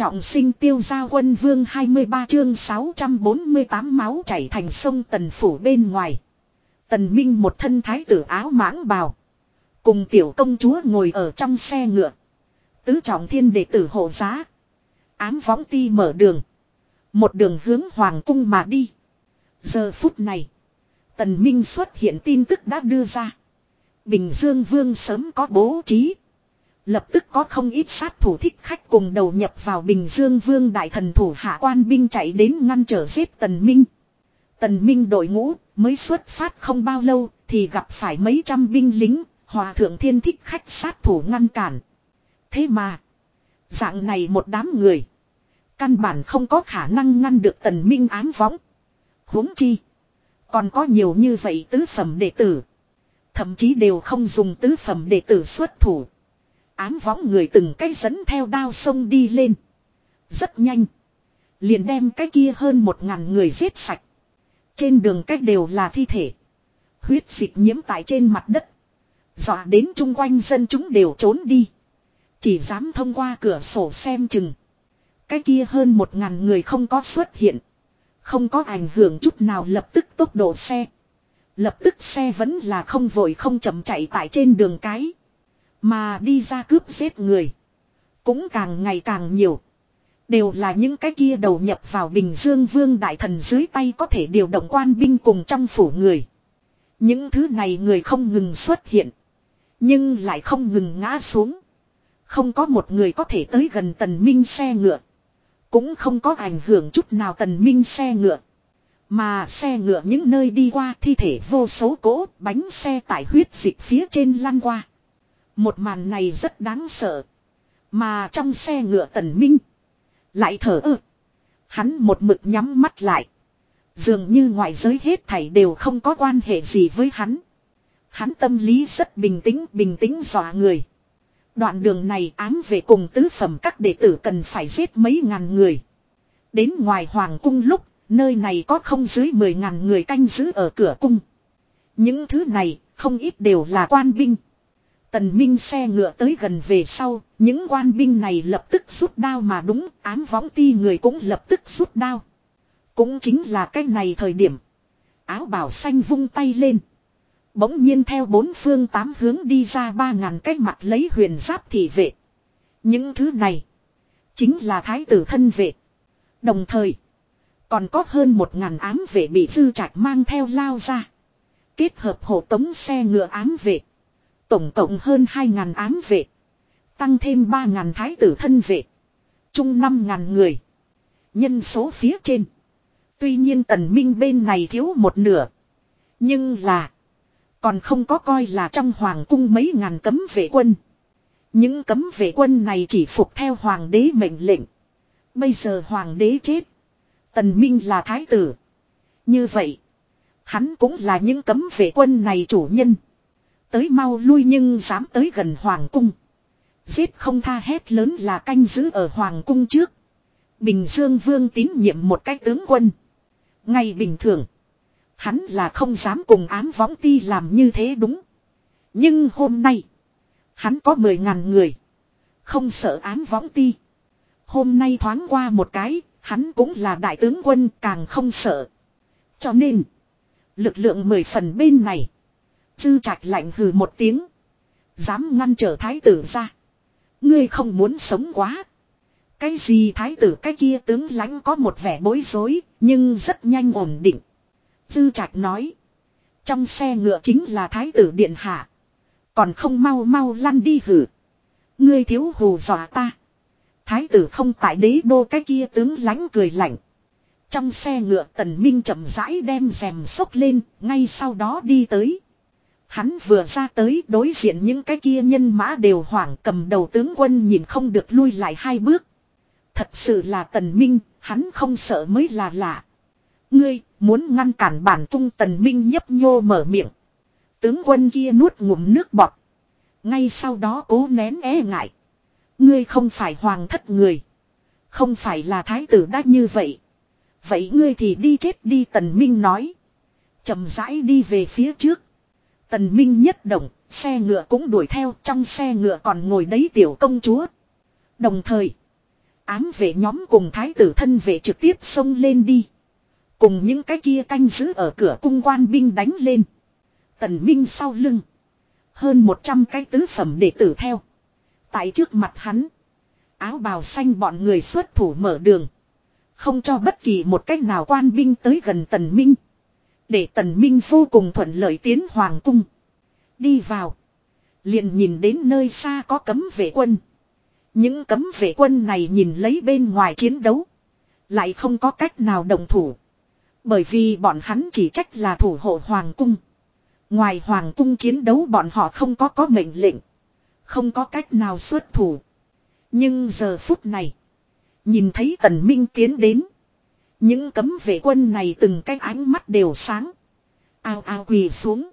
Trọng sinh tiêu gia quân vương 23 chương 648 máu chảy thành sông tần phủ bên ngoài. Tần Minh một thân thái tử áo mãng bào. Cùng tiểu công chúa ngồi ở trong xe ngựa. Tứ trọng thiên đệ tử hộ giá. Ám võng ti mở đường. Một đường hướng hoàng cung mà đi. Giờ phút này. Tần Minh xuất hiện tin tức đã đưa ra. Bình Dương Vương sớm có bố trí. Lập tức có không ít sát thủ thích khách cùng đầu nhập vào Bình Dương Vương đại thần thủ hạ quan binh chạy đến ngăn trở giết Tần Minh. Tần Minh đội ngũ mới xuất phát không bao lâu thì gặp phải mấy trăm binh lính, hòa thượng thiên thích khách sát thủ ngăn cản. Thế mà, dạng này một đám người, căn bản không có khả năng ngăn được Tần Minh ám võng. huống chi, còn có nhiều như vậy tứ phẩm đệ tử. Thậm chí đều không dùng tứ phẩm đệ tử xuất thủ. Ám võng người từng cái dẫn theo đao sông đi lên. Rất nhanh. Liền đem cái kia hơn một ngàn người giết sạch. Trên đường cách đều là thi thể. Huyết dịch nhiễm tại trên mặt đất. Dọa đến chung quanh dân chúng đều trốn đi. Chỉ dám thông qua cửa sổ xem chừng. Cái kia hơn một ngàn người không có xuất hiện. Không có ảnh hưởng chút nào lập tức tốc độ xe. Lập tức xe vẫn là không vội không chậm chạy tại trên đường cái. Mà đi ra cướp giết người. Cũng càng ngày càng nhiều. Đều là những cái kia đầu nhập vào Bình Dương Vương Đại Thần dưới tay có thể điều động quan binh cùng trong phủ người. Những thứ này người không ngừng xuất hiện. Nhưng lại không ngừng ngã xuống. Không có một người có thể tới gần tần minh xe ngựa. Cũng không có ảnh hưởng chút nào tần minh xe ngựa. Mà xe ngựa những nơi đi qua thi thể vô số cỗ bánh xe tải huyết dịch phía trên lăn qua. Một màn này rất đáng sợ. Mà trong xe ngựa tần minh. Lại thở ơ. Hắn một mực nhắm mắt lại. Dường như ngoại giới hết thảy đều không có quan hệ gì với hắn. Hắn tâm lý rất bình tĩnh, bình tĩnh dọa người. Đoạn đường này ám về cùng tứ phẩm các đệ tử cần phải giết mấy ngàn người. Đến ngoài hoàng cung lúc, nơi này có không dưới mười ngàn người canh giữ ở cửa cung. Những thứ này, không ít đều là quan binh. Tần Minh xe ngựa tới gần về sau, những quan binh này lập tức rút đao mà đúng, ám võng ti người cũng lập tức rút đao. Cũng chính là cái này thời điểm. Áo bảo xanh vung tay lên. Bỗng nhiên theo bốn phương tám hướng đi ra ba ngàn cái mặt lấy huyền giáp thị vệ. Những thứ này, chính là thái tử thân vệ. Đồng thời, còn có hơn một ngàn ám vệ bị dư trạch mang theo lao ra. Kết hợp hộ tống xe ngựa ám vệ. Tổng cộng hơn 2.000 ám vệ. Tăng thêm 3.000 thái tử thân vệ. Chung 5.000 người. Nhân số phía trên. Tuy nhiên tần minh bên này thiếu một nửa. Nhưng là. Còn không có coi là trong hoàng cung mấy ngàn cấm vệ quân. Những cấm vệ quân này chỉ phục theo hoàng đế mệnh lệnh. Bây giờ hoàng đế chết. Tần Minh là thái tử. Như vậy. Hắn cũng là những cấm vệ quân này chủ nhân. Tới mau lui nhưng dám tới gần hoàng cung. Giết không tha hét lớn là canh giữ ở hoàng cung trước. Bình Dương Vương tín nhiệm một cái tướng quân. Ngày bình thường. Hắn là không dám cùng ám võng ti làm như thế đúng. Nhưng hôm nay. Hắn có mười ngàn người. Không sợ ám võng ti. Hôm nay thoáng qua một cái. Hắn cũng là đại tướng quân càng không sợ. Cho nên. Lực lượng mười phần bên này. Dư trạch lạnh hừ một tiếng. Dám ngăn trở thái tử ra. Ngươi không muốn sống quá. Cái gì thái tử cái kia tướng lãnh có một vẻ bối rối, nhưng rất nhanh ổn định. Dư trạch nói. Trong xe ngựa chính là thái tử điện hạ. Còn không mau mau lăn đi hử. Ngươi thiếu hù dọa ta. Thái tử không tại đế đô cái kia tướng lãnh cười lạnh. Trong xe ngựa tần minh chậm rãi đem rèm sốc lên, ngay sau đó đi tới. Hắn vừa ra tới đối diện những cái kia nhân mã đều hoảng cầm đầu tướng quân nhìn không được lui lại hai bước. Thật sự là tần minh, hắn không sợ mới là lạ. Ngươi, muốn ngăn cản bản tung tần minh nhấp nhô mở miệng. Tướng quân kia nuốt ngụm nước bọt. Ngay sau đó cố nén e ngại. Ngươi không phải hoàng thất người. Không phải là thái tử đã như vậy. Vậy ngươi thì đi chết đi tần minh nói. chậm rãi đi về phía trước. Tần Minh nhất động, xe ngựa cũng đuổi theo, trong xe ngựa còn ngồi đấy tiểu công chúa. Đồng thời, Ám vệ nhóm cùng thái tử thân vệ trực tiếp xông lên đi. Cùng những cái kia canh giữ ở cửa cung quan binh đánh lên. Tần Minh sau lưng. Hơn 100 cái tứ phẩm đệ tử theo. Tại trước mặt hắn. Áo bào xanh bọn người xuất thủ mở đường. Không cho bất kỳ một cách nào quan binh tới gần tần minh. Để tần minh vô cùng thuận lợi tiến hoàng cung. Đi vào. Liền nhìn đến nơi xa có cấm vệ quân. Những cấm vệ quân này nhìn lấy bên ngoài chiến đấu. Lại không có cách nào đồng thủ. Bởi vì bọn hắn chỉ trách là thủ hộ hoàng cung. Ngoài hoàng cung chiến đấu bọn họ không có có mệnh lệnh. Không có cách nào xuất thủ. Nhưng giờ phút này. Nhìn thấy tần minh tiến đến. Những cấm vệ quân này từng cái ánh mắt đều sáng. Ao ao quỳ xuống.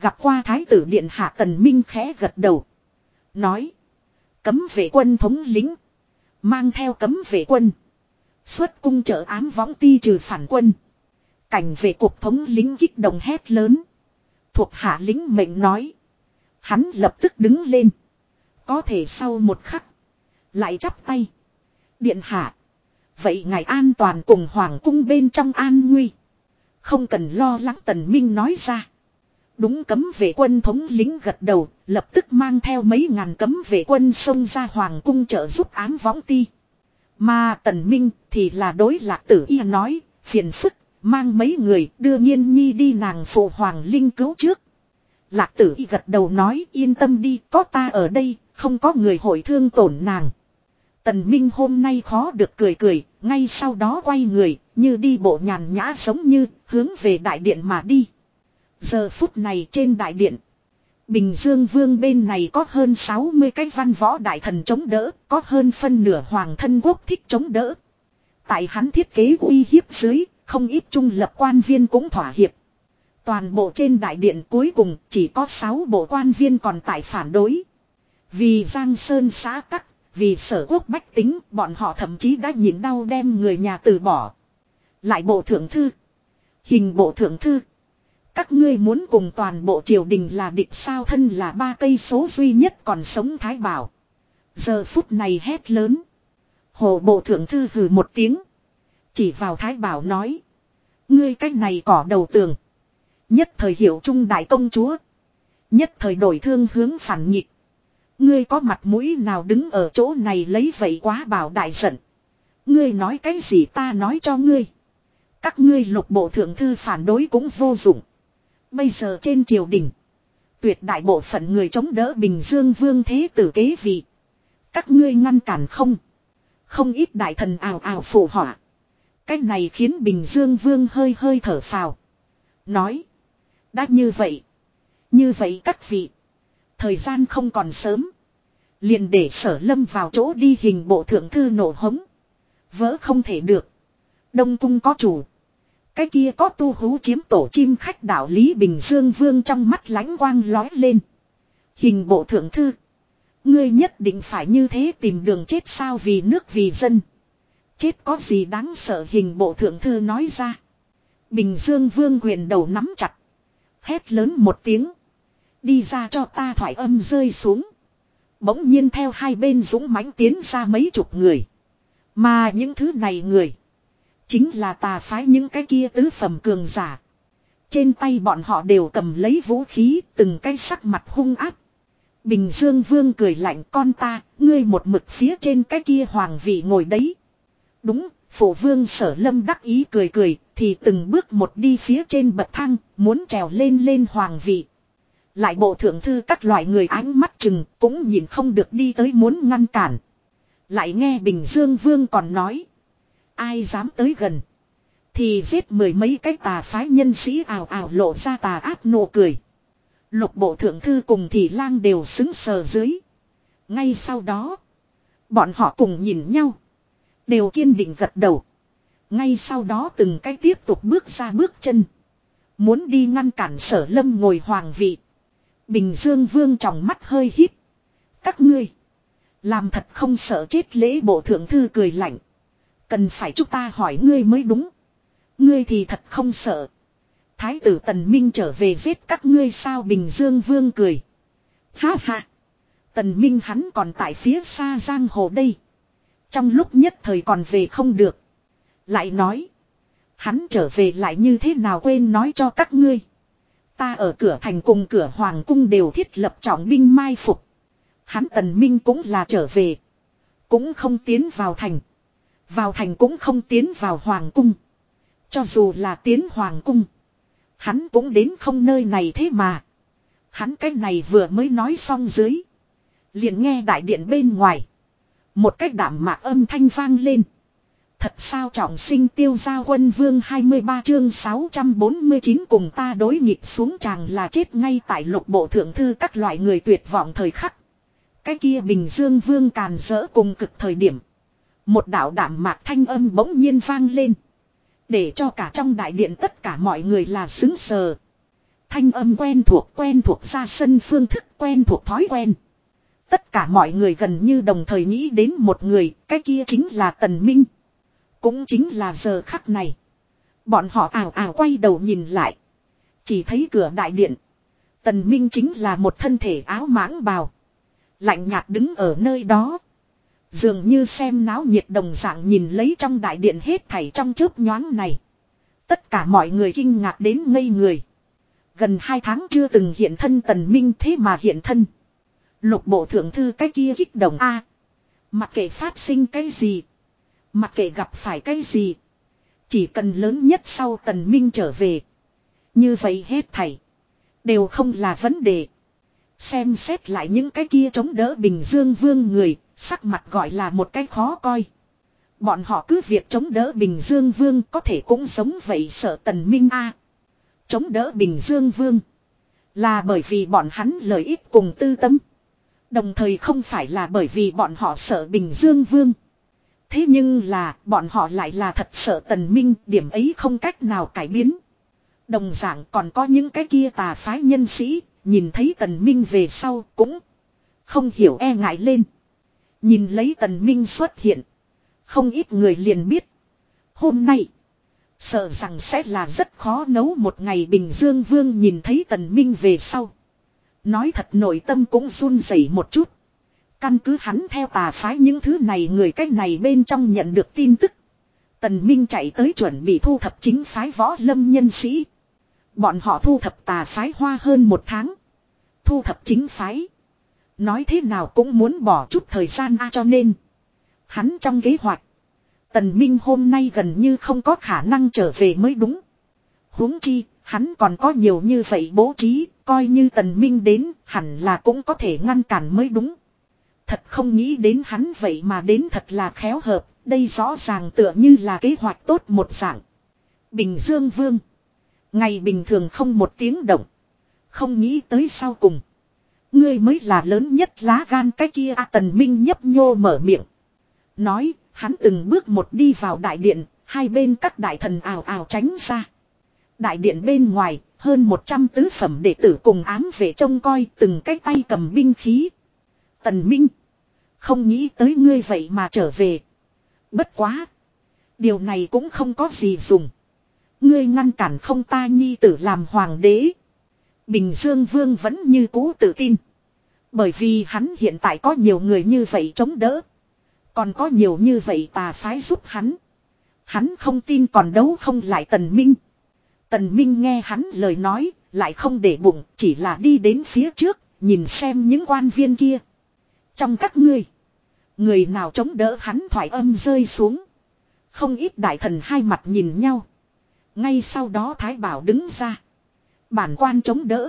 Gặp qua thái tử điện hạ tần minh khẽ gật đầu. Nói. Cấm vệ quân thống lính. Mang theo cấm vệ quân. Xuất cung trợ ám võng ti trừ phản quân. Cảnh vệ cuộc thống lính kích động hét lớn. Thuộc hạ lính mệnh nói. Hắn lập tức đứng lên. Có thể sau một khắc. Lại chắp tay. Điện hạ. Vậy ngài an toàn cùng hoàng cung bên trong an nguy. Không cần lo lắng tần minh nói ra. Đúng cấm vệ quân thống lính gật đầu, lập tức mang theo mấy ngàn cấm vệ quân xông ra hoàng cung trợ giúp ám võng ti. Mà tần minh thì là đối lạc tử y nói, phiền phức, mang mấy người đưa nhiên nhi đi nàng phụ hoàng linh cứu trước. Lạc tử y gật đầu nói yên tâm đi, có ta ở đây, không có người hội thương tổn nàng. Tần Minh hôm nay khó được cười cười, ngay sau đó quay người, như đi bộ nhàn nhã giống như, hướng về đại điện mà đi. Giờ phút này trên đại điện. Bình Dương Vương bên này có hơn 60 cái văn võ đại thần chống đỡ, có hơn phân nửa hoàng thân quốc thích chống đỡ. Tại hắn thiết kế uy hiếp dưới, không ít trung lập quan viên cũng thỏa hiệp. Toàn bộ trên đại điện cuối cùng chỉ có 6 bộ quan viên còn tại phản đối. Vì Giang Sơn xã tắc, vì sở quốc bách tính, bọn họ thậm chí đã nhịn đau đem người nhà từ bỏ. Lại bộ thượng thư. Hình bộ thượng thư. Các ngươi muốn cùng toàn bộ triều đình là địch sao thân là ba cây số duy nhất còn sống thái bảo. Giờ phút này hét lớn. Hồ bộ thượng thư hừ một tiếng. Chỉ vào thái bảo nói. Ngươi cách này cỏ đầu tường. Nhất thời hiểu trung đại công chúa. Nhất thời đổi thương hướng phản nghịch. Ngươi có mặt mũi nào đứng ở chỗ này lấy vậy quá bảo đại giận. Ngươi nói cái gì ta nói cho ngươi. Các ngươi lục bộ thượng thư phản đối cũng vô dụng. Bây giờ trên triều đình. Tuyệt đại bộ phận người chống đỡ Bình Dương Vương Thế tử kế vị. Các ngươi ngăn cản không. Không ít đại thần ảo ảo phụ họa. Cái này khiến Bình Dương Vương hơi hơi thở phào. Nói. Đã như vậy. Như vậy các vị. Thời gian không còn sớm. Liền để sở lâm vào chỗ đi hình bộ thượng thư nổ hống. Vỡ không thể được. Đông cung có chủ. Cái kia có tu hú chiếm tổ chim khách đạo Lý Bình Dương Vương trong mắt lánh quang lói lên. Hình bộ thượng thư. Ngươi nhất định phải như thế tìm đường chết sao vì nước vì dân. Chết có gì đáng sợ hình bộ thượng thư nói ra. Bình Dương Vương quyền đầu nắm chặt. Hét lớn một tiếng. Đi ra cho ta thoải âm rơi xuống. Bỗng nhiên theo hai bên dũng mãnh tiến ra mấy chục người. Mà những thứ này người. Chính là tà phái những cái kia tứ phẩm cường giả. Trên tay bọn họ đều cầm lấy vũ khí từng cái sắc mặt hung áp. Bình Dương Vương cười lạnh con ta, ngươi một mực phía trên cái kia hoàng vị ngồi đấy. Đúng, phổ vương sở lâm đắc ý cười cười, thì từng bước một đi phía trên bậc thang, muốn trèo lên lên hoàng vị. Lại bộ thượng thư các loại người ánh mắt chừng cũng nhìn không được đi tới muốn ngăn cản. Lại nghe Bình Dương Vương còn nói. Ai dám tới gần. Thì giết mười mấy cái tà phái nhân sĩ ảo ảo lộ ra tà ác nụ cười. Lục bộ thượng thư cùng thị lang đều xứng sờ dưới. Ngay sau đó. Bọn họ cùng nhìn nhau. Đều kiên định gật đầu. Ngay sau đó từng cái tiếp tục bước ra bước chân. Muốn đi ngăn cản sở lâm ngồi hoàng vị. Bình Dương Vương trong mắt hơi hít. Các ngươi. Làm thật không sợ chết lễ bộ thượng thư cười lạnh. Cần phải chúng ta hỏi ngươi mới đúng. Ngươi thì thật không sợ. Thái tử Tần Minh trở về giết các ngươi sao Bình Dương Vương cười. Ha ha. Tần Minh hắn còn tại phía xa giang hồ đây. Trong lúc nhất thời còn về không được. Lại nói. Hắn trở về lại như thế nào quên nói cho các ngươi. Ta ở cửa thành cùng cửa hoàng cung đều thiết lập trọng binh mai phục. Hắn tần minh cũng là trở về. Cũng không tiến vào thành. Vào thành cũng không tiến vào hoàng cung. Cho dù là tiến hoàng cung. Hắn cũng đến không nơi này thế mà. Hắn cái này vừa mới nói xong dưới. Liền nghe đại điện bên ngoài. Một cách đảm mạc âm thanh vang lên. Thật sao trọng sinh tiêu gia quân vương 23 chương 649 cùng ta đối nghịch xuống chàng là chết ngay tại lục bộ thượng thư các loại người tuyệt vọng thời khắc. Cái kia bình dương vương càn rỡ cùng cực thời điểm. Một đạo đảm mạc thanh âm bỗng nhiên vang lên. Để cho cả trong đại điện tất cả mọi người là xứng sờ. Thanh âm quen thuộc quen thuộc ra sân phương thức quen thuộc thói quen. Tất cả mọi người gần như đồng thời nghĩ đến một người, cái kia chính là Tần Minh. Cũng chính là giờ khắc này. Bọn họ ảo ảo quay đầu nhìn lại. Chỉ thấy cửa đại điện. Tần Minh chính là một thân thể áo mãng bào. Lạnh nhạt đứng ở nơi đó. Dường như xem náo nhiệt đồng dạng nhìn lấy trong đại điện hết thảy trong chớp nhoáng này. Tất cả mọi người kinh ngạc đến ngây người. Gần hai tháng chưa từng hiện thân tần minh thế mà hiện thân. Lục bộ thượng thư cái kia kích động a Mặc kệ phát sinh cái gì. Mặc kệ gặp phải cái gì. Chỉ cần lớn nhất sau tần minh trở về. Như vậy hết thảy. Đều không là vấn đề. Xem xét lại những cái kia chống đỡ Bình Dương Vương người, sắc mặt gọi là một cái khó coi. Bọn họ cứ việc chống đỡ Bình Dương Vương có thể cũng sống vậy sợ Tần Minh A. Chống đỡ Bình Dương Vương. Là bởi vì bọn hắn lợi ích cùng tư tâm. Đồng thời không phải là bởi vì bọn họ sợ Bình Dương Vương. Thế nhưng là, bọn họ lại là thật sợ Tần Minh, điểm ấy không cách nào cải biến. Đồng dạng còn có những cái kia tà phái nhân sĩ, Nhìn thấy tần minh về sau cũng không hiểu e ngại lên. Nhìn lấy tần minh xuất hiện. Không ít người liền biết. Hôm nay. Sợ rằng sẽ là rất khó nấu một ngày Bình Dương Vương nhìn thấy tần minh về sau. Nói thật nội tâm cũng run rẩy một chút. Căn cứ hắn theo tà phái những thứ này người cách này bên trong nhận được tin tức. Tần Minh chạy tới chuẩn bị thu thập chính phái võ lâm nhân sĩ. Bọn họ thu thập tà phái hoa hơn một tháng. Thu thập chính phái. Nói thế nào cũng muốn bỏ chút thời gian a cho nên. Hắn trong kế hoạch. Tần Minh hôm nay gần như không có khả năng trở về mới đúng. huống chi, hắn còn có nhiều như vậy bố trí, coi như Tần Minh đến, hẳn là cũng có thể ngăn cản mới đúng. Thật không nghĩ đến hắn vậy mà đến thật là khéo hợp, đây rõ ràng tựa như là kế hoạch tốt một dạng. Bình Dương Vương. Ngày bình thường không một tiếng động. Không nghĩ tới sau cùng. Ngươi mới là lớn nhất lá gan cái kia A Tần Minh nhấp nhô mở miệng. Nói, hắn từng bước một đi vào đại điện, hai bên các đại thần ào ào tránh ra. Đại điện bên ngoài, hơn 100 tứ phẩm đệ tử cùng ám về trông coi từng cái tay cầm binh khí. Tần Minh. Không nghĩ tới ngươi vậy mà trở về. Bất quá. Điều này cũng không có gì dùng. Ngươi ngăn cản không ta nhi tử làm hoàng đế. Bình Dương Vương vẫn như cũ tự tin. Bởi vì hắn hiện tại có nhiều người như vậy chống đỡ. Còn có nhiều như vậy tà phái giúp hắn. Hắn không tin còn đấu không lại Tần Minh. Tần Minh nghe hắn lời nói, lại không để bụng, chỉ là đi đến phía trước, nhìn xem những quan viên kia. Trong các ngươi, người nào chống đỡ hắn thoải âm rơi xuống. Không ít đại thần hai mặt nhìn nhau. Ngay sau đó Thái Bảo đứng ra. Bản quan chống đỡ.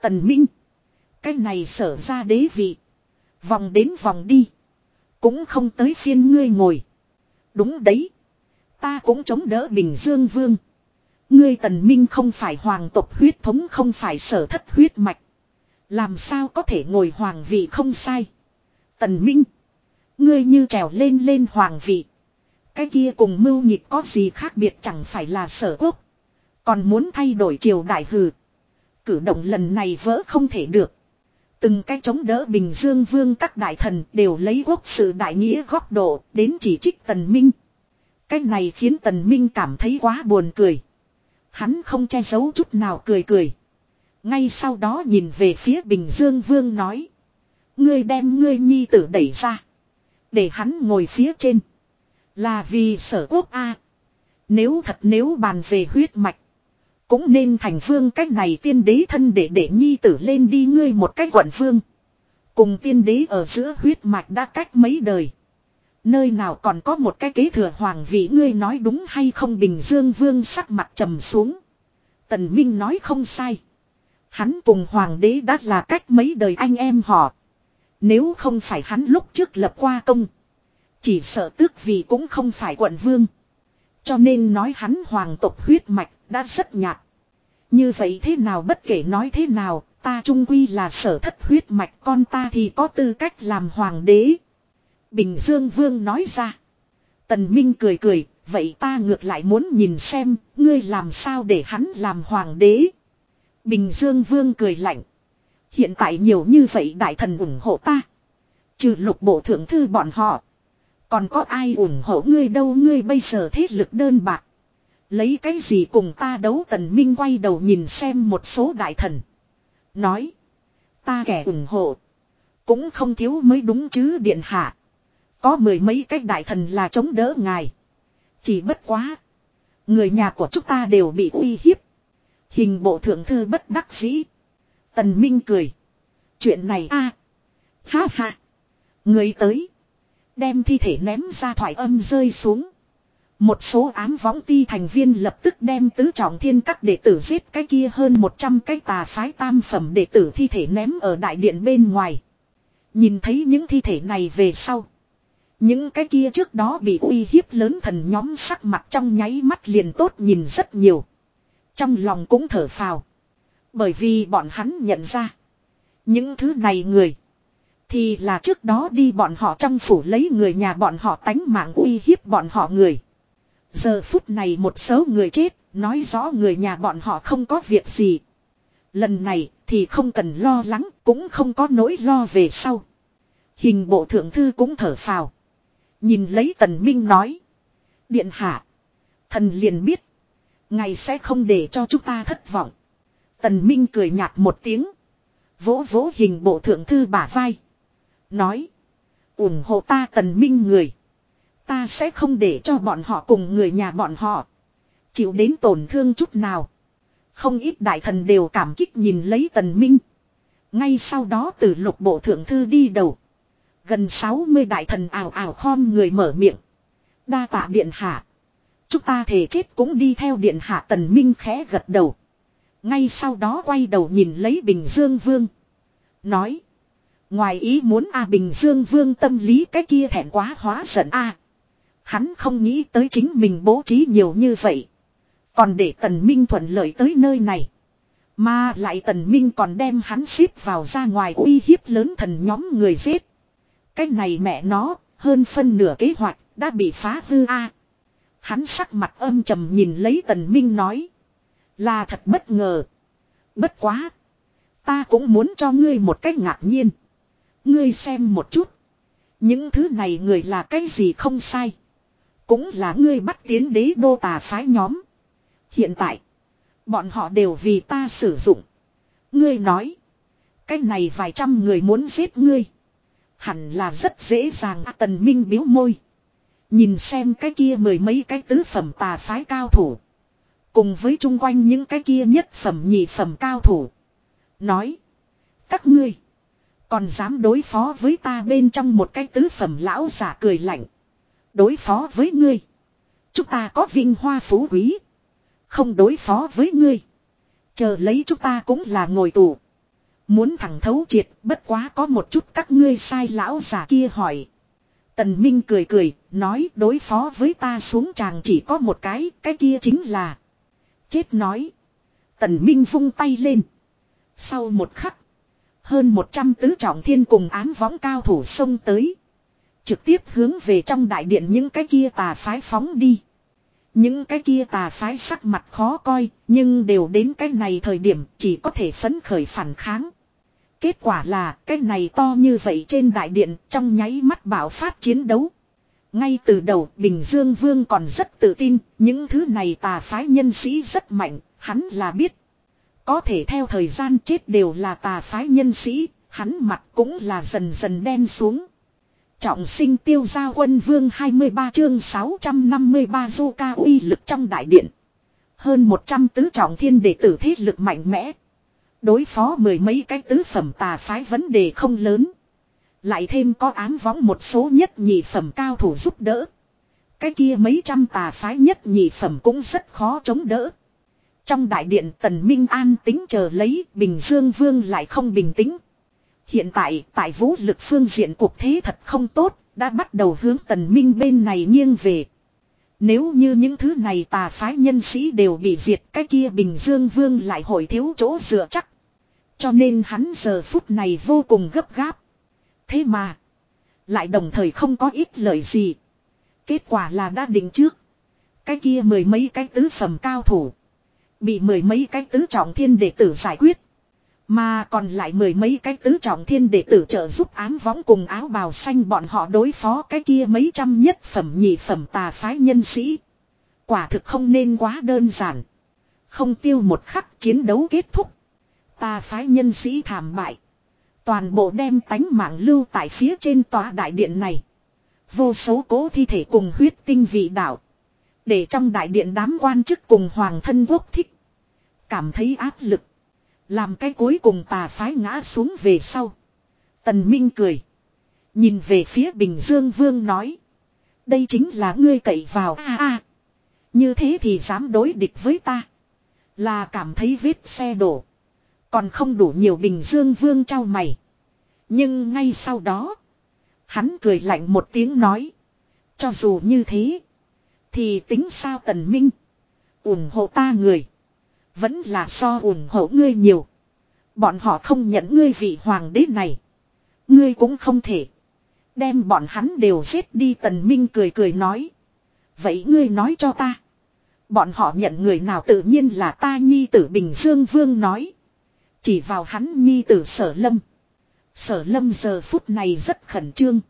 Tần Minh. Cái này sở ra đế vị. Vòng đến vòng đi. Cũng không tới phiên ngươi ngồi. Đúng đấy. Ta cũng chống đỡ Bình Dương Vương. Ngươi tần minh không phải hoàng tộc huyết thống không phải sở thất huyết mạch. Làm sao có thể ngồi hoàng vị không sai. Tần minh. Ngươi như trèo lên lên hoàng vị. Cái kia cùng mưu nhịp có gì khác biệt chẳng phải là sở quốc. Còn muốn thay đổi triều đại hừ. Cử động lần này vỡ không thể được. Từng cái chống đỡ Bình Dương Vương các đại thần đều lấy quốc sự đại nghĩa góc độ đến chỉ trích Tần Minh. Cái này khiến Tần Minh cảm thấy quá buồn cười. Hắn không che giấu chút nào cười cười. Ngay sau đó nhìn về phía Bình Dương Vương nói. Ngươi đem ngươi nhi tử đẩy ra. Để hắn ngồi phía trên. Là vì sở quốc A. Nếu thật nếu bàn về huyết mạch. Cũng nên thành vương cách này tiên đế thân để để nhi tử lên đi ngươi một cách quận vương. Cùng tiên đế ở giữa huyết mạch đã cách mấy đời. Nơi nào còn có một cái kế thừa hoàng vị ngươi nói đúng hay không Bình Dương Vương sắc mặt trầm xuống. Tần Minh nói không sai. Hắn cùng hoàng đế đã là cách mấy đời anh em họ. Nếu không phải hắn lúc trước lập qua công. Chỉ sợ tước vì cũng không phải quận vương. Cho nên nói hắn hoàng tộc huyết mạch đã rất nhạt. Như vậy thế nào bất kể nói thế nào, ta trung quy là sở thất huyết mạch con ta thì có tư cách làm hoàng đế. Bình Dương Vương nói ra. Tần Minh cười cười, vậy ta ngược lại muốn nhìn xem, ngươi làm sao để hắn làm hoàng đế. Bình Dương Vương cười lạnh. Hiện tại nhiều như vậy đại thần ủng hộ ta. Trừ lục bộ thượng thư bọn họ. Còn có ai ủng hộ ngươi đâu ngươi bây giờ thế lực đơn bạc. Lấy cái gì cùng ta đấu tần minh quay đầu nhìn xem một số đại thần. Nói. Ta kẻ ủng hộ. Cũng không thiếu mới đúng chứ điện hạ. Có mười mấy cái đại thần là chống đỡ ngài. Chỉ bất quá. Người nhà của chúng ta đều bị uy hiếp. Hình bộ thượng thư bất đắc dĩ. Tần Minh cười. Chuyện này a, à. Ha ha. Người tới. Đem thi thể ném ra thoải âm rơi xuống. Một số ám võng ti thành viên lập tức đem tứ trọng thiên các đệ tử giết cái kia hơn 100 cái tà phái tam phẩm đệ tử thi thể ném ở đại điện bên ngoài. Nhìn thấy những thi thể này về sau. Những cái kia trước đó bị uy hiếp lớn thần nhóm sắc mặt trong nháy mắt liền tốt nhìn rất nhiều. Trong lòng cũng thở phào. Bởi vì bọn hắn nhận ra. Những thứ này người. Thì là trước đó đi bọn họ trong phủ lấy người nhà bọn họ tánh mạng uy hiếp bọn họ người. Giờ phút này một số người chết, nói rõ người nhà bọn họ không có việc gì. Lần này thì không cần lo lắng, cũng không có nỗi lo về sau. Hình bộ thượng thư cũng thở phào. Nhìn lấy tần minh nói. Điện hạ. Thần liền biết. Ngày sẽ không để cho chúng ta thất vọng. Tần minh cười nhạt một tiếng. Vỗ vỗ hình bộ thượng thư bả vai. Nói. ủng hộ ta tần minh người. Ta sẽ không để cho bọn họ cùng người nhà bọn họ. Chịu đến tổn thương chút nào. Không ít đại thần đều cảm kích nhìn lấy tần minh. Ngay sau đó từ lục bộ thượng thư đi đầu. Gần 60 đại thần ảo ảo khom người mở miệng. Đa tạ điện hạ. Chúng ta thể chết cũng đi theo điện hạ tần minh khẽ gật đầu. Ngay sau đó quay đầu nhìn lấy Bình Dương Vương. Nói. Ngoài ý muốn A Bình Dương Vương tâm lý cái kia thẹn quá hóa giận A. Hắn không nghĩ tới chính mình bố trí nhiều như vậy. Còn để Tần Minh thuận lợi tới nơi này. Mà lại Tần Minh còn đem hắn xếp vào ra ngoài uy hiếp lớn thần nhóm người giết. Cái này mẹ nó, hơn phân nửa kế hoạch, đã bị phá hư a. Hắn sắc mặt âm trầm nhìn lấy Tần Minh nói. Là thật bất ngờ. Bất quá. Ta cũng muốn cho ngươi một cách ngạc nhiên. Ngươi xem một chút. Những thứ này người là cái gì không sai. Cũng là ngươi bắt tiến đế đô tà phái nhóm. Hiện tại. Bọn họ đều vì ta sử dụng. Ngươi nói. Cái này vài trăm người muốn giết ngươi. Hẳn là rất dễ dàng à, tần minh biếu môi. Nhìn xem cái kia mười mấy cái tứ phẩm tà phái cao thủ. Cùng với chung quanh những cái kia nhất phẩm nhị phẩm cao thủ. Nói. Các ngươi. Còn dám đối phó với ta bên trong một cái tứ phẩm lão giả cười lạnh. Đối phó với ngươi. Chúng ta có vinh hoa phú quý. Không đối phó với ngươi. Chờ lấy chúng ta cũng là ngồi tù. Muốn thẳng thấu triệt bất quá có một chút các ngươi sai lão giả kia hỏi. Tần Minh cười cười, nói đối phó với ta xuống chàng chỉ có một cái, cái kia chính là. Chết nói. Tần Minh vung tay lên. Sau một khắc. Hơn một trăm tứ trọng thiên cùng ám võng cao thủ xông tới. Trực tiếp hướng về trong đại điện những cái kia tà phái phóng đi. Những cái kia tà phái sắc mặt khó coi, nhưng đều đến cái này thời điểm chỉ có thể phấn khởi phản kháng. Kết quả là cái này to như vậy trên đại điện trong nháy mắt bảo phát chiến đấu. Ngay từ đầu Bình Dương Vương còn rất tự tin, những thứ này tà phái nhân sĩ rất mạnh, hắn là biết. Có thể theo thời gian chết đều là tà phái nhân sĩ, hắn mặt cũng là dần dần đen xuống. Trọng sinh tiêu gia quân vương 23 chương 653 du ca uy lực trong đại điện. Hơn 100 tứ trọng thiên đệ tử thế lực mạnh mẽ. Đối phó mười mấy cái tứ phẩm tà phái vấn đề không lớn. Lại thêm có ám võng một số nhất nhị phẩm cao thủ giúp đỡ. Cái kia mấy trăm tà phái nhất nhị phẩm cũng rất khó chống đỡ. Trong đại điện Tần Minh an tính chờ lấy Bình Dương Vương lại không bình tĩnh. Hiện tại tại vũ lực phương diện cuộc thế thật không tốt, đã bắt đầu hướng Tần Minh bên này nghiêng về. Nếu như những thứ này tà phái nhân sĩ đều bị diệt cái kia Bình Dương Vương lại hồi thiếu chỗ dựa chắc. Cho nên hắn giờ phút này vô cùng gấp gáp. Thế mà. Lại đồng thời không có ít lời gì. Kết quả là đã định trước. Cái kia mười mấy cái tứ phẩm cao thủ. Bị mười mấy cái tứ trọng thiên đệ tử giải quyết. Mà còn lại mười mấy cái tứ trọng thiên đệ tử trợ giúp ám võng cùng áo bào xanh bọn họ đối phó cái kia mấy trăm nhất phẩm nhị phẩm tà phái nhân sĩ. Quả thực không nên quá đơn giản. Không tiêu một khắc chiến đấu kết thúc. Tà phái nhân sĩ thảm bại. Toàn bộ đem tánh mạng lưu tại phía trên tòa đại điện này. Vô số cố thi thể cùng huyết tinh vị đạo. Để trong đại điện đám quan chức cùng hoàng thân quốc thích. Cảm thấy áp lực. Làm cái cuối cùng tà phái ngã xuống về sau. Tần Minh cười. Nhìn về phía Bình Dương Vương nói. Đây chính là ngươi cậy vào a a. Như thế thì dám đối địch với ta. Là cảm thấy vết xe đổ. Còn không đủ nhiều Bình Dương Vương trao mày. Nhưng ngay sau đó. Hắn cười lạnh một tiếng nói. Cho dù như thế. Thì tính sao tần minh. ủng hộ ta người. Vẫn là so ủng hộ ngươi nhiều. Bọn họ không nhận ngươi vị hoàng đế này. Ngươi cũng không thể. Đem bọn hắn đều giết đi, tần minh cười cười nói. Vậy ngươi nói cho ta. Bọn họ nhận người nào tự nhiên là ta nhi tử Bình Dương Vương nói. Chỉ vào hắn nhi tử sở lâm. Sở lâm giờ phút này rất khẩn trương.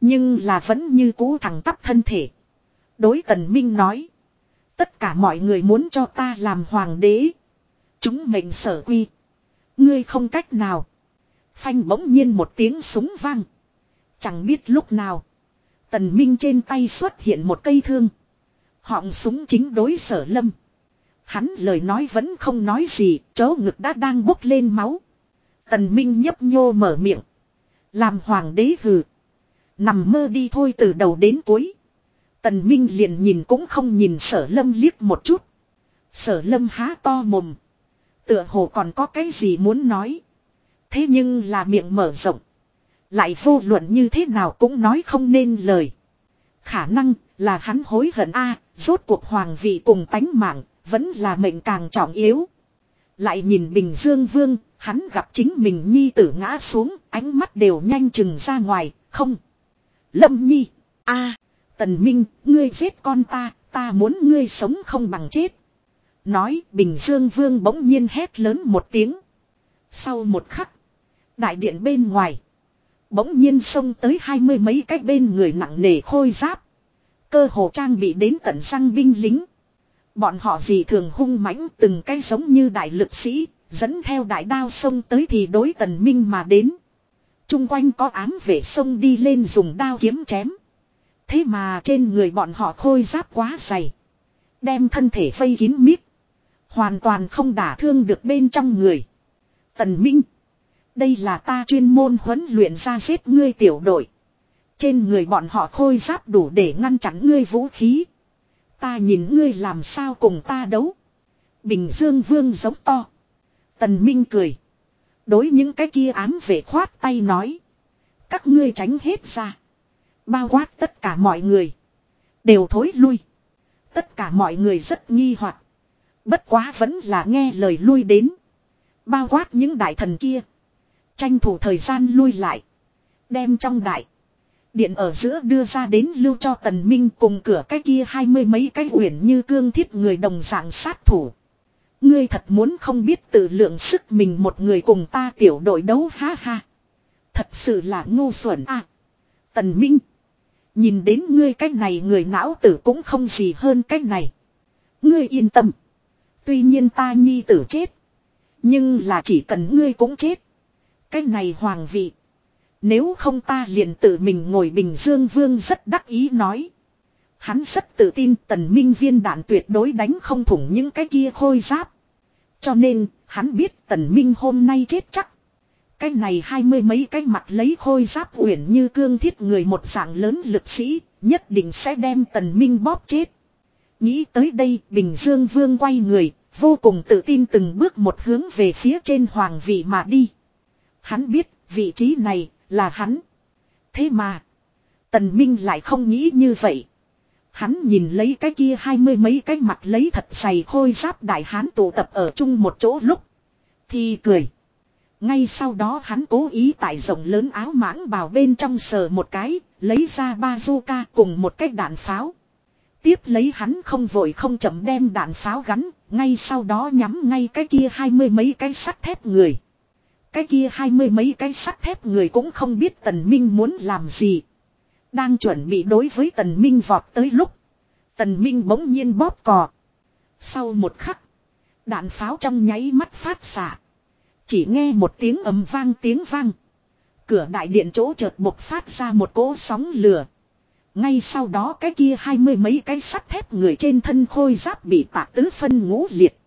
Nhưng là vẫn như cũ thẳng tắp thân thể. Đối tần minh nói. Tất cả mọi người muốn cho ta làm hoàng đế. Chúng mệnh sở quy. Ngươi không cách nào. Phanh bỗng nhiên một tiếng súng vang. Chẳng biết lúc nào. Tần Minh trên tay xuất hiện một cây thương. Họng súng chính đối sở lâm. Hắn lời nói vẫn không nói gì, chỗ ngực đã đang bốc lên máu. Tần Minh nhấp nhô mở miệng. Làm hoàng đế hừ. Nằm mơ đi thôi từ đầu đến cuối. Tần Minh liền nhìn cũng không nhìn sở lâm liếc một chút. Sở lâm há to mồm. Tựa hồ còn có cái gì muốn nói. Thế nhưng là miệng mở rộng. Lại vô luận như thế nào cũng nói không nên lời. Khả năng là hắn hối hận a rốt cuộc hoàng vị cùng tánh mạng, vẫn là mệnh càng trọng yếu. Lại nhìn Bình Dương Vương, hắn gặp chính mình nhi tử ngã xuống, ánh mắt đều nhanh chừng ra ngoài, không. Lâm nhi, a Tần Minh, ngươi giết con ta, ta muốn ngươi sống không bằng chết. Nói Bình Dương Vương bỗng nhiên hét lớn một tiếng. Sau một khắc. Đại điện bên ngoài. Bỗng nhiên xông tới hai mươi mấy cái bên người nặng nề khôi giáp. Cơ hồ trang bị đến tận răng binh lính. Bọn họ gì thường hung mãnh từng cái giống như đại lực sĩ. Dẫn theo đại đao sông tới thì đối tần minh mà đến. Trung quanh có ám vệ sông đi lên dùng đao kiếm chém. Thế mà trên người bọn họ khôi giáp quá dày. Đem thân thể vây kín mít. Hoàn toàn không đả thương được bên trong người. Tần Minh. Đây là ta chuyên môn huấn luyện ra giết ngươi tiểu đội. Trên người bọn họ khôi giáp đủ để ngăn chặn ngươi vũ khí. Ta nhìn ngươi làm sao cùng ta đấu. Bình Dương Vương giống to. Tần Minh cười. Đối những cái kia ám vệ khoát tay nói. Các ngươi tránh hết ra. Bao quát tất cả mọi người. Đều thối lui. Tất cả mọi người rất nghi hoặc Bất quá vẫn là nghe lời lui đến. Bao quát những đại thần kia. Tranh thủ thời gian lui lại. Đem trong đại. Điện ở giữa đưa ra đến lưu cho tần minh cùng cửa cái kia hai mươi mấy cái uyển như cương thiết người đồng dạng sát thủ. Ngươi thật muốn không biết tự lượng sức mình một người cùng ta tiểu đội đấu, ha ha. Thật sự là ngu xuẩn à. Tần Minh. Nhìn đến ngươi cách này người não tử cũng không gì hơn cách này. Ngươi yên tâm. Tuy nhiên ta nhi tử chết. Nhưng là chỉ cần ngươi cũng chết. cách này hoàng vị. Nếu không ta liền tự mình ngồi Bình Dương Vương rất đắc ý nói. Hắn rất tự tin tần minh viên đạn tuyệt đối đánh không thủng những cái kia khôi giáp. Cho nên, hắn biết tần minh hôm nay chết chắc. Cái này hai mươi mấy cái mặt lấy khôi giáp uyển như cương thiết người một dạng lớn lực sĩ, nhất định sẽ đem tần minh bóp chết. Nghĩ tới đây, Bình Dương Vương quay người, vô cùng tự tin từng bước một hướng về phía trên hoàng vị mà đi. Hắn biết, vị trí này, là hắn. Thế mà, Tần Minh lại không nghĩ như vậy. Hắn nhìn lấy cái kia hai mươi mấy cái mặt lấy thật dày khôi giáp đại hán tụ tập ở chung một chỗ lúc. Thì cười. Ngay sau đó hắn cố ý tại rộng lớn áo mãng bào bên trong sờ một cái, lấy ra bazooka cùng một cái đạn pháo. Tiếp lấy hắn không vội không chậm đem đạn pháo gắn, ngay sau đó nhắm ngay cái kia hai mươi mấy cái sắt thép người. Cái kia hai mươi mấy cái sắt thép người cũng không biết Tần Minh muốn làm gì. Đang chuẩn bị đối với Tần Minh vọt tới lúc. Tần Minh bỗng nhiên bóp cò. Sau một khắc. Đạn pháo trong nháy mắt phát xạ. Chỉ nghe một tiếng ầm vang tiếng vang. Cửa đại điện chỗ chợt bộc phát ra một cỗ sóng lửa. Ngay sau đó cái kia hai mươi mấy cái sắt thép người trên thân khôi giáp bị tạc tứ phân ngũ liệt.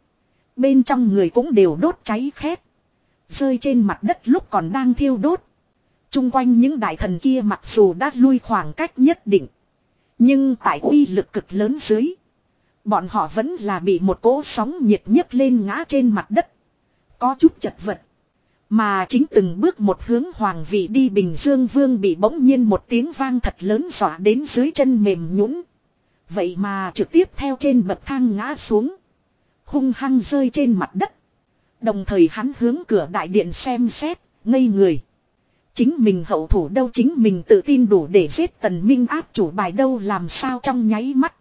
Bên trong người cũng đều đốt cháy khét. Rơi trên mặt đất lúc còn đang thiêu đốt. Trung quanh những đại thần kia mặc dù đã lui khoảng cách nhất định. Nhưng tại uy lực cực lớn dưới. Bọn họ vẫn là bị một cỗ sóng nhiệt nhấc lên ngã trên mặt đất. Có chút chật vật. Mà chính từng bước một hướng hoàng vị đi Bình Dương Vương bị bỗng nhiên một tiếng vang thật lớn dọa đến dưới chân mềm nhũn. Vậy mà trực tiếp theo trên bậc thang ngã xuống. Hung hăng rơi trên mặt đất. Đồng thời hắn hướng cửa đại điện xem xét, ngây người. Chính mình hậu thủ đâu chính mình tự tin đủ để giết tần minh áp chủ bài đâu làm sao trong nháy mắt.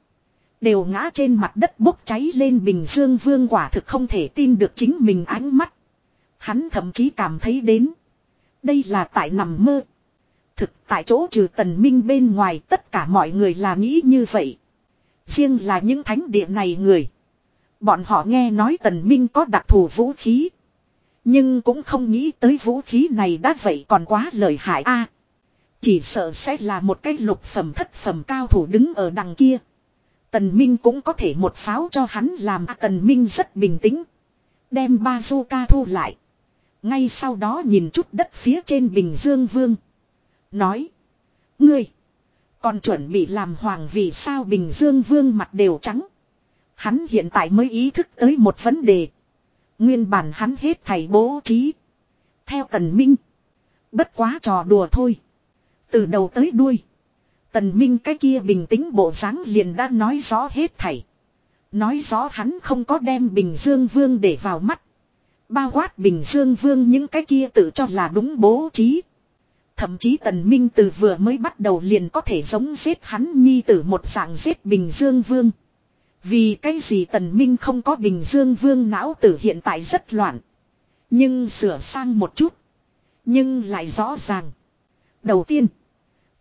Đều ngã trên mặt đất bốc cháy lên Bình Dương Vương quả thực không thể tin được chính mình ánh mắt. Hắn thậm chí cảm thấy đến. Đây là tại nằm mơ. Thực tại chỗ trừ tần minh bên ngoài tất cả mọi người là nghĩ như vậy. Riêng là những thánh địa này người. Bọn họ nghe nói tần minh có đặc thù vũ khí. Nhưng cũng không nghĩ tới vũ khí này đã vậy còn quá lợi hại a. chỉ sợ sẽ là một cái lục phẩm thất phẩm cao thủ đứng ở đằng kia. Tần Minh cũng có thể một pháo cho hắn làm à, Tần Minh rất bình tĩnh. Đem bazooka thu lại. Ngay sau đó nhìn chút đất phía trên Bình Dương Vương. Nói. Ngươi. Còn chuẩn bị làm hoàng vì sao Bình Dương Vương mặt đều trắng. Hắn hiện tại mới ý thức tới một vấn đề. Nguyên bản hắn hết thầy bố trí. Theo Tần Minh. Bất quá trò đùa thôi. Từ đầu tới đuôi. Tần Minh cái kia bình tĩnh bộ dáng liền đã nói rõ hết thảy. Nói rõ hắn không có đem Bình Dương Vương để vào mắt. Bao quát Bình Dương Vương những cái kia tự cho là đúng bố trí. Thậm chí Tần Minh từ vừa mới bắt đầu liền có thể giống giết hắn nhi tử một dạng giết Bình Dương Vương. Vì cái gì Tần Minh không có Bình Dương Vương não tử hiện tại rất loạn. Nhưng sửa sang một chút. Nhưng lại rõ ràng. Đầu tiên.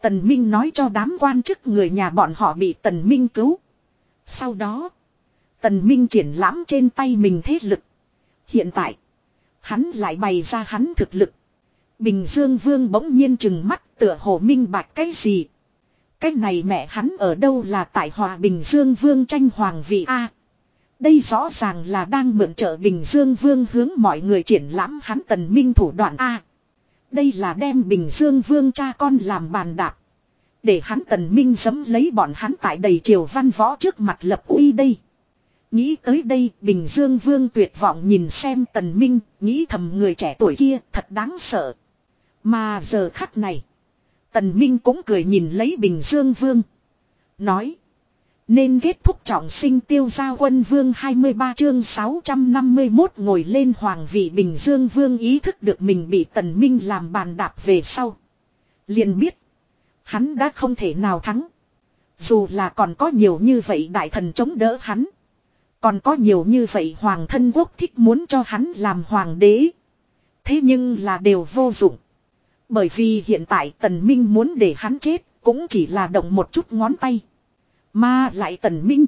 Tần Minh nói cho đám quan chức người nhà bọn họ bị Tần Minh cứu. Sau đó. Tần Minh triển lãm trên tay mình thế lực. Hiện tại. Hắn lại bày ra hắn thực lực. Bình Dương Vương bỗng nhiên chừng mắt tựa hồ minh bạch cái gì. Cái này mẹ hắn ở đâu là tại hòa Bình Dương Vương tranh hoàng vị A. Đây rõ ràng là đang mượn trợ Bình Dương Vương hướng mọi người triển lãm hắn tần minh thủ đoạn A. Đây là đem Bình Dương Vương cha con làm bàn đạp. Để hắn tần minh dấm lấy bọn hắn tại đầy triều văn võ trước mặt lập uy đây. Nghĩ tới đây Bình Dương Vương tuyệt vọng nhìn xem tần minh, nghĩ thầm người trẻ tuổi kia thật đáng sợ. Mà giờ khắc này, tần minh cũng cười nhìn lấy Bình Dương Vương. Nói, nên kết thúc trọng sinh tiêu gia quân vương 23 chương 651 ngồi lên hoàng vị Bình Dương Vương ý thức được mình bị tần minh làm bàn đạp về sau. liền biết, hắn đã không thể nào thắng. Dù là còn có nhiều như vậy đại thần chống đỡ hắn. Còn có nhiều như vậy hoàng thân quốc thích muốn cho hắn làm hoàng đế. Thế nhưng là đều vô dụng. Bởi vì hiện tại tần minh muốn để hắn chết cũng chỉ là động một chút ngón tay. Mà lại tần minh.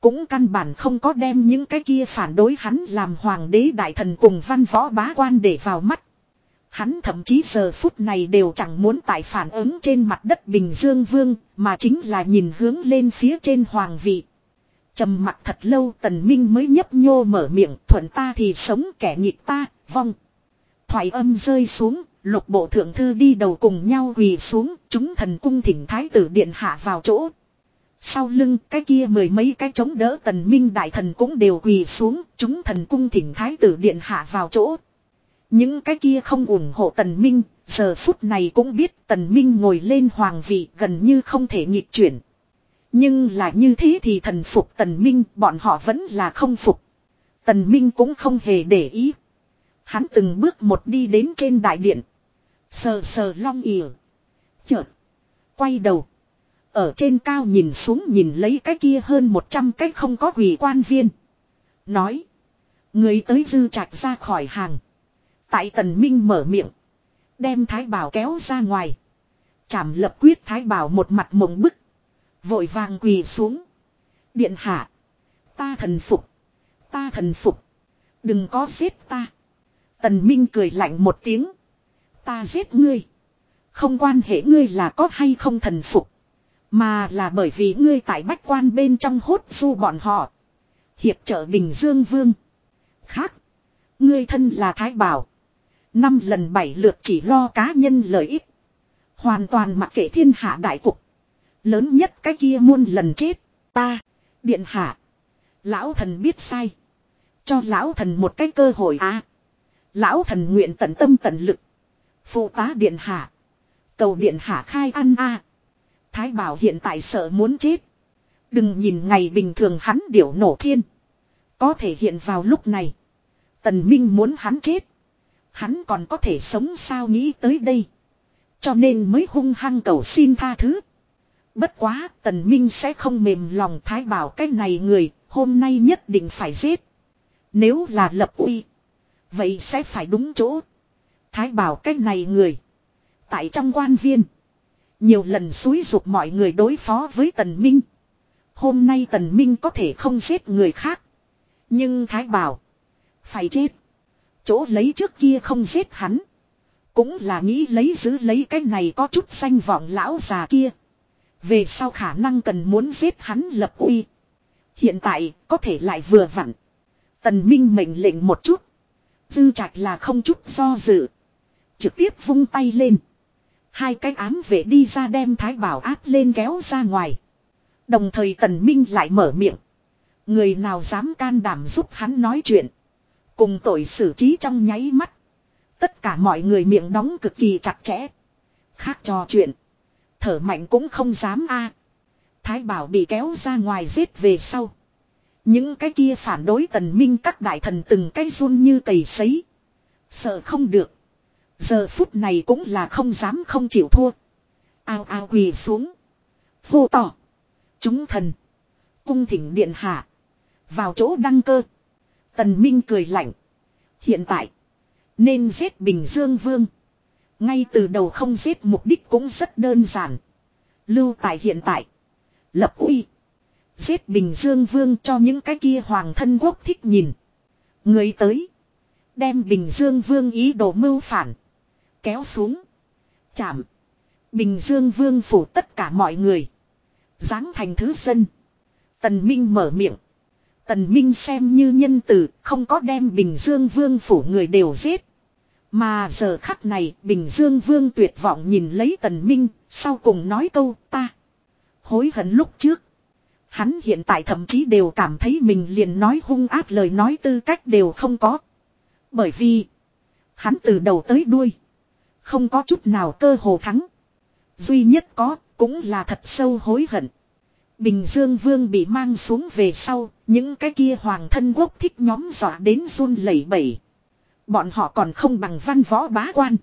Cũng căn bản không có đem những cái kia phản đối hắn làm hoàng đế đại thần cùng văn võ bá quan để vào mắt. Hắn thậm chí giờ phút này đều chẳng muốn tại phản ứng trên mặt đất Bình Dương Vương, mà chính là nhìn hướng lên phía trên hoàng vị. trầm mặt thật lâu tần minh mới nhấp nhô mở miệng thuận ta thì sống kẻ nhịp ta, vong. Thoại âm rơi xuống, lục bộ thượng thư đi đầu cùng nhau quỳ xuống, chúng thần cung thỉnh thái tử điện hạ vào chỗ. Sau lưng cái kia mười mấy cái chống đỡ tần minh đại thần cũng đều quỳ xuống, chúng thần cung thỉnh thái tử điện hạ vào chỗ. Những cái kia không ủng hộ tần minh, giờ phút này cũng biết tần minh ngồi lên hoàng vị gần như không thể nhịp chuyển. Nhưng là như thế thì thần phục tần minh bọn họ vẫn là không phục. Tần minh cũng không hề để ý. Hắn từng bước một đi đến trên đại điện. Sờ sờ long ỉa. Chợt. Quay đầu. Ở trên cao nhìn xuống nhìn lấy cái kia hơn 100 cái không có quỷ quan viên. Nói. Người tới dư trạch ra khỏi hàng. Tại tần minh mở miệng. Đem thái bảo kéo ra ngoài. Chảm lập quyết thái bảo một mặt mộng bức. Vội vàng quỳ xuống. Điện hạ. Ta thần phục. Ta thần phục. Đừng có giết ta. Tần Minh cười lạnh một tiếng. Ta giết ngươi. Không quan hệ ngươi là có hay không thần phục. Mà là bởi vì ngươi tại bách quan bên trong hốt du bọn họ. Hiệp trợ Bình Dương Vương. Khác. Ngươi thân là Thái Bảo. Năm lần bảy lượt chỉ lo cá nhân lợi ích. Hoàn toàn mặc kệ thiên hạ đại cục. Lớn nhất cái kia muôn lần chết. Ta. Điện hạ. Lão thần biết sai. Cho lão thần một cái cơ hội à. Lão thần nguyện tận tâm tận lực. Phụ tá điện hạ. Cầu điện hạ khai ăn a. Thái bảo hiện tại sợ muốn chết. Đừng nhìn ngày bình thường hắn điểu nổ thiên. Có thể hiện vào lúc này. Tần Minh muốn hắn chết. Hắn còn có thể sống sao nghĩ tới đây. Cho nên mới hung hăng cầu xin tha thứ. Bất quá tần minh sẽ không mềm lòng thái bảo cái này người, hôm nay nhất định phải giết. Nếu là lập uy. Vậy sẽ phải đúng chỗ. Thái bảo cái này người. Tại trong quan viên. Nhiều lần xúi dục mọi người đối phó với tần minh. Hôm nay tần minh có thể không giết người khác. Nhưng thái bảo. Phải chết. Chỗ lấy trước kia không giết hắn. Cũng là nghĩ lấy giữ lấy cái này có chút xanh vọng lão già kia. Về sau khả năng cần muốn giết hắn lập uy. Hiện tại có thể lại vừa vặn. Tần Minh mệnh lệnh một chút. Dư trạch là không chút do dự. Trực tiếp vung tay lên. Hai cái ám vệ đi ra đem thái bảo áp lên kéo ra ngoài. Đồng thời tần minh lại mở miệng. Người nào dám can đảm giúp hắn nói chuyện. Cùng tội xử trí trong nháy mắt. Tất cả mọi người miệng đóng cực kỳ chặt chẽ. Khác trò chuyện. Thở mạnh cũng không dám a. Thái bảo bị kéo ra ngoài giết về sau. Những cái kia phản đối tần minh các đại thần từng cái run như cầy sấy. Sợ không được. Giờ phút này cũng là không dám không chịu thua. Ao ao quỳ xuống. Vô tỏ. Chúng thần. Cung thỉnh điện hạ. Vào chỗ đăng cơ. Tần Minh cười lạnh. Hiện tại. Nên giết Bình Dương Vương. Ngay từ đầu không giết mục đích cũng rất đơn giản. Lưu tại hiện tại. Lập uy. Giết Bình Dương Vương cho những cái kia hoàng thân quốc thích nhìn. Người tới. Đem Bình Dương Vương ý đồ mưu phản. Kéo xuống. Chạm. Bình Dương Vương phủ tất cả mọi người. Giáng thành thứ dân. Tần Minh mở miệng. Tần Minh xem như nhân tử, không có đem Bình Dương Vương phủ người đều giết. Mà giờ khắc này, Bình Dương Vương tuyệt vọng nhìn lấy Tần Minh, sau cùng nói câu ta. Hối hận lúc trước. Hắn hiện tại thậm chí đều cảm thấy mình liền nói hung ác lời nói tư cách đều không có. Bởi vì, hắn từ đầu tới đuôi, không có chút nào cơ hồ thắng. Duy nhất có, cũng là thật sâu hối hận. Bình Dương Vương bị mang xuống về sau, những cái kia hoàng thân quốc thích nhóm dọa đến run lẩy bẩy. Bọn họ còn không bằng văn võ bá quan.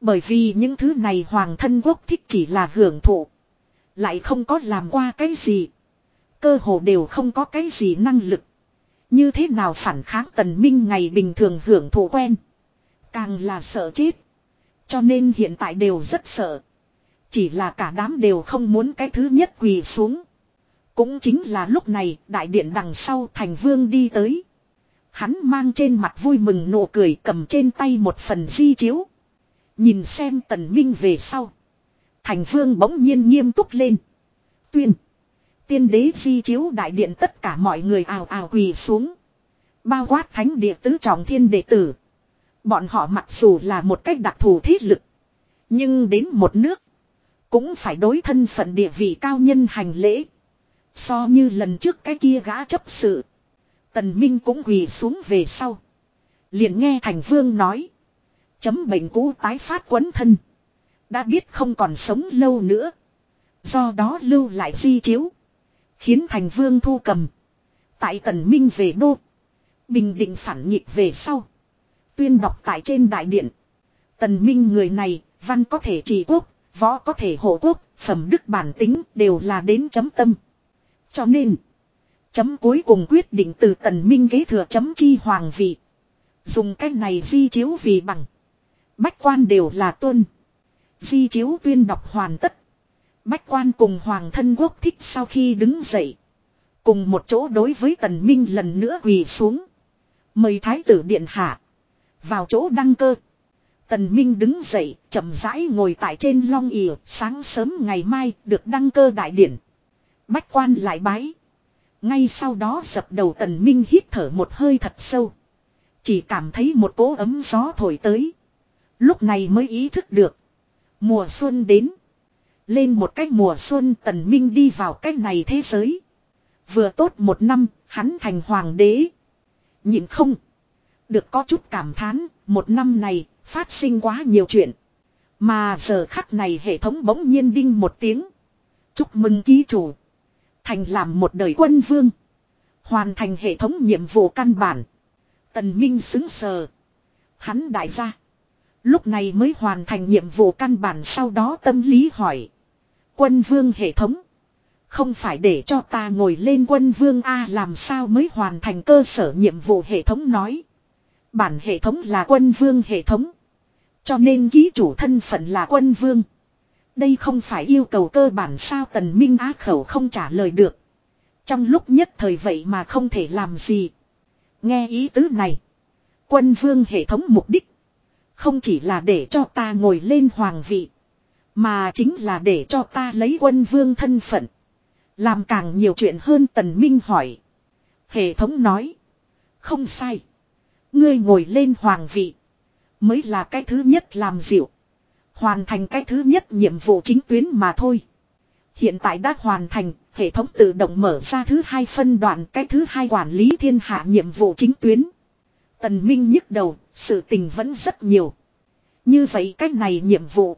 Bởi vì những thứ này hoàng thân quốc thích chỉ là hưởng thụ. Lại không có làm qua cái gì. Cơ hồ đều không có cái gì năng lực. Như thế nào phản kháng tần minh ngày bình thường hưởng thụ quen. Càng là sợ chết. Cho nên hiện tại đều rất sợ. Chỉ là cả đám đều không muốn cái thứ nhất quỳ xuống. Cũng chính là lúc này, đại điện đằng sau thành vương đi tới. Hắn mang trên mặt vui mừng nụ cười cầm trên tay một phần di chiếu. Nhìn xem tần minh về sau. Thành vương bỗng nhiên nghiêm túc lên. Tuyên. Tiên đế di chiếu đại điện tất cả mọi người ào ào quỳ xuống. Bao quát thánh địa tứ trọng thiên đệ tử. Bọn họ mặc dù là một cách đặc thù thiết lực. Nhưng đến một nước. Cũng phải đối thân phận địa vị cao nhân hành lễ. So như lần trước cái kia gã chấp sự. Tần Minh cũng quỳ xuống về sau. Liền nghe thành vương nói. Chấm bệnh cũ tái phát quấn thân. Đã biết không còn sống lâu nữa. Do đó lưu lại di chiếu. Khiến thành vương thu cầm. Tại tần minh về đô. Bình định phản nghịch về sau. Tuyên đọc tại trên đại điện. Tần minh người này, văn có thể trị quốc, võ có thể hộ quốc, phẩm đức bản tính đều là đến chấm tâm. Cho nên, chấm cuối cùng quyết định từ tần minh kế thừa chấm chi hoàng vị. Dùng cách này di chiếu vì bằng. Bách quan đều là tuân. Di chiếu tuyên đọc hoàn tất. Bách quan cùng hoàng thân quốc thích sau khi đứng dậy. Cùng một chỗ đối với tần minh lần nữa quỳ xuống. Mời thái tử điện hạ. Vào chỗ đăng cơ. Tần Minh đứng dậy, chậm rãi ngồi tại trên long ỉa, sáng sớm ngày mai được đăng cơ đại điển. Bách quan lại bái. Ngay sau đó dập đầu Tần Minh hít thở một hơi thật sâu. Chỉ cảm thấy một cỗ ấm gió thổi tới. Lúc này mới ý thức được. Mùa xuân đến. Lên một cách mùa xuân Tần Minh đi vào cách này thế giới. Vừa tốt một năm, hắn thành hoàng đế. Nhìn không. Được có chút cảm thán, một năm này, phát sinh quá nhiều chuyện. Mà giờ khắc này hệ thống bỗng nhiên đinh một tiếng. Chúc mừng ký chủ. Thành làm một đời quân vương. Hoàn thành hệ thống nhiệm vụ căn bản. Tần Minh xứng sờ. Hắn đại gia. Lúc này mới hoàn thành nhiệm vụ căn bản sau đó tâm lý hỏi. Quân vương hệ thống. Không phải để cho ta ngồi lên quân vương A làm sao mới hoàn thành cơ sở nhiệm vụ hệ thống nói. Bản hệ thống là quân vương hệ thống. Cho nên ký chủ thân phận là quân vương. Đây không phải yêu cầu cơ bản sao tần minh á khẩu không trả lời được. Trong lúc nhất thời vậy mà không thể làm gì. Nghe ý tứ này. Quân vương hệ thống mục đích. Không chỉ là để cho ta ngồi lên hoàng vị. Mà chính là để cho ta lấy quân vương thân phận. Làm càng nhiều chuyện hơn tần minh hỏi. Hệ thống nói. Không sai. Ngươi ngồi lên hoàng vị. Mới là cái thứ nhất làm dịu. Hoàn thành cái thứ nhất nhiệm vụ chính tuyến mà thôi. Hiện tại đã hoàn thành, hệ thống tự động mở ra thứ hai phân đoạn cái thứ hai quản lý thiên hạ nhiệm vụ chính tuyến. Tần Minh nhức đầu, sự tình vẫn rất nhiều. Như vậy cách này nhiệm vụ.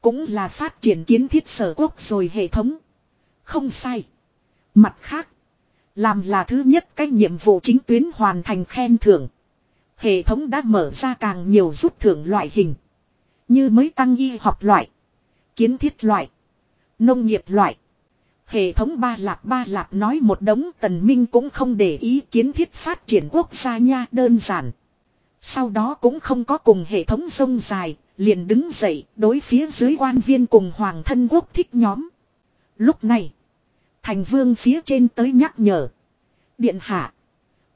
Cũng là phát triển kiến thiết sở quốc rồi hệ thống. Không sai. Mặt khác. Làm là thứ nhất cách nhiệm vụ chính tuyến hoàn thành khen thưởng. Hệ thống đã mở ra càng nhiều rút thưởng loại hình. Như mới tăng y học loại. Kiến thiết loại. Nông nghiệp loại. Hệ thống ba lạp ba lạp nói một đống tần minh cũng không để ý kiến thiết phát triển quốc gia nha đơn giản. Sau đó cũng không có cùng hệ thống sông dài, liền đứng dậy đối phía dưới quan viên cùng hoàng thân quốc thích nhóm. Lúc này, thành vương phía trên tới nhắc nhở. Điện hạ,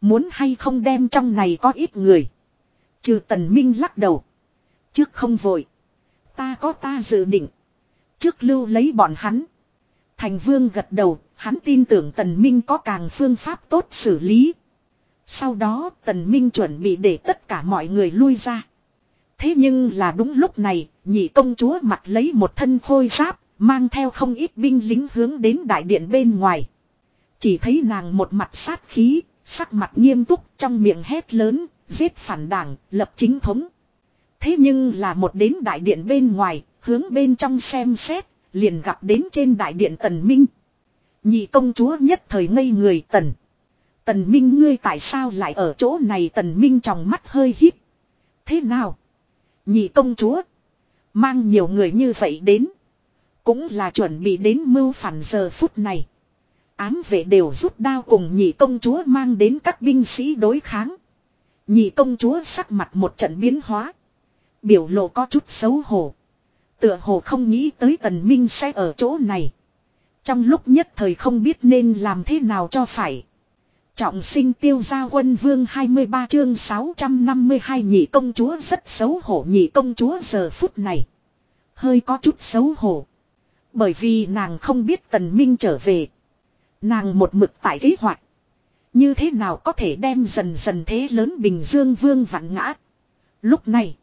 muốn hay không đem trong này có ít người. Trừ tần minh lắc đầu. Trước không vội. Ta có ta dự định. Trước lưu lấy bọn hắn. Thành vương gật đầu, hắn tin tưởng tần minh có càng phương pháp tốt xử lý. Sau đó tần minh chuẩn bị để tất cả mọi người lui ra. Thế nhưng là đúng lúc này, nhị công chúa mặc lấy một thân khôi giáp, mang theo không ít binh lính hướng đến đại điện bên ngoài. Chỉ thấy nàng một mặt sát khí, sắc mặt nghiêm túc trong miệng hét lớn, giết phản đảng, lập chính thống. Thế nhưng là một đến đại điện bên ngoài, hướng bên trong xem xét, liền gặp đến trên đại điện tần minh. Nhị công chúa nhất thời ngây người tần. Tần minh ngươi tại sao lại ở chỗ này tần minh trong mắt hơi híp Thế nào? Nhị công chúa. Mang nhiều người như vậy đến. Cũng là chuẩn bị đến mưu phản giờ phút này. Ám vệ đều rút đao cùng nhị công chúa mang đến các binh sĩ đối kháng. Nhị công chúa sắc mặt một trận biến hóa. Biểu lộ có chút xấu hổ. Tựa hồ không nghĩ tới tần minh sẽ ở chỗ này. Trong lúc nhất thời không biết nên làm thế nào cho phải. Trọng sinh tiêu gia quân vương 23 chương 652 nhị công chúa rất xấu hổ nhị công chúa giờ phút này. Hơi có chút xấu hổ. Bởi vì nàng không biết tần minh trở về. Nàng một mực tại kế hoạch. Như thế nào có thể đem dần dần thế lớn Bình Dương vương vặn ngã. Lúc này.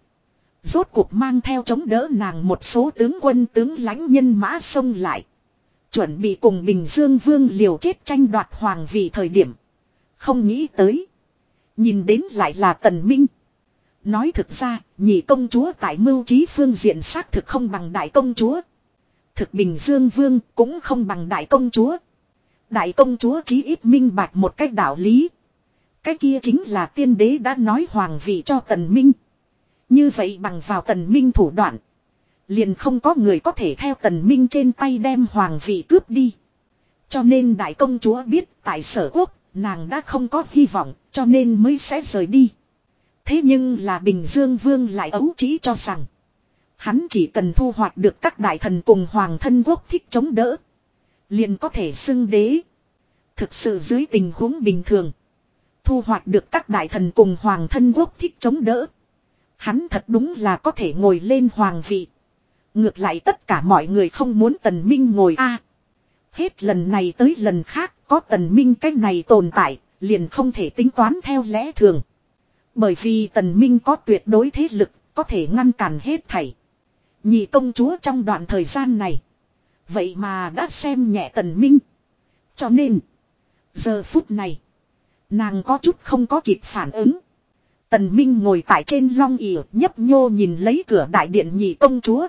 Rốt cuộc mang theo chống đỡ nàng một số tướng quân tướng lãnh nhân mã xông lại. Chuẩn bị cùng Bình Dương vương liều chết tranh đoạt hoàng vị thời điểm. Không nghĩ tới. Nhìn đến lại là tần minh. Nói thực ra, nhị công chúa tại mưu trí phương diện xác thực không bằng đại công chúa. Thực Bình Dương Vương cũng không bằng đại công chúa. Đại công chúa chí ít minh bạch một cách đạo lý. Cái kia chính là tiên đế đã nói hoàng vị cho tần minh. Như vậy bằng vào tần minh thủ đoạn. Liền không có người có thể theo tần minh trên tay đem hoàng vị cướp đi. Cho nên đại công chúa biết tại sở quốc, nàng đã không có hy vọng, cho nên mới sẽ rời đi. Thế nhưng là Bình Dương Vương lại ấu trí cho rằng. Hắn chỉ cần thu hoạch được các đại thần cùng hoàng thân quốc thích chống đỡ. Liền có thể xưng đế. Thực sự dưới tình huống bình thường. Thu hoạch được các đại thần cùng hoàng thân quốc thích chống đỡ. Hắn thật đúng là có thể ngồi lên hoàng vị. Ngược lại tất cả mọi người không muốn tần minh ngồi a. hết lần này tới lần khác có tần minh cái này tồn tại, liền không thể tính toán theo lẽ thường. Bởi vì tần minh có tuyệt đối thế lực, có thể ngăn cản hết thảy. Nhị công chúa trong đoạn thời gian này. Vậy mà đã xem nhẹ tần minh. Cho nên. Giờ phút này. Nàng có chút không có kịp phản ứng. Tần Minh ngồi tại trên long ỉa nhấp nhô nhìn lấy cửa đại điện nhị công chúa.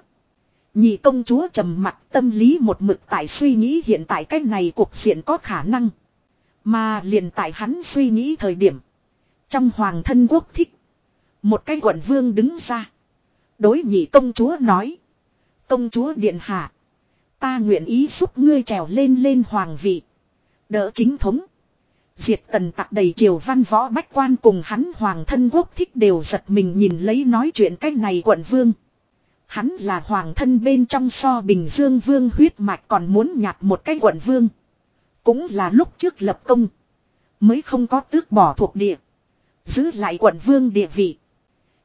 Nhị công chúa trầm mặt, tâm lý một mực tại suy nghĩ hiện tại cách này cuộc diện có khả năng. Mà liền tại hắn suy nghĩ thời điểm. Trong hoàng thân quốc thích. Một cái quận vương đứng ra. Đối nhị công chúa nói. Công chúa điện hạ. Ta nguyện ý giúp ngươi trèo lên lên hoàng vị. Đỡ chính thống. Diệt tần tặc đầy triều văn võ bách quan cùng hắn hoàng thân quốc thích đều giật mình nhìn lấy nói chuyện cách này quận vương. Hắn là hoàng thân bên trong so bình dương vương huyết mạch còn muốn nhặt một cái quận vương. Cũng là lúc trước lập công. Mới không có tước bỏ thuộc địa. Giữ lại quận vương địa vị.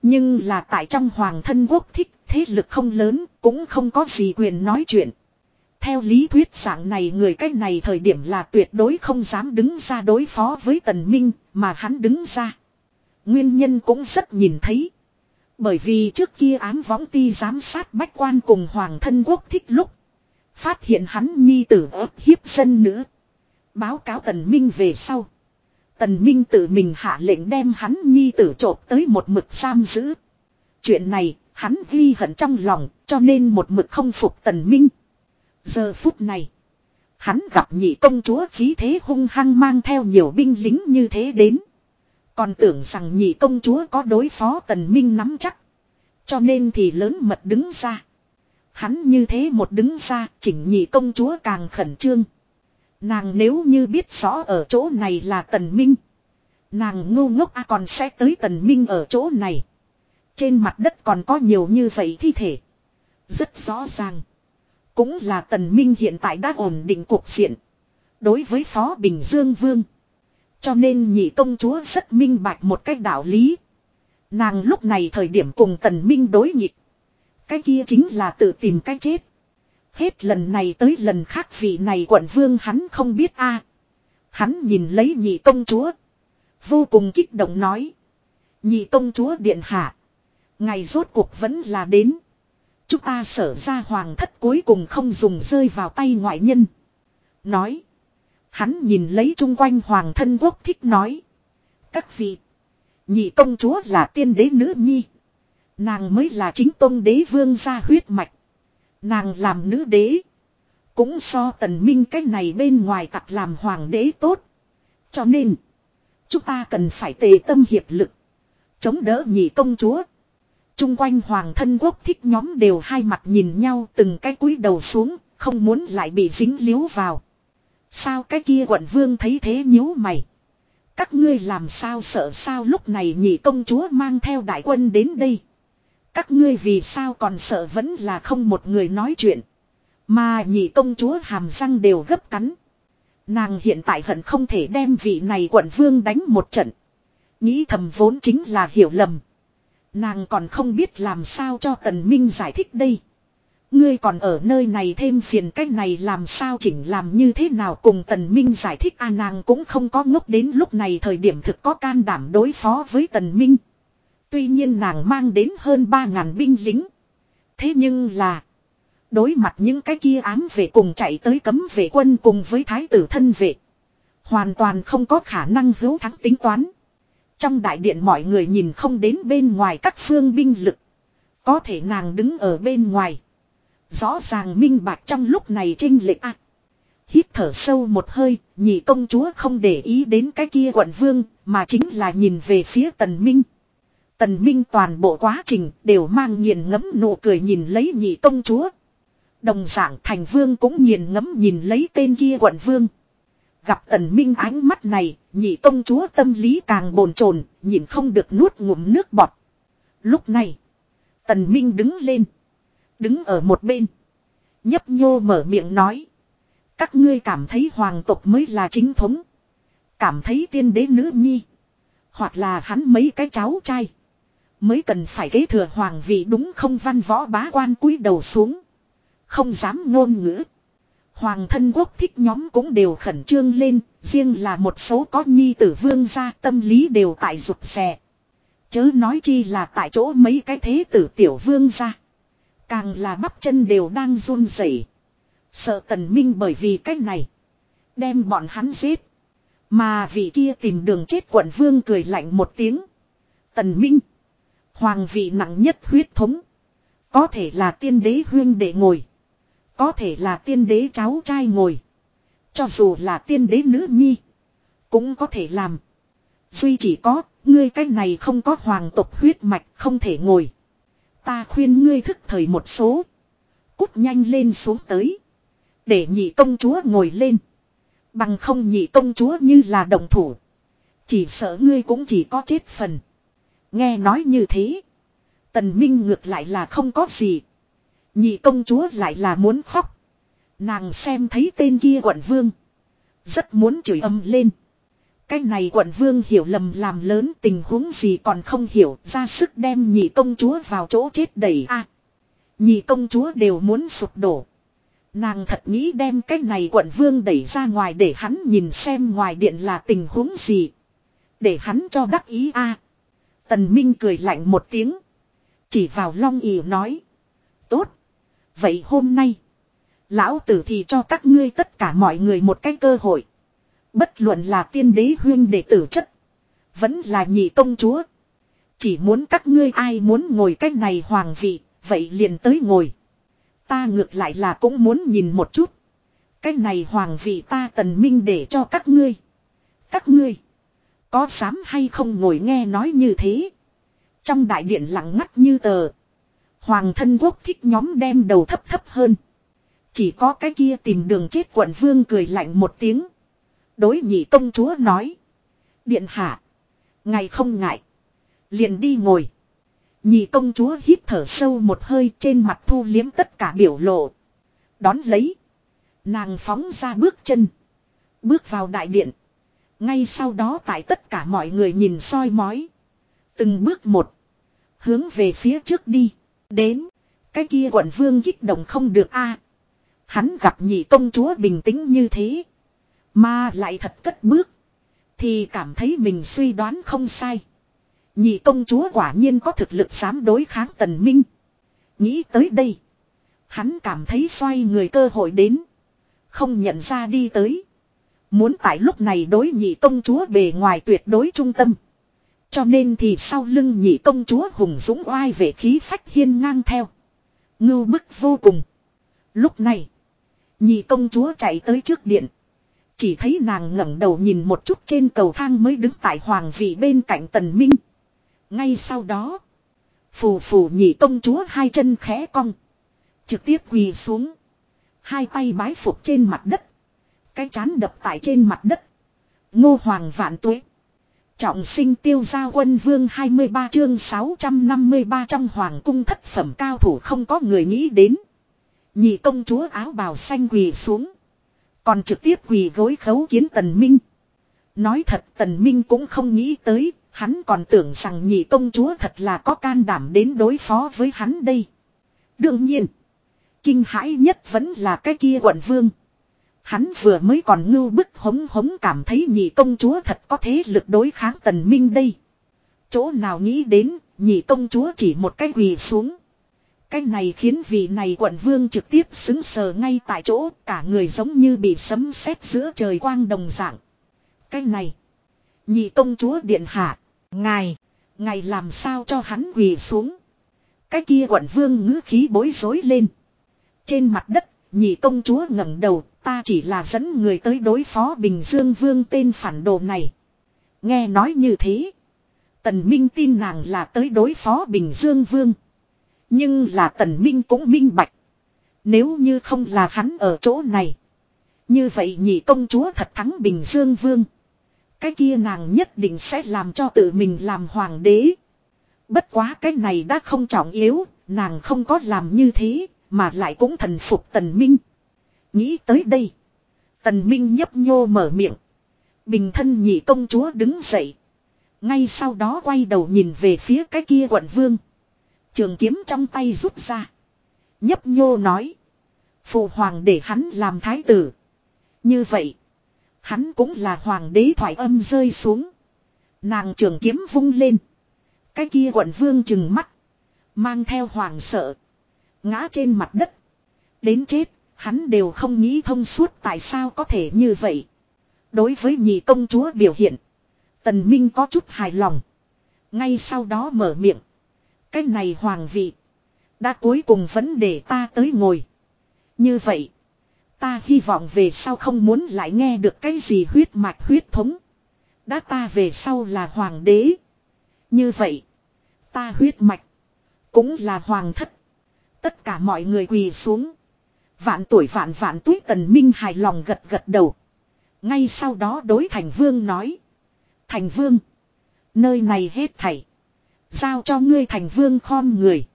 Nhưng là tại trong hoàng thân quốc thích thế lực không lớn cũng không có gì quyền nói chuyện. Theo lý thuyết dạng này người cách này thời điểm là tuyệt đối không dám đứng ra đối phó với tần minh, mà hắn đứng ra. Nguyên nhân cũng rất nhìn thấy. Bởi vì trước kia ám võng ti giám sát bách quan cùng hoàng thân quốc thích lúc. Phát hiện hắn nhi tử ớt hiếp dân nữ. Báo cáo tần minh về sau. Tần minh tự mình hạ lệnh đem hắn nhi tử trộp tới một mực giam giữ. Chuyện này, hắn ghi hận trong lòng, cho nên một mực không phục tần minh. Giờ phút này. Hắn gặp nhị công chúa khí thế hung hăng mang theo nhiều binh lính như thế đến. Còn tưởng rằng nhị công chúa có đối phó tần minh nắm chắc. Cho nên thì lớn mật đứng ra. Hắn như thế một đứng ra, chỉnh nhị công chúa càng khẩn trương. Nàng nếu như biết rõ ở chỗ này là tần minh. Nàng ngu ngốc à còn sẽ tới tần minh ở chỗ này. Trên mặt đất còn có nhiều như vậy thi thể. Rất rõ ràng. Cũng là tần minh hiện tại đã ổn định cuộc diện. Đối với Phó Bình Dương Vương. Cho nên nhị công chúa rất minh bạch một cách đạo lý. Nàng lúc này thời điểm cùng tần minh đối nghịch. Cái kia chính là tự tìm cái chết. Hết lần này tới lần khác vị này quận vương hắn không biết a. Hắn nhìn lấy nhị công chúa. Vô cùng kích động nói. Nhị công chúa điện hạ. Ngày rốt cuộc vẫn là đến. Chúng ta sở ra hoàng thất cuối cùng không dùng rơi vào tay ngoại nhân. Nói. Hắn nhìn lấy chung quanh hoàng thân quốc thích nói. Các vị. Nhị công chúa là tiên đế nữ nhi. Nàng mới là chính tôn đế vương gia huyết mạch. Nàng làm nữ đế. Cũng so tần minh cái này bên ngoài tặc làm hoàng đế tốt. Cho nên. Chúng ta cần phải tề tâm hiệp lực. Chống đỡ nhị công chúa. Trung quanh hoàng thân quốc thích nhóm đều hai mặt nhìn nhau từng cái cúi đầu xuống. Không muốn lại bị dính liếu vào. Sao cái kia quận vương thấy thế nhíu mày. Các ngươi làm sao sợ sao lúc này nhị công chúa mang theo đại quân đến đây. Các ngươi vì sao còn sợ vẫn là không một người nói chuyện. Mà nhị công chúa hàm răng đều gấp cắn. Nàng hiện tại hận không thể đem vị này quận vương đánh một trận. Nghĩ thầm vốn chính là hiểu lầm. Nàng còn không biết làm sao cho Tần Minh giải thích đây. Ngươi còn ở nơi này thêm phiền cách này làm sao chỉnh làm như thế nào cùng Tần Minh giải thích a nàng cũng không có ngốc đến lúc này thời điểm thực có can đảm đối phó với Tần Minh. Tuy nhiên nàng mang đến hơn 3.000 binh lính. Thế nhưng là. Đối mặt những cái kia ám về cùng chạy tới cấm vệ quân cùng với thái tử thân vệ. Hoàn toàn không có khả năng hữu thắng tính toán. Trong đại điện mọi người nhìn không đến bên ngoài các phương binh lực. Có thể nàng đứng ở bên ngoài. Rõ ràng minh bạch trong lúc này trinh lệ ác. Hít thở sâu một hơi, nhị công chúa không để ý đến cái kia quận vương, mà chính là nhìn về phía tần minh. Tần minh toàn bộ quá trình đều mang nghiền ngẫm nụ cười nhìn lấy nhị công chúa. Đồng dạng thành vương cũng nghiền ngẫm nhìn lấy tên kia quận vương. Gặp tần minh ánh mắt này, nhị công chúa tâm lý càng bồn chồn, nhìn không được nuốt ngụm nước bọt. Lúc này, tần minh đứng lên. Đứng ở một bên. Nhấp nhô mở miệng nói. Các ngươi cảm thấy hoàng tộc mới là chính thống. Cảm thấy tiên đế nữ nhi. Hoặc là hắn mấy cái cháu trai. Mới cần phải kế thừa hoàng vị đúng không văn võ bá quan cúi đầu xuống. Không dám ngôn ngữ. Hoàng thân quốc thích nhóm cũng đều khẩn trương lên, riêng là một số có nhi tử vương gia tâm lý đều tại rụt xè. Chớ nói chi là tại chỗ mấy cái thế tử tiểu vương gia. Càng là bắp chân đều đang run rẩy. Sợ tần minh bởi vì cách này. Đem bọn hắn giết. Mà vị kia tìm đường chết quận vương cười lạnh một tiếng. Tần minh. Hoàng vị nặng nhất huyết thống. Có thể là tiên đế huyên để ngồi. Có thể là tiên đế cháu trai ngồi. Cho dù là tiên đế nữ nhi. Cũng có thể làm. Duy chỉ có, ngươi cái này không có hoàng tộc huyết mạch không thể ngồi. Ta khuyên ngươi thức thời một số. Cút nhanh lên xuống tới. Để nhị công chúa ngồi lên. Bằng không nhị công chúa như là đồng thủ. Chỉ sợ ngươi cũng chỉ có chết phần. Nghe nói như thế. Tần Minh ngược lại là không có gì. Nhị công chúa lại là muốn khóc. Nàng xem thấy tên kia quận vương. Rất muốn chửi âm lên. Cái này quận vương hiểu lầm làm lớn tình huống gì còn không hiểu, ra sức đem nhị công chúa vào chỗ chết đầy a Nhị công chúa đều muốn sụp đổ. Nàng thật nghĩ đem cái này quận vương đẩy ra ngoài để hắn nhìn xem ngoài điện là tình huống gì. Để hắn cho đắc ý a Tần Minh cười lạnh một tiếng. Chỉ vào long ỉ nói. Tốt. Vậy hôm nay. Lão tử thì cho các ngươi tất cả mọi người một cái cơ hội. Bất luận là tiên đế huyên đệ tử chất. Vẫn là nhị công chúa. Chỉ muốn các ngươi ai muốn ngồi cách này hoàng vị. Vậy liền tới ngồi. Ta ngược lại là cũng muốn nhìn một chút. cách này hoàng vị ta tần minh để cho các ngươi. Các ngươi. Có dám hay không ngồi nghe nói như thế. Trong đại điện lặng ngắt như tờ. Hoàng thân quốc thích nhóm đem đầu thấp thấp hơn. Chỉ có cái kia tìm đường chết quận vương cười lạnh một tiếng. Đối nhị công chúa nói. Điện hạ. Ngày không ngại. Liền đi ngồi. Nhị công chúa hít thở sâu một hơi trên mặt thu liếm tất cả biểu lộ. Đón lấy. Nàng phóng ra bước chân. Bước vào đại điện. Ngay sau đó tại tất cả mọi người nhìn soi mói. Từng bước một. Hướng về phía trước đi. Đến. Cái kia quận vương kích động không được a Hắn gặp nhị công chúa bình tĩnh như thế. Mà lại thật cất bước. Thì cảm thấy mình suy đoán không sai. Nhị công chúa quả nhiên có thực lực dám đối kháng tần minh. Nghĩ tới đây. Hắn cảm thấy xoay người cơ hội đến. Không nhận ra đi tới. Muốn tại lúc này đối nhị công chúa bề ngoài tuyệt đối trung tâm. Cho nên thì sau lưng nhị công chúa hùng dũng oai về khí phách hiên ngang theo. Ngưu bức vô cùng. Lúc này. Nhị công chúa chạy tới trước điện. Chỉ thấy nàng ngẩng đầu nhìn một chút trên cầu thang mới đứng tại hoàng vị bên cạnh tần minh. Ngay sau đó. Phù phù nhị công chúa hai chân khẽ cong. Trực tiếp quỳ xuống. Hai tay bái phục trên mặt đất. Cái chán đập tại trên mặt đất. Ngô hoàng vạn tuế. Trọng sinh tiêu gia quân vương 23 chương 653 trong hoàng cung thất phẩm cao thủ không có người nghĩ đến. Nhị công chúa áo bào xanh quỳ xuống. Còn trực tiếp quỳ gối khấu kiến tần minh. Nói thật tần minh cũng không nghĩ tới, hắn còn tưởng rằng nhị công chúa thật là có can đảm đến đối phó với hắn đây. Đương nhiên, kinh hãi nhất vẫn là cái kia quận vương. Hắn vừa mới còn ngưu bức hống hống cảm thấy nhị công chúa thật có thế lực đối kháng tần minh đây. Chỗ nào nghĩ đến, nhị công chúa chỉ một cái quỳ xuống. Cái này khiến vị này quận vương trực tiếp xứng sờ ngay tại chỗ, cả người giống như bị sấm sét giữa trời quang đồng dạng. Cái này, nhị công chúa điện hạ, ngài, ngài làm sao cho hắn quỳ xuống. Cái kia quận vương ngữ khí bối rối lên. Trên mặt đất, nhị công chúa ngẩng đầu, ta chỉ là dẫn người tới đối phó Bình Dương Vương tên phản đồ này. Nghe nói như thế. Tần Minh tin nàng là tới đối phó Bình Dương Vương. Nhưng là Tần Minh cũng minh bạch. Nếu như không là hắn ở chỗ này. Như vậy nhị công chúa thật thắng Bình Dương Vương. Cái kia nàng nhất định sẽ làm cho tự mình làm hoàng đế. Bất quá cái này đã không trọng yếu, nàng không có làm như thế, mà lại cũng thần phục Tần Minh. Nghĩ tới đây. Tần Minh nhấp nhô mở miệng. Bình thân nhị công chúa đứng dậy. Ngay sau đó quay đầu nhìn về phía cái kia quận vương. Trường kiếm trong tay rút ra. Nhấp nhô nói. Phụ hoàng để hắn làm thái tử. Như vậy. Hắn cũng là hoàng đế thoại âm rơi xuống. Nàng trường kiếm vung lên. Cái kia quận vương chừng mắt. Mang theo hoàng sợ. Ngã trên mặt đất. Đến chết. Hắn đều không nghĩ thông suốt tại sao có thể như vậy. Đối với nhị công chúa biểu hiện. Tần Minh có chút hài lòng. Ngay sau đó mở miệng. Cái này hoàng vị. Đã cuối cùng vẫn để ta tới ngồi. Như vậy. Ta hy vọng về sau không muốn lại nghe được cái gì huyết mạch huyết thống. Đã ta về sau là hoàng đế. Như vậy. Ta huyết mạch. Cũng là hoàng thất. Tất cả mọi người quỳ xuống. Vạn tuổi vạn vạn túi tần minh hài lòng gật gật đầu. Ngay sau đó đối thành vương nói. Thành vương. Nơi này hết thảy. Giao cho ngươi thành vương khom người.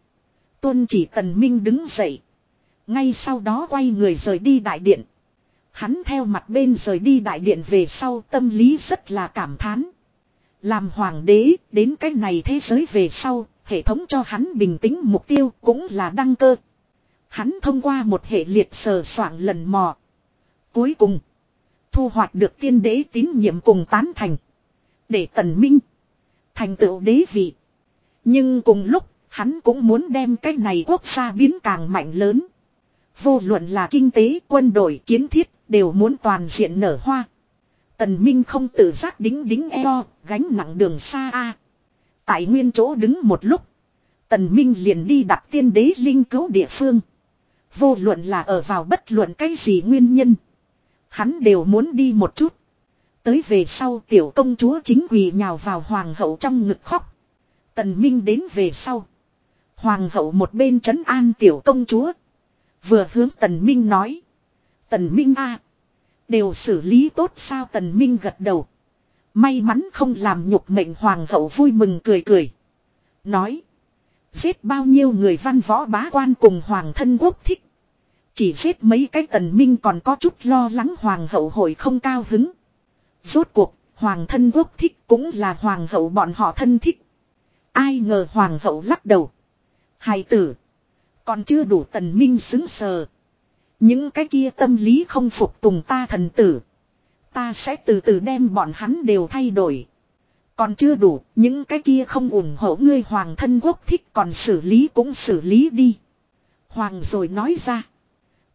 Tuân chỉ tần minh đứng dậy. Ngay sau đó quay người rời đi đại điện. Hắn theo mặt bên rời đi đại điện về sau tâm lý rất là cảm thán. Làm hoàng đế đến cái này thế giới về sau, hệ thống cho hắn bình tĩnh mục tiêu cũng là đăng cơ. Hắn thông qua một hệ liệt sờ soạn lần mò. Cuối cùng, thu hoạch được tiên đế tín nhiệm cùng tán thành. Để tần minh, thành tựu đế vị. Nhưng cùng lúc, hắn cũng muốn đem cái này quốc gia biến càng mạnh lớn. Vô luận là kinh tế, quân đội, kiến thiết, đều muốn toàn diện nở hoa. Tần Minh không tự giác đính đính eo, gánh nặng đường xa a. Tại nguyên chỗ đứng một lúc, Tần Minh liền đi đặt tiên đế linh cứu địa phương. Vô luận là ở vào bất luận cái gì nguyên nhân. Hắn đều muốn đi một chút. Tới về sau tiểu công chúa chính quỳ nhào vào hoàng hậu trong ngực khóc. Tần Minh đến về sau. Hoàng hậu một bên trấn an tiểu công chúa. Vừa hướng Tần Minh nói. Tần Minh a Đều xử lý tốt sao Tần Minh gật đầu. May mắn không làm nhục mệnh hoàng hậu vui mừng cười cười. Nói. Giết bao nhiêu người văn võ bá quan cùng hoàng thân quốc thích. Chỉ giết mấy cái tần minh còn có chút lo lắng hoàng hậu hồi không cao hứng. Rốt cuộc, hoàng thân quốc thích cũng là hoàng hậu bọn họ thân thích. Ai ngờ hoàng hậu lắc đầu. Hài tử. Còn chưa đủ tần minh xứng sờ. Những cái kia tâm lý không phục tùng ta thần tử. Ta sẽ từ từ đem bọn hắn đều thay đổi. Còn chưa đủ, những cái kia không ủng hộ ngươi hoàng thân quốc thích còn xử lý cũng xử lý đi. Hoàng rồi nói ra.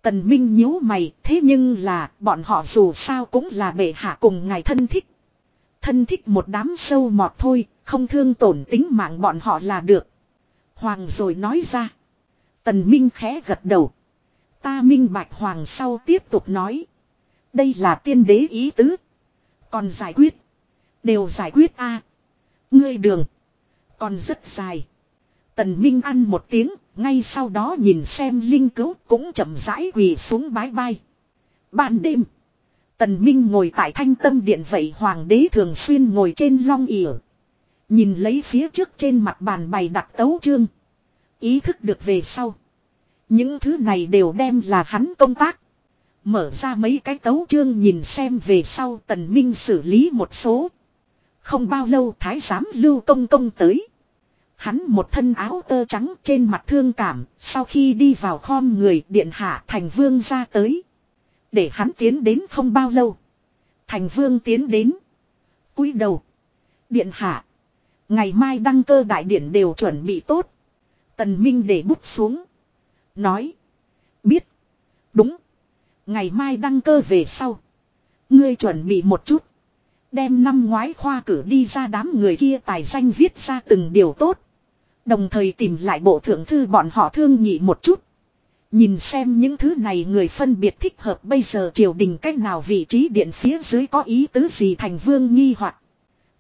Tần Minh nhíu mày, thế nhưng là, bọn họ dù sao cũng là bệ hạ cùng ngài thân thích. Thân thích một đám sâu mọt thôi, không thương tổn tính mạng bọn họ là được. Hoàng rồi nói ra. Tần Minh khẽ gật đầu. Ta minh bạch Hoàng sau tiếp tục nói. Đây là tiên đế ý tứ. Còn giải quyết. Đều giải quyết a Ngươi đường. Còn rất dài. Tần Minh ăn một tiếng, ngay sau đó nhìn xem Linh cứu cũng chậm rãi quỳ xuống bái bai. Ban đêm. Tần Minh ngồi tại thanh tâm điện vậy hoàng đế thường xuyên ngồi trên long ỉa. Nhìn lấy phía trước trên mặt bàn bày đặt tấu chương. Ý thức được về sau. Những thứ này đều đem là hắn công tác. Mở ra mấy cái tấu chương nhìn xem về sau tần minh xử lý một số. Không bao lâu thái giám lưu công công tới. Hắn một thân áo tơ trắng trên mặt thương cảm, sau khi đi vào khom người điện hạ thành vương ra tới. Để hắn tiến đến không bao lâu. Thành vương tiến đến. cúi đầu. Điện hạ. Ngày mai đăng cơ đại điển đều chuẩn bị tốt. Tần Minh để bút xuống. Nói. Biết. Đúng. Ngày mai đăng cơ về sau. Ngươi chuẩn bị một chút. Đem năm ngoái khoa cử đi ra đám người kia tài danh viết ra từng điều tốt. Đồng thời tìm lại bộ thượng thư bọn họ thương nhị một chút. Nhìn xem những thứ này người phân biệt thích hợp bây giờ triều đình cách nào vị trí điện phía dưới có ý tứ gì thành vương nghi hoặc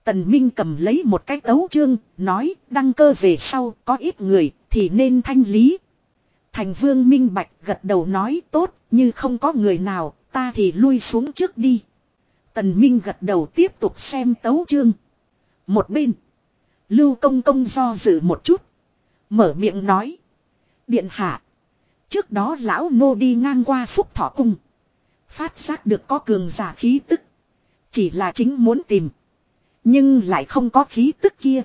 Tần Minh cầm lấy một cái tấu chương, nói đăng cơ về sau có ít người thì nên thanh lý. Thành vương minh bạch gật đầu nói tốt, như không có người nào, ta thì lui xuống trước đi. Tần Minh gật đầu tiếp tục xem tấu chương. Một bên. Lưu công công do dự một chút. Mở miệng nói. Điện hạ. Trước đó lão nô đi ngang qua phúc thọ cung. Phát giác được có cường giả khí tức. Chỉ là chính muốn tìm. Nhưng lại không có khí tức kia.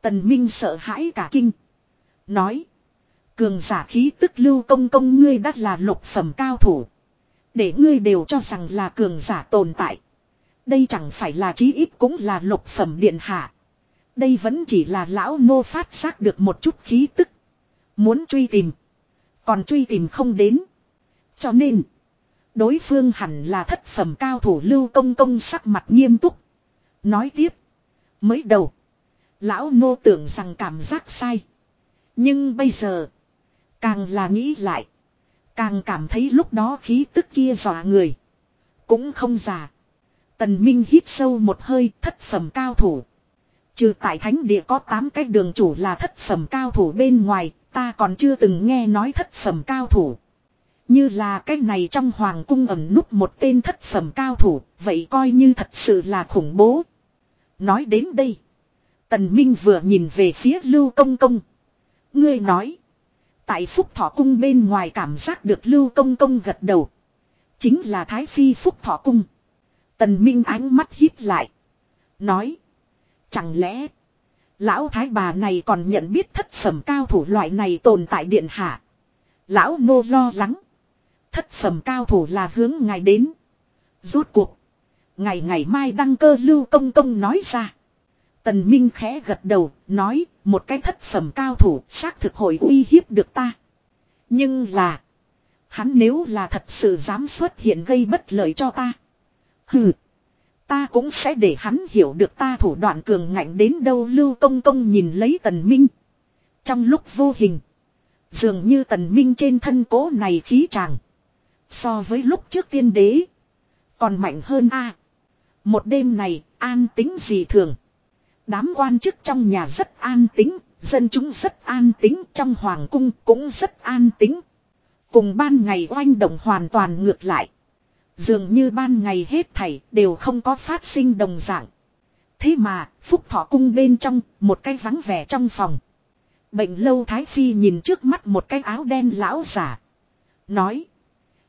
Tần Minh sợ hãi cả kinh. Nói. Cường giả khí tức lưu công công ngươi đắt là lục phẩm cao thủ. Để ngươi đều cho rằng là cường giả tồn tại. Đây chẳng phải là chí ít cũng là lục phẩm điện hạ. Đây vẫn chỉ là lão nô phát giác được một chút khí tức. Muốn truy tìm. Còn truy tìm không đến. Cho nên. Đối phương hẳn là thất phẩm cao thủ lưu công công sắc mặt nghiêm túc. Nói tiếp. Mới đầu. Lão nô tưởng rằng cảm giác sai. Nhưng bây giờ. Càng là nghĩ lại. Càng cảm thấy lúc đó khí tức kia dọa người. Cũng không giả. Tần Minh hít sâu một hơi thất phẩm cao thủ. Trừ tại thánh địa có 8 cái đường chủ là thất phẩm cao thủ bên ngoài, ta còn chưa từng nghe nói thất phẩm cao thủ. Như là cái này trong hoàng cung ẩm núp một tên thất phẩm cao thủ, vậy coi như thật sự là khủng bố. Nói đến đây. Tần Minh vừa nhìn về phía Lưu Công Công. Ngươi nói. Tại Phúc Thọ Cung bên ngoài cảm giác được Lưu Công Công gật đầu. Chính là Thái Phi Phúc Thọ Cung. Tần Minh ánh mắt hít lại. Nói. Chẳng lẽ. Lão thái bà này còn nhận biết thất phẩm cao thủ loại này tồn tại điện hạ. Lão nô lo lắng. Thất phẩm cao thủ là hướng ngài đến. Rốt cuộc. Ngày ngày mai đăng cơ lưu công công nói ra. Tần Minh khẽ gật đầu, nói, một cái thất phẩm cao thủ xác thực hội uy hiếp được ta. Nhưng là, hắn nếu là thật sự dám xuất hiện gây bất lợi cho ta. Hừ, ta cũng sẽ để hắn hiểu được ta thủ đoạn cường ngạnh đến đâu lưu công công nhìn lấy tần minh. Trong lúc vô hình, dường như tần minh trên thân cố này khí tràng. So với lúc trước tiên đế, còn mạnh hơn a Một đêm này, an tính gì thường. Đám quan chức trong nhà rất an tính, dân chúng rất an tính, trong hoàng cung cũng rất an tính. Cùng ban ngày oanh động hoàn toàn ngược lại. Dường như ban ngày hết thảy đều không có phát sinh đồng dạng. Thế mà, phúc thọ cung bên trong, một cái vắng vẻ trong phòng. Bệnh lâu Thái Phi nhìn trước mắt một cái áo đen lão giả. Nói.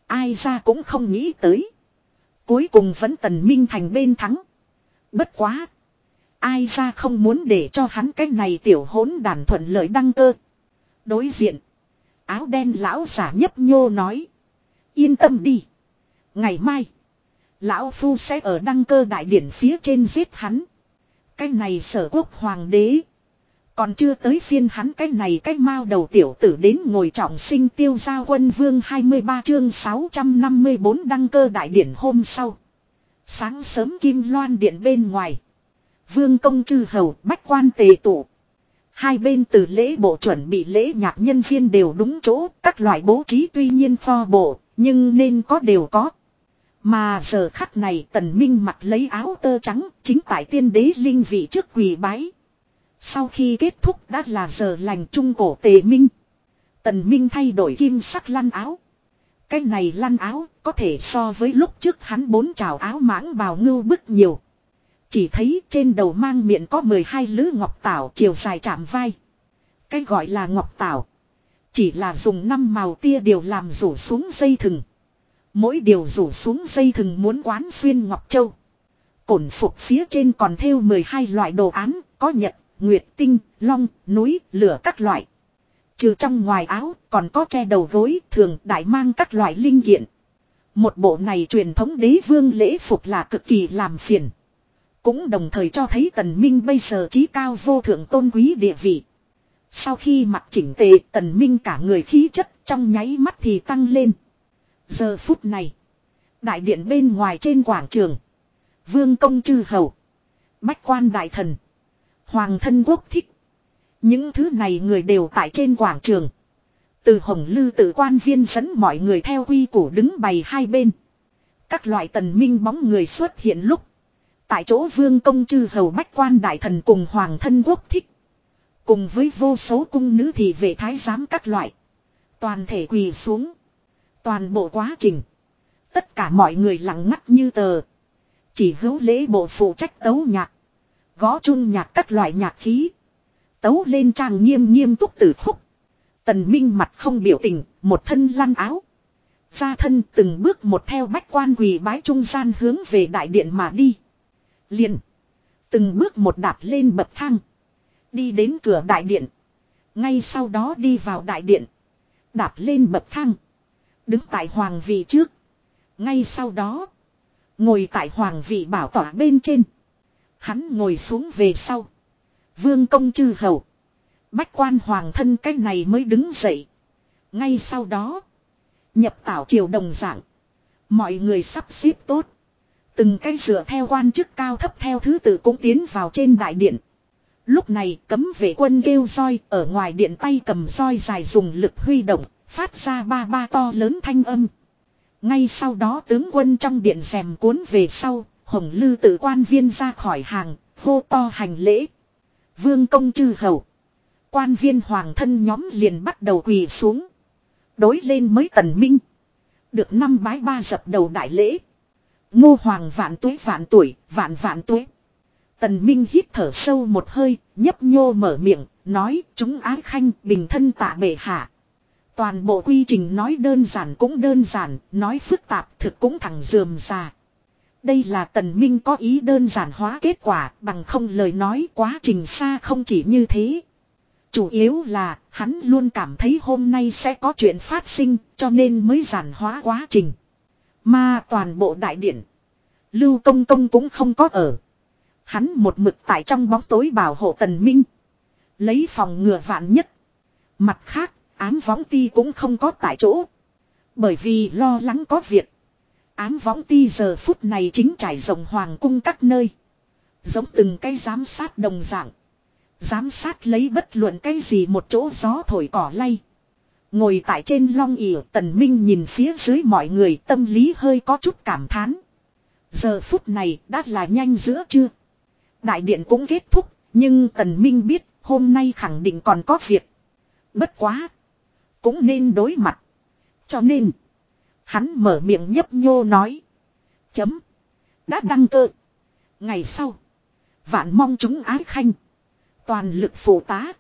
Ai ra cũng không nghĩ tới. Cuối cùng vẫn tần minh thành bên thắng. Bất quá. Ai ra không muốn để cho hắn cái này tiểu hỗn đàn thuận lợi đăng cơ. Đối diện. Áo đen lão giả nhấp nhô nói. Yên tâm đi. Ngày mai. Lão Phu sẽ ở đăng cơ đại điển phía trên giết hắn. Cái này sở quốc hoàng đế. Còn chưa tới phiên hắn cái này cái mao đầu tiểu tử đến ngồi trọng sinh tiêu gia quân vương 23 chương 654 đăng cơ đại điển hôm sau. Sáng sớm kim loan điện bên ngoài. Vương công chư hầu bách quan tề tụ. Hai bên từ lễ bộ chuẩn bị lễ nhạc nhân viên đều đúng chỗ, các loại bố trí tuy nhiên pho bộ, nhưng nên có đều có. Mà giờ khắc này tần minh mặc lấy áo tơ trắng, chính tại tiên đế linh vị trước quỳ bái. Sau khi kết thúc đã là giờ lành trung cổ tề minh. Tần minh thay đổi kim sắc lăn áo. Cái này lăn áo có thể so với lúc trước hắn bốn trào áo mãng bào ngưu bức nhiều. Chỉ thấy trên đầu mang miệng có 12 lứa ngọc tảo chiều dài chạm vai. Cái gọi là ngọc tảo. Chỉ là dùng năm màu tia điều làm rủ xuống dây thừng. Mỗi điều rủ xuống dây thừng muốn quán xuyên Ngọc Châu. Cổn phục phía trên còn thêu 12 loại đồ án, có nhật, nguyệt tinh, long, núi, lửa các loại. Trừ trong ngoài áo, còn có che đầu gối, thường đại mang các loại linh kiện. Một bộ này truyền thống đế vương lễ phục là cực kỳ làm phiền. Cũng đồng thời cho thấy tần minh bây giờ trí cao vô thượng tôn quý địa vị. Sau khi mặc chỉnh tề tần minh cả người khí chất trong nháy mắt thì tăng lên. Giờ phút này. Đại điện bên ngoài trên quảng trường. Vương công chư hầu. Bách quan đại thần. Hoàng thân quốc thích. Những thứ này người đều tại trên quảng trường. Từ hồng lư tự quan viên dẫn mọi người theo quy củ đứng bày hai bên. Các loại tần minh bóng người xuất hiện lúc. Tại chỗ vương công chư hầu bách quan đại thần cùng hoàng thân quốc thích. Cùng với vô số cung nữ thì vệ thái giám các loại. Toàn thể quỳ xuống. Toàn bộ quá trình. Tất cả mọi người lặng ngắt như tờ. Chỉ hữu lễ bộ phụ trách tấu nhạc. Gõ chung nhạc các loại nhạc khí. Tấu lên trang nghiêm nghiêm túc tử khúc. Tần Minh mặt không biểu tình, một thân lăn áo. Ra thân từng bước một theo bách quan quỳ bái trung gian hướng về đại điện mà đi. Liền. Từng bước một đạp lên bậc thang. Đi đến cửa đại điện. Ngay sau đó đi vào đại điện. Đạp lên bậc thang. Đứng tại hoàng vị trước. Ngay sau đó. Ngồi tại hoàng vị bảo tỏa bên trên. Hắn ngồi xuống về sau. Vương công chư hầu. Bách quan hoàng thân cái này mới đứng dậy. Ngay sau đó. Nhập tảo triều đồng dạng. Mọi người sắp xếp tốt. Từng cái dựa theo quan chức cao thấp theo thứ tự cũng tiến vào trên đại điện. Lúc này cấm vệ quân kêu roi ở ngoài điện tay cầm roi dài dùng lực huy động, phát ra ba ba to lớn thanh âm. Ngay sau đó tướng quân trong điện rèm cuốn về sau, hồng lư tự quan viên ra khỏi hàng, hô to hành lễ. Vương công chư hầu. Quan viên hoàng thân nhóm liền bắt đầu quỳ xuống. Đối lên mới tần minh. Được năm bái ba dập đầu đại lễ. Ngô hoàng vạn tuế vạn tuổi, vạn vạn tuế. Tần Minh hít thở sâu một hơi, nhấp nhô mở miệng, nói chúng ái khanh bình thân tạ bệ hạ. Toàn bộ quy trình nói đơn giản cũng đơn giản, nói phức tạp thực cũng thẳng dườm già. Đây là tần minh có ý đơn giản hóa kết quả bằng không lời nói quá trình xa không chỉ như thế. Chủ yếu là hắn luôn cảm thấy hôm nay sẽ có chuyện phát sinh cho nên mới giản hóa quá trình. Mà toàn bộ đại điện. Lưu công công cũng không có ở. Hắn một mực tại trong bóng tối bảo hộ tần minh. Lấy phòng ngừa vạn nhất. Mặt khác, ám võng ti cũng không có tại chỗ. Bởi vì lo lắng có việc. Ám võng ti giờ phút này chính trải rộng hoàng cung các nơi. Giống từng cái giám sát đồng dạng. Giám sát lấy bất luận cái gì một chỗ gió thổi cỏ lay. Ngồi tại trên long ỉa tần minh nhìn phía dưới mọi người tâm lý hơi có chút cảm thán. Giờ phút này đã là nhanh giữa chưa. Đại điện cũng kết thúc, nhưng tần minh biết hôm nay khẳng định còn có việc. Bất quá. Cũng nên đối mặt. Cho nên. Hắn mở miệng nhấp nhô nói. Chấm. Đã đăng cơ. Ngày sau. Vạn mong chúng ái khanh. Toàn lực phụ tá.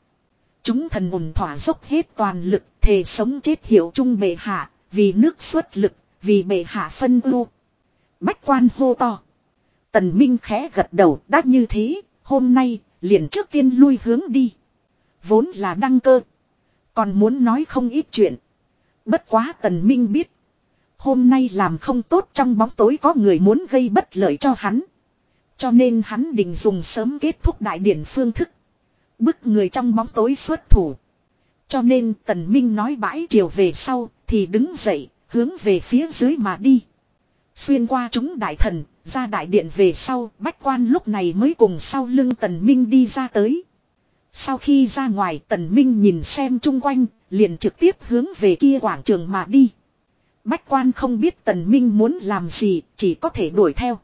Chúng thần ủng thỏa dốc hết toàn lực. Thề sống chết hiểu chung bệ hạ. Vì nước xuất lực. Vì bệ hạ phân ưu. Bách quan hô to. Tần Minh khẽ gật đầu, đã như thế. Hôm nay liền trước tiên lui hướng đi. Vốn là đăng cơ. Còn muốn nói không ít chuyện. Bất quá Tần Minh biết. Hôm nay làm không tốt trong bóng tối có người muốn gây bất lợi cho hắn. Cho nên hắn định dùng sớm kết thúc đại điển phương thức. Bức người trong bóng tối xuất thủ. Cho nên Tần Minh nói bãi chiều về sau thì đứng dậy hướng về phía dưới mà đi. Xuyên qua chúng đại thần, ra đại điện về sau, bách quan lúc này mới cùng sau lưng Tần Minh đi ra tới. Sau khi ra ngoài Tần Minh nhìn xem chung quanh, liền trực tiếp hướng về kia quảng trường mà đi. Bách quan không biết Tần Minh muốn làm gì, chỉ có thể đuổi theo.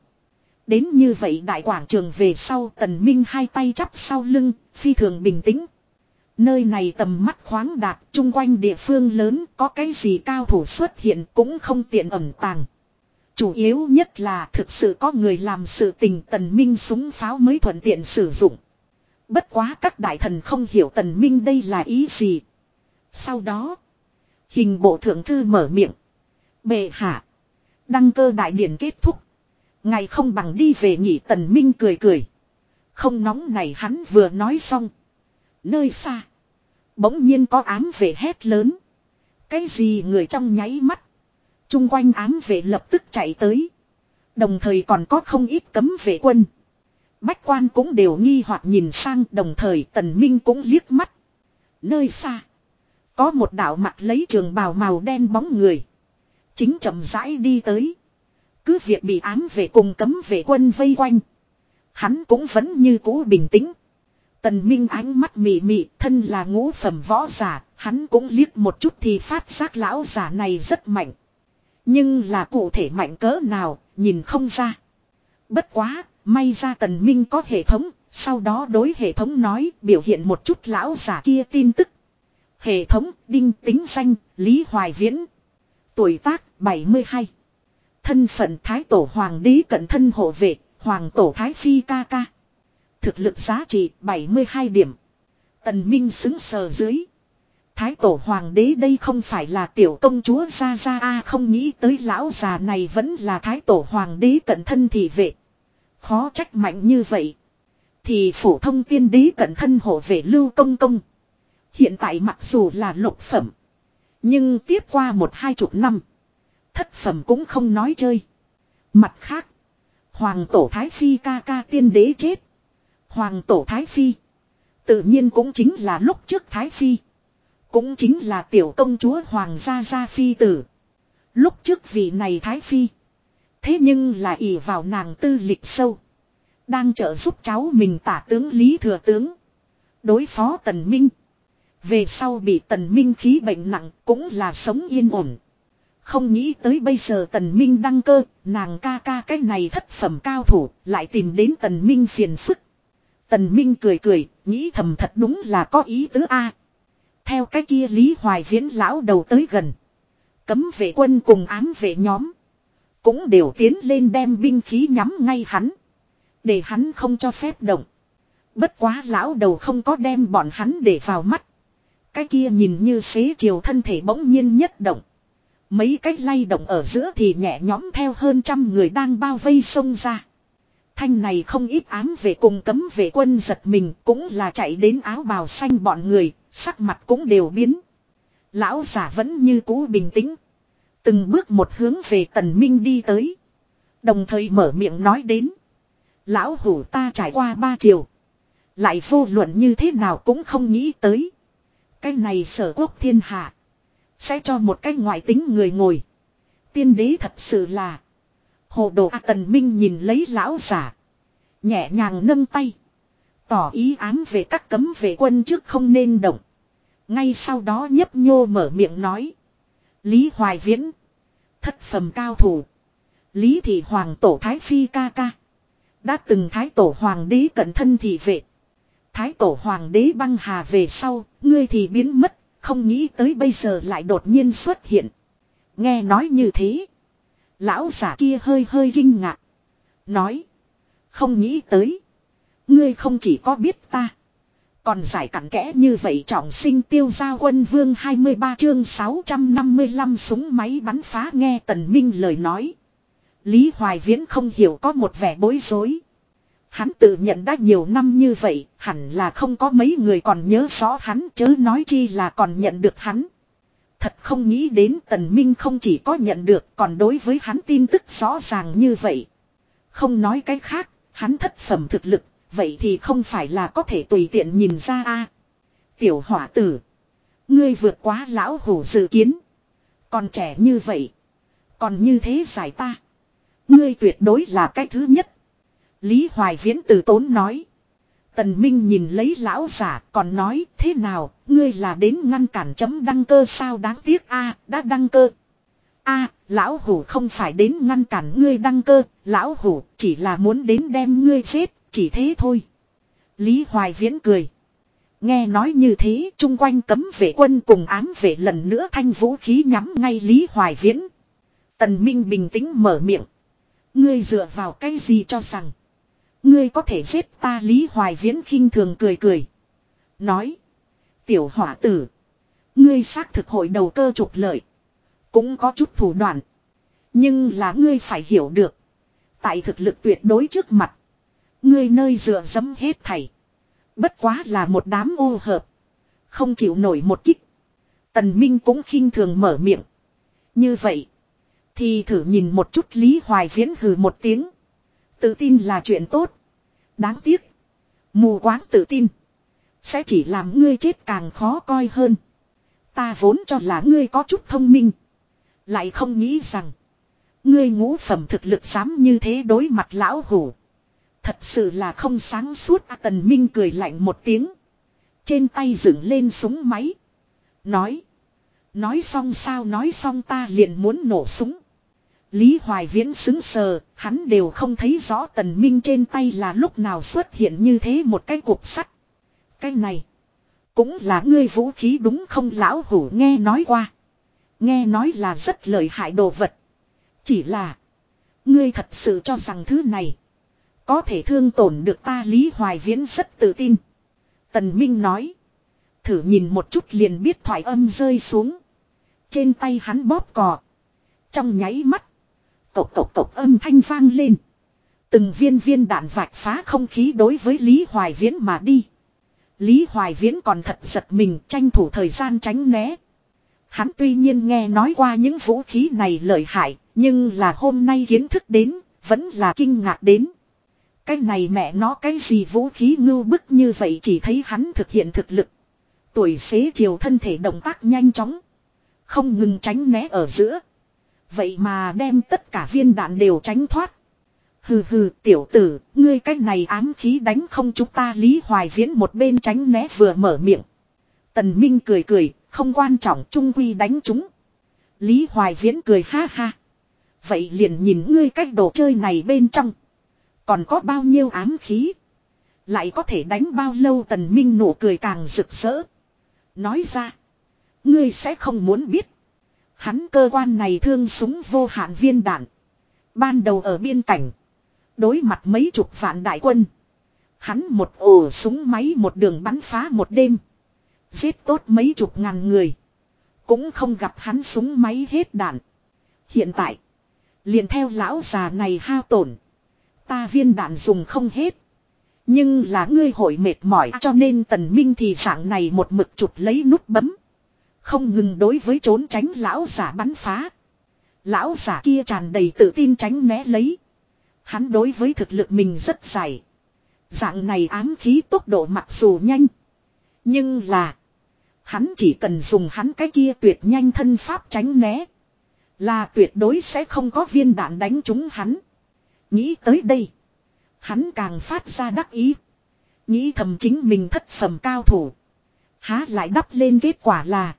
Đến như vậy đại quảng trường về sau Tần Minh hai tay chắp sau lưng, phi thường bình tĩnh. Nơi này tầm mắt khoáng đạt, chung quanh địa phương lớn có cái gì cao thủ xuất hiện cũng không tiện ẩn tàng. Chủ yếu nhất là thực sự có người làm sự tình tần minh súng pháo mới thuận tiện sử dụng. Bất quá các đại thần không hiểu tần minh đây là ý gì. Sau đó, hình bộ thượng thư mở miệng. Bệ hạ, Đăng cơ đại điển kết thúc. Ngày không bằng đi về nghỉ tần minh cười cười. Không nóng này hắn vừa nói xong. Nơi xa. Bỗng nhiên có ám vệ hét lớn. Cái gì người trong nháy mắt. Trung quanh ám vệ lập tức chạy tới. Đồng thời còn có không ít cấm vệ quân. Bách quan cũng đều nghi hoặc nhìn sang đồng thời tần minh cũng liếc mắt. Nơi xa. Có một đạo mặt lấy trường bào màu đen bóng người. Chính chậm rãi đi tới. Cứ việc bị ám về cùng cấm vệ quân vây quanh. Hắn cũng vẫn như cũ bình tĩnh. Tần Minh ánh mắt mị mị, thân là ngũ phẩm võ giả, hắn cũng liếc một chút thì phát giác lão giả này rất mạnh. Nhưng là cụ thể mạnh cỡ nào, nhìn không ra. Bất quá, may ra Tần Minh có hệ thống, sau đó đối hệ thống nói biểu hiện một chút lão giả kia tin tức. Hệ thống, đinh tính danh, Lý Hoài Viễn. Tuổi tác, 72. Thân phận Thái Tổ Hoàng đế cận thân hộ vệ, Hoàng Tổ Thái Phi ca ca. Thực lực giá trị 72 điểm. Tần Minh xứng sờ dưới. Thái tổ hoàng đế đây không phải là tiểu công chúa Gia Gia a không nghĩ tới lão già này vẫn là thái tổ hoàng đế cận thân thị vệ. Khó trách mạnh như vậy. Thì phổ thông tiên đế cẩn thân hộ vệ lưu công công. Hiện tại mặc dù là lục phẩm. Nhưng tiếp qua một hai chục năm. Thất phẩm cũng không nói chơi. Mặt khác. Hoàng tổ thái phi ca ca tiên đế chết. Hoàng tổ Thái Phi. Tự nhiên cũng chính là lúc trước Thái Phi. Cũng chính là tiểu công chúa Hoàng gia gia Phi tử. Lúc trước vị này Thái Phi. Thế nhưng là ỷ vào nàng tư lịch sâu. Đang trợ giúp cháu mình tả tướng Lý Thừa Tướng. Đối phó Tần Minh. Về sau bị Tần Minh khí bệnh nặng cũng là sống yên ổn. Không nghĩ tới bây giờ Tần Minh đăng cơ, nàng ca ca cái này thất phẩm cao thủ, lại tìm đến Tần Minh phiền phức. Tần Minh cười cười, nghĩ thầm thật đúng là có ý tứ A. Theo cái kia Lý Hoài Viễn lão đầu tới gần. Cấm vệ quân cùng ám vệ nhóm. Cũng đều tiến lên đem binh khí nhắm ngay hắn. Để hắn không cho phép động. Bất quá lão đầu không có đem bọn hắn để vào mắt. Cái kia nhìn như xế chiều thân thể bỗng nhiên nhất động. Mấy cách lay động ở giữa thì nhẹ nhõm theo hơn trăm người đang bao vây xông ra. Thanh này không ít ám về cùng cấm vệ quân giật mình cũng là chạy đến áo bào xanh bọn người, sắc mặt cũng đều biến. Lão giả vẫn như cũ bình tĩnh. Từng bước một hướng về tần minh đi tới. Đồng thời mở miệng nói đến. Lão hủ ta trải qua ba chiều. Lại vô luận như thế nào cũng không nghĩ tới. Cái này sở quốc thiên hạ. Sẽ cho một cái ngoại tính người ngồi. Tiên đế thật sự là. Hồ đồ A Tần Minh nhìn lấy lão giả. Nhẹ nhàng nâng tay. Tỏ ý ám về các cấm vệ quân trước không nên động. Ngay sau đó nhấp nhô mở miệng nói. Lý Hoài Viễn. Thất phẩm cao thủ. Lý Thị Hoàng Tổ Thái Phi ca ca. Đã từng Thái Tổ Hoàng đế cận thân thị vệ. Thái Tổ Hoàng đế băng hà về sau, ngươi thì biến mất, không nghĩ tới bây giờ lại đột nhiên xuất hiện. Nghe nói như thế. Lão giả kia hơi hơi kinh ngạc. Nói. Không nghĩ tới. Ngươi không chỉ có biết ta. Còn giải cặn kẽ như vậy trọng sinh tiêu gia quân vương 23 chương 655 súng máy bắn phá nghe tần minh lời nói. Lý Hoài Viễn không hiểu có một vẻ bối rối. Hắn tự nhận đã nhiều năm như vậy, hẳn là không có mấy người còn nhớ rõ hắn chớ nói chi là còn nhận được hắn. Thật không nghĩ đến tần minh không chỉ có nhận được còn đối với hắn tin tức rõ ràng như vậy. Không nói cái khác, hắn thất phẩm thực lực, vậy thì không phải là có thể tùy tiện nhìn ra a. Tiểu hỏa tử, ngươi vượt quá lão hủ dự kiến. Còn trẻ như vậy, còn như thế giải ta. Ngươi tuyệt đối là cái thứ nhất. Lý Hoài Viễn từ tốn nói. Tần Minh nhìn lấy lão giả còn nói thế nào, ngươi là đến ngăn cản chấm đăng cơ sao đáng tiếc a đã đăng cơ. a lão hủ không phải đến ngăn cản ngươi đăng cơ, lão hủ chỉ là muốn đến đem ngươi chết, chỉ thế thôi. Lý Hoài Viễn cười. Nghe nói như thế, chung quanh cấm vệ quân cùng ám vệ lần nữa thanh vũ khí nhắm ngay Lý Hoài Viễn. Tần Minh bình tĩnh mở miệng. Ngươi dựa vào cái gì cho rằng. Ngươi có thể giết ta Lý Hoài Viễn khinh thường cười cười. Nói. Tiểu hỏa tử. Ngươi xác thực hội đầu cơ trục lợi. Cũng có chút thủ đoạn. Nhưng là ngươi phải hiểu được. Tại thực lực tuyệt đối trước mặt. Ngươi nơi dựa dẫm hết thảy. Bất quá là một đám ô hợp. Không chịu nổi một kích. Tần Minh cũng khinh thường mở miệng. Như vậy. Thì thử nhìn một chút Lý Hoài Viễn hừ một tiếng. Tự tin là chuyện tốt. Đáng tiếc. Mù quáng tự tin. Sẽ chỉ làm ngươi chết càng khó coi hơn. Ta vốn cho là ngươi có chút thông minh. Lại không nghĩ rằng. Ngươi ngũ phẩm thực lực dám như thế đối mặt lão hủ. Thật sự là không sáng suốt à, Tần Minh cười lạnh một tiếng. Trên tay dựng lên súng máy. Nói. Nói xong sao nói xong ta liền muốn nổ súng. Lý Hoài Viễn xứng sờ, hắn đều không thấy rõ tần minh trên tay là lúc nào xuất hiện như thế một cái cục sắt. Cái này, cũng là ngươi vũ khí đúng không lão hủ nghe nói qua. Nghe nói là rất lợi hại đồ vật. Chỉ là, ngươi thật sự cho rằng thứ này, có thể thương tổn được ta Lý Hoài Viễn rất tự tin. Tần Minh nói, thử nhìn một chút liền biết thoại âm rơi xuống. Trên tay hắn bóp cò. Trong nháy mắt. Cộc cộc cộc âm thanh vang lên. Từng viên viên đạn vạch phá không khí đối với Lý Hoài Viễn mà đi. Lý Hoài Viễn còn thật giật mình tranh thủ thời gian tránh né. Hắn tuy nhiên nghe nói qua những vũ khí này lợi hại, nhưng là hôm nay kiến thức đến, vẫn là kinh ngạc đến. Cái này mẹ nó cái gì vũ khí ngưu bức như vậy chỉ thấy hắn thực hiện thực lực. Tuổi xế chiều thân thể động tác nhanh chóng. Không ngừng tránh né ở giữa. Vậy mà đem tất cả viên đạn đều tránh thoát. Hừ hừ tiểu tử, ngươi cách này ám khí đánh không chúng ta Lý Hoài Viễn một bên tránh né vừa mở miệng. Tần Minh cười cười, không quan trọng trung quy đánh chúng. Lý Hoài Viễn cười ha ha. Vậy liền nhìn ngươi cách đồ chơi này bên trong. Còn có bao nhiêu ám khí. Lại có thể đánh bao lâu tần minh nụ cười càng rực rỡ. Nói ra. Ngươi sẽ không muốn biết. Hắn cơ quan này thương súng vô hạn viên đạn. Ban đầu ở biên cảnh. Đối mặt mấy chục vạn đại quân. Hắn một ổ súng máy một đường bắn phá một đêm. Giết tốt mấy chục ngàn người. Cũng không gặp hắn súng máy hết đạn. Hiện tại. Liền theo lão già này hao tổn. Ta viên đạn dùng không hết. Nhưng là ngươi hội mệt mỏi, cho nên tần minh thì dạng này một mực chụp lấy nút bấm. Không ngừng đối với trốn tránh lão giả bắn phá. Lão giả kia tràn đầy tự tin tránh né lấy. Hắn đối với thực lực mình rất dài. Dạng này ám khí tốc độ mặc dù nhanh. Nhưng là. Hắn chỉ cần dùng hắn cái kia tuyệt nhanh thân pháp tránh né. Là tuyệt đối sẽ không có viên đạn đánh trúng hắn. Nghĩ tới đây. Hắn càng phát ra đắc ý. Nghĩ thầm chính mình thất phẩm cao thủ. Há lại đắp lên kết quả là.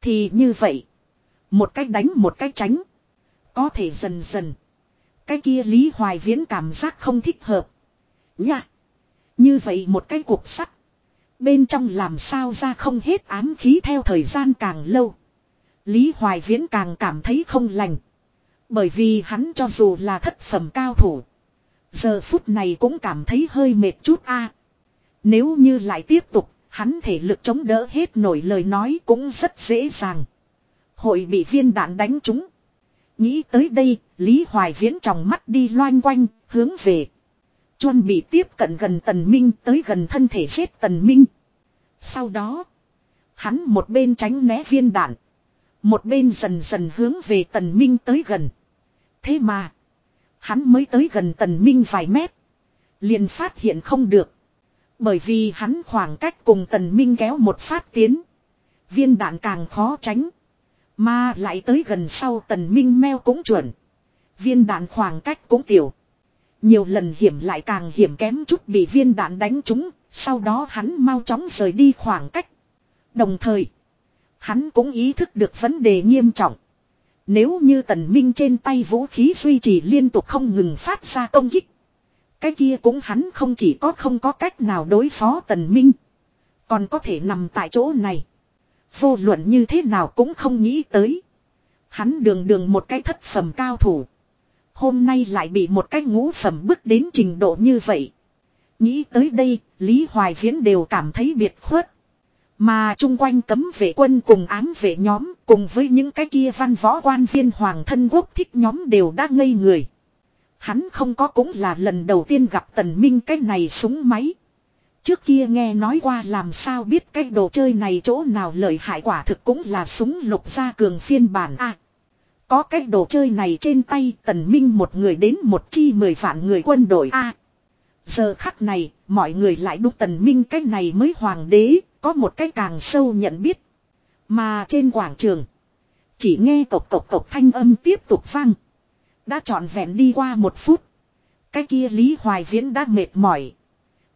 Thì như vậy. Một cách đánh một cách tránh. Có thể dần dần. Cái kia Lý Hoài Viễn cảm giác không thích hợp. Nha. Như vậy một cái cuộc sắt. Bên trong làm sao ra không hết ám khí theo thời gian càng lâu. Lý Hoài Viễn càng cảm thấy không lành. Bởi vì hắn cho dù là thất phẩm cao thủ. Giờ phút này cũng cảm thấy hơi mệt chút a. Nếu như lại tiếp tục Hắn thể lực chống đỡ hết nổi lời nói cũng rất dễ dàng. Hội bị viên đạn đánh trúng. Nghĩ tới đây, Lý Hoài Viễn trong mắt đi loanh quanh, hướng về. Chuân bị tiếp cận gần Tần Minh tới gần thân thể xếp Tần Minh. Sau đó, hắn một bên tránh né viên đạn. Một bên dần dần hướng về Tần Minh tới gần. Thế mà, hắn mới tới gần Tần Minh vài mét. Liền phát hiện không được. Bởi vì hắn khoảng cách cùng tần minh kéo một phát tiến. Viên đạn càng khó tránh. Mà lại tới gần sau tần minh meo cũng chuẩn. Viên đạn khoảng cách cũng tiểu. Nhiều lần hiểm lại càng hiểm kém chút bị viên đạn đánh trúng. Sau đó hắn mau chóng rời đi khoảng cách. Đồng thời. Hắn cũng ý thức được vấn đề nghiêm trọng. Nếu như tần minh trên tay vũ khí duy trì liên tục không ngừng phát ra công kích. Cái kia cũng hắn không chỉ có không có cách nào đối phó tần minh. Còn có thể nằm tại chỗ này. Vô luận như thế nào cũng không nghĩ tới. Hắn đường đường một cái thất phẩm cao thủ. Hôm nay lại bị một cái ngũ phẩm bước đến trình độ như vậy. Nghĩ tới đây, Lý Hoài Viễn đều cảm thấy biệt khuất. Mà chung quanh cấm vệ quân cùng ám vệ nhóm cùng với những cái kia văn võ quan viên hoàng thân quốc thích nhóm đều đã ngây người. Hắn không có cũng là lần đầu tiên gặp tần minh cái này súng máy. Trước kia nghe nói qua làm sao biết cái đồ chơi này chỗ nào lợi hại quả thực cũng là súng lục gia cường phiên bản A. có cái đồ chơi này trên tay tần minh một người đến một chi mười vạn người quân đội A. giờ khắc này, mọi người lại đúc tần minh cái này mới hoàng đế, có một cái càng sâu nhận biết. Mà trên quảng trường, chỉ nghe cộc cộc cộc thanh âm tiếp tục vang. Đã trọn vẹn đi qua một phút. Cái kia Lý Hoài Viễn đã mệt mỏi.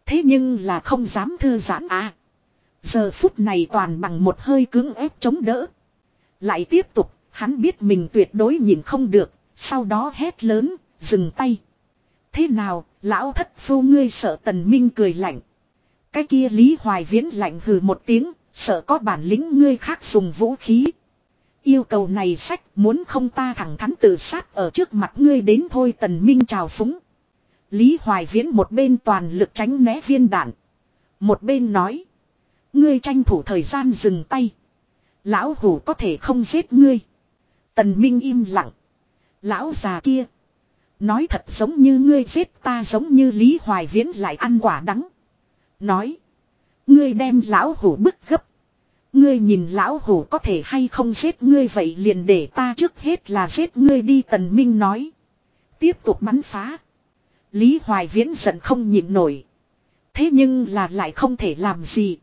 Thế nhưng là không dám thư giãn à. Giờ phút này toàn bằng một hơi cứng ép chống đỡ. Lại tiếp tục, hắn biết mình tuyệt đối nhìn không được, sau đó hét lớn, dừng tay. Thế nào, lão thất phu ngươi sợ tần minh cười lạnh. Cái kia Lý Hoài Viễn lạnh hừ một tiếng, sợ có bản lĩnh ngươi khác dùng vũ khí. Yêu cầu này sách muốn không ta thẳng thắn tự sát ở trước mặt ngươi đến thôi tần minh chào phúng. Lý Hoài Viễn một bên toàn lực tránh né viên đạn. Một bên nói. Ngươi tranh thủ thời gian dừng tay. Lão hủ có thể không giết ngươi. Tần Minh im lặng. Lão già kia. Nói thật giống như ngươi giết ta giống như Lý Hoài Viễn lại ăn quả đắng. Nói. Ngươi đem lão hủ bức gấp. Ngươi nhìn lão hủ có thể hay không giết ngươi vậy liền để ta trước hết là giết ngươi đi, tần minh nói. Tiếp tục bắn phá. Lý Hoài Viễn giận không nhịn nổi. Thế nhưng là lại không thể làm gì.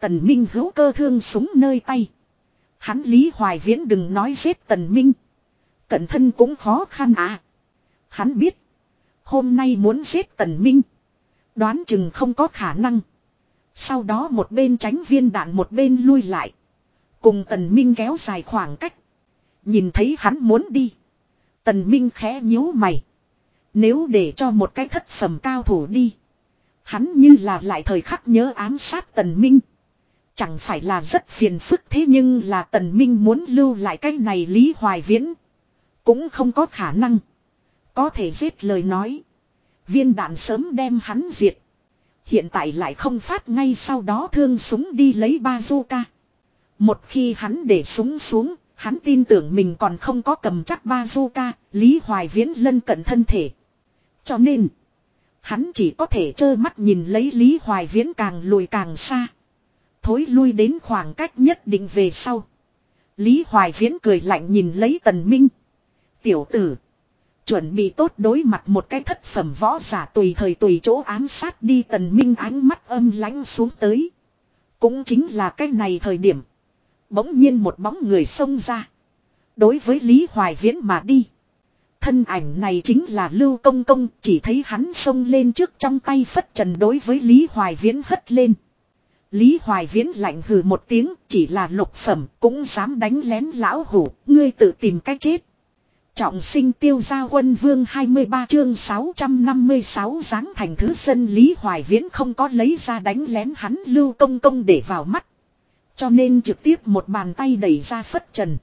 Tần Minh hữu cơ thương súng nơi tay. Hắn Lý Hoài Viễn đừng nói giết Tần Minh. Cẩn thân cũng khó khăn à. Hắn biết. Hôm nay muốn giết Tần Minh. Đoán chừng không có khả năng. Sau đó một bên tránh viên đạn một bên lui lại. Cùng Tần Minh kéo dài khoảng cách. Nhìn thấy hắn muốn đi. Tần Minh khẽ nhíu mày. Nếu để cho một cái thất phẩm cao thủ đi. Hắn như là lại thời khắc nhớ ám sát tần minh. Chẳng phải là rất phiền phức thế nhưng là tần minh muốn lưu lại cái này Lý Hoài Viễn. Cũng không có khả năng. Có thể giết lời nói. Viên đạn sớm đem hắn diệt. Hiện tại lại không phát ngay sau đó thương súng đi lấy bazooka. Một khi hắn để súng xuống, hắn tin tưởng mình còn không có cầm chắc bazooka, Lý Hoài Viễn lân cận thân thể. Cho nên, hắn chỉ có thể trơ mắt nhìn lấy Lý Hoài Viễn càng lùi càng xa. Thối lui đến khoảng cách nhất định về sau. Lý Hoài Viễn cười lạnh nhìn lấy Tần Minh. Tiểu tử. Chuẩn bị tốt đối mặt một cái thất phẩm võ giả tùy thời tùy chỗ ám sát đi Tần Minh ánh mắt âm lãnh xuống tới. Cũng chính là cái này thời điểm. Bỗng nhiên một bóng người xông ra. Đối với Lý Hoài Viễn mà đi. Thân ảnh này chính là Lưu Công Công, chỉ thấy hắn xông lên trước trong tay phất trần đối với Lý Hoài Viễn hất lên. Lý Hoài Viễn lạnh hừ một tiếng, chỉ là lục phẩm, cũng dám đánh lén lão hủ, ngươi tự tìm cách chết. Trọng sinh tiêu gia quân vương 23 chương 656 dáng thành thứ dân Lý Hoài Viễn không có lấy ra đánh lén hắn Lưu Công Công để vào mắt. Cho nên trực tiếp một bàn tay đẩy ra phất trần.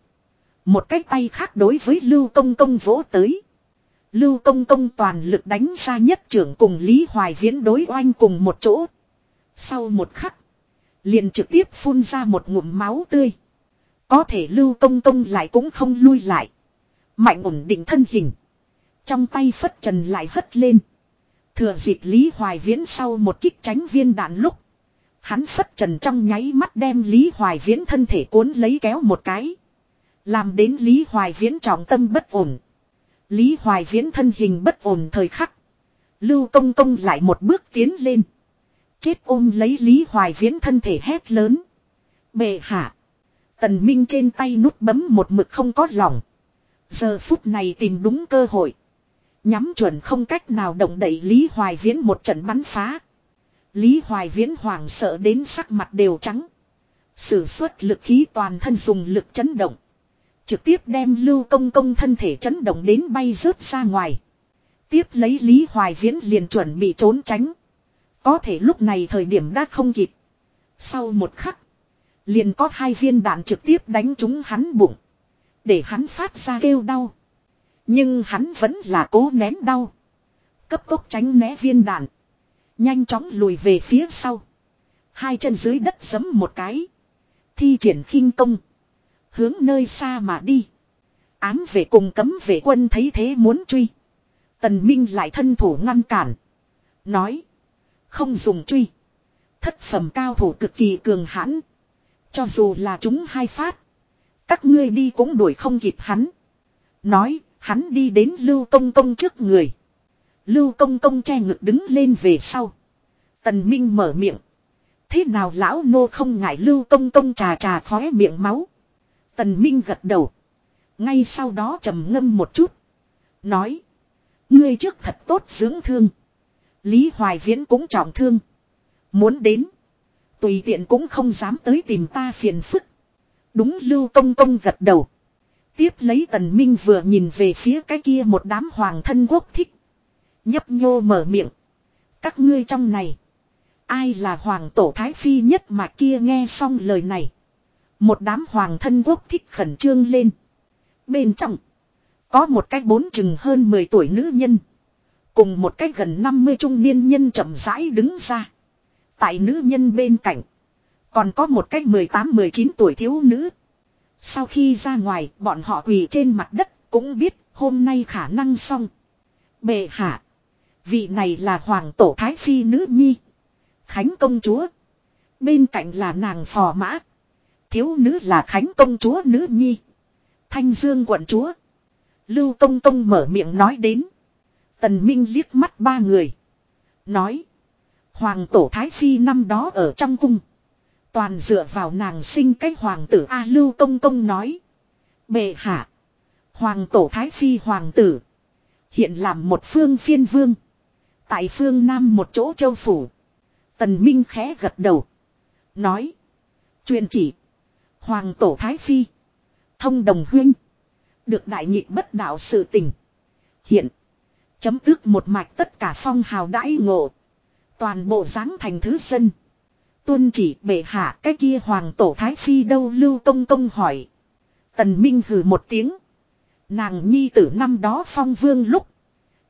Một cái tay khác đối với Lưu Công Công vỗ tới. Lưu Công Công toàn lực đánh ra nhất trưởng cùng Lý Hoài Viễn đối oanh cùng một chỗ. Sau một khắc. Liền trực tiếp phun ra một ngụm máu tươi. Có thể Lưu Công Công lại cũng không lui lại. Mạnh ổn định thân hình. Trong tay phất trần lại hất lên. Thừa dịp Lý Hoài Viễn sau một kích tránh viên đạn lúc. Hắn phất trần trong nháy mắt đem Lý Hoài Viễn thân thể cuốn lấy kéo một cái. Làm đến Lý Hoài Viễn trọng tâm bất ổn. Lý Hoài Viễn thân hình bất ổn thời khắc. Lưu Công Công lại một bước tiến lên. Chết ôm lấy Lý Hoài Viễn thân thể hét lớn. Bệ hạ. Tần Minh trên tay nút bấm một mực không có lòng Giờ phút này tìm đúng cơ hội. Nhắm chuẩn không cách nào động đẩy Lý Hoài Viễn một trận bắn phá. Lý Hoài Viễn hoảng sợ đến sắc mặt đều trắng. Sử xuất lực khí toàn thân dùng lực chấn động. Trực tiếp đem lưu công công thân thể chấn động đến bay rớt ra ngoài. Tiếp lấy Lý Hoài Viễn liền chuẩn bị trốn tránh. Có thể lúc này thời điểm đã không kịp. Sau một khắc. Liền có hai viên đạn trực tiếp đánh trúng hắn bụng. Để hắn phát ra kêu đau. Nhưng hắn vẫn là cố nén đau. Cấp tốc tránh né viên đạn. Nhanh chóng lùi về phía sau. Hai chân dưới đất giấm một cái. Thi triển khinh công. Hướng nơi xa mà đi. Ám về cùng cấm vệ quân thấy thế muốn truy. Tần Minh lại thân thủ ngăn cản. Nói. Không dùng truy. Thất phẩm cao thủ cực kỳ cường hãn. Cho dù là chúng hai phát. Các ngươi đi cũng đuổi không kịp hắn. Nói, hắn đi đến Lưu Công Công trước người. Lưu Công Công che ngực đứng lên về sau. Tần Minh mở miệng. Thế nào lão nô không ngại Lưu Công Công trà trà khóe miệng máu. Tần Minh gật đầu. Ngay sau đó trầm ngâm một chút. Nói. Ngươi trước thật tốt dưỡng thương. Lý Hoài Viễn cũng trọng thương. Muốn đến. Tùy tiện cũng không dám tới tìm ta phiền phức. Đúng Lưu Công Công gật đầu. Tiếp lấy Tần Minh vừa nhìn về phía cái kia một đám hoàng thân quốc thích. Nhấp nhô mở miệng. Các ngươi trong này. Ai là hoàng tổ thái phi nhất mà kia nghe xong lời này. Một đám hoàng thân quốc thích khẩn trương lên. Bên trong. Có một cái bốn chừng hơn 10 tuổi nữ nhân. Cùng một cái gần 50 trung niên nhân chậm rãi đứng ra. Tại nữ nhân bên cạnh. Còn có một cách 18-19 tuổi thiếu nữ. Sau khi ra ngoài, bọn họ quỳ trên mặt đất, cũng biết hôm nay khả năng xong. Bệ hạ. Vị này là hoàng tổ thái phi nữ nhi. Khánh công chúa. Bên cạnh là nàng phò mã. Thiếu nữ là Khánh công chúa nữ nhi. Thanh Dương quận chúa. Lưu Công Công mở miệng nói đến. Tần Minh liếc mắt ba người. Nói. Hoàng tổ Thái Phi năm đó ở trong cung. Toàn dựa vào nàng sinh cái hoàng tử A Lưu Công Công nói. Bệ hạ. Hoàng tổ Thái Phi hoàng tử. Hiện làm một phương phiên vương. Tại phương Nam một chỗ châu phủ. Tần Minh khẽ gật đầu. Nói. Truyền chỉ. Hoàng tổ Thái Phi. Thông đồng huynh. Được đại nhị bất đạo sự tình. Hiện. Chấm ước một mạch tất cả phong hào đãi ngộ. Toàn bộ dáng thành thứ dân. Tuân chỉ bệ hạ cái kia hoàng tổ thái phi đâu lưu công công hỏi. Tần Minh hừ một tiếng. Nàng nhi tử năm đó phong vương lúc.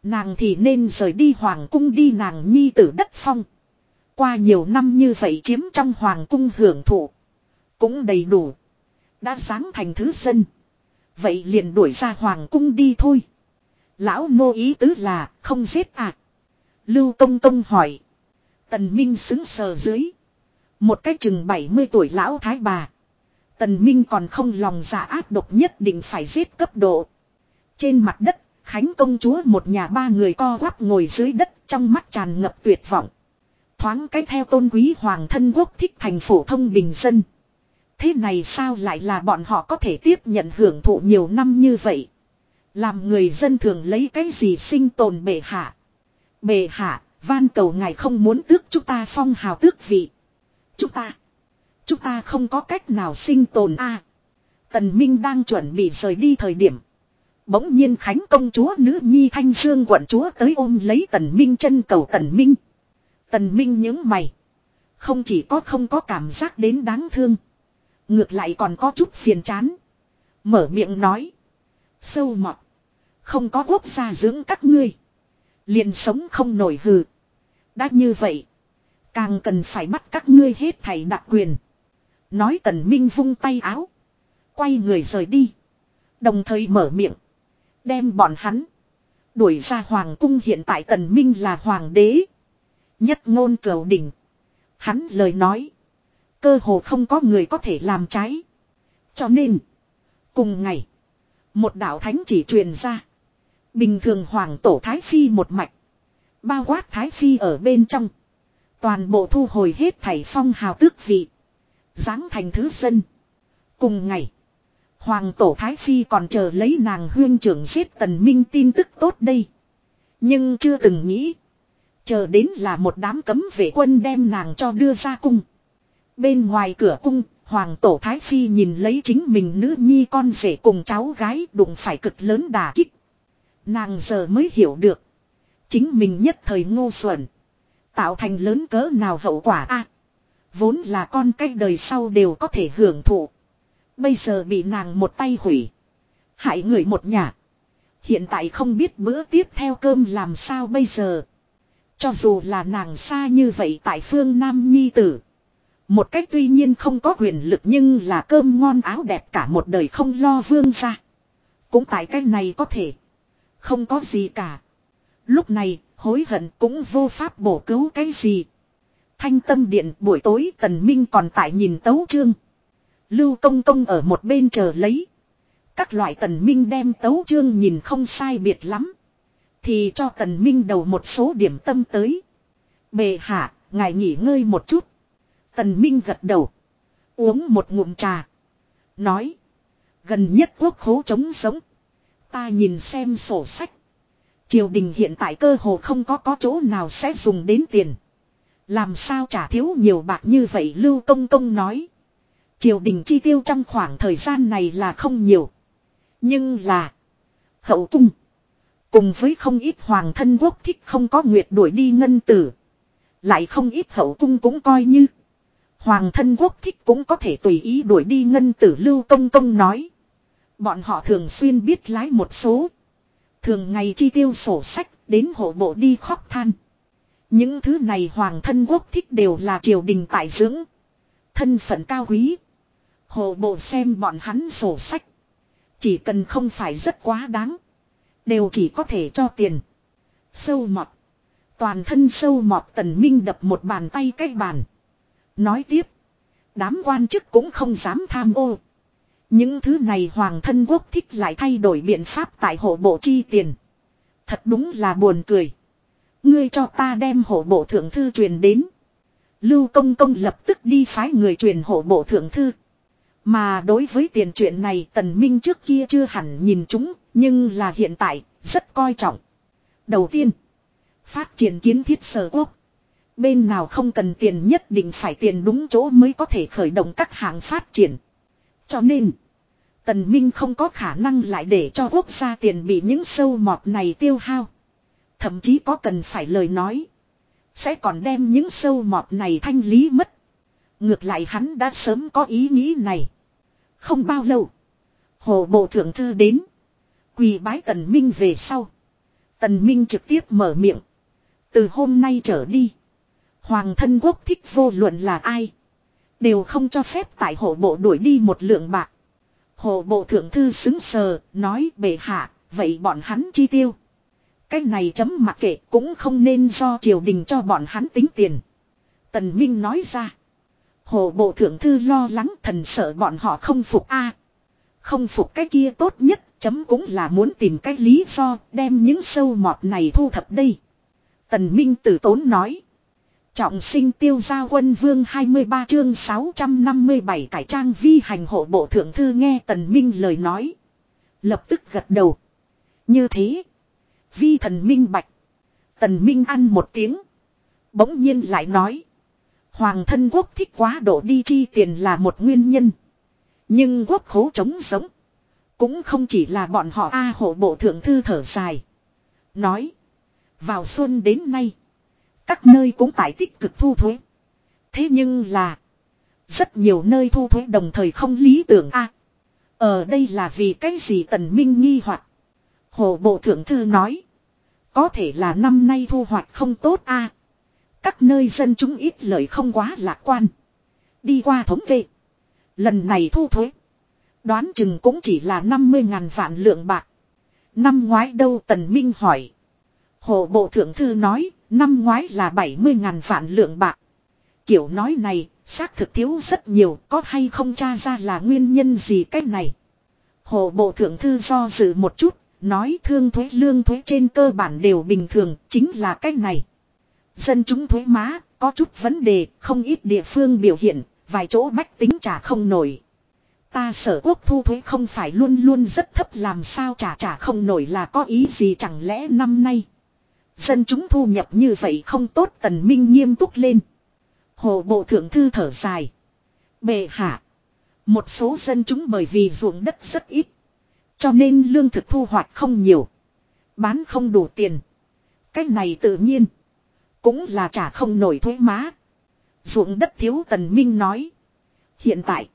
Nàng thì nên rời đi hoàng cung đi nàng nhi tử đất phong. Qua nhiều năm như vậy chiếm trong hoàng cung hưởng thụ. Cũng đầy đủ. Đã sáng thành thứ dân. Vậy liền đuổi ra hoàng cung đi thôi. Lão nô ý tứ là không giết à. Lưu công công hỏi. Tần Minh xứng sờ dưới. Một cách chừng 70 tuổi lão thái bà. Tần Minh còn không lòng dạ ác độc nhất định phải giết cấp độ. Trên mặt đất, Khánh công chúa một nhà ba người co quắp ngồi dưới đất trong mắt tràn ngập tuyệt vọng. Thoáng cái theo tôn quý hoàng thân quốc thích thành phổ thông bình dân. Thế này sao lại là bọn họ có thể tiếp nhận hưởng thụ nhiều năm như vậy? Làm người dân thường lấy cái gì sinh tồn bệ hạ? Bệ hạ, van cầu ngài không muốn tước chúng ta phong hào tước vị. Chúng ta, chúng ta không có cách nào sinh tồn a. Tần Minh đang chuẩn bị rời đi thời điểm. Bỗng nhiên Khánh công chúa nữ nhi Thanh Dương quận chúa tới ôm lấy Tần Minh chân cầu Tần Minh. Tần Minh những mày. Không chỉ có không có cảm giác đến đáng thương. Ngược lại còn có chút phiền chán. Mở miệng nói. Sâu mọt. Không có quốc gia dưỡng các ngươi. liền sống không nổi hừ. Đã như vậy. Càng cần phải bắt các ngươi hết thảy đặc quyền. Nói tần minh vung tay áo. Quay người rời đi. Đồng thời mở miệng. Đem bọn hắn. Đuổi ra hoàng cung hiện tại tần minh là hoàng đế. Nhất ngôn cửu đỉnh. Hắn lời nói. Cơ hồ không có người có thể làm trái. Cho nên. Cùng ngày. Một đạo thánh chỉ truyền ra. Bình thường hoàng tổ Thái Phi một mạch. Bao quát Thái Phi ở bên trong. Toàn bộ thu hồi hết thảy phong hào tước vị. Giáng thành thứ dân. Cùng ngày. Hoàng tổ Thái Phi còn chờ lấy nàng huyên trưởng giết tần minh tin tức tốt đây. Nhưng chưa từng nghĩ. Chờ đến là một đám cấm vệ quân đem nàng cho đưa ra cung. Bên ngoài cửa cung, Hoàng tổ Thái Phi nhìn lấy chính mình nữ nhi con rể cùng cháu gái đụng phải cực lớn đà kích. Nàng giờ mới hiểu được. Chính mình nhất thời ngu xuẩn. Tạo thành lớn cỡ nào hậu quả a Vốn là con cách đời sau đều có thể hưởng thụ. Bây giờ bị nàng một tay hủy. Hại người một nhà. Hiện tại không biết bữa tiếp theo cơm làm sao bây giờ. Cho dù là nàng xa như vậy tại phương Nam Nhi Tử. Một cách tuy nhiên không có quyền lực nhưng là cơm ngon áo đẹp cả một đời không lo vương ra. Cũng tại cách này có thể. Không có gì cả. Lúc này, hối hận cũng vô pháp bổ cứu cái gì. Thanh tâm điện buổi tối tần minh còn tại nhìn tấu chương. Lưu công công ở một bên chờ lấy. Các loại tần minh đem tấu chương nhìn không sai biệt lắm. Thì cho tần minh đầu một số điểm tâm tới. Bề hạ, ngài nghỉ ngơi một chút. Tần minh gật đầu. Uống một ngụm trà. Nói. Gần nhất quốc khố chống sống. Ta nhìn xem sổ sách. Triều đình hiện tại cơ hồ không có có chỗ nào sẽ dùng đến tiền. Làm sao trả thiếu nhiều bạc như vậy Lưu Công Công nói. Triều đình chi tiêu trong khoảng thời gian này là không nhiều. Nhưng là. Hậu cung. Cùng với không ít hoàng thân quốc thích không có nguyệt đuổi đi ngân tử. Lại không ít hậu cung cũng coi như. Hoàng thân quốc thích cũng có thể tùy ý đuổi đi ngân tử lưu công công nói. Bọn họ thường xuyên biết lái một số. Thường ngày chi tiêu sổ sách, đến hộ bộ đi khóc than. Những thứ này hoàng thân quốc thích đều là triều đình tại dưỡng. Thân phận cao quý. Hộ bộ xem bọn hắn sổ sách. Chỉ cần không phải rất quá đáng. Đều chỉ có thể cho tiền. Sâu mọt. Toàn thân sâu mọt tần minh đập một bàn tay cái bàn. Nói tiếp. Đám quan chức cũng không dám tham ô. Những thứ này hoàng thân quốc thích lại thay đổi biện pháp tại hộ bộ chi tiền. Thật đúng là buồn cười. Ngươi cho ta đem hộ bộ thượng thư truyền đến. Lưu công công lập tức đi phái người truyền hộ bộ thượng thư. Mà đối với tiền chuyện này tần minh trước kia chưa hẳn nhìn chúng, nhưng là hiện tại, rất coi trọng. Đầu tiên, phát triển kiến thiết sở quốc. Bên nào không cần tiền nhất định phải tiền đúng chỗ mới có thể khởi động các hạng phát triển. Cho nên, Tần Minh không có khả năng lại để cho quốc gia tiền bị những sâu mọt này tiêu hao. Thậm chí có cần phải lời nói. Sẽ còn đem những sâu mọt này thanh lý mất. Ngược lại hắn đã sớm có ý nghĩ này. Không bao lâu. Hồ Bộ Thượng Thư đến. Quỳ bái Tần Minh về sau. Tần Minh trực tiếp mở miệng. Từ hôm nay trở đi. Hoàng thân quốc thích vô luận là ai. Đều không cho phép tại hộ bộ đuổi đi một lượng bạc hồ bộ thượng thư xứng sờ, nói bệ hạ, vậy bọn hắn chi tiêu. Cái này chấm mặc kệ cũng không nên do triều đình cho bọn hắn tính tiền. Tần Minh nói ra. Hồ bộ thượng thư lo lắng thần sợ bọn họ không phục a Không phục cái kia tốt nhất chấm cũng là muốn tìm cái lý do đem những sâu mọt này thu thập đây. Tần Minh tử tốn nói. Trọng sinh tiêu gia quân vương 23 chương 657 cải trang vi hành hộ bộ thượng thư nghe tần minh lời nói. Lập tức gật đầu. Như thế. Vi thần minh bạch. Tần minh ăn một tiếng. Bỗng nhiên lại nói. Hoàng thân quốc thích quá độ đi chi tiền là một nguyên nhân. Nhưng quốc khố chống sống. Cũng không chỉ là bọn họ A hộ bộ thượng thư thở dài. Nói. Vào xuân đến nay. Các nơi cũng tại tích cực thu thuế. Thế nhưng là. Rất nhiều nơi thu thuế đồng thời không lý tưởng a. ở đây là vì cái gì tần minh nghi hoặc Hồ Bộ Thượng Thư nói. Có thể là năm nay thu hoạch không tốt a. Các nơi dân chúng ít lợi không quá lạc quan. Đi qua thống kê. Lần này thu thuế. Đoán chừng cũng chỉ là 50 ngàn vạn lượng bạc. Năm ngoái đâu Tần Minh hỏi. Hồ Bộ Thượng Thư nói Năm ngoái là 70 ngàn vạn lượng bạc. Kiểu nói này, xác thực thiếu rất nhiều, có hay không tra ra là nguyên nhân gì cách này. Hồ Bộ Thượng Thư do dự một chút, nói thương thuế lương thuế trên cơ bản đều bình thường, chính là cách này. Dân chúng thuế má, có chút vấn đề, không ít địa phương biểu hiện, vài chỗ bách tính trả không nổi. Ta sở quốc thu thuế không phải luôn luôn rất thấp làm sao trả trả không nổi là có ý gì chẳng lẽ năm nay. Dân chúng thu nhập như vậy không tốt, tần minh nghiêm túc lên. Hồ bộ thượng thư thở dài. Bệ hạ. Một số dân chúng bởi vì ruộng đất rất ít. Cho nên lương thực thu hoạch không nhiều. Bán không đủ tiền. Cách này tự nhiên. Cũng là trả không nổi thuế má. Ruộng đất thiếu, tần minh nói. Hiện tại.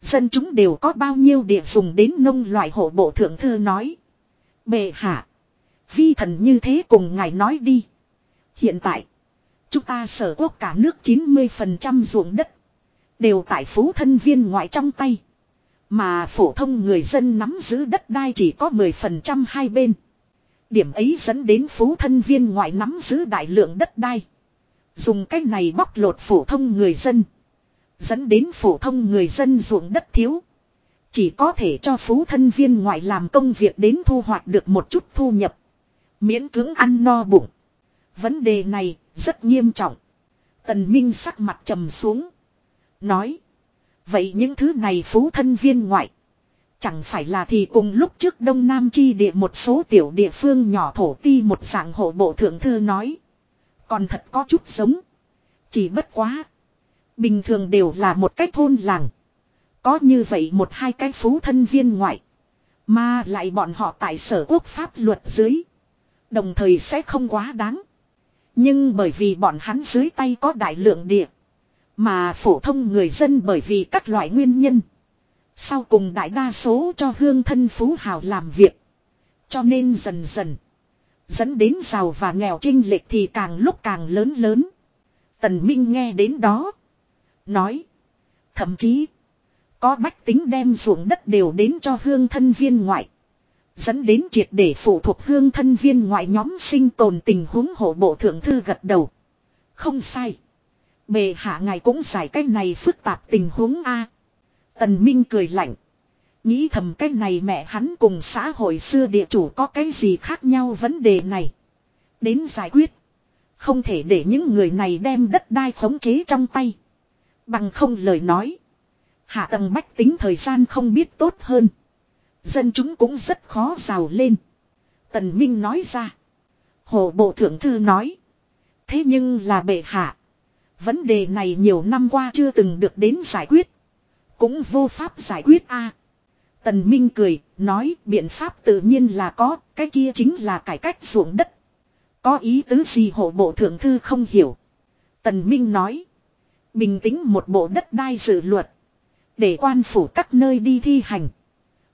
Dân chúng đều có bao nhiêu địa dùng đến nông loại hộ bộ thượng thư nói. Bệ hạ. Vi thần như thế cùng ngài nói đi. Hiện tại. Chúng ta sở quốc cả nước 90% ruộng đất. Đều tại phú thân viên ngoại trong tay. Mà phổ thông người dân nắm giữ đất đai chỉ có 10% hai bên. Điểm ấy dẫn đến phú thân viên ngoại nắm giữ đại lượng đất đai. Dùng cách này bóc lột phổ thông người dân. Dẫn đến phổ thông người dân ruộng đất thiếu. Chỉ có thể cho phú thân viên ngoại làm công việc đến thu hoạch được một chút thu nhập. Miễn cưỡng ăn no bụng. Vấn đề này rất nghiêm trọng. Tần Minh sắc mặt trầm xuống. Nói. Vậy những thứ này phú thân viên ngoại. Chẳng phải là thì cùng lúc trước Đông Nam chi địa một số tiểu địa phương nhỏ thổ ti một dạng hộ bộ thượng thư nói. Còn thật có chút giống. Chỉ bất quá. Bình thường đều là một cái thôn làng. Có như vậy một hai cái phú thân viên ngoại. Mà lại bọn họ tại sở quốc pháp luật dưới. Đồng thời sẽ không quá đáng. Nhưng bởi vì bọn hắn dưới tay có đại lượng địa. Mà phổ thông người dân bởi vì các loại nguyên nhân. Sau cùng đại đa số cho hương thân phú hào làm việc. Cho nên dần dần. Dẫn đến giàu và nghèo trinh lệch thì càng lúc càng lớn lớn. Tần Minh nghe đến đó. Nói. Thậm chí. Có bách tính đem ruộng đất đều đến cho hương thân viên ngoại. Dẫn đến triệt để phụ thuộc hương thân viên ngoại nhóm sinh tồn tình huống hộ bộ thượng thư gật đầu. Không sai. Bề hạ ngài cũng giải cách này phức tạp tình huống A. Tần Minh cười lạnh. Nghĩ thầm cách này mẹ hắn cùng xã hội xưa địa chủ có cái gì khác nhau vấn đề này. Đến giải quyết. Không thể để những người này đem đất đai khống chế trong tay. Bằng không lời nói. Hạ tầng bách tính thời gian không biết tốt hơn. Dân chúng cũng rất khó giàu lên. Tần Minh nói ra. Hồ Bộ Thượng Thư nói. Thế nhưng là bệ hạ. Vấn đề này nhiều năm qua chưa từng được đến giải quyết. Cũng vô pháp giải quyết a. Tần Minh cười, nói biện pháp tự nhiên là có, cái kia chính là cải cách ruộng đất. Có ý tứ gì hộ bộ thượng thư không hiểu. Tần Minh nói. Bình tĩnh một bộ đất đai dự luật. Để quan phủ các nơi đi thi hành.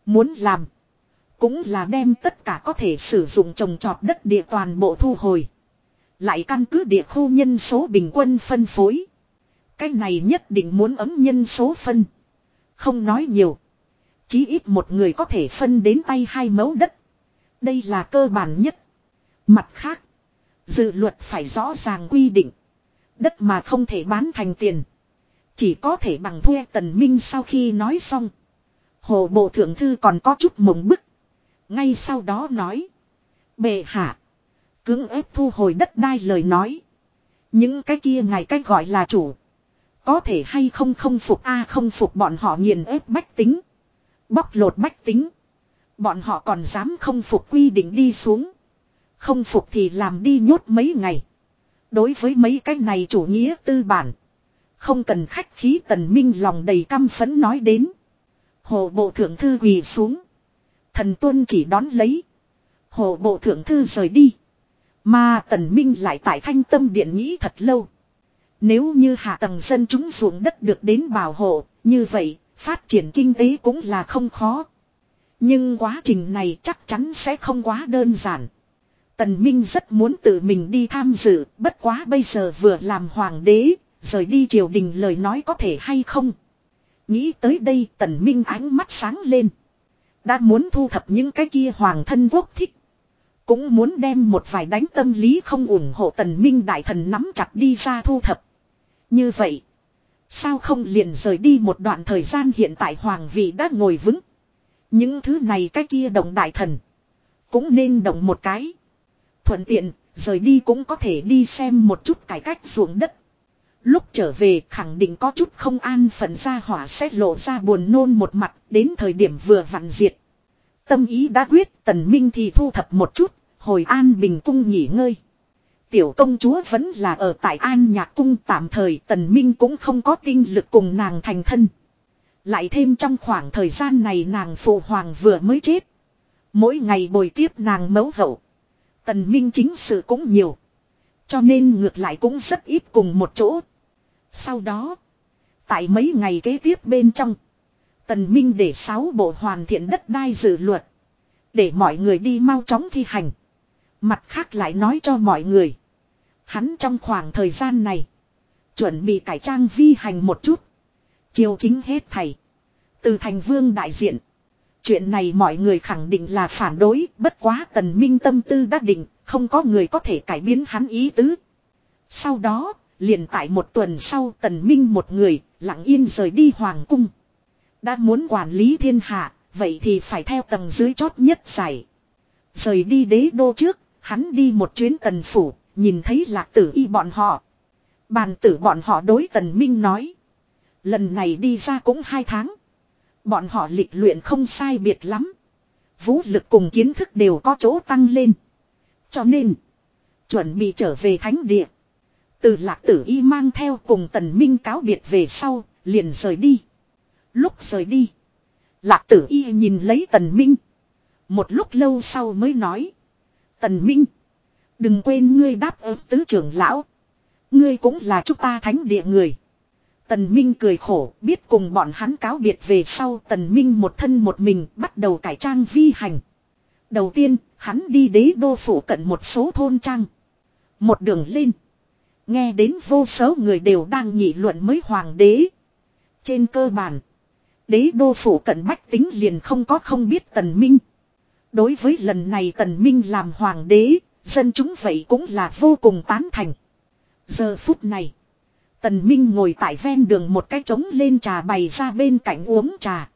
Muốn làm. Cũng là đem tất cả có thể sử dụng trồng trọt đất địa toàn bộ thu hồi. Lại căn cứ địa khu nhân số bình quân phân phối. Cái này nhất định muốn ấm nhân số phân. Không nói nhiều. Chí ít một người có thể phân đến tay hai mẫu đất. Đây là cơ bản nhất. Mặt khác. Dự luật phải rõ ràng quy định. Đất mà không thể bán thành tiền. Chỉ có thể bằng thuê tần minh sau khi nói xong. Hồ Bộ Thượng Thư còn có chút mộng bức. Ngay sau đó nói. Bệ hạ. Cưỡng ép thu hồi đất đai lời nói. Những cái kia ngài cách gọi là chủ. Có thể hay không không phục a à, không phục bọn họ nghiền ép bách tính. Bóc lột bách tính. Bọn họ còn dám không phục quy định đi xuống. Không phục thì làm đi nhốt mấy ngày. Đối với mấy cái này chủ nghĩa tư bản. Không cần khách khí tần minh lòng đầy căm phấn nói đến. Hồ bộ thượng thư quỳ xuống. Thần tuân chỉ đón lấy. Hồ bộ thượng thư rời đi. Mà tần minh lại tại thanh tâm điện nghĩ thật lâu. Nếu như hạ tầng dân chúng ruộng đất được đến bảo hộ, như vậy, phát triển kinh tế cũng là không khó. Nhưng quá trình này chắc chắn sẽ không quá đơn giản. Tần Minh rất muốn tự mình đi tham dự, bất quá bây giờ vừa làm hoàng đế, rời đi triều đình lời nói có thể hay không. Nghĩ tới đây tần Minh ánh mắt sáng lên. Đã muốn thu thập những cái kia hoàng thân quốc thích. Cũng muốn đem một vài đánh tâm lý không ủng hộ tần Minh đại thần nắm chặt đi ra thu thập. Như vậy. Sao không liền rời đi một đoạn thời gian hiện tại hoàng vị đã ngồi vững. Những thứ này cái kia đồng đại thần. Cũng nên động một cái. Thuận tiện, rời đi cũng có thể đi xem một chút cải cách ruộng đất. Lúc trở về khẳng định có chút không an phận ra hỏa sẽ lộ ra buồn nôn một mặt đến thời điểm vừa vặn diệt. Tâm ý đã quyết tần minh thì thu thập một chút, hồi an bình cung nghỉ ngơi. Tiểu công chúa vẫn là ở tại an nhạc cung tạm thời tần minh cũng không có tinh lực cùng nàng thành thân. Lại thêm trong khoảng thời gian này nàng phụ hoàng vừa mới chết. Mỗi ngày bồi tiếp nàng mấu hậu. Tần minh chính sự cũng nhiều. Cho nên ngược lại cũng rất ít cùng một chỗ. Sau đó. Tại mấy ngày kế tiếp bên trong. Tần Minh để sáu bộ hoàn thiện đất đai dự luật. Để mọi người đi mau chóng thi hành. Mặt khác lại nói cho mọi người. Hắn trong khoảng thời gian này. Chuẩn bị cải trang vi hành một chút. Triều chính hết thầy. Từ thành vương đại diện. Chuyện này mọi người khẳng định là phản đối, bất quá tần minh tâm tư đã định, không có người có thể cải biến hắn ý tứ. Sau đó, liền tại một tuần sau tần minh một người, lặng yên rời đi hoàng cung. Đã muốn quản lý thiên hạ, vậy thì phải theo tầng dưới chót nhất giải. Rời đi đế đô trước, hắn đi một chuyến tần phủ, nhìn thấy lạc tử y bọn họ. Bàn tử bọn họ đối tần minh nói. Lần này đi ra cũng hai tháng. Bọn họ lịch luyện không sai biệt lắm. Vũ lực cùng kiến thức đều có chỗ tăng lên. Cho nên, chuẩn bị trở về thánh địa. Từ lạc tử y mang theo cùng tần minh cáo biệt về sau, liền rời đi. Lúc rời đi, lạc tử y nhìn lấy tần minh. Một lúc lâu sau mới nói. Tần minh, đừng quên ngươi đáp ứng tứ trưởng lão. Ngươi cũng là chúng ta thánh địa người. Tần Minh cười khổ, biết cùng bọn hắn cáo biệt về sau Tần Minh một thân một mình bắt đầu cải trang vi hành. Đầu tiên, hắn đi đế đô phủ cận một số thôn trang. Một đường lên. Nghe đến vô số người đều đang nghị luận mới hoàng đế. Trên cơ bản, đế đô phủ cận bách tính liền không có không biết Tần Minh. Đối với lần này Tần Minh làm hoàng đế, dân chúng vậy cũng là vô cùng tán thành. Giờ phút này. Tần Minh ngồi tại ven đường một cái trống lên trà bày ra bên cạnh uống trà.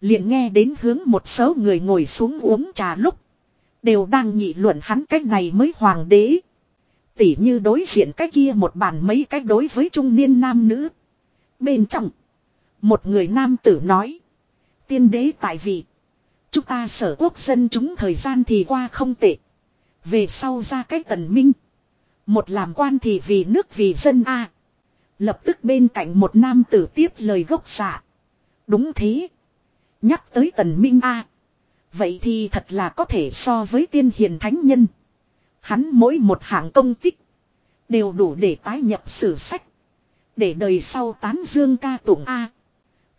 Liền nghe đến hướng một số người ngồi xuống uống trà lúc. Đều đang nghị luận hắn cách này mới hoàng đế. Tỉ như đối diện cái kia một bàn mấy cách đối với trung niên nam nữ. Bên trong. Một người nam tử nói. Tiên đế tại vị. Chúng ta sở quốc dân chúng thời gian thì qua không tệ. Về sau ra cách tần minh. Một làm quan thì vì nước vì dân a Lập tức bên cạnh một nam tử tiếp lời gốc xạ. Đúng thế. Nhắc tới tần minh a, Vậy thì thật là có thể so với tiên hiền thánh nhân. Hắn mỗi một hạng công tích. Đều đủ để tái nhập sử sách. Để đời sau tán dương ca tụng A.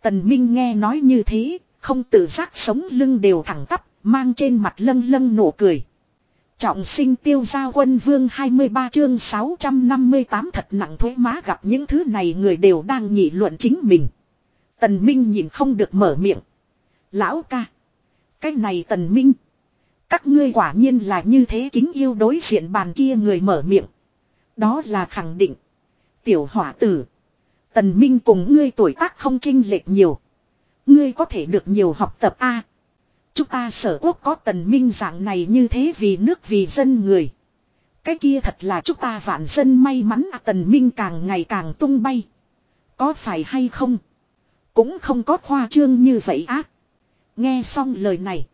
Tần Minh nghe nói như thế, không tự giác sống lưng đều thẳng tắp, mang trên mặt lâng lâng nụ cười. Trọng sinh tiêu gia quân vương 23 chương 658 thật nặng thuế má gặp những thứ này người đều đang nhị luận chính mình. Tần Minh nhìn không được mở miệng. Lão ca. Cái này tần Minh. Các ngươi quả nhiên là như thế kính yêu đối diện bàn kia người mở miệng. Đó là khẳng định. Tiểu hỏa tử. Tần Minh cùng ngươi tuổi tác không chênh lệch nhiều. Ngươi có thể được nhiều học tập A. Chúng ta sở quốc có tần minh dạng này như thế vì nước vì dân người. Cái kia thật là chúng ta vạn dân may mắn à tần minh càng ngày càng tung bay. Có phải hay không? Cũng không có khoa trương như vậy á. Nghe xong lời này.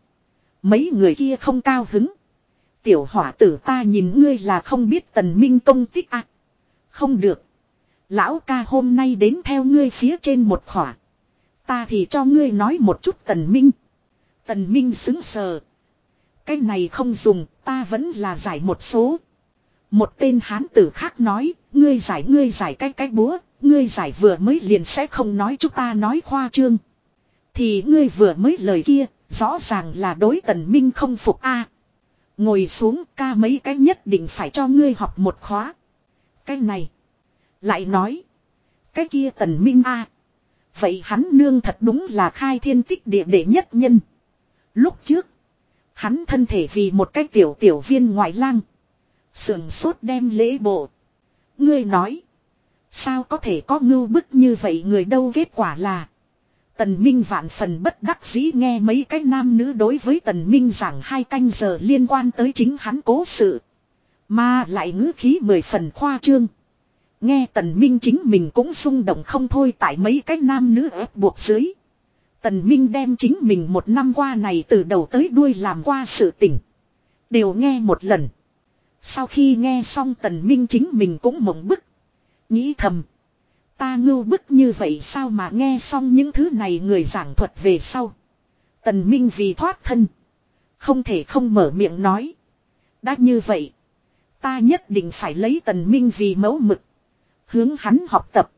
Mấy người kia không cao hứng. Tiểu hỏa tử ta nhìn ngươi là không biết tần minh công tích à. Không được. Lão ca hôm nay đến theo ngươi phía trên một khỏa. Ta thì cho ngươi nói một chút tần minh. Tần Minh xứng sờ. Cái này không dùng, ta vẫn là giải một số. Một tên hán tử khác nói, ngươi giải ngươi giải cái cái búa, ngươi giải vừa mới liền sẽ không nói chúng ta nói khoa trương. Thì ngươi vừa mới lời kia, rõ ràng là đối tần minh không phục a. Ngồi xuống ca mấy cái nhất định phải cho ngươi học một khóa. Cái này. Lại nói. Cái kia tần minh a. Vậy hắn nương thật đúng là khai thiên tích địa đệ nhất nhân. Lúc trước, hắn thân thể vì một cái tiểu tiểu viên ngoại lang. Sườn sốt đem lễ bộ. Ngươi nói, sao có thể có ngưu bức như vậy người đâu kết quả là. Tần Minh vạn phần bất đắc dĩ nghe mấy cái nam nữ đối với Tần Minh giảng hai canh giờ liên quan tới chính hắn cố sự. Mà lại ngữ khí mười phần khoa trương. Nghe Tần Minh chính mình cũng xung động không thôi tại mấy cái nam nữ ép buộc dưới. Tần Minh đem chính mình một năm qua này từ đầu tới đuôi làm qua sự tình. Đều nghe một lần. Sau khi nghe xong Tần Minh chính mình cũng mộng bức. Nghĩ thầm. Ta ngưu bức như vậy sao mà nghe xong những thứ này người giảng thuật về sau. Tần Minh vì thoát thân. Không thể không mở miệng nói. Đã như vậy. Ta nhất định phải lấy Tần Minh vì mẫu mực. Hướng hắn học tập.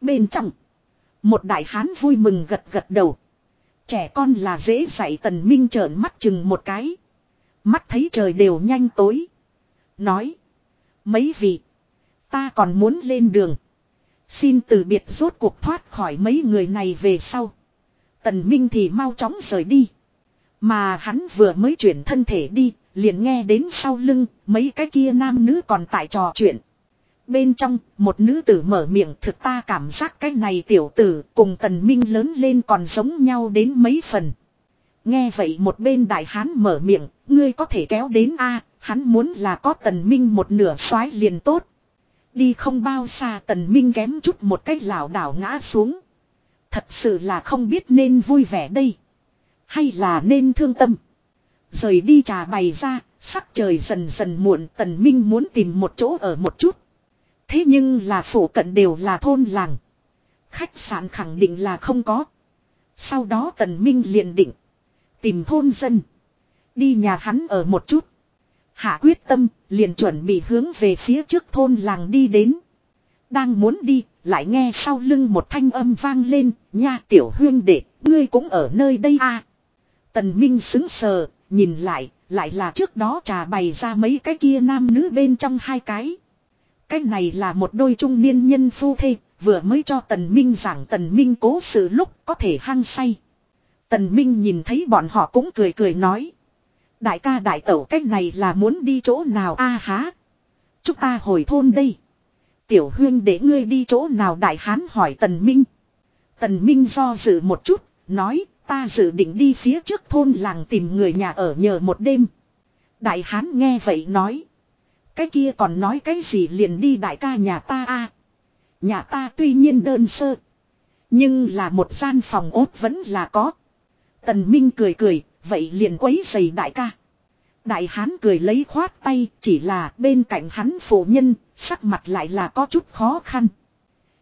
Bên trong. Một đại hán vui mừng gật gật đầu. Trẻ con là dễ dạy tần minh trợn mắt chừng một cái. Mắt thấy trời đều nhanh tối. Nói. Mấy vị. Ta còn muốn lên đường. Xin từ biệt rốt cuộc thoát khỏi mấy người này về sau. Tần Minh thì mau chóng rời đi. Mà hắn vừa mới chuyển thân thể đi, liền nghe đến sau lưng, mấy cái kia nam nữ còn tại trò chuyện. Bên trong, một nữ tử mở miệng thực ta cảm giác cái này tiểu tử cùng tần minh lớn lên còn giống nhau đến mấy phần. Nghe vậy một bên đại hán mở miệng, ngươi có thể kéo đến a hắn muốn là có tần minh một nửa xoái liền tốt. Đi không bao xa tần minh kém chút một cách lảo đảo ngã xuống. Thật sự là không biết nên vui vẻ đây. Hay là nên thương tâm. Rời đi trà bày ra, sắc trời dần dần muộn tần minh muốn tìm một chỗ ở một chút. Thế nhưng là phủ cận đều là thôn làng. Khách sạn khẳng định là không có. Sau đó tần minh liền định. Tìm thôn dân. Đi nhà hắn ở một chút. Hạ quyết tâm, liền chuẩn bị hướng về phía trước thôn làng đi đến. Đang muốn đi, lại nghe sau lưng một thanh âm vang lên, nha tiểu huyên đệ, ngươi cũng ở nơi đây à. Tần Minh xứng sờ, nhìn lại, lại là trước đó trà bày ra mấy cái kia nam nữ bên trong hai cái. Cái này là một đôi trung niên nhân phu thê, vừa mới cho Tần Minh giảng Tần Minh cố sự lúc có thể hăng say. Tần Minh nhìn thấy bọn họ cũng cười cười nói. Đại ca đại tẩu cách này là muốn đi chỗ nào a há. Chúng ta hồi thôn đây. Tiểu huyên để ngươi đi chỗ nào đại hán hỏi Tần Minh. Tần Minh do dự một chút, nói ta dự định đi phía trước thôn làng tìm người nhà ở nhờ một đêm. Đại hán nghe vậy nói. Cái kia còn nói cái gì liền đi đại ca nhà ta a Nhà ta tuy nhiên đơn sơ. Nhưng là một gian phòng ốt vẫn là có. Tần Minh cười cười, vậy liền quấy giày đại ca. Đại hán cười lấy khoát tay, chỉ là bên cạnh hắn phụ nhân, sắc mặt lại là có chút khó khăn.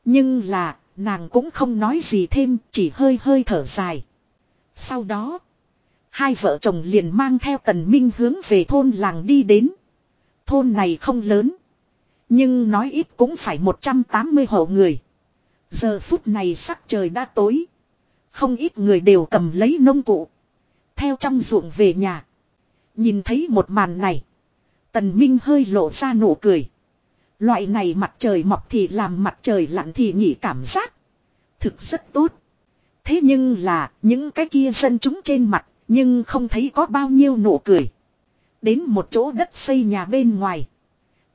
Nhưng là, nàng cũng không nói gì thêm, chỉ hơi hơi thở dài. Sau đó, hai vợ chồng liền mang theo tần minh hướng về thôn làng đi đến. Thôn này không lớn. Nhưng nói ít cũng phải 180 hộ người. Giờ phút này sắc trời đã tối. Không ít người đều cầm lấy nông cụ. Theo trong ruộng về nhà. Nhìn thấy một màn này. Tần Minh hơi lộ ra nụ cười. Loại này mặt trời mọc thì làm mặt trời lặn thì nghỉ cảm giác. Thực rất tốt. Thế nhưng là, những cái kia dân chúng trên mặt, nhưng không thấy có bao nhiêu nụ cười. Đến một chỗ đất xây nhà bên ngoài.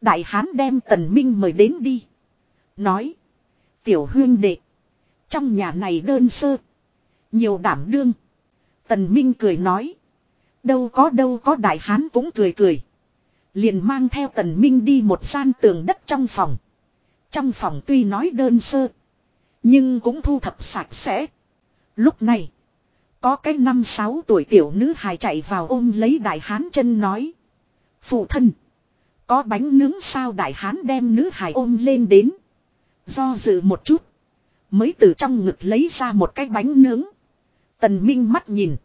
Đại hán đem tần minh mời đến đi. Nói. Tiểu huyên đệ. Trong nhà này đơn sơ. Nhiều đảm đương. Tần minh cười nói. Đâu có đâu có đại hán cũng cười cười. Liền mang theo tần minh đi một gian tường đất trong phòng. Trong phòng tuy nói đơn sơ. Nhưng cũng thu thập sạch sẽ. Lúc này. Có cái năm sáu tuổi tiểu nữ hài chạy vào ôm lấy đại hán chân nói. Phụ thân. Có bánh nướng sao đại hán đem nữ hài ôm lên đến. Do dự một chút. Mới từ trong ngực lấy ra một cái bánh nướng. Tần Minh mắt nhìn.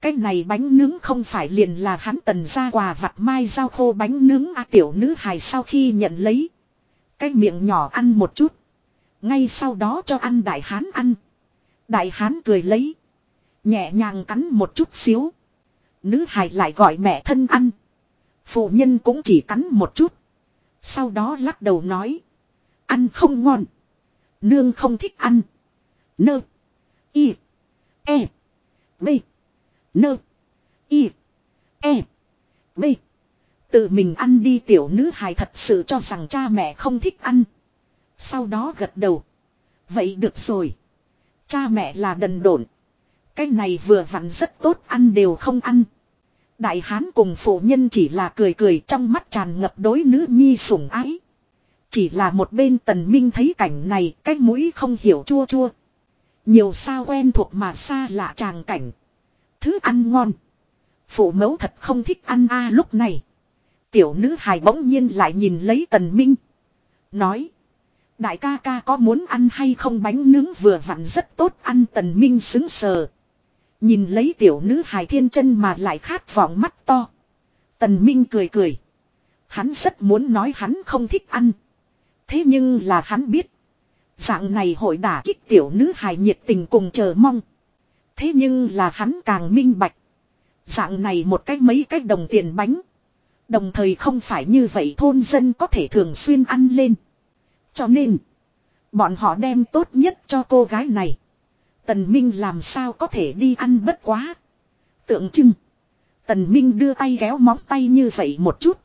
Cái này bánh nướng không phải liền là hắn tần ra quà vặt mai giao khô bánh nướng a tiểu nữ hài sau khi nhận lấy. Cái miệng nhỏ ăn một chút. Ngay sau đó cho ăn đại hán ăn. Đại hán cười lấy. Nhẹ nhàng cắn một chút xíu. Nữ hài lại gọi mẹ thân ăn. Phụ nhân cũng chỉ cắn một chút. Sau đó lắc đầu nói. Ăn không ngon. Nương không thích ăn. Nơ. Y. E. B. Nơ. Y. E. B. Tự mình ăn đi tiểu nữ hài thật sự cho rằng cha mẹ không thích ăn. Sau đó gật đầu. Vậy được rồi. Cha mẹ là đần độn. Cái này vừa vặn rất tốt, ăn đều không ăn. Đại hán cùng phụ nhân chỉ là cười cười trong mắt tràn ngập đối nữ nhi sủng ái. Chỉ là một bên tần minh thấy cảnh này, cái mũi không hiểu chua chua. Nhiều sao quen thuộc mà xa lạ tràng cảnh. Thứ ăn ngon. Phụ mẫu thật không thích ăn a lúc này. Tiểu nữ hài bỗng nhiên lại nhìn lấy tần minh. Nói. Đại ca ca có muốn ăn hay không bánh nướng vừa vặn rất tốt ăn tần minh xứng sờ. Nhìn lấy tiểu nữ hài thiên chân mà lại khát vọng mắt to. Tần minh cười cười. Hắn rất muốn nói hắn không thích ăn. Thế nhưng là hắn biết. Dạng này hội đả kích tiểu nữ hài nhiệt tình cùng chờ mong. Thế nhưng là hắn càng minh bạch. Dạng này một cách mấy cách đồng tiền bánh. Đồng thời không phải như vậy thôn dân có thể thường xuyên ăn lên. Cho nên. Bọn họ đem tốt nhất cho cô gái này. Tần Minh làm sao có thể đi ăn bất quá. Tượng trưng. Tần Minh đưa tay kéo móng tay như vậy một chút.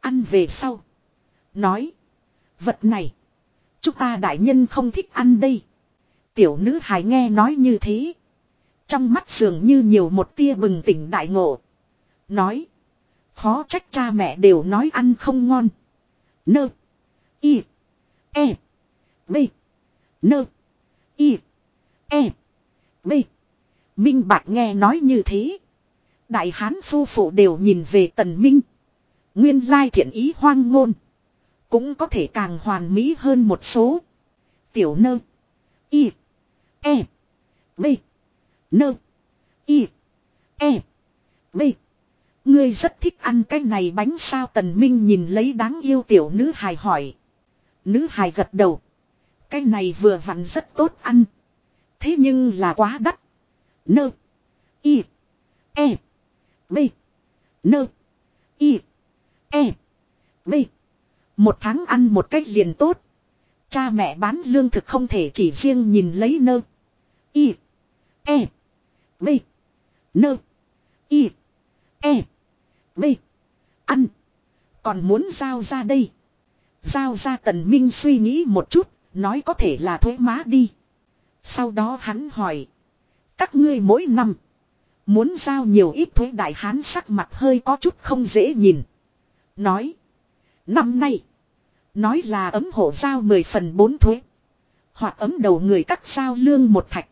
Ăn về sau. Nói. Vật này. Chúng ta đại nhân không thích ăn đây. Tiểu nữ hài nghe nói như thế. Trong mắt dường như nhiều một tia bừng tỉnh đại ngộ. Nói. Khó trách cha mẹ đều nói ăn không ngon. Nơ. Y. E. B. Nơ. Y. E. B. Minh Bạch nghe nói như thế. Đại hán phu phụ đều nhìn về tần minh. Nguyên lai thiện ý hoang ngôn. Cũng có thể càng hoàn mỹ hơn một số. Tiểu nơ. Y. E. B. Nơ. Y. E. B. Ngươi rất thích ăn cái này bánh sao tần minh nhìn lấy đáng yêu tiểu nữ hài hỏi. Nữ hài gật đầu. Cái này vừa vặn rất tốt ăn. Thế nhưng là quá đắt. Nơ. Y. E. B. Nơ. Y. E. B. Một tháng ăn một cách liền tốt. Cha mẹ bán lương thực không thể chỉ riêng nhìn lấy nơ. Y. E. B. Nơ. Y. E. B. Ăn. Còn muốn giao ra đây. Giao ra tần minh suy nghĩ một chút. Nói có thể là thuế má đi. Sau đó hắn hỏi. Các ngươi mỗi năm. Muốn giao nhiều ít thuế đại hán sắc mặt hơi có chút không dễ nhìn. Nói. Năm nay. Nói là ấm hộ giao 10 phần 4 thuế. Hoặc ấm đầu người cắt sao lương một thạch.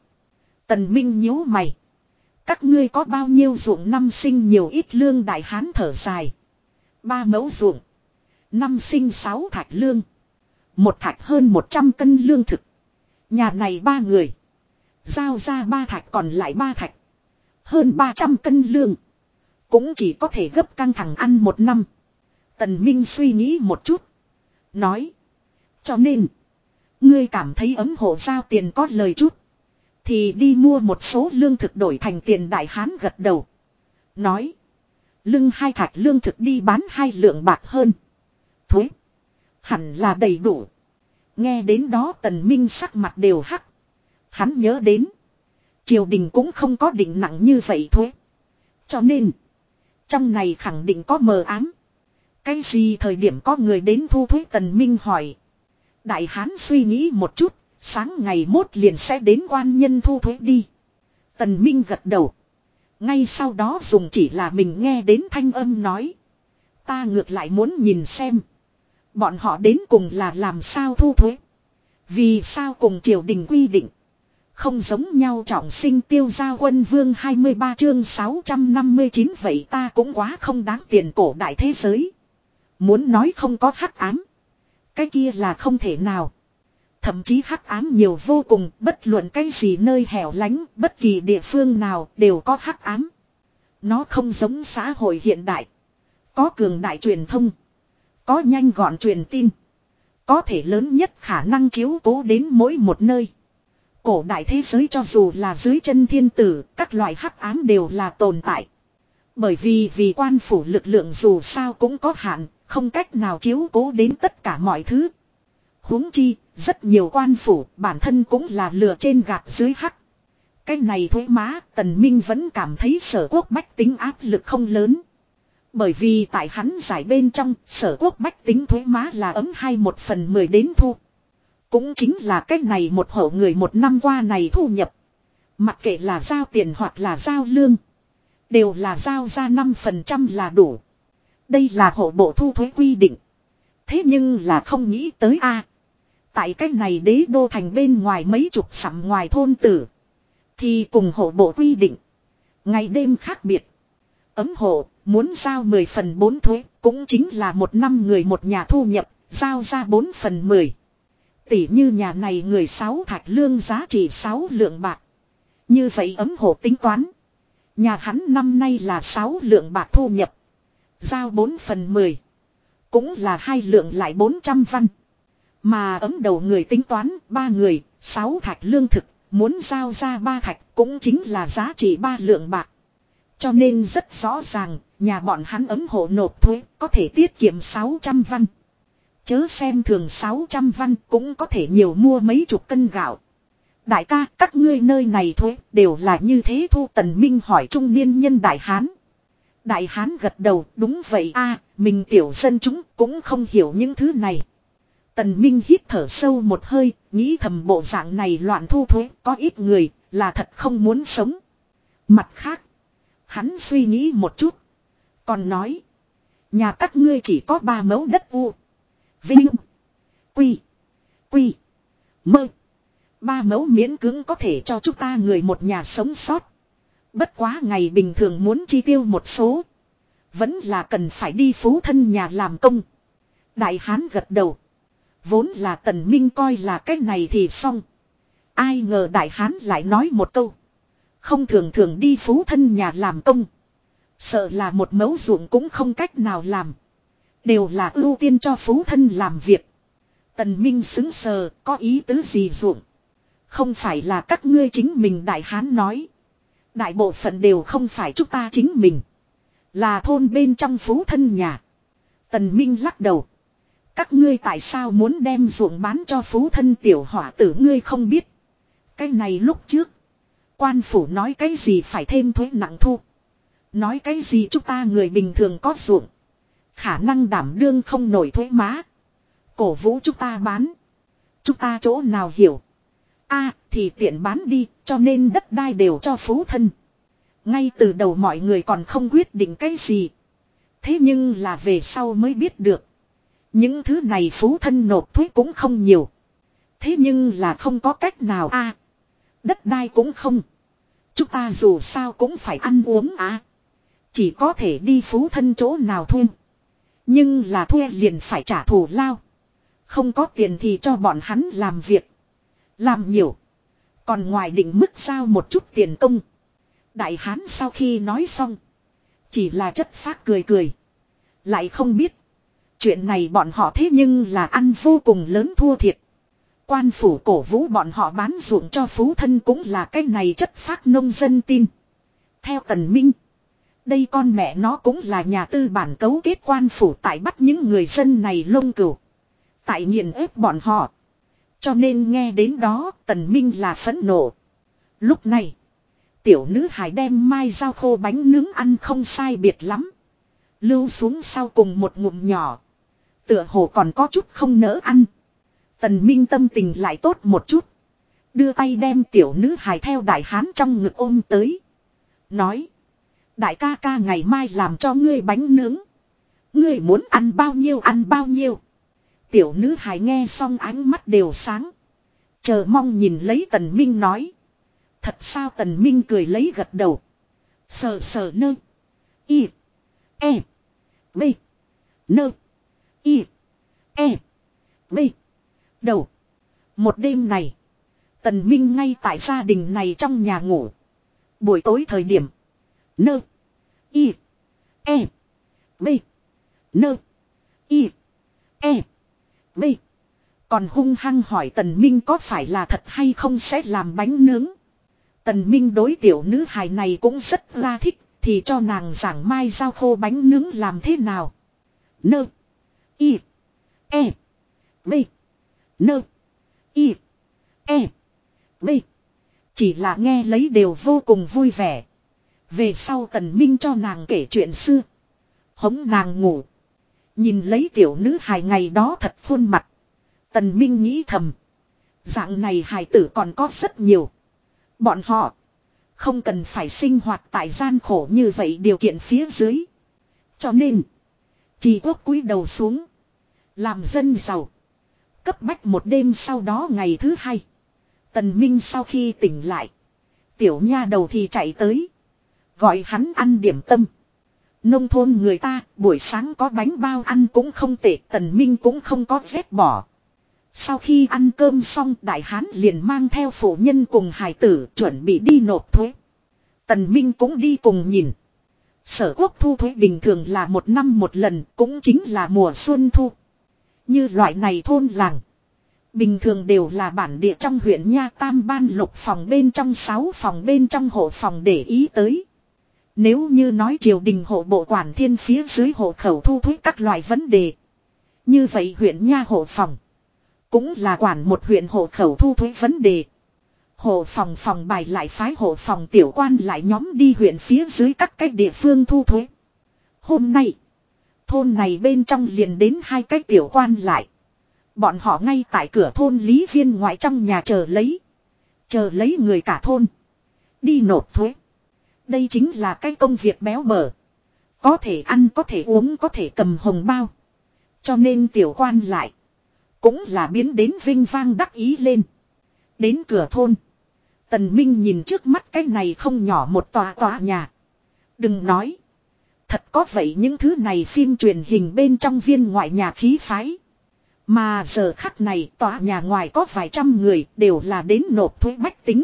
Tần Minh nhíu mày. Các ngươi có bao nhiêu ruộng năm sinh nhiều ít lương đại hán thở dài. Ba mẫu ruộng. Năm sinh sáu thạch lương. Một thạch hơn 100 cân lương thực. Nhà này ba người. Giao ra ba thạch còn lại ba thạch. Hơn 300 cân lương. Cũng chỉ có thể gấp căng thẳng ăn một năm. Tần Minh suy nghĩ một chút. Nói. Cho nên. Ngươi cảm thấy ấm hộ giao tiền có lời chút. Thì đi mua một số lương thực đổi thành tiền đại hán gật đầu. Nói. Lưng hai thạch lương thực đi bán hai lượng bạc hơn. Thuế. Hẳn là đầy đủ. Nghe đến đó tần minh sắc mặt đều hắc. Hắn nhớ đến. Triều đình cũng không có định nặng như vậy thuế. Cho nên. Trong này khẳng định có mờ ám. Cái gì thời điểm có người đến thu thuế tần minh hỏi. Đại hán suy nghĩ một chút. Sáng ngày mốt liền sẽ đến quan nhân thu thuế đi. Tần minh gật đầu. Ngay sau đó dùng chỉ là mình nghe đến thanh âm nói. Ta ngược lại muốn nhìn xem. Bọn họ đến cùng là làm sao thu thuế. Vì sao cùng triều đình quy định. Không giống nhau trọng sinh tiêu gia quân vương 23 chương 659 vậy ta cũng quá không đáng tiền cổ đại thế giới. Muốn nói không có hắc ám. Cái kia là không thể nào. Thậm chí hắc ám nhiều vô cùng, bất luận cái gì nơi hẻo lánh, bất kỳ địa phương nào đều có hắc ám. Nó không giống xã hội hiện đại. Có cường đại truyền thông. Có nhanh gọn truyền tin. Có thể lớn nhất khả năng chiếu cố đến mỗi một nơi. Cổ đại thế giới cho dù là dưới chân thiên tử, các loại hắc ám đều là tồn tại. Bởi vì vì quan phủ lực lượng dù sao cũng có hạn, không cách nào chiếu cố đến tất cả mọi thứ. huống chi, rất nhiều quan phủ bản thân cũng là lừa trên gạt dưới hắc. Cái này thuế má, tần minh vẫn cảm thấy sở quốc bách tính áp lực không lớn. Bởi vì tại hắn giải bên trong, sở quốc bách tính thuế má là ấm hai một phần mười đến thu. Cũng chính là cách này một hộ người một năm qua này thu nhập. Mặc kệ là giao tiền hoặc là giao lương. Đều là giao ra 5% là đủ. Đây là hộ bộ thu thuế quy định. Thế nhưng là không nghĩ tới a Tại cách này đế đô thành bên ngoài mấy chục sắm ngoài thôn tử. Thì cùng hộ bộ quy định. Ngày đêm khác biệt. Ấm hộ, muốn giao 10 phần 4 thuế, cũng chính là một năm người một nhà thu nhập, giao ra 4 phần 10. Tỷ như nhà này người 6 thạch lương giá trị 6 lượng bạc. Như vậy ấm hộ tính toán. Nhà hắn năm nay là 6 lượng bạc thu nhập. Giao 4 phần 10. Cũng là hai lượng lại 400 văn. Mà ấm đầu người tính toán, ba người, 6 thạch lương thực, muốn giao ra ba thạch cũng chính là giá trị ba lượng bạc. Cho nên rất rõ ràng, nhà bọn hắn ấm hộ nộp thuế có thể tiết kiệm 600 văn. Chớ xem thường 600 văn cũng có thể nhiều mua mấy chục cân gạo. Đại ca, các ngươi nơi này thuế đều là như thế thu tần minh hỏi trung niên nhân đại hán. Đại hán gật đầu, đúng vậy a mình tiểu dân chúng cũng không hiểu những thứ này. Tần Minh hít thở sâu một hơi, nghĩ thầm bộ dạng này loạn thu thuế, có ít người, là thật không muốn sống. Mặt khác, hắn suy nghĩ một chút. Còn nói, nhà các ngươi chỉ có ba mẫu đất u. Vinh, quy, quy, mơ. Ba mẫu miễn cưỡng có thể cho chúng ta người một nhà sống sót. Bất quá ngày bình thường muốn chi tiêu một số. Vẫn là cần phải đi phú thân nhà làm công. Đại hán gật đầu. Vốn là tần minh coi là cái này thì xong. Ai ngờ đại hán lại nói một câu. Không thường thường đi phú thân nhà làm công. Sợ là một mẫu ruộng cũng không cách nào làm. Đều là ưu tiên cho phú thân làm việc. Tần Minh xứng sờ, có ý tứ gì ruộng. Không phải là các ngươi chính mình đại hán nói. Đại bộ phận đều không phải chúng ta chính mình. Là thôn bên trong phú thân nhà. Tần Minh lắc đầu. Các ngươi tại sao muốn đem ruộng bán cho phú thân tiểu hỏa tử ngươi không biết. Cái này lúc trước. Quan phủ nói cái gì phải thêm thuế nặng thu. Nói cái gì chúng ta người bình thường có ruộng. Khả năng đảm đương không nổi thuế má. Cổ vũ chúng ta bán. Chúng ta chỗ nào hiểu a, thì tiện bán đi, cho nên đất đai đều cho phú thân. Ngay từ đầu mọi người còn không quyết định cái gì. Thế nhưng là về sau mới biết được. Những thứ này phú thân nộp thuế cũng không nhiều. Thế nhưng là không có cách nào a Đất đai cũng không. Chúng ta dù sao cũng phải ăn uống à. Chỉ có thể đi phú thân chỗ nào thuê. Nhưng là thuê liền phải trả thù lao. Không có tiền thì cho bọn hắn làm việc. Làm nhiều. Còn ngoài định mức sao một chút tiền công. Đại hán sau khi nói xong. Chỉ là chất phát cười cười. Lại không biết. Chuyện này bọn họ thế nhưng là ăn vô cùng lớn thua thiệt. Quan phủ cổ vũ bọn họ bán ruộng cho phú thân cũng là cái này chất phát nông dân tin. Theo tần minh. Đây con mẹ nó cũng là nhà tư bản cấu kết quan phủ tại bắt những người dân này lông cửu. Tại nghiền ép bọn họ. Cho nên nghe đến đó, tần minh là phẫn nộ. Lúc này. Tiểu nữ hải đem mai giao khô bánh nướng ăn không sai biệt lắm. Lưu xuống sau cùng một ngụm nhỏ. Tựa hồ còn có chút không nỡ ăn. Tần Minh tâm tình lại tốt một chút. Đưa tay đem tiểu nữ hài theo đại hán trong ngực ôm tới. Nói. Đại ca ca ngày mai làm cho ngươi bánh nướng. Ngươi muốn ăn bao nhiêu ăn bao nhiêu. Tiểu nữ hài nghe xong ánh mắt đều sáng. Chờ mong nhìn lấy tần minh nói. Thật sao tần minh cười lấy gật đầu. Sờ sờ nơ. Y. E. B. Nơ. Y. E. B. Đầu. Một đêm này. Tần Minh ngay tại gia đình này trong nhà ngủ. Buổi tối thời điểm. Nơ. Y. E. B. Nơ. Y. E. B. Còn hung hăng hỏi Tần Minh có phải là thật hay không sẽ làm bánh nướng. Tần Minh đối tiểu nữ hài này cũng rất ra thích. Thì cho nàng giảng mai giao khô bánh nướng làm thế nào. Nơ. Y. E. B. Nơ. Y. E. B. Chỉ là nghe lấy đều vô cùng vui vẻ. Về sau tần minh cho nàng kể chuyện xưa. Hống nàng ngủ. Nhìn lấy tiểu nữ hài ngày đó thật khuôn mặt. Tần minh nghĩ thầm. Dạng này hài tử còn có rất nhiều. Bọn họ. Không cần phải sinh hoạt tại gian khổ như vậy điều kiện phía dưới. Cho nên. Chỉ quốc cúi đầu xuống. Làm dân giàu. Cấp bách một đêm sau đó ngày thứ hai. Tần Minh sau khi tỉnh lại. Tiểu nha đầu thì chạy tới. Gọi hắn ăn điểm tâm. Nông thôn người ta, buổi sáng có bánh bao ăn cũng không tệ. Tần Minh cũng không có vết bỏ. Sau khi ăn cơm xong, đại hán liền mang theo phụ nhân cùng hải tử chuẩn bị đi nộp thuế. Tần Minh cũng đi cùng nhìn. Sở quốc thu thuế bình thường là một năm một lần, cũng chính là mùa xuân thu. Như loại này thôn làng. Bình thường đều là bản địa trong huyện Nha Tam Ban lục phòng bên trong, sáu phòng bên trong hộ phòng để ý tới. Nếu như nói triều đình hộ bộ quản thiên phía dưới hộ khẩu thu thuế các loại vấn đề. Như vậy huyện nha hộ phòng. Cũng là quản một huyện hộ khẩu thu thuế vấn đề. Hộ phòng phòng bài lại phái hộ phòng tiểu quan lại nhóm đi huyện phía dưới các cách địa phương thu thuế. Hôm nay, thôn này bên trong liền đến hai cách tiểu quan lại. Bọn họ ngay tại cửa thôn lý viên ngoại trong nhà chờ lấy. Chờ lấy người cả thôn. Đi nộp thuế. Đây chính là cái công việc béo bở. Có thể ăn, có thể uống, có thể cầm hồng bao. Cho nên tiểu quan lại. Cũng là biến đến vinh vang đắc ý lên. Đến cửa thôn. Tần Minh nhìn trước mắt cái này không nhỏ một tòa tòa nhà. Đừng nói. Thật có vậy những thứ này phim truyền hình bên trong viên ngoại nhà khí phái. Mà giờ khắc này tòa nhà ngoài có vài trăm người đều là đến nộp thuế bách tính.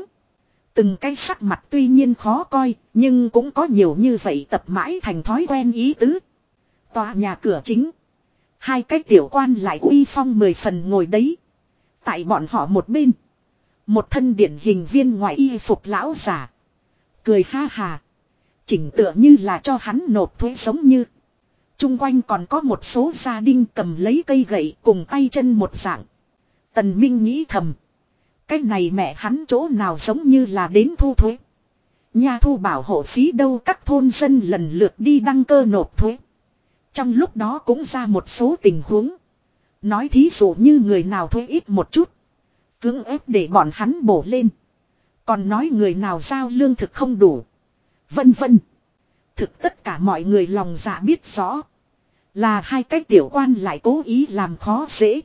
Từng cái sắc mặt tuy nhiên khó coi, nhưng cũng có nhiều như vậy tập mãi thành thói quen ý tứ. Tòa nhà cửa chính. Hai cái tiểu quan lại uy phong mười phần ngồi đấy. Tại bọn họ một bên. Một thân điển hình viên ngoại y phục lão giả. Cười ha hà. Chỉnh tựa như là cho hắn nộp thuế giống như. Trung quanh còn có một số gia đình cầm lấy cây gậy cùng tay chân một dạng. Tần Minh nghĩ thầm. Cái này mẹ hắn chỗ nào giống như là đến thu thuế. Nhà thu bảo hộ phí đâu các thôn dân lần lượt đi đăng cơ nộp thuế. Trong lúc đó cũng ra một số tình huống. Nói thí dụ như người nào thuế ít một chút. Cưỡng ép để bọn hắn bổ lên. Còn nói người nào giao lương thực không đủ. Vân vân. Thực tất cả mọi người lòng dạ biết rõ. Là hai cái tiểu quan lại cố ý làm khó dễ.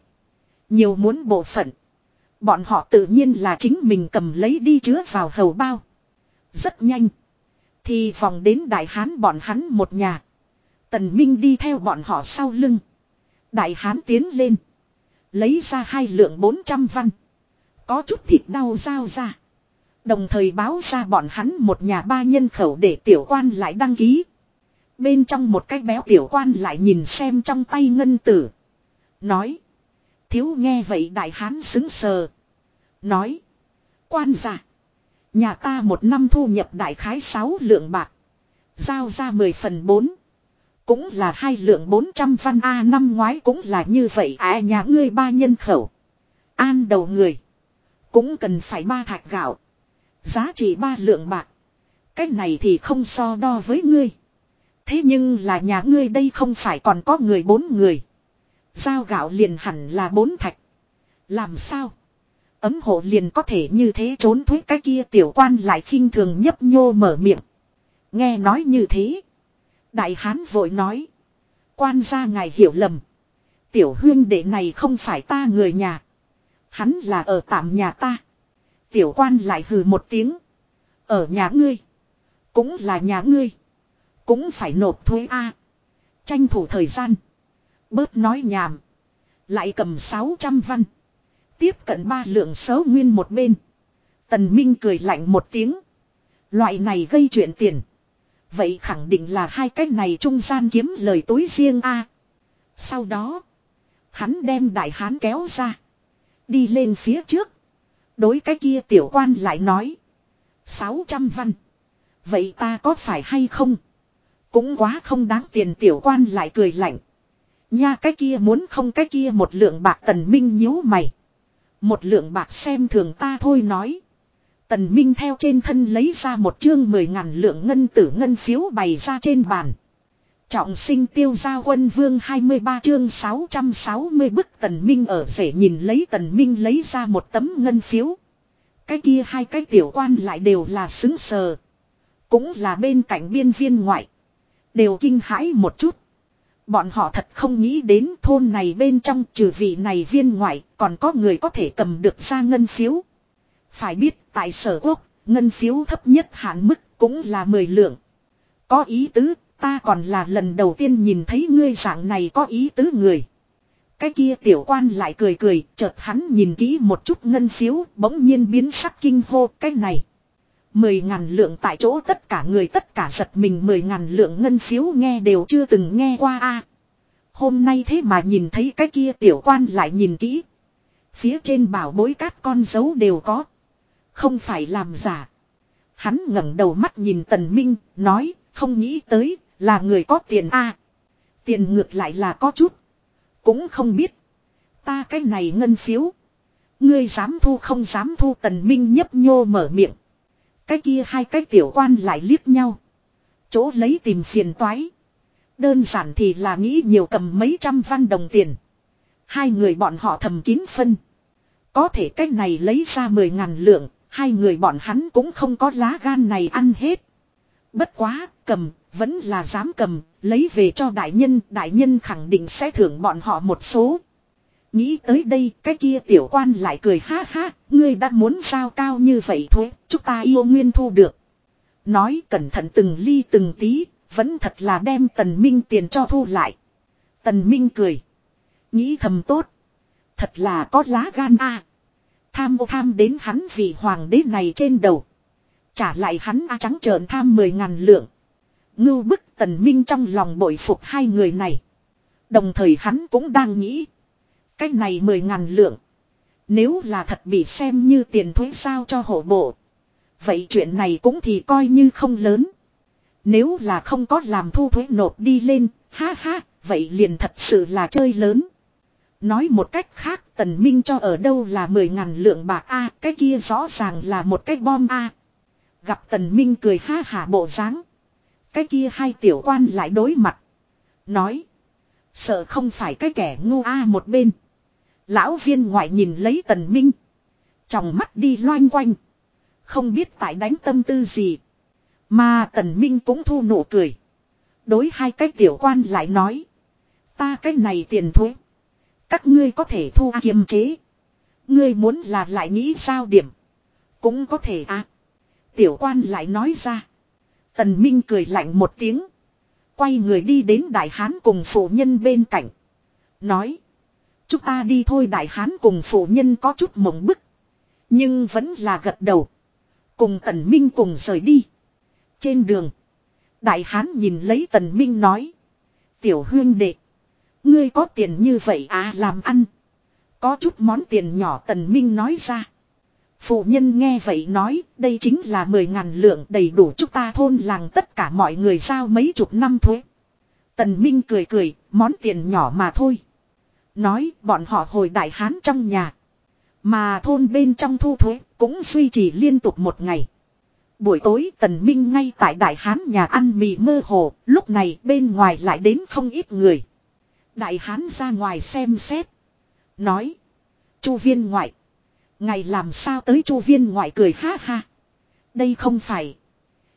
Nhiều muốn bộ phận. Bọn họ tự nhiên là chính mình cầm lấy đi chứa vào hầu bao. Rất nhanh. Thì vòng đến đại hán bọn hắn một nhà. Tần Minh đi theo bọn họ sau lưng. Đại hán tiến lên. Lấy ra hai lượng bốn trăm văn. Có chút thịt đau giao ra. Đồng thời báo ra bọn hắn một nhà ba nhân khẩu để tiểu quan lại đăng ký. Bên trong một cái béo tiểu quan lại nhìn xem trong tay ngân tử. Nói. Thiếu nghe vậy đại hán xứng sờ. Nói. Quan giả. Nhà ta một năm thu nhập đại khái sáu lượng bạc. Giao ra mười phần bốn. Cũng là hai lượng bốn trăm văn A năm ngoái cũng là như vậy à nhà ngươi ba nhân khẩu. An đầu người. Cũng cần phải ba thạch gạo. Giá trị ba lượng bạc. Cách này thì không so đo với ngươi. Thế nhưng là nhà ngươi đây không phải còn có người bốn người. Giao gạo liền hẳn là bốn thạch. Làm sao? Ấm hộ liền có thể như thế trốn thuế cái kia tiểu quan lại khinh thường nhấp nhô mở miệng. Nghe nói như thế. Đại hán vội nói. Quan gia ngài hiểu lầm. Tiểu huyên đệ này không phải ta người nhà. Hắn là ở tạm nhà ta. Tiểu quan lại hừ một tiếng. Ở nhà ngươi. Cũng là nhà ngươi. Cũng phải nộp thuế A. Tranh thủ thời gian. Bớt nói nhảm. Lại cầm 600 văn. Tiếp cận ba lượng xấu nguyên một bên. Tần Minh cười lạnh một tiếng. Loại này gây chuyện tiền. Vậy khẳng định là hai cái này trung gian kiếm lời tối riêng a. Sau đó, hắn đem đại hán kéo ra, đi lên phía trước. Đối cái kia tiểu quan lại nói, sáu trăm văn. Vậy ta có phải hay không? Cũng quá không đáng tiền tiểu quan lại cười lạnh. Nha, cái kia muốn không, cái kia một lượng bạc tần minh nhíu mày. Một lượng bạc xem thường ta thôi nói. Tần Minh theo trên thân lấy ra một chương mười ngàn lượng ngân tử ngân phiếu bày ra trên bàn. Trọng sinh tiêu gia quân vương 23 chương 660 bức tần minh ở rể nhìn lấy tần minh lấy ra một tấm ngân phiếu. Cái kia hai cái tiểu quan lại đều là xứng sờ. Cũng là bên cạnh biên viên ngoại. Đều kinh hãi một chút. Bọn họ thật không nghĩ đến thôn này bên trong trừ vị này viên ngoại còn có người có thể cầm được ra ngân phiếu. Phải biết tại sở quốc, ngân phiếu thấp nhất hạn mức cũng là 10 lượng. Có ý tứ, ta còn là lần đầu tiên nhìn thấy ngươi dạng này có ý tứ người. Cái kia tiểu quan lại cười cười, chợt hắn nhìn kỹ một chút ngân phiếu, bỗng nhiên biến sắc kinh hô cái này. Mười ngàn lượng tại chỗ tất cả người tất cả giật mình mười ngàn lượng ngân phiếu nghe đều chưa từng nghe qua a Hôm nay thế mà nhìn thấy cái kia tiểu quan lại nhìn kỹ. Phía trên bảo bối cát con dấu đều có. Không phải làm giả. Hắn ngẩng đầu mắt nhìn Tần Minh, nói, không nghĩ tới, là người có tiền a. tiền ngược lại là có chút. Cũng không biết. Ta cái này ngân phiếu. Ngươi dám thu không dám thu tần minh nhấp nhô mở miệng. Cái kia hai cái tiểu quan lại liếc nhau. Chỗ lấy tìm phiền toái. Đơn giản thì là nghĩ nhiều cầm mấy trăm văn đồng tiền. Hai người bọn họ thầm kín phân. Có thể cách này lấy ra mười ngàn lượng, hai người bọn hắn cũng không có lá gan này ăn hết. Bất quá, cầm, vẫn là dám cầm, lấy về cho đại nhân, đại nhân khẳng định sẽ thưởng bọn họ một số. Nghĩ tới đây, cái kia tiểu quan lại cười ha ha, ngươi đã muốn sao cao như vậy thôi, chúng ta yêu nguyên thu được. Nói cẩn thận từng ly từng tí, vẫn thật là đem tần minh tiền cho thu lại. Tần minh cười. Nghĩ thầm tốt. Thật là có lá gan a. Tham ô tham đến hắn vì hoàng đế này trên đầu. Trả lại hắn a trắng trợn tham mười ngàn lượng. Ngưu bức tần minh trong lòng bội phục hai người này. Đồng thời hắn cũng đang nghĩ. Cái này mười ngàn lượng. Nếu là thật bị xem như tiền thuế sao cho hộ bộ. Vậy chuyện này cũng thì coi như không lớn. Nếu là không có làm thu thuế nộp đi lên, ha ha, vậy liền thật sự là chơi lớn. Nói một cách khác tần minh cho ở đâu là 10 ngàn lượng bạc A, cái kia rõ ràng là một cái bom A. Gặp tần minh cười ha hả bộ dáng Cái kia hai tiểu quan lại đối mặt. Nói. Sợ không phải cái kẻ ngu A một bên. Lão viên ngoại nhìn lấy tần minh. Trong mắt đi loanh quanh. Không biết tại đánh tâm tư gì. Mà tần minh cũng thu nụ cười. Đối hai cái tiểu quan lại nói. Ta cái này tiền thuế. Các ngươi có thể thu kiềm chế. Ngươi muốn là lại nghĩ sao điểm. Cũng có thể à. Tiểu quan lại nói ra. Tần Minh cười lạnh một tiếng. Quay người đi đến Đại Hán cùng phụ nhân bên cạnh. Nói. Chúng ta đi thôi Đại Hán cùng phụ nhân có chút mộng bức. Nhưng vẫn là gật đầu. Cùng Tần Minh cùng rời đi. Trên đường. Đại Hán nhìn lấy Tần Minh nói. Tiểu huyên đệ. Ngươi có tiền như vậy à làm ăn. Có chút món tiền nhỏ tần minh nói ra. Phụ nhân nghe vậy nói đây chính là mười ngàn lượng đầy đủ chúng ta thôn làng tất cả mọi người giao mấy chục năm thuế. Tần Minh cười cười, món tiền nhỏ mà thôi. Nói bọn họ hồi đại hán trong nhà. Mà thôn bên trong thu thuế cũng duy trì liên tục một ngày. Buổi tối tần minh ngay tại đại hán nhà ăn mì mơ hồ, lúc này bên ngoài lại đến không ít người. Đại hán ra ngoài xem xét. Nói. Chu viên ngoại. Ngày làm sao tới chu viên ngoại cười ha ha. Đây không phải.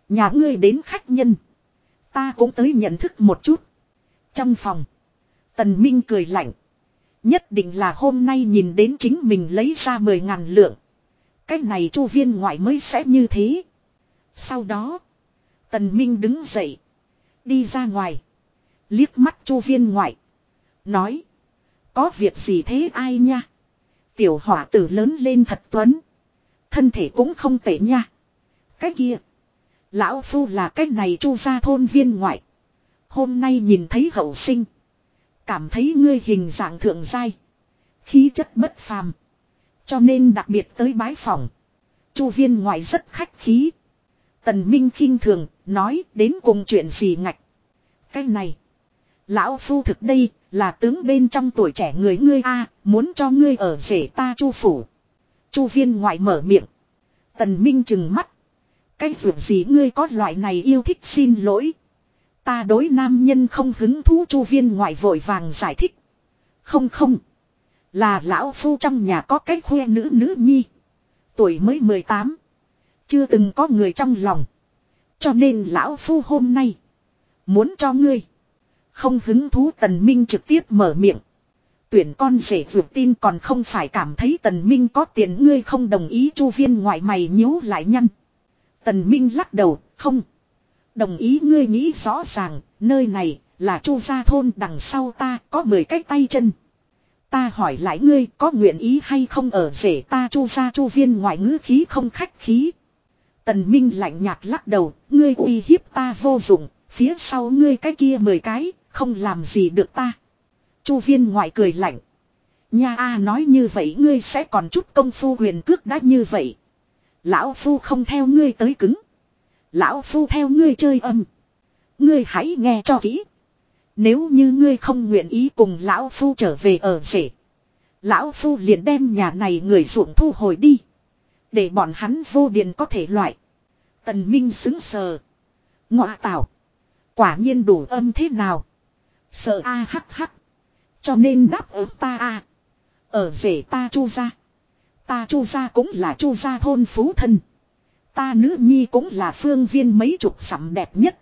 Nhà ngươi đến khách nhân. Ta cũng tới nhận thức một chút. Trong phòng. Tần Minh cười lạnh. Nhất định là hôm nay nhìn đến chính mình lấy ra mười ngàn lượng. Cái này chu viên ngoại mới sẽ như thế. Sau đó. Tần Minh đứng dậy. Đi ra ngoài. Liếc mắt chu viên ngoại. Nói. Có việc gì thế ai nha. Tiểu hỏa tử lớn lên thật tuấn. Thân thể cũng không tệ nha. Cái kia. Lão Phu là cái này chu ra thôn viên ngoại. Hôm nay nhìn thấy hậu sinh. Cảm thấy ngươi hình dạng thượng giai. Khí chất bất phàm. Cho nên đặc biệt tới bái phòng. Chu viên ngoại rất khách khí. Tần Minh khinh thường, nói đến cùng chuyện gì ngạch. Cái này. Lão Phu thực đây, là tướng bên trong tuổi trẻ người ngươi a muốn cho ngươi ở rể ta chu phủ. Chu viên ngoại mở miệng. Tần Minh chừng mắt. Cái ruộng gì ngươi có loại này yêu thích xin lỗi. Ta đối nam nhân không hứng thú chu viên ngoại vội vàng giải thích. Không không. Là lão phu trong nhà có cái khoe nữ nữ nhi. Tuổi mới 18. Chưa từng có người trong lòng. Cho nên lão phu hôm nay. Muốn cho ngươi. Không hứng thú tần minh trực tiếp mở miệng. Tuyển con rể vượt tin còn không phải cảm thấy tần minh có tiền ngươi không đồng ý chu viên ngoại mày nhíu lại nhăn. Tần minh lắc đầu, không. Đồng ý ngươi nghĩ rõ ràng, nơi này là chu gia thôn đằng sau ta có 10 cái tay chân. Ta hỏi lại ngươi có nguyện ý hay không ở rể ta chu gia chu viên ngoại ngữ khí không khách khí. Tần Minh lạnh nhạt lắc đầu, ngươi uy hiếp ta vô dụng, phía sau ngươi cái kia mười cái, không làm gì được ta. Chu viên ngoại cười lạnh. Nha a nói như vậy ngươi sẽ còn chút công phu huyền cước đã như vậy. Lão phu không theo ngươi tới cứng. Lão phu theo ngươi chơi âm. Ngươi hãy nghe cho kỹ. Nếu như ngươi không nguyện ý cùng lão phu trở về ở rể. Lão phu liền đem nhà này người ruộng thu hồi đi. Để bọn hắn vô điện có thể loại. Tần Minh xứng sờ. Ngọa tảo. Quả nhiên đủ âm thế nào. Sợ a hắc hắc. Cho nên đáp ứng ta a. Ở rể ta chu ra. Ta chu ra cũng là chu ra thôn phú thân. Ta nữ nhi cũng là phương viên mấy chục sắm đẹp nhất.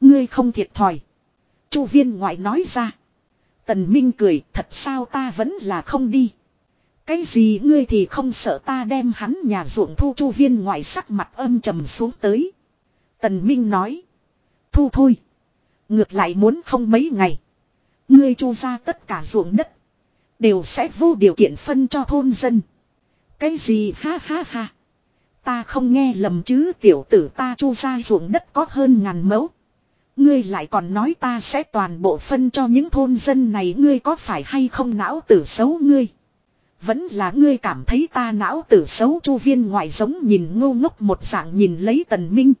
Ngươi không thiệt thòi. Chu viên ngoại nói ra. Tần Minh cười, thật sao ta vẫn là không đi. Cái gì ngươi thì không sợ ta đem hắn nhà ruộng thu chu viên ngoại sắc mặt âm trầm xuống tới. Tần Minh nói. Thu thôi. Ngược lại muốn không mấy ngày. Ngươi chu ra tất cả ruộng đất. Đều sẽ vô điều kiện phân cho thôn dân. Cái gì ha ha ha. Ta không nghe lầm chứ, tiểu tử ta chu ra ruộng đất có hơn ngàn mẫu. Ngươi lại còn nói ta sẽ toàn bộ phân cho những thôn dân này, ngươi có phải hay không não tử xấu ngươi. Vẫn là ngươi cảm thấy ta não tử xấu, chu viên ngoại giống nhìn ngô ngốc một dạng nhìn lấy tần minh.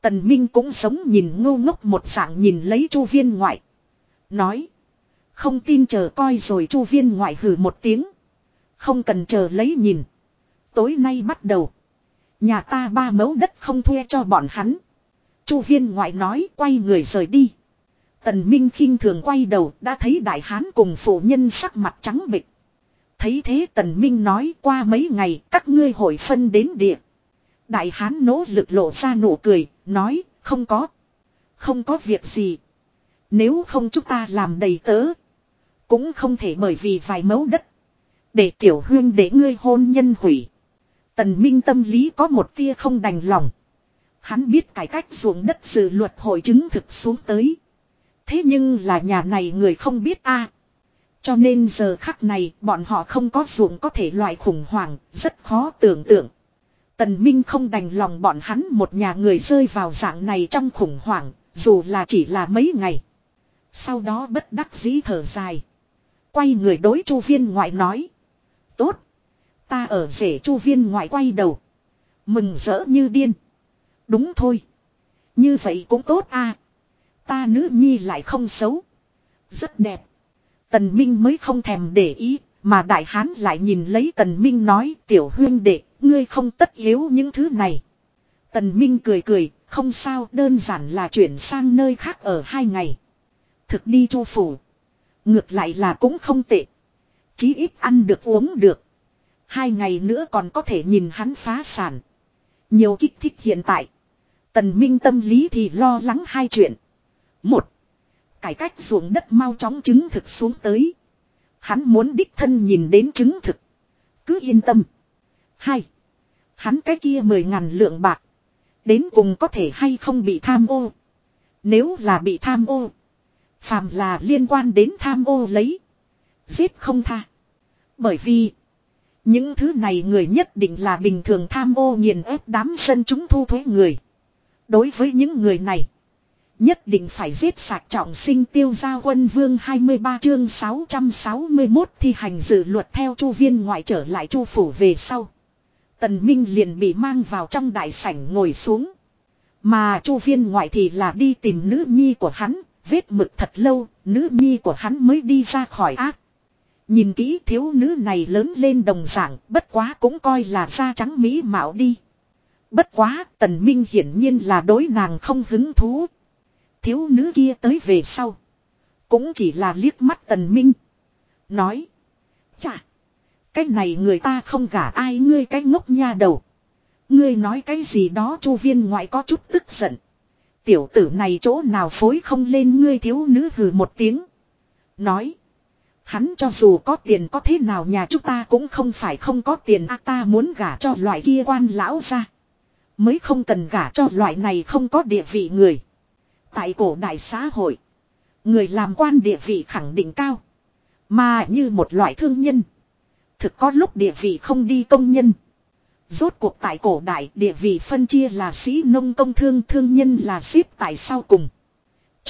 Tần minh cũng giống nhìn ngô ngốc một dạng nhìn lấy chu viên ngoại. Nói. Không tin chờ coi rồi chu viên ngoại hử một tiếng. Không cần chờ lấy nhìn. Tối nay bắt đầu. Nhà ta ba mẫu đất không thuê cho bọn hắn. Chu viên ngoại nói quay người rời đi. Tần Minh khinh thường quay đầu đã thấy đại hán cùng phụ nhân sắc mặt trắng bệch. Thấy thế Tần Minh nói qua mấy ngày các ngươi hội phân đến địa. Đại hán nỗ lực lộ ra nụ cười, nói không có. Không có việc gì. Nếu không chúng ta làm đầy tớ. Cũng không thể bởi vì vài mẫu đất. Để tiểu huyên để ngươi hôn nhân hủy. Tần Minh tâm lý có một tia không đành lòng. Hắn biết cải cách ruộng đất sự luật hội chứng thực xuống tới. Thế nhưng là nhà này người không biết a. Cho nên giờ khắc này bọn họ không có ruộng có thể loại khủng hoảng, rất khó tưởng tượng. Tần Minh không đành lòng bọn hắn một nhà người rơi vào dạng này trong khủng hoảng, dù là chỉ là mấy ngày. Sau đó bất đắc dĩ thở dài. Quay người đối chu viên ngoại nói. Tốt. Ta ở rể chu viên ngoại quay đầu. Mừng rỡ như điên. Đúng thôi. Như vậy cũng tốt a. Ta nữ nhi lại không xấu. Rất đẹp. Tần Minh mới không thèm để ý. Mà đại hán lại nhìn lấy tần Minh nói, tiểu huyên đệ. Ngươi không tất yếu những thứ này. Tần Minh cười cười. Không sao, đơn giản là chuyển sang nơi khác ở hai ngày. Thực đi chu phủ. Ngược lại là cũng không tệ. Chí ít ăn được, uống được. Hai ngày nữa còn có thể nhìn hắn phá sản. Nhiều kích thích hiện tại. Tần Minh tâm lý thì lo lắng hai chuyện. Một. Cải cách ruộng đất mau chóng chứng thực xuống tới. Hắn muốn đích thân nhìn đến chứng thực. Cứ yên tâm. Hai. Hắn cái kia mười ngàn lượng bạc. Đến cùng có thể hay không bị tham ô. Nếu là bị tham ô. Phàm là liên quan đến tham ô lấy. Giết không tha. Bởi vì. Những thứ này người nhất định là bình thường tham ô nghiền ép đám dân chúng thu thuế người. Đối với những người này. Nhất định phải giết sạch trọng sinh tiêu gia quân vương 23 chương 661 thi hành dự luật theo chu viên ngoại trở lại chu phủ về sau. Tần Minh liền bị mang vào trong đại sảnh ngồi xuống. Mà chu viên ngoại thì là đi tìm nữ nhi của hắn, vết mực thật lâu, nữ nhi của hắn mới đi ra khỏi ác. Nhìn kỹ thiếu nữ này lớn lên đồng dạng, bất quá cũng coi là da trắng mỹ mạo đi. Bất quá, tần minh hiển nhiên là đối nàng không hứng thú. Thiếu nữ kia tới về sau. Cũng chỉ là liếc mắt tần minh. Nói. Chà. Cái này người ta không gả ai ngươi cái ngốc nha đầu. Ngươi nói cái gì đó chu viên ngoại có chút tức giận. Tiểu tử này chỗ nào phối không lên ngươi thiếu nữ hừ một tiếng. Nói. Hắn cho dù có tiền có thế nào nhà chúng ta cũng không phải không có tiền a, ta muốn gả cho loại kia quan lão ra. Mới không cần gả cho loại này không có địa vị người. Tại cổ đại xã hội. Người làm quan địa vị khẳng định cao. Mà như một loại thương nhân. Thực có lúc địa vị không đi công nhân. Rốt cuộc tại cổ đại, địa vị phân chia là sĩ nông công thương thương nhân là xếp tại sau cùng.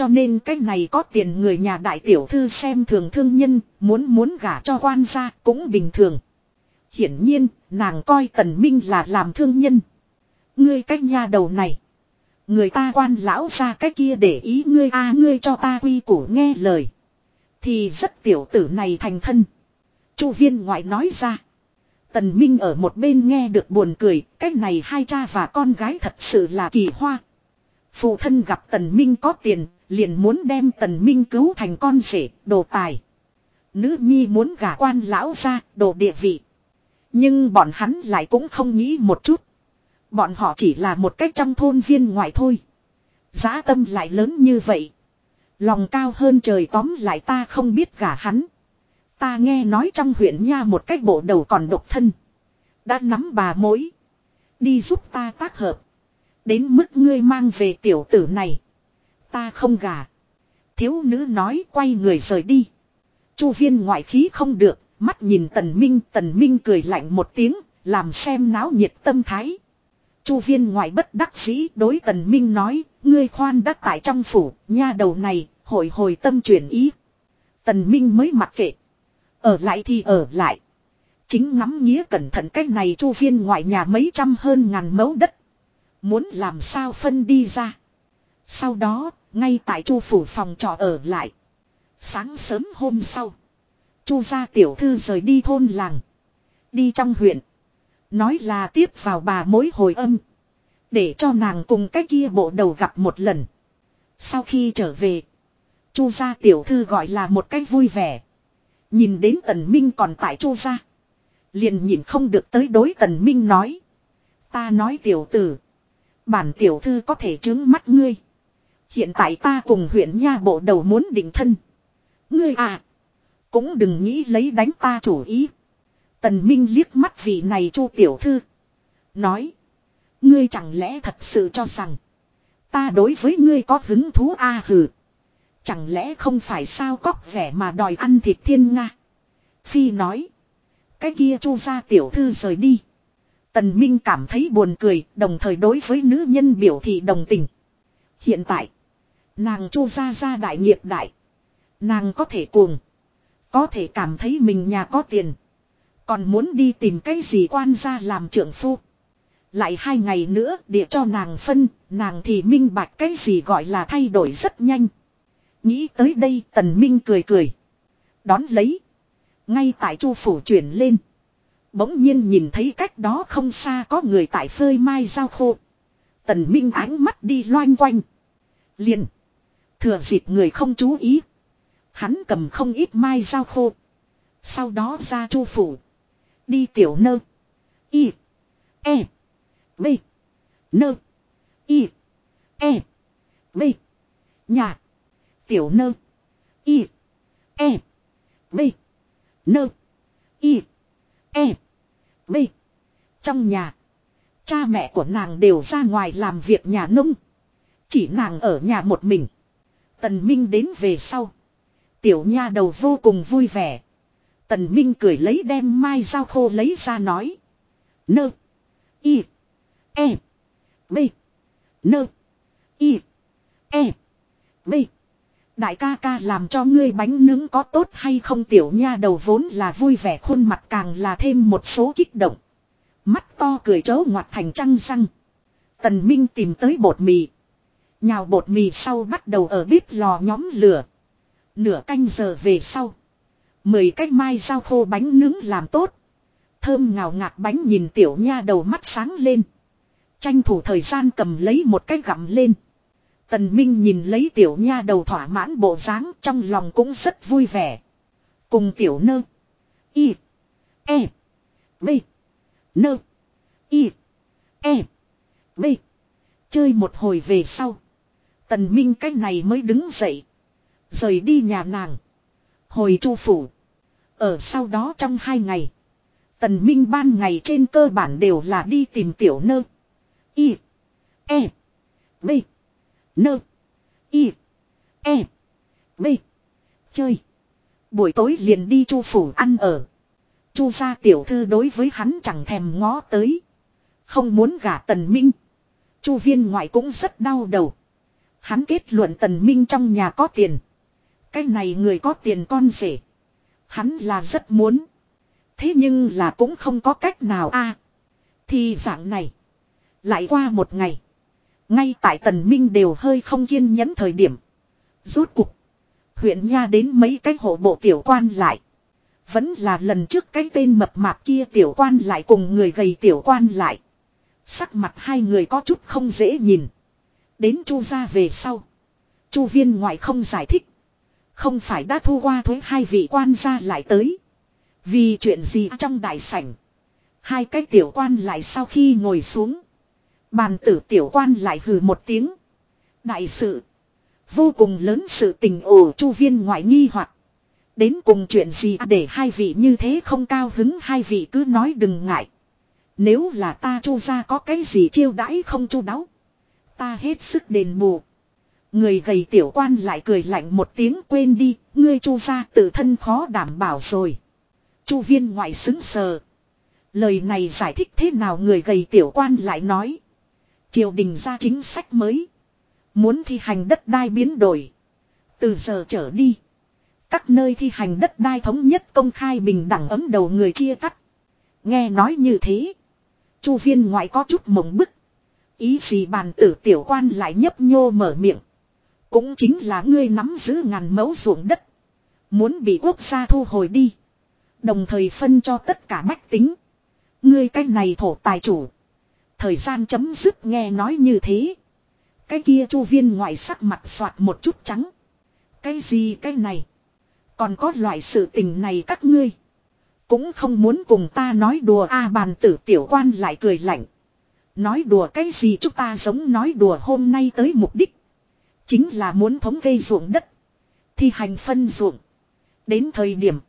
Cho nên cái này có tiền người nhà đại tiểu thư xem thường thương nhân, muốn muốn gả cho quan gia cũng bình thường. Hiển nhiên, nàng coi tần minh là làm thương nhân. Ngươi cách nha đầu này. Người ta quan lão ra cái kia để ý ngươi a ngươi cho ta quy củ nghe lời. Thì rất tiểu tử này thành thân. Chu viên ngoại nói ra. Tần Minh ở một bên nghe được buồn cười, cách này hai cha và con gái thật sự là kỳ hoa. Phụ thân gặp Tần Minh có tiền, liền muốn đem Tần Minh cứu thành con rể, đồ tài. Nữ nhi muốn gả quan lão ra, đồ địa vị. Nhưng bọn hắn lại cũng không nghĩ một chút. Bọn họ chỉ là một cách trong thôn viên ngoại thôi. Giá tâm lại lớn như vậy. Lòng cao hơn trời tóm lại ta không biết gả hắn. Ta nghe nói trong huyện nha một cách bộ đầu còn độc thân. Đã nắm bà mối. Đi giúp ta tác hợp. Đến mức ngươi mang về tiểu tử này. Ta không gà. Thiếu nữ nói quay người rời đi. Chu viên ngoại khí không được. Mắt nhìn tần minh. Tần minh cười lạnh một tiếng. Làm xem náo nhiệt tâm thái. Chu viên ngoại bất đắc dĩ đối tần minh nói. Ngươi khoan đắc tại trong phủ. Nha đầu này, hồi hồi tâm chuyển ý. Tần minh mới mặc kệ. Ở lại thì ở lại. Chính ngắm nghĩa cẩn thận cách này, chu viên ngoại nhà mấy trăm hơn ngàn mẫu đất. Muốn làm sao phân đi ra. Sau đó, ngay tại chu phủ phòng trọ ở lại. Sáng sớm hôm sau. Chu gia tiểu thư rời đi thôn làng. Đi trong huyện. Nói là tiếp vào bà mối hồi âm. Để cho nàng cùng cái kia bộ đầu gặp một lần. Sau khi trở về. Chu gia tiểu thư gọi là một cách vui vẻ. Nhìn đến tần minh còn tại chu gia. Liền nhìn không được tới đối tần minh nói. Ta nói tiểu tử. Bản tiểu thư có thể chứng mắt ngươi. Hiện tại ta cùng huyện nha bộ đầu muốn định thân. Ngươi à. Cũng đừng nghĩ lấy đánh ta chủ ý. Tần Minh liếc mắt vị này chu tiểu thư. Nói. Ngươi chẳng lẽ thật sự cho rằng. Ta đối với ngươi có hứng thú a à hừ. Chẳng lẽ không phải sao cóc rẻ mà đòi ăn thịt thiên nga. Phi nói. Cái kia chu gia tiểu thư rời đi. Tần Minh cảm thấy buồn cười, đồng thời đối với nữ nhân biểu thị đồng tình. Hiện tại, nàng chu ra ra đại nghiệp đại. Nàng có thể cuồng. Có thể cảm thấy mình nhà có tiền. Còn muốn đi tìm cái gì quan gia làm trưởng phu. Lại hai ngày nữa địa cho nàng phân, nàng thì minh bạch cái gì gọi là thay đổi rất nhanh. Nghĩ tới đây tần minh cười cười. Đón lấy. Ngay tại chu phủ chuyển lên. Bỗng nhiên nhìn thấy cách đó không xa có người tại phơi mai giao khô. Tần Minh ánh mắt đi loanh quanh. Liền. Thừa dịp người không chú ý. Hắn cầm không ít mai giao khô. Sau đó ra chu phủ. Đi tiểu nơ. Y. E. B. Nơ. Y. E. B. Nhà. Tiểu nơ. Y. E. B. Nơ. Y. E. B. Trong nhà. Cha mẹ của nàng đều ra ngoài làm việc nhà nông. Chỉ nàng ở nhà một mình. Tần Minh đến về sau. Tiểu nha đầu vô cùng vui vẻ. Tần Minh cười lấy đem mai dao khô lấy ra nói. Nơ. Y. E. B. Nơ. Y. E. B. Đại ca ca làm cho ngươi bánh nướng có tốt hay không tiểu nha đầu vốn là vui vẻ, khuôn mặt càng là thêm một số kích động. Mắt to cười chấu ngoặt thành trăng răng. Tần Minh tìm tới bột mì. Nhào bột mì sau bắt đầu ở bếp lò nhóm lửa. Nửa canh giờ về sau. Mười cách mai rau khô bánh nướng làm tốt. Thơm ngào ngạt bánh nhìn tiểu nha đầu mắt sáng lên. Tranh thủ thời gian cầm lấy một cái gặm lên. Tần Minh nhìn lấy tiểu nha đầu thỏa mãn bộ dáng trong lòng cũng rất vui vẻ. Cùng tiểu nơ. Y. E. B. Nơ. Y. E. B. Chơi một hồi về sau. Tần Minh cách này mới đứng dậy. Rời đi nhà nàng. Hồi chu phủ. Ở sau đó trong hai ngày. Tần Minh ban ngày trên cơ bản đều là đi tìm tiểu nơ. Y. E. B. Nơ. Y. E. B. Chơi. Buổi tối liền đi chu phủ ăn ở. Chu gia tiểu thư đối với hắn chẳng thèm ngó tới. Không muốn gả tần minh. Chu viên ngoại cũng rất đau đầu. Hắn kết luận tần minh trong nhà có tiền. Cái này người có tiền con rể. Hắn là rất muốn. Thế nhưng là cũng không có cách nào a. thì dạng này. Lại qua một ngày. Ngay tại tần minh đều hơi không kiên nhẫn thời điểm. Rốt cục. Huyện nha đến mấy cái hộ bộ tiểu quan lại. Vẫn là lần trước cái tên mập mạp kia tiểu quan lại cùng người gầy tiểu quan lại. Sắc mặt hai người có chút không dễ nhìn. Đến chu ra về sau. chu viên ngoại không giải thích. Không phải đã thu qua thuế hai vị quan gia lại tới. Vì chuyện gì trong đại sảnh. Hai cái tiểu quan lại sau khi ngồi xuống. Bàn tử tiểu quan lại hừ một tiếng. Đại sự. Vô cùng lớn sự tình ổ chu viên ngoại nghi hoặc Đến cùng chuyện gì để hai vị như thế không cao hứng hai vị cứ nói đừng ngại. Nếu là ta chu ra có cái gì chiêu đãi không chu đáo. Ta hết sức đền bù. Người gầy tiểu quan lại cười lạnh một tiếng quên đi, ngươi chu ra tự thân khó đảm bảo rồi. Chu viên ngoại xứng sờ. Lời này giải thích thế nào người gầy tiểu quan lại nói. Triều đình ra chính sách mới. Muốn thi hành đất đai biến đổi. Từ giờ trở đi. Các nơi thi hành đất đai thống nhất công khai bình đẳng ấm đầu người chia cắt. Nghe nói như thế. Chu viên ngoại có chút mộng bức. Ý gì bàn tử tiểu quan lại nhấp nhô mở miệng. Cũng chính là ngươi nắm giữ ngàn mẫu ruộng đất. Muốn bị quốc gia thu hồi đi. Đồng thời phân cho tất cả bách tính. Ngươi cách này thổ tài chủ. Thời gian chấm dứt nghe nói như thế. Cái kia chu viên ngoại sắc mặt soạt một chút trắng. Cái gì cái này. Còn có loại sự tình này các ngươi. Cũng không muốn cùng ta nói đùa a bàn tử tiểu quan lại cười lạnh. Nói đùa cái gì chúng ta giống nói đùa hôm nay tới mục đích. Chính là muốn thống kê ruộng đất. Thi hành phân ruộng. Đến thời điểm.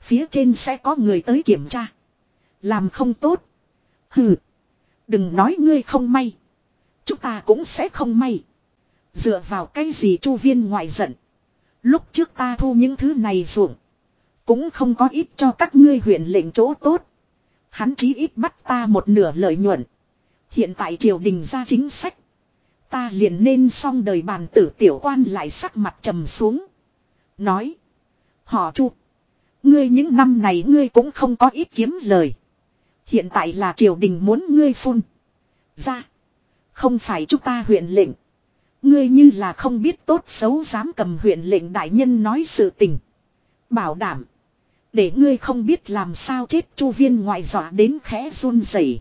Phía trên sẽ có người tới kiểm tra. Làm không tốt. Hừ. Đừng nói ngươi không may. Chúng ta cũng sẽ không may. Dựa vào cái gì chu viên ngoại giận. Lúc trước ta thu những thứ này ruộng. Cũng không có ít cho các ngươi huyện lệnh chỗ tốt. Hắn chí ít bắt ta một nửa lợi nhuận. Hiện tại triều đình ra chính sách. Ta liền nên xong đời bàn tử tiểu quan lại sắc mặt trầm xuống. Nói. Họ chu. Ngươi những năm này ngươi cũng không có ít kiếm lời. Hiện tại là triều đình muốn ngươi phun. Ra. Không phải chúng ta huyện lệnh. Ngươi như là không biết tốt xấu dám cầm huyện lệnh đại nhân nói sự tình. Bảo đảm. Để ngươi không biết làm sao chết chu viên ngoại dọa đến khẽ run rẩy.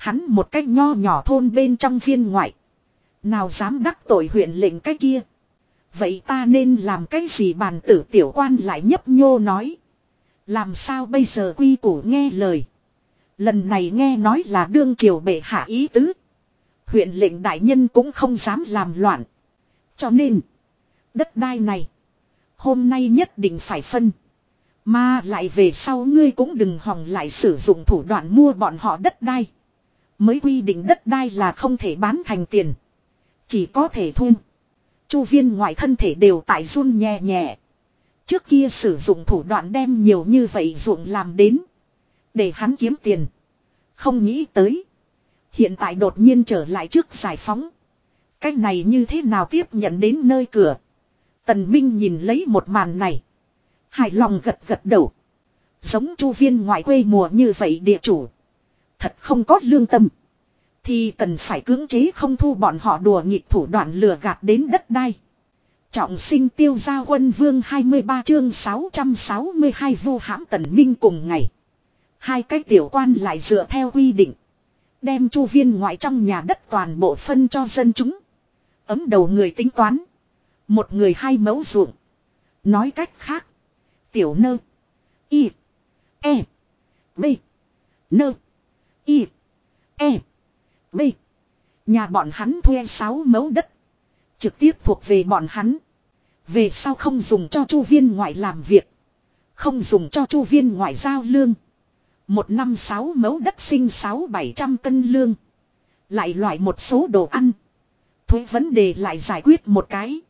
Hắn một cách nho nhỏ thôn bên trong viên ngoại. Nào dám đắc tội huyện lệnh cái kia. Vậy ta nên làm cái gì bàn tử tiểu quan lại nhấp nhô nói. Làm sao bây giờ quy củ nghe lời. Lần này nghe nói là đương triều bệ hạ ý tứ. Huyện lệnh đại nhân cũng không dám làm loạn. Cho nên. Đất đai này. Hôm nay nhất định phải phân. Mà lại về sau ngươi cũng đừng hòng lại sử dụng thủ đoạn mua bọn họ đất đai. Mới quy định đất đai là không thể bán thành tiền. Chỉ có thể thu. Chu viên ngoại thân thể đều tại run nhẹ nhẹ. Trước kia sử dụng thủ đoạn đem nhiều như vậy ruộng làm đến. Để hắn kiếm tiền. Không nghĩ tới. Hiện tại đột nhiên trở lại trước giải phóng. Cách này như thế nào tiếp nhận đến nơi cửa. Tần Minh nhìn lấy một màn này. Hài lòng gật gật đầu. Giống chu viên ngoại quê mùa như vậy địa chủ. Thật không có lương tâm. Thì cần phải cưỡng chế không thu bọn họ đùa nghịch thủ đoạn lừa gạt đến đất đai. Trọng sinh tiêu gia quân vương 23 chương 662 vu hãm tần minh cùng ngày. Hai cái tiểu quan lại dựa theo quy định. Đem chu viên ngoại trong nhà đất toàn bộ phân cho dân chúng. Ấm đầu người tính toán. Một người hai mẫu ruộng. Nói cách khác. Tiểu nơ. Y. E. B. Nơ. Y. E. B. Nhà bọn hắn thuê 6 mẫu đất. Trực tiếp thuộc về bọn hắn. Về sau không dùng cho chu viên ngoại làm việc. Không dùng cho chu viên ngoại giao lương. Một năm sáu mẫu đất sinh sáu bảy trăm cân lương. Lại loại một số đồ ăn. Thuế vấn đề lại giải quyết một cái.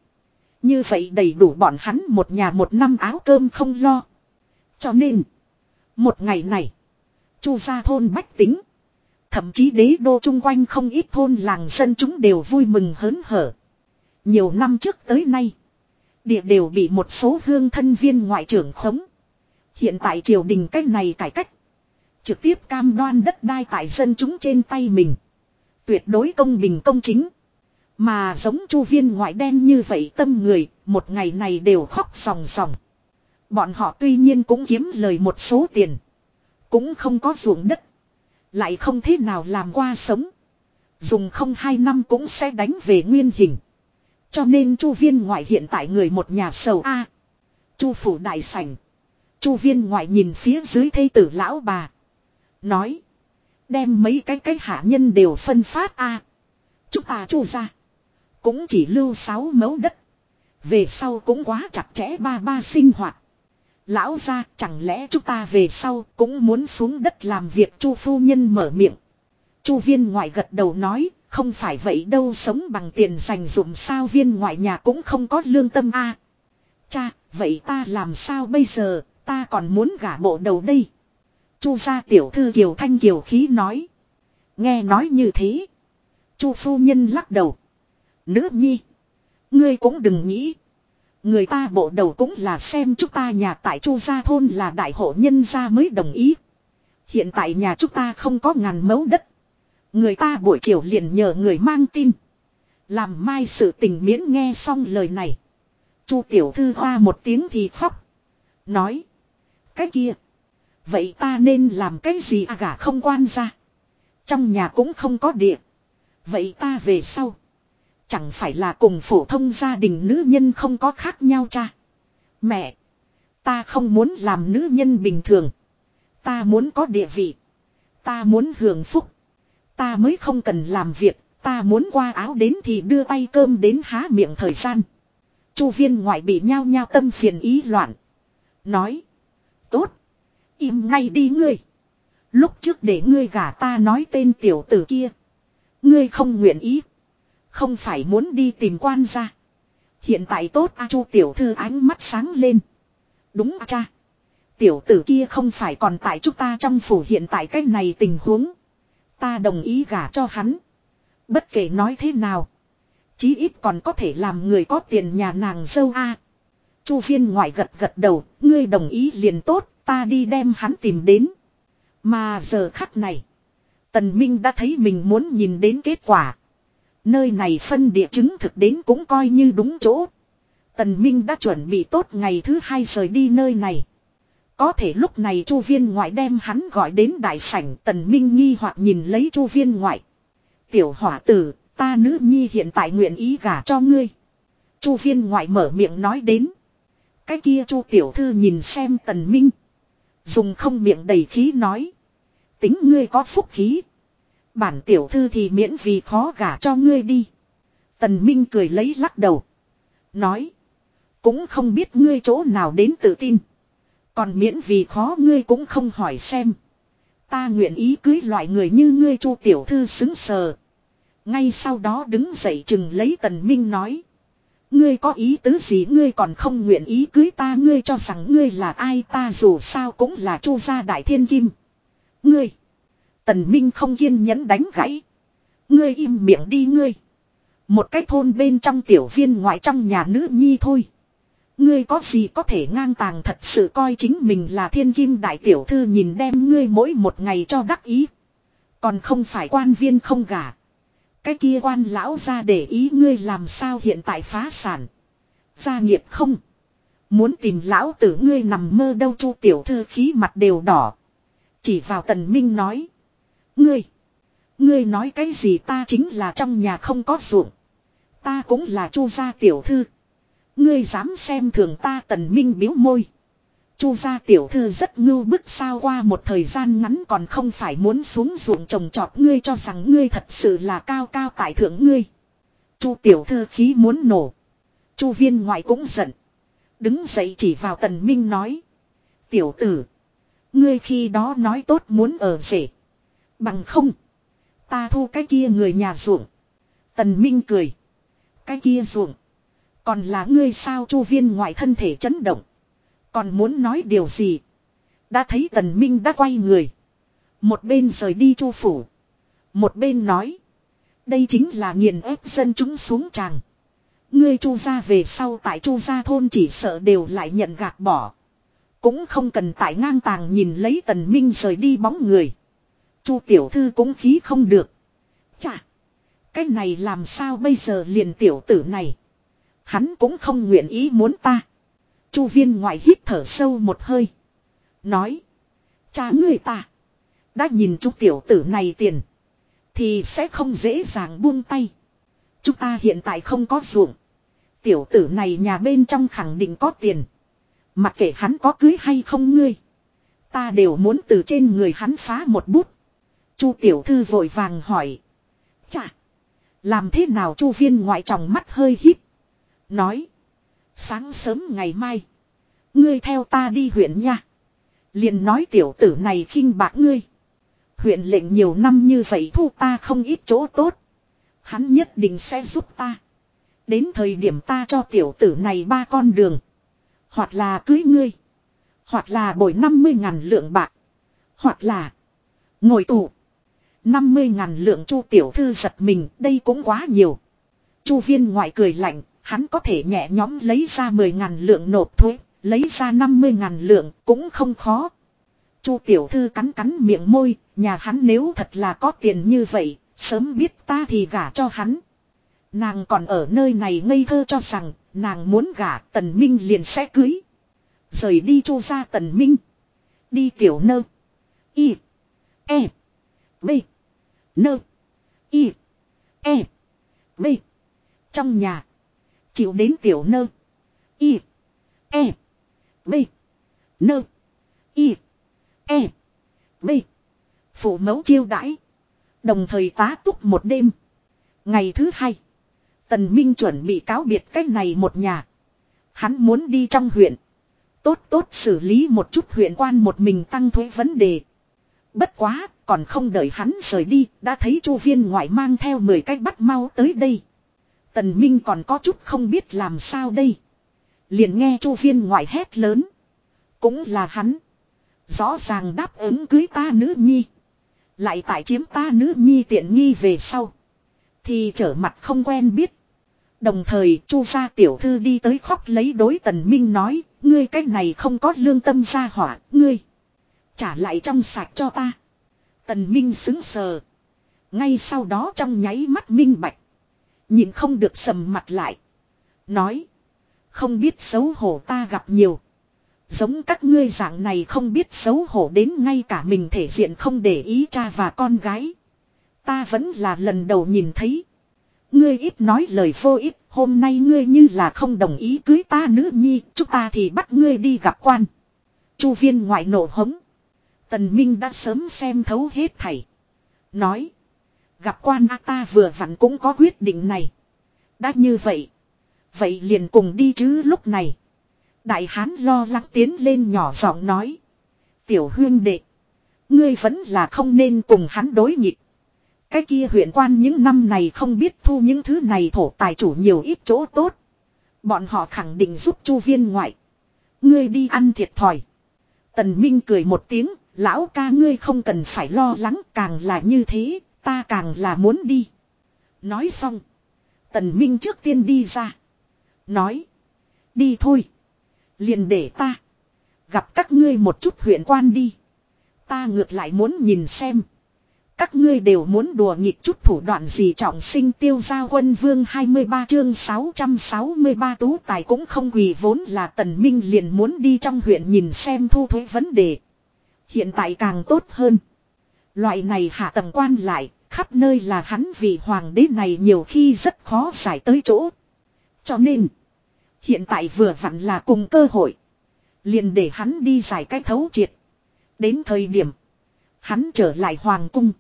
Như vậy đầy đủ bọn hắn một nhà một năm áo cơm không lo. Cho nên. Một ngày này. Chu ra thôn bách tính. Thậm chí đế đô chung quanh không ít thôn làng dân chúng đều vui mừng hớn hở. Nhiều năm trước tới nay. Địa đều bị một số hương thân viên ngoại trưởng khống. Hiện tại triều đình cách này cải cách. Trực tiếp cam đoan đất đai tại dân chúng trên tay mình. Tuyệt đối công bình công chính. Mà giống chu viên ngoại đen như vậy tâm người, một ngày này đều khóc sòng sòng. Bọn họ tuy nhiên cũng kiếm lời một số tiền. Cũng không có ruộng đất. Lại không thế nào làm qua sống. Dùng không hai năm cũng sẽ đánh về nguyên hình. Cho nên chu viên ngoại hiện tại người một nhà sầu A. chu phủ đại sảnh. chu viên ngoại nhìn phía dưới thây tử lão bà. Nói. Đem mấy cái cái hạ nhân đều phân phát A. Chúng ta chu ra. Cũng chỉ lưu sáu mẫu đất. Về sau cũng quá chặt chẽ ba ba sinh hoạt. Lão ra chẳng lẽ chúng ta về sau cũng muốn xuống đất làm việc chu phu nhân mở miệng. chu viên ngoại gật đầu nói, không phải vậy đâu, sống bằng tiền dành dụm sao viên ngoại nhà cũng không có lương tâm a Cha, vậy ta làm sao bây giờ ta còn muốn gả bộ đầu đây. chu gia tiểu thư kiều thanh kiều khí nói. Nghe nói như thế. chu phu nhân lắc đầu. Nữ nhi. Ngươi cũng đừng nghĩ. Người ta bộ đầu cũng là xem chúng ta nhà tại Chu Gia Thôn là đại hộ nhân gia mới đồng ý. Hiện tại nhà chúng ta không có ngàn mẫu đất. Người ta buổi chiều liền nhờ người mang tin. Làm mai sự tình miễn nghe xong lời này. Chu tiểu thư hoa một tiếng thì khóc. Nói. Cái kia. Vậy ta nên làm cái gì à gà không quan ra. Trong nhà cũng không có địa. Vậy ta về sau. Chẳng phải là cùng phổ thông gia đình nữ nhân không có khác nhau cha. Mẹ. Ta không muốn làm nữ nhân bình thường. Ta muốn có địa vị. Ta muốn hưởng phúc. Ta mới không cần làm việc. Ta muốn qua áo đến thì đưa tay cơm đến há miệng thời gian. Chu viên ngoại bị nhao nhao tâm phiền ý loạn. Nói. Tốt. Im ngay đi ngươi. Lúc trước để ngươi gả ta nói tên tiểu tử kia. Ngươi không nguyện ý. Không phải muốn đi tìm quan ra. Hiện tại tốt a chu tiểu thư ánh mắt sáng lên. Đúng a cha. Tiểu tử kia không phải còn tại chúng ta trong phủ hiện tại cách này tình huống. Ta đồng ý gả cho hắn. Bất kể nói thế nào. Chí ít còn có thể làm người có tiền nhà nàng dâu a. Chu viên ngoại gật gật đầu, ngươi đồng ý liền tốt, ta đi đem hắn tìm đến. Mà giờ khắc này, Tần Minh đã thấy mình muốn nhìn đến kết quả. Nơi này phân địa chứng thực đến cũng coi như đúng chỗ. Tần Minh đã chuẩn bị tốt ngày thứ hai rời đi nơi này. Có thể lúc này chu viên ngoại đem hắn gọi đến đại sảnh tần minh nghi hoặc nhìn lấy chu viên ngoại. Tiểu hỏa tử, ta nữ nhi hiện tại nguyện ý gả cho ngươi. chu viên ngoại mở miệng nói đến. Cái kia chu tiểu thư nhìn xem tần minh. Dùng không miệng đầy khí nói. Tính ngươi có phúc khí. Bản tiểu thư thì miễn vì khó gả cho ngươi đi. Tần Minh cười lấy lắc đầu. Nói. Cũng không biết ngươi chỗ nào đến tự tin. Còn miễn vì khó ngươi cũng không hỏi xem. Ta nguyện ý cưới loại người như ngươi chu tiểu thư xứng sờ. Ngay sau đó đứng dậy chừng lấy tần minh nói. Ngươi có ý tứ gì ngươi còn không nguyện ý cưới ta ngươi cho rằng ngươi là ai ta dù sao cũng là chu gia đại thiên kim. Ngươi. Tần Minh không kiên nhẫn đánh gãy. Ngươi im miệng đi ngươi. Một cái thôn bên trong tiểu viên ngoại trong nhà nữ nhi thôi. Ngươi có gì có thể ngang tàng thật sự coi chính mình là thiên kim đại tiểu thư nhìn đem ngươi mỗi một ngày cho đắc ý. Còn không phải quan viên không gả. Cái kia quan lão ra để ý ngươi làm sao hiện tại phá sản. Gia nghiệp không. Muốn tìm lão tử ngươi nằm mơ đâu chu tiểu thư khí mặt đều đỏ. Chỉ vào tần minh nói. Ngươi. Ngươi nói cái gì ta chính là trong nhà không có ruộng. Ta cũng là chu gia tiểu thư. Ngươi dám xem thường ta tần minh biếu môi. Chu gia tiểu thư rất ngưu bức sao qua một thời gian ngắn còn không phải muốn xuống ruộng trồng trọt ngươi cho rằng ngươi thật sự là cao cao tại thượng ngươi. Chu tiểu thư khí muốn nổ. Chu viên ngoại cũng giận. Đứng dậy chỉ vào tần minh nói. Tiểu tử. Ngươi khi đó nói tốt muốn ở rể. Bằng không. Ta thu cái kia người nhà ruộng. Tần Minh cười. Cái kia ruộng. Còn là ngươi sao chu viên ngoại thân thể chấn động. Còn muốn nói điều gì. Đã thấy tần Minh đã quay người. Một bên rời đi chu phủ. Một bên nói. Đây chính là nghiền ép dân chúng xuống tràng. Ngươi chu ra về sau tại chu gia thôn chỉ sợ đều lại nhận gạt bỏ. Cũng không cần tại ngang tàng nhìn lấy tần minh rời đi bóng người. Chu tiểu thư cũng khí không được. Chà. Cái này làm sao bây giờ liền tiểu tử này. Hắn cũng không nguyện ý muốn ta. Chu viên ngoại hít thở sâu một hơi. Nói. Cha ngươi ta. Đã nhìn chú tiểu tử này tiền. Thì sẽ không dễ dàng buông tay. Chúng ta hiện tại không có ruộng. Tiểu tử này nhà bên trong khẳng định có tiền. Mặc kệ hắn có cưới hay không ngươi. Ta đều muốn từ trên người hắn phá một bút. Chu tiểu thư vội vàng hỏi. Chà. Làm thế nào chu viên ngoại tròng mắt hơi hít. Nói. Sáng sớm ngày mai. Ngươi theo ta đi huyện nha. liền nói tiểu tử này khinh bạc ngươi. Huyện lệnh nhiều năm như vậy thu ta không ít chỗ tốt. Hắn nhất định sẽ giúp ta. Đến thời điểm ta cho tiểu tử này ba con đường. Hoặc là cưới ngươi. Hoặc là bồi 50 ngàn lượng bạc. Hoặc là ngồi tù. 50 ngàn lượng chu tiểu thư giật mình đây cũng quá nhiều. Chu viên ngoại cười lạnh, hắn có thể nhẹ nhóm lấy ra 10 ngàn lượng nộp thuế, lấy ra 50 ngàn lượng cũng không khó. Chu tiểu thư cắn cắn miệng môi, nhà hắn nếu thật là có tiền như vậy, sớm biết ta thì gả cho hắn. Nàng còn ở nơi này ngây thơ cho rằng, nàng muốn gả tần minh liền sẽ cưới. Rời đi chu ra tần minh. Đi tiểu nơ. Y. E. B. Nơ. Y. E. B. Trong nhà. Chịu đến tiểu nơ. Y. E. B. Nơ. Y. E. B. Phụ mẫu chiêu đãi. Đồng thời tá túc một đêm. Ngày thứ hai. Tần Minh chuẩn bị cáo biệt cách này một nhà. Hắn muốn đi trong huyện. Tốt tốt xử lý một chút huyện quan một mình tăng thuế vấn đề. Bất quá, còn không đợi hắn rời đi, đã thấy chu viên ngoại mang theo 10 cái bắt mau tới đây. Tần Minh còn có chút không biết làm sao đây. Liền nghe chu viên ngoại hét lớn. Cũng là hắn. Rõ ràng đáp ứng cưới ta nữ nhi. Lại tại chiếm ta nữ nhi tiện nghi về sau. Thì trở mặt không quen biết. Đồng thời chu gia tiểu thư đi tới khóc lấy đối tần minh nói. Ngươi cách này không có lương tâm gia hỏa. Ngươi. Trả lại trong sạch cho ta. Tần minh xứng sờ. Ngay sau đó trong nháy mắt minh bạch. Nhìn không được sầm mặt lại. Nói. Không biết xấu hổ ta gặp nhiều. Giống các ngươi dạng này không biết xấu hổ đến ngay cả mình thể diện không để ý cha và con gái. Ta vẫn là lần đầu nhìn thấy. Ngươi ít nói lời vô ích, hôm nay ngươi như là không đồng ý cưới ta nữ nhi, chúng ta thì bắt ngươi đi gặp quan. Chu viên ngoại nộ hống. Tần Minh đã sớm xem thấu hết thảy. Nói. Gặp quan A ta vừa vặn cũng có quyết định này. Đã như vậy. Vậy liền cùng đi chứ lúc này. Đại hán lo lắng tiến lên nhỏ giọng nói. Tiểu huyên đệ. Ngươi vẫn là không nên cùng hắn đối nghịch. Cái kia huyện quan những năm này không biết thu những thứ này thổ tài chủ nhiều ít chỗ tốt. Bọn họ khẳng định giúp chu viên ngoại. Ngươi đi ăn thiệt thòi. Tần Minh cười một tiếng, lão ca ngươi không cần phải lo lắng càng là như thế, ta càng là muốn đi. Nói xong. Tần Minh trước tiên đi ra. Nói. Đi thôi. Liền để ta. Gặp các ngươi một chút huyện quan đi. Ta ngược lại muốn nhìn xem. Các ngươi đều muốn đùa nghịch chút thủ đoạn gì trọng sinh tiêu gia quân vương 23 chương 663 tú tài cũng không quỳ vốn là tần minh liền muốn đi trong huyện nhìn xem thu thuế vấn đề. Hiện tại càng tốt hơn. Loại này hạ tầng quan lại, khắp nơi là hắn vì hoàng đế này nhiều khi rất khó giải tới chỗ. Cho nên, hiện tại vừa vặn là cùng cơ hội. Liền để hắn đi giải cái thấu triệt. Đến thời điểm, hắn trở lại hoàng cung.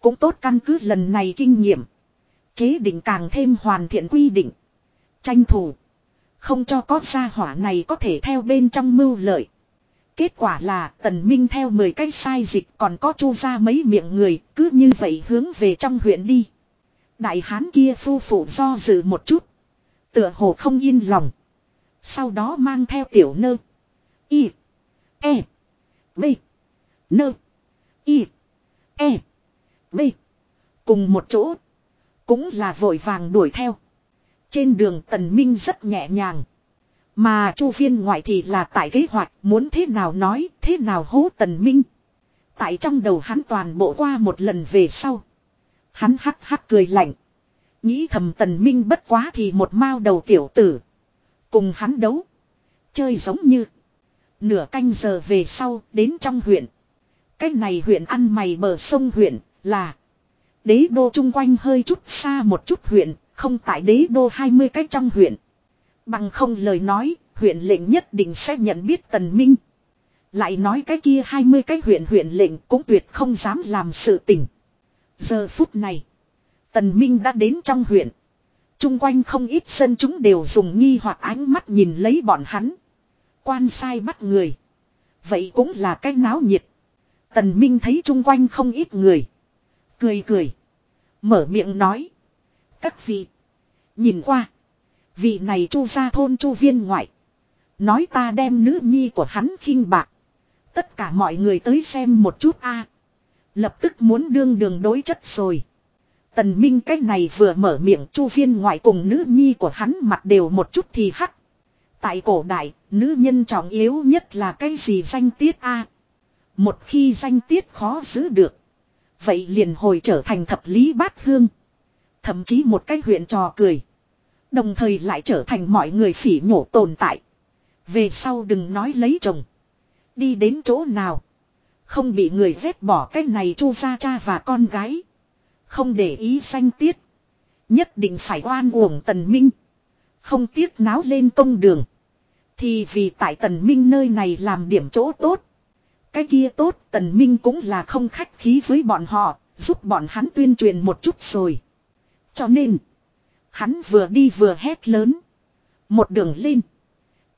Cũng tốt căn cứ lần này kinh nghiệm. Chế định càng thêm hoàn thiện quy định. Tranh thủ. Không cho có gia hỏa này có thể theo bên trong mưu lợi. Kết quả là tần minh theo 10 cái sai dịch còn có chu ra mấy miệng người, cứ như vậy hướng về trong huyện đi. Đại hán kia phu phụ do dự một chút. Tựa hồ không yên lòng. Sau đó mang theo tiểu nơ. Y. E. B. Nơ. Y. E. B. Cùng một chỗ. Cũng là vội vàng đuổi theo. Trên đường tần minh rất nhẹ nhàng. Mà chu viên ngoại thì là tại kế hoạch, muốn thế nào nói, thế nào hố tần minh. Tại trong đầu hắn toàn bộ qua một lần về sau. Hắn hắc hắc cười lạnh. Nghĩ thầm tần minh bất quá thì một mao đầu tiểu tử. Cùng hắn đấu. Chơi giống như. Nửa canh giờ về sau, đến trong huyện. Cái này huyện ăn mày bờ sông huyện, là. Đế đô chung quanh hơi chút xa một chút huyện. Không tại đế đô 20 cách trong huyện. Bằng không lời nói, huyện lệnh nhất định sẽ nhận biết tần minh. Lại nói cái kia 20 cái huyện huyện lệnh cũng tuyệt không dám làm sự tình. Giờ phút này. Tần Minh đã đến trong huyện. Trung quanh không ít dân chúng đều dùng nghi hoặc ánh mắt nhìn lấy bọn hắn. Quan sai bắt người. Vậy cũng là cái náo nhiệt. Tần Minh thấy trung quanh không ít người. Cười cười. Mở miệng nói. Các vị. Nhìn qua. Vị này chu ra thôn chu viên ngoại. Nói ta đem nữ nhi của hắn khinh bạc. Tất cả mọi người tới xem một chút a. Lập tức muốn đương đường đối chất rồi. Tần Minh cái này vừa mở miệng chu viên ngoại cùng nữ nhi của hắn mặt đều một chút thì hắc. Tại cổ đại, nữ nhân trọng yếu nhất là cái gì danh tiết a? Một khi danh tiết khó giữ được. Vậy liền hồi trở thành thập lý bát hương. Thậm chí một cái huyện trò cười. Đồng thời lại trở thành mọi người phỉ nhổ tồn tại. Về sau đừng nói lấy chồng. Đi đến chỗ nào. Không bị người ghét bỏ cái này chu ra cha và con gái. Không để ý danh tiết. Nhất định phải oan uổng tần minh. Không tiếc náo lên công đường. Thì vì tại tần minh nơi này làm điểm chỗ tốt. Cái kia tốt tần minh cũng là không khách khí với bọn họ. Giúp bọn hắn tuyên truyền một chút rồi. Cho nên. Hắn vừa đi vừa hét lớn. Một đường lên.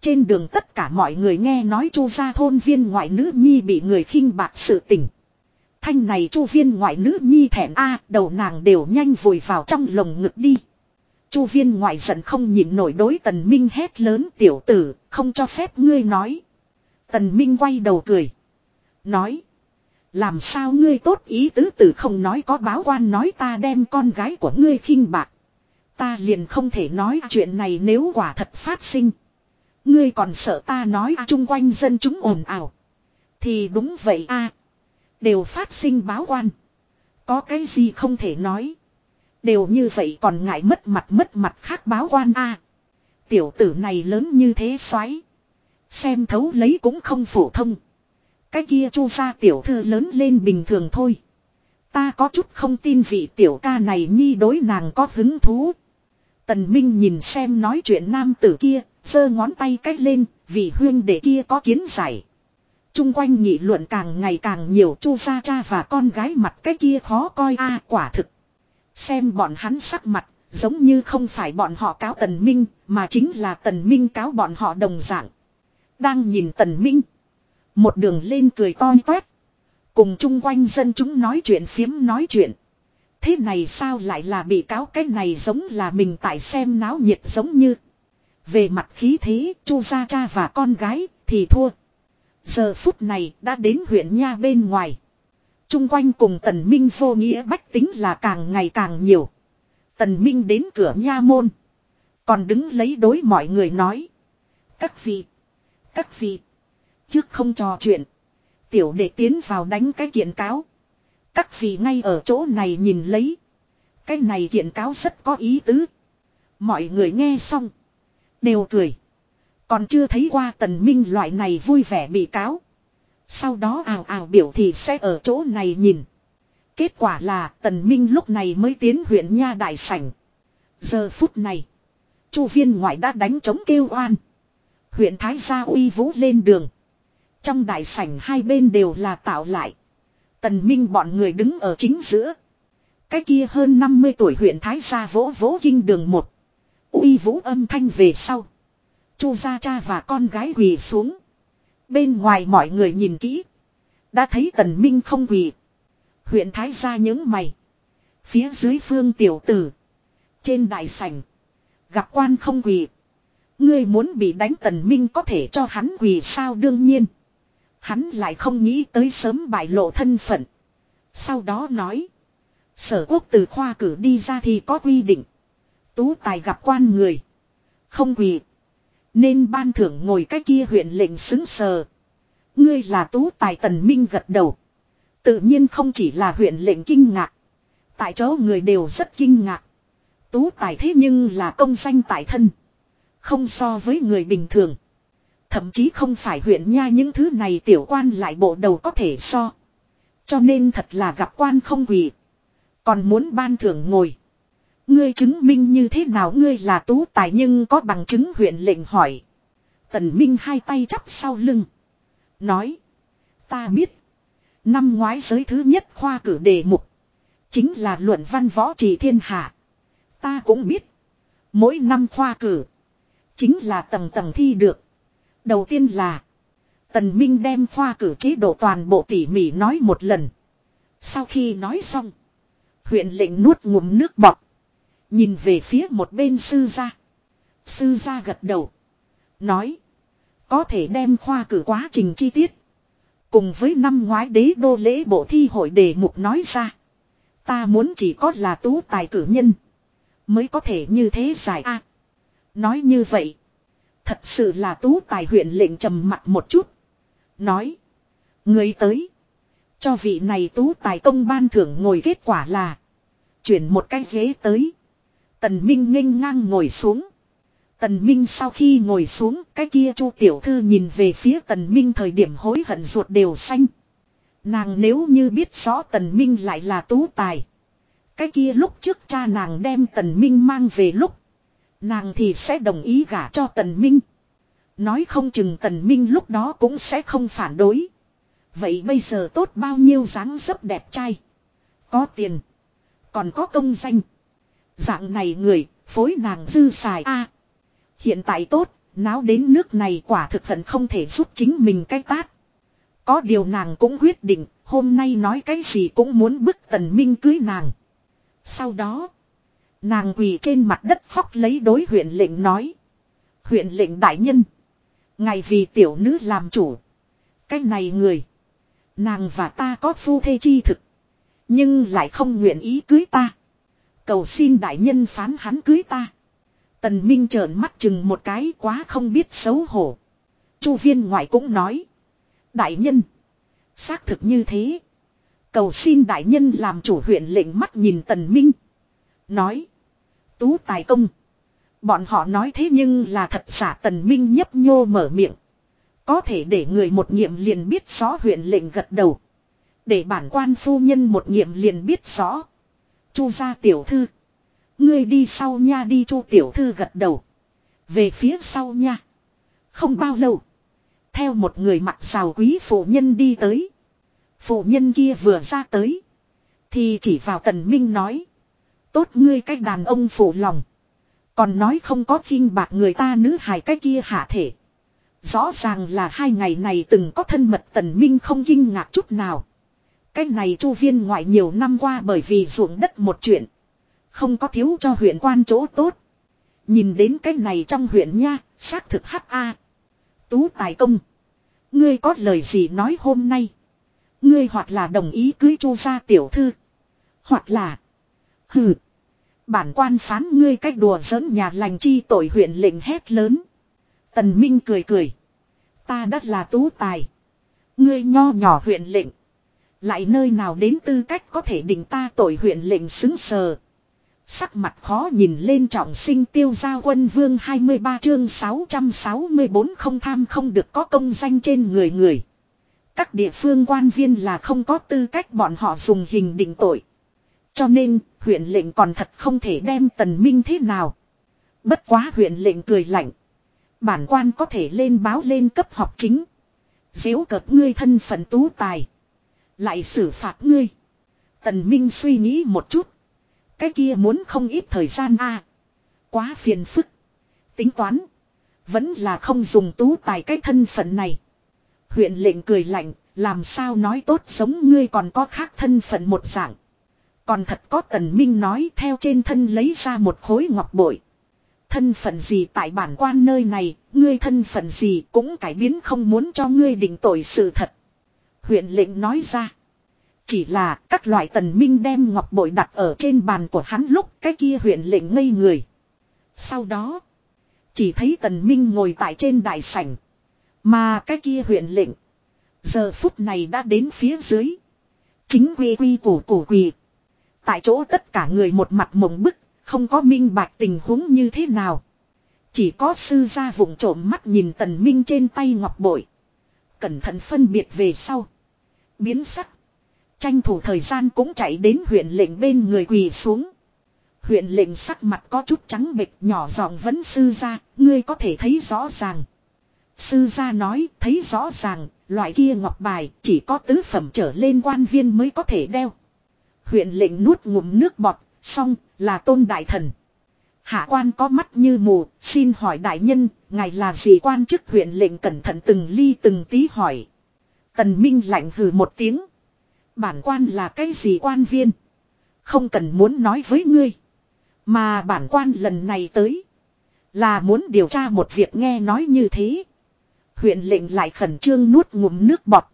Trên đường tất cả mọi người nghe nói chu gia thôn viên ngoại nữ nhi bị người khinh bạc sự tình. Thanh này chu viên ngoại nữ nhi thẹn a đầu nàng đều nhanh vùi vào trong lồng ngực đi. Chu viên ngoại giận không nhịn nổi đối tần minh hét lớn tiểu tử, không cho phép ngươi nói. Tần minh quay đầu cười. Nói. Làm sao ngươi tốt ý tứ tử không nói có báo quan nói ta đem con gái của ngươi khinh bạc. Ta liền không thể nói chuyện này nếu quả thật phát sinh. Ngươi còn sợ ta nói à, chung quanh dân chúng ồn ào. Thì đúng vậy a Đều phát sinh báo quan. Có cái gì không thể nói. Đều như vậy còn ngại mất mặt mất mặt khác báo quan a Tiểu tử này lớn như thế xoáy. Xem thấu lấy cũng không phổ thông. Cái kia chu ra tiểu thư lớn lên bình thường thôi. Ta có chút không tin vị tiểu ca này nhi đối nàng có hứng thú. Tần Minh nhìn xem nói chuyện nam tử kia, giơ ngón tay cách lên, vì huyên đệ kia có kiến giải. Trung quanh nghị luận càng ngày càng nhiều chu gia cha và con gái mặt cái kia khó coi a quả thực. Xem bọn hắn sắc mặt, giống như không phải bọn họ cáo tần minh, mà chính là tần minh cáo bọn họ đồng dạng. Đang nhìn tần minh. Một đường lên cười to toét. Cùng chung quanh dân chúng nói chuyện phiếm nói chuyện. Thế này sao lại là bị cáo cái này giống là mình tại xem náo nhiệt giống như. Về mặt khí thế, chu gia cha và con gái, thì thua. Giờ phút này đã đến huyện Nha bên ngoài. Trung quanh cùng tần minh vô nghĩa bách tính là càng ngày càng nhiều. Tần minh đến cửa Nha môn. Còn đứng lấy đối mọi người nói. Các vị. Các vị. Trước không trò chuyện. Tiểu đệ tiến vào đánh cái kiện cáo. Các vị ngay ở chỗ này nhìn lấy. Cái này kiện cáo rất có ý tứ. Mọi người nghe xong. Đều cười. Còn chưa thấy qua tần minh loại này vui vẻ bị cáo. Sau đó ào ào biểu thì sẽ ở chỗ này nhìn. Kết quả là tần minh lúc này mới tiến huyện Nha Đại Sảnh. Giờ phút này. Chu viên ngoại đã đánh chống kêu oan. Huyện Thái Gia uy vũ lên đường. Trong đại sảnh hai bên đều là tạo lại. Tần Minh bọn người đứng ở chính giữa. Cái kia hơn 50 tuổi huyện Thái Gia vỗ vỗ kinh đường một. uy vũ âm thanh về sau. Chu gia cha và con gái quỳ xuống. Bên ngoài mọi người nhìn kỹ. Đã thấy tần minh không quỳ. Huyện Thái gia nhớ mày. Phía dưới phương tiểu tử. Trên đại sảnh. Gặp quan không quỳ. Ngươi muốn bị đánh tần minh có thể cho hắn quỳ sao đương nhiên. Hắn lại không nghĩ tới sớm bại lộ thân phận. Sau đó nói. Sở quốc từ khoa cử đi ra thì có quy định. Tú tài gặp quan người. Không quỳ. Nên ban thưởng ngồi cái kia huyện lệnh xứng sờ. Ngươi là tú tài tần minh gật đầu. Tự nhiên không chỉ là huyện lệnh kinh ngạc. Tại chỗ người đều rất kinh ngạc. Tú tài thế nhưng là công danh tại thân. Không so với người bình thường. Thậm chí không phải huyện nha những thứ này tiểu quan lại bộ đầu có thể so. Cho nên thật là gặp quan không quỷ. Còn muốn ban thưởng ngồi. Ngươi chứng minh như thế nào ngươi là tú tài nhưng có bằng chứng huyện lệnh hỏi. Tần Minh hai tay chắp sau lưng. Nói. Ta biết. Năm ngoái giới thứ nhất khoa cử đề mục. Chính là luận văn võ trì thiên hạ. Ta cũng biết. Mỗi năm khoa cử. Chính là tầng tầng thi được. Đầu tiên là. Tần Minh đem khoa cử chế độ toàn bộ tỉ mỉ nói một lần. Sau khi nói xong. Huyện lệnh nuốt ngụm nước bọt. Nhìn về phía một bên sư gia. Sư gia gật đầu. Nói. Có thể đem khoa cử quá trình chi tiết. Cùng với năm ngoái đế đô lễ bộ thi hội đề mục nói ra. Ta muốn chỉ có là tú tài cử nhân. Mới có thể như thế giải a Nói như vậy. Thật sự là tú tài huyện lệnh trầm mặt một chút. Nói. Người tới. Cho vị này tú tài công ban thưởng ngồi kết quả là. Chuyển một cái ghế tới. Tần Minh nghênh ngang ngồi xuống. Tần Minh sau khi ngồi xuống, cái kia chu tiểu thư nhìn về phía tần Minh thời điểm hối hận ruột đều xanh. Nàng nếu như biết rõ tần Minh lại là tú tài. Cái kia lúc trước cha nàng đem tần Minh mang về lúc. Nàng thì sẽ đồng ý gả cho tần Minh. Nói không chừng tần Minh lúc đó cũng sẽ không phản đối. Vậy bây giờ tốt bao nhiêu dáng dấp đẹp trai. Có tiền. Còn có công danh. Dạng này người, phối nàng dư xài a Hiện tại tốt, náo đến nước này quả thực hận không thể giúp chính mình cái tát. Có điều nàng cũng quyết định, hôm nay nói cái gì cũng muốn bức tần minh cưới nàng. Sau đó, nàng quỳ trên mặt đất khóc lấy đối huyện lệnh nói. Huyện lệnh đại nhân, ngày vì tiểu nữ làm chủ. Cái này người, nàng và ta có phu thê chi thực. Nhưng lại không nguyện ý cưới ta. Cầu xin đại nhân phán hắn cưới ta. Tần Minh trợn mắt chừng một cái quá không biết xấu hổ. Chu viên ngoại cũng nói. Đại nhân. Xác thực như thế. Cầu xin đại nhân làm chủ huyện lệnh mắt nhìn tần minh. Nói. Tú tài công. Bọn họ nói thế nhưng là thật giả tần minh nhấp nhô mở miệng. Có thể để người một nghiệm liền biết rõ huyện lệnh gật đầu. Để bản quan phu nhân một nghiệm liền biết rõ. Chu gia tiểu thư. Ngươi đi sau nha đi chu tiểu thư gật đầu. Về phía sau nha. Không bao lâu. Theo một người mặc xào quý phụ nhân đi tới. Phụ nhân kia vừa ra tới. Thì chỉ vào tần minh nói. Tốt ngươi cách đàn ông phụ lòng. Còn nói không có khinh bạc người ta nữ hài cái kia hạ thể. Rõ ràng là hai ngày này từng có thân mật tần minh không kinh ngạc chút nào. Cái này chu viên ngoại nhiều năm qua bởi vì ruộng đất một chuyện. Không có thiếu cho huyện quan chỗ tốt. Nhìn đến cái này trong huyện nha, xác thực hắc a. Tú tài công. Ngươi có lời gì nói hôm nay? Ngươi hoặc là đồng ý cưới chu gia tiểu thư. Hoặc là. Hừ. Bản quan phán ngươi cách đùa giỡn nhà lành chi tội huyện lệnh hét lớn. Tần Minh cười cười. Ta đất là tú tài. Ngươi nho nhỏ huyện lệnh. Lại nơi nào đến tư cách có thể định ta tội huyện lệnh xứng sờ. Sắc mặt khó nhìn lên trọng sinh tiêu gia quân vương 23 chương 664 không tham không được có công danh trên người người. Các địa phương quan viên là không có tư cách bọn họ dùng hình định tội. Cho nên, huyện lệnh còn thật không thể đem tần minh thế nào. Bất quá huyện lệnh cười lạnh. Bản quan có thể lên báo lên cấp học chính. Dễu cợt ngươi thân phận tú tài. Lại xử phạt ngươi. Tần Minh suy nghĩ một chút. Cái kia muốn không ít thời gian a Quá phiền phức. Tính toán. Vẫn là không dùng tú tài cái thân phận này. Huyện lệnh cười lạnh, làm sao nói tốt giống ngươi còn có khác thân phận một dạng. Còn thật có tần minh nói theo trên thân lấy ra một khối ngọc bội. Thân phận gì tại bản quan nơi này, ngươi thân phận gì cũng cải biến không muốn cho ngươi định tội sự thật. Huyện lệnh nói ra. Chỉ là các loại tần minh đem ngọc bội đặt ở trên bàn của hắn lúc cái kia huyện lệnh ngây người. Sau đó, chỉ thấy tần minh ngồi tại trên đại sảnh. Mà cái kia huyện lệnh, giờ phút này đã đến phía dưới. Chính quy quy củ củ quỳ. Tại chỗ tất cả người một mặt mộng bức, Không có minh bạch tình huống như thế nào. Chỉ có sư gia vụng trộm mắt nhìn tần minh trên tay ngọc bội. Cẩn thận phân biệt về sau. Biến sắc. Tranh thủ thời gian cũng chạy đến huyện lệnh bên người quỳ xuống. Huyện lệnh sắc mặt có chút trắng bệch nhỏ giọng vẫn sư gia, ngươi có thể thấy rõ ràng. Sư gia nói, thấy rõ ràng, loại kia ngọc bài chỉ có tứ phẩm trở lên quan viên mới có thể đeo. Huyện lệnh nuốt ngụm nước bọt, xong, là tôn đại thần. Hạ quan có mắt như mù, xin hỏi đại nhân, ngài là gì quan chức huyện lệnh cẩn thận từng ly từng tí hỏi. Tần Minh lạnh hừ một tiếng. Bản quan là cái gì quan viên? Không cần muốn nói với ngươi. Mà bản quan lần này tới. Là muốn điều tra một việc nghe nói như thế. Huyện lệnh lại khẩn trương nuốt ngụm nước bọt.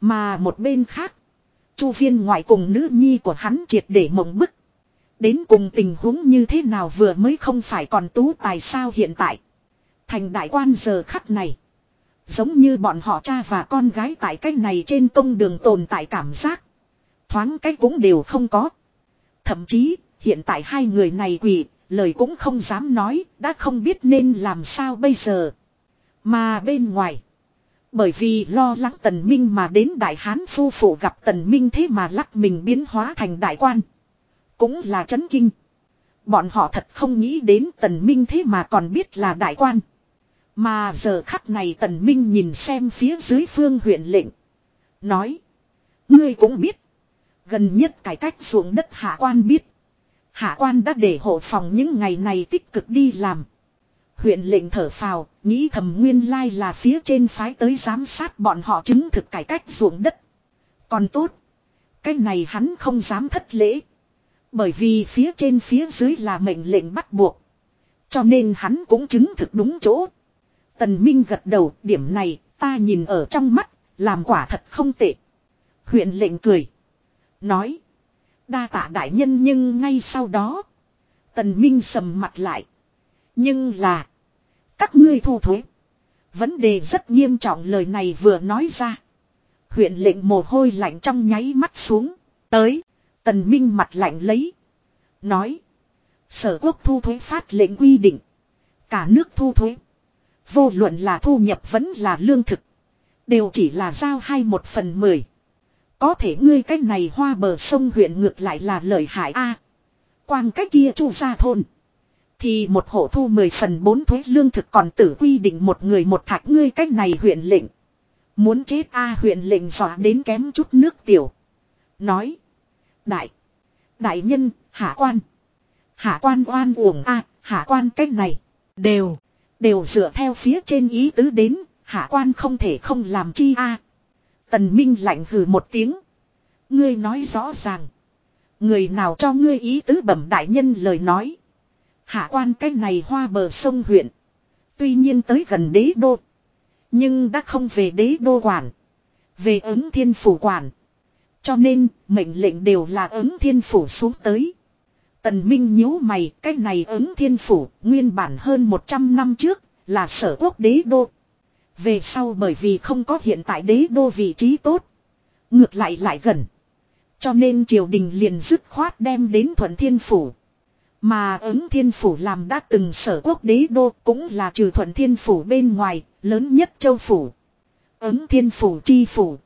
Mà một bên khác. Chu viên ngoại cùng nữ nhi của hắn triệt để mộng bức. Đến cùng tình huống như thế nào vừa mới không phải còn tú tài sao hiện tại. Thành đại quan giờ khắc này. Giống như bọn họ cha và con gái tại cách này trên công đường tồn tại cảm giác. Thoáng cách cũng đều không có. Thậm chí, hiện tại hai người này quỷ, lời cũng không dám nói, đã không biết nên làm sao bây giờ. Mà bên ngoài, bởi vì lo lắng tần minh mà đến đại hán phu phụ gặp tần minh thế mà lắc mình biến hóa thành đại quan. Cũng là chấn kinh. Bọn họ thật không nghĩ đến tần minh thế mà còn biết là đại quan. Mà giờ khắc này tần minh nhìn xem phía dưới phương huyện lệnh. Nói. Ngươi cũng biết. Gần nhất cải cách xuống đất hạ quan biết. Hạ quan đã để hộ phòng những ngày này tích cực đi làm. Huyện lệnh thở phào, nghĩ thầm nguyên lai là phía trên phái tới giám sát bọn họ chứng thực cải cách ruộng đất. Còn tốt. Cái này hắn không dám thất lễ. Bởi vì phía trên phía dưới là mệnh lệnh bắt buộc. Cho nên hắn cũng chứng thực đúng chỗ. Tần Minh gật đầu, điểm này, ta nhìn ở trong mắt, làm quả thật không tệ. Huyện lệnh cười. Nói. Đa tạ đại nhân nhưng ngay sau đó. Tần Minh sầm mặt lại. Nhưng là. Các ngươi thu thuế. Vấn đề rất nghiêm trọng lời này vừa nói ra. Huyện lệnh mồ hôi lạnh trong nháy mắt xuống. Tới. Tần Minh mặt lạnh lấy. Nói. Sở quốc thu thuế phát lệnh quy định. Cả nước thu thuế. Vô luận là thu nhập vẫn là lương thực. Đều chỉ là giao hai một phần mười. Có thể ngươi cái này hoa bờ sông huyện ngược lại là lợi hại a. quang cái kia chu ra thôn. Thì một hộ thu mười phần bốn thuế lương thực còn tử quy định một người một thạch ngươi cách này huyện lệnh. Muốn chết a huyện lệnh dọa đến kém chút nước tiểu. Nói. Đại. Đại nhân, hạ quan. Hạ quan oan uổng a hạ quan cách này. Đều. Đều dựa theo phía trên ý tứ đến, hạ quan không thể không làm chi a. Tần Minh lạnh hừ một tiếng. Ngươi nói rõ ràng. Người nào cho ngươi ý tứ bẩm đại nhân lời nói. Hạ quan cái này hoa bờ sông huyện. Tuy nhiên tới gần đế đô. Nhưng đã không về đế đô quản. Về ứng thiên phủ quản. Cho nên mệnh lệnh đều là ứng thiên phủ xuống tới. Tần Minh nhíu mày, cái này ứng thiên phủ, nguyên bản hơn 100 năm trước, là sở quốc đế đô. Về sau bởi vì không có hiện tại đế đô vị trí tốt. Ngược lại lại gần. Cho nên triều đình liền dứt khoát đem đến thuận thiên phủ. Mà ứng thiên phủ làm đã từng sở quốc đế đô cũng là trừ thuận thiên phủ bên ngoài, lớn nhất châu phủ. Ứng thiên phủ chi phủ.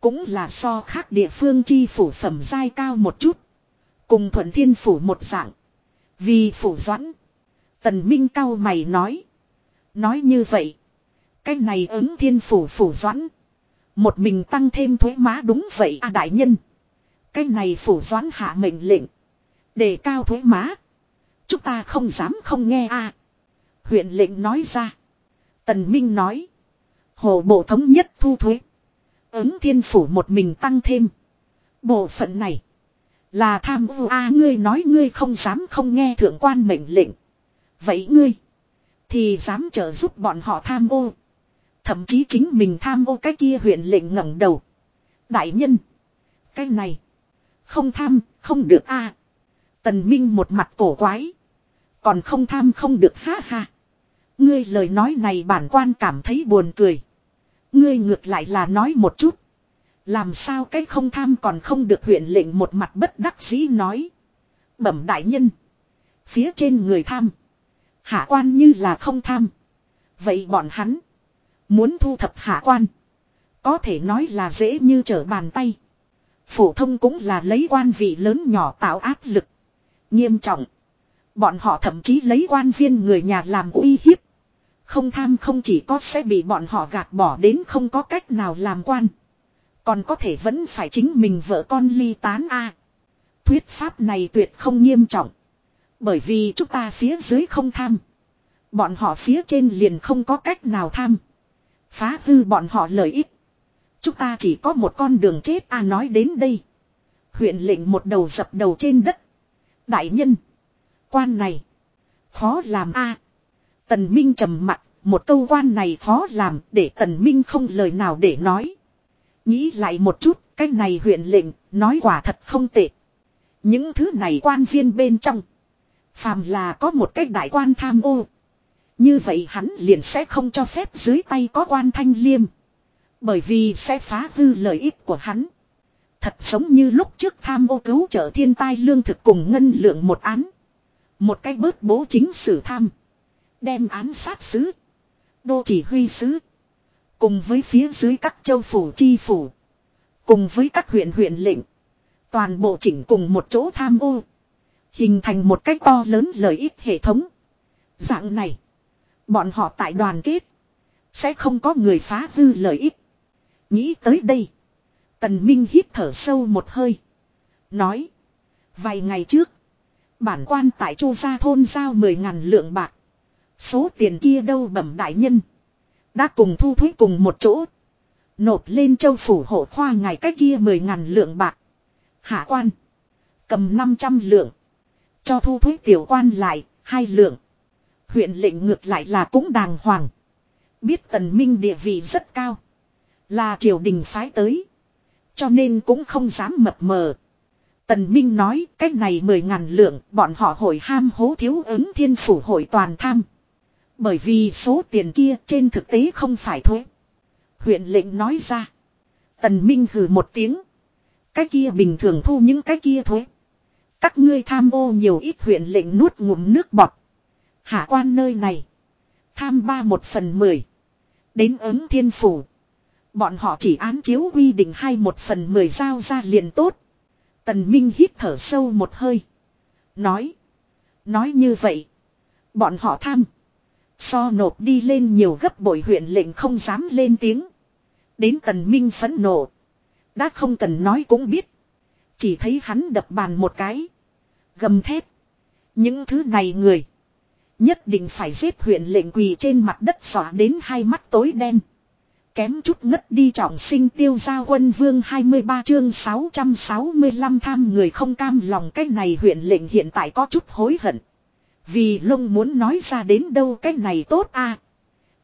Cũng là so khác địa phương chi phủ phẩm giai cao một chút. Cùng thuận thiên phủ một dạng. Vì phủ doãn. Tần Minh cao mày nói. Nói như vậy. Cái này ứng thiên phủ phủ doãn. Một mình tăng thêm thuế má đúng vậy à đại nhân. Cái này phủ doãn hạ mệnh lệnh. Để cao thuế má. Chúng ta không dám không nghe à. Huyện lệnh nói ra. Tần Minh nói. Hồ bộ thống nhất thu thuế. Ứng thiên phủ một mình tăng thêm. Bộ phận này. Là tham ô a ngươi nói ngươi không dám không nghe thượng quan mệnh lệnh. Vậy ngươi. Thì dám trợ giúp bọn họ tham ô. Thậm chí chính mình tham ô cái kia huyện lệnh ngẩng đầu. Đại nhân. Cái này. Không tham, không được a Tần Minh một mặt cổ quái. Còn không tham không được, ha ha. Ngươi lời nói này bản quan cảm thấy buồn cười. Ngươi ngược lại là nói một chút. Làm sao cái không tham còn không được huyện lệnh một mặt bất đắc dĩ nói. Bẩm đại nhân. Phía trên người tham. Hạ quan như là không tham. Vậy bọn hắn. Muốn thu thập hạ quan. Có thể nói là dễ như trở bàn tay. Phổ thông cũng là lấy quan vị lớn nhỏ tạo áp lực. Nghiêm trọng. Bọn họ thậm chí lấy quan viên người nhà làm uy hiếp. Không tham không chỉ có sẽ bị bọn họ gạt bỏ đến không có cách nào làm quan. Còn có thể vẫn phải chính mình vợ con ly tán a. Thuyết pháp này tuyệt không nghiêm trọng. Bởi vì chúng ta phía dưới không tham. Bọn họ phía trên liền không có cách nào tham. Phá hư bọn họ lợi ích. Chúng ta chỉ có một con đường chết a nói đến đây. Huyện lệnh một đầu dập đầu trên đất. Đại nhân. Quan này. Khó làm a Tần Minh trầm mặt. Một câu quan này khó làm để Tần Minh không lời nào để nói. Nghĩ lại một chút. Cái này huyện lệnh. Nói quả thật không tệ. Những thứ này quan viên bên trong. Phàm là có một cách đại quan tham ô. Như vậy hắn liền sẽ không cho phép dưới tay có quan thanh liêm. Bởi vì sẽ phá hư lợi ích của hắn. Thật giống như lúc trước tham ô cứu trợ thiên tai lương thực cùng ngân lượng một án. Một cách bớt bố chính sử tham. Đem án sát sứ. Đô chỉ huy sứ. Cùng với phía dưới các châu phủ chi phủ. Cùng với các huyện huyện lệnh. Toàn bộ chỉnh cùng một chỗ tham ô. Hình thành một cách to lớn lợi ích hệ thống. Dạng này. Bọn họ tại đoàn kết. Sẽ không có người phá hư lợi ích. Nghĩ tới đây. Tần Minh hít thở sâu một hơi. Nói. Vài ngày trước. Bản quan tại Chu Gia Thôn giao 10 ngàn lượng bạc. Số tiền kia đâu bẩm đại nhân. Đã cùng thu thuế cùng một chỗ. Nộp lên châu phủ hộ khoa ngày cách kia 10 ngàn lượng bạc. Hạ quan. Cầm 500 lượng. Cho thu thuế tiểu quan lại, hai lượng. Huyện lệnh ngược lại là cũng đàng hoàng. Biết tần minh địa vị rất cao. Là triều đình phái tới. Cho nên cũng không dám mập mờ. Tần Minh nói cách này mười ngàn lượng, bọn họ hội ham hố thiếu ứng thiên phủ hội toàn tham. Bởi vì số tiền kia trên thực tế không phải thuế. Huyện lệnh nói ra. Tần Minh hừ một tiếng. Cái kia bình thường thu những cái kia thuế. Các ngươi tham ô nhiều ít huyện lệnh nuốt ngụm nước bọt. Hạ quan nơi này. Tham ba một phần mười. Đến ứng thiên phủ. Bọn họ chỉ án chiếu quy định hai một phần mười giao ra liền tốt. Tần Minh hít thở sâu một hơi. Nói. Nói như vậy. Bọn họ tham. So nộp đi lên nhiều gấp bội huyện lệnh không dám lên tiếng. Đến tần Minh phẫn nộ. Đã không cần nói cũng biết. Chỉ thấy hắn đập bàn một cái. Gầm thép. Những thứ này người. Nhất định phải giết huyện lệnh quỳ trên mặt đất xỏa đến hai mắt tối đen. Kém chút ngất đi trọng sinh tiêu gia quân vương 23 chương 665 tham người không cam lòng cái này huyện lệnh hiện tại có chút hối hận. Vì lông muốn nói ra đến đâu cái này tốt a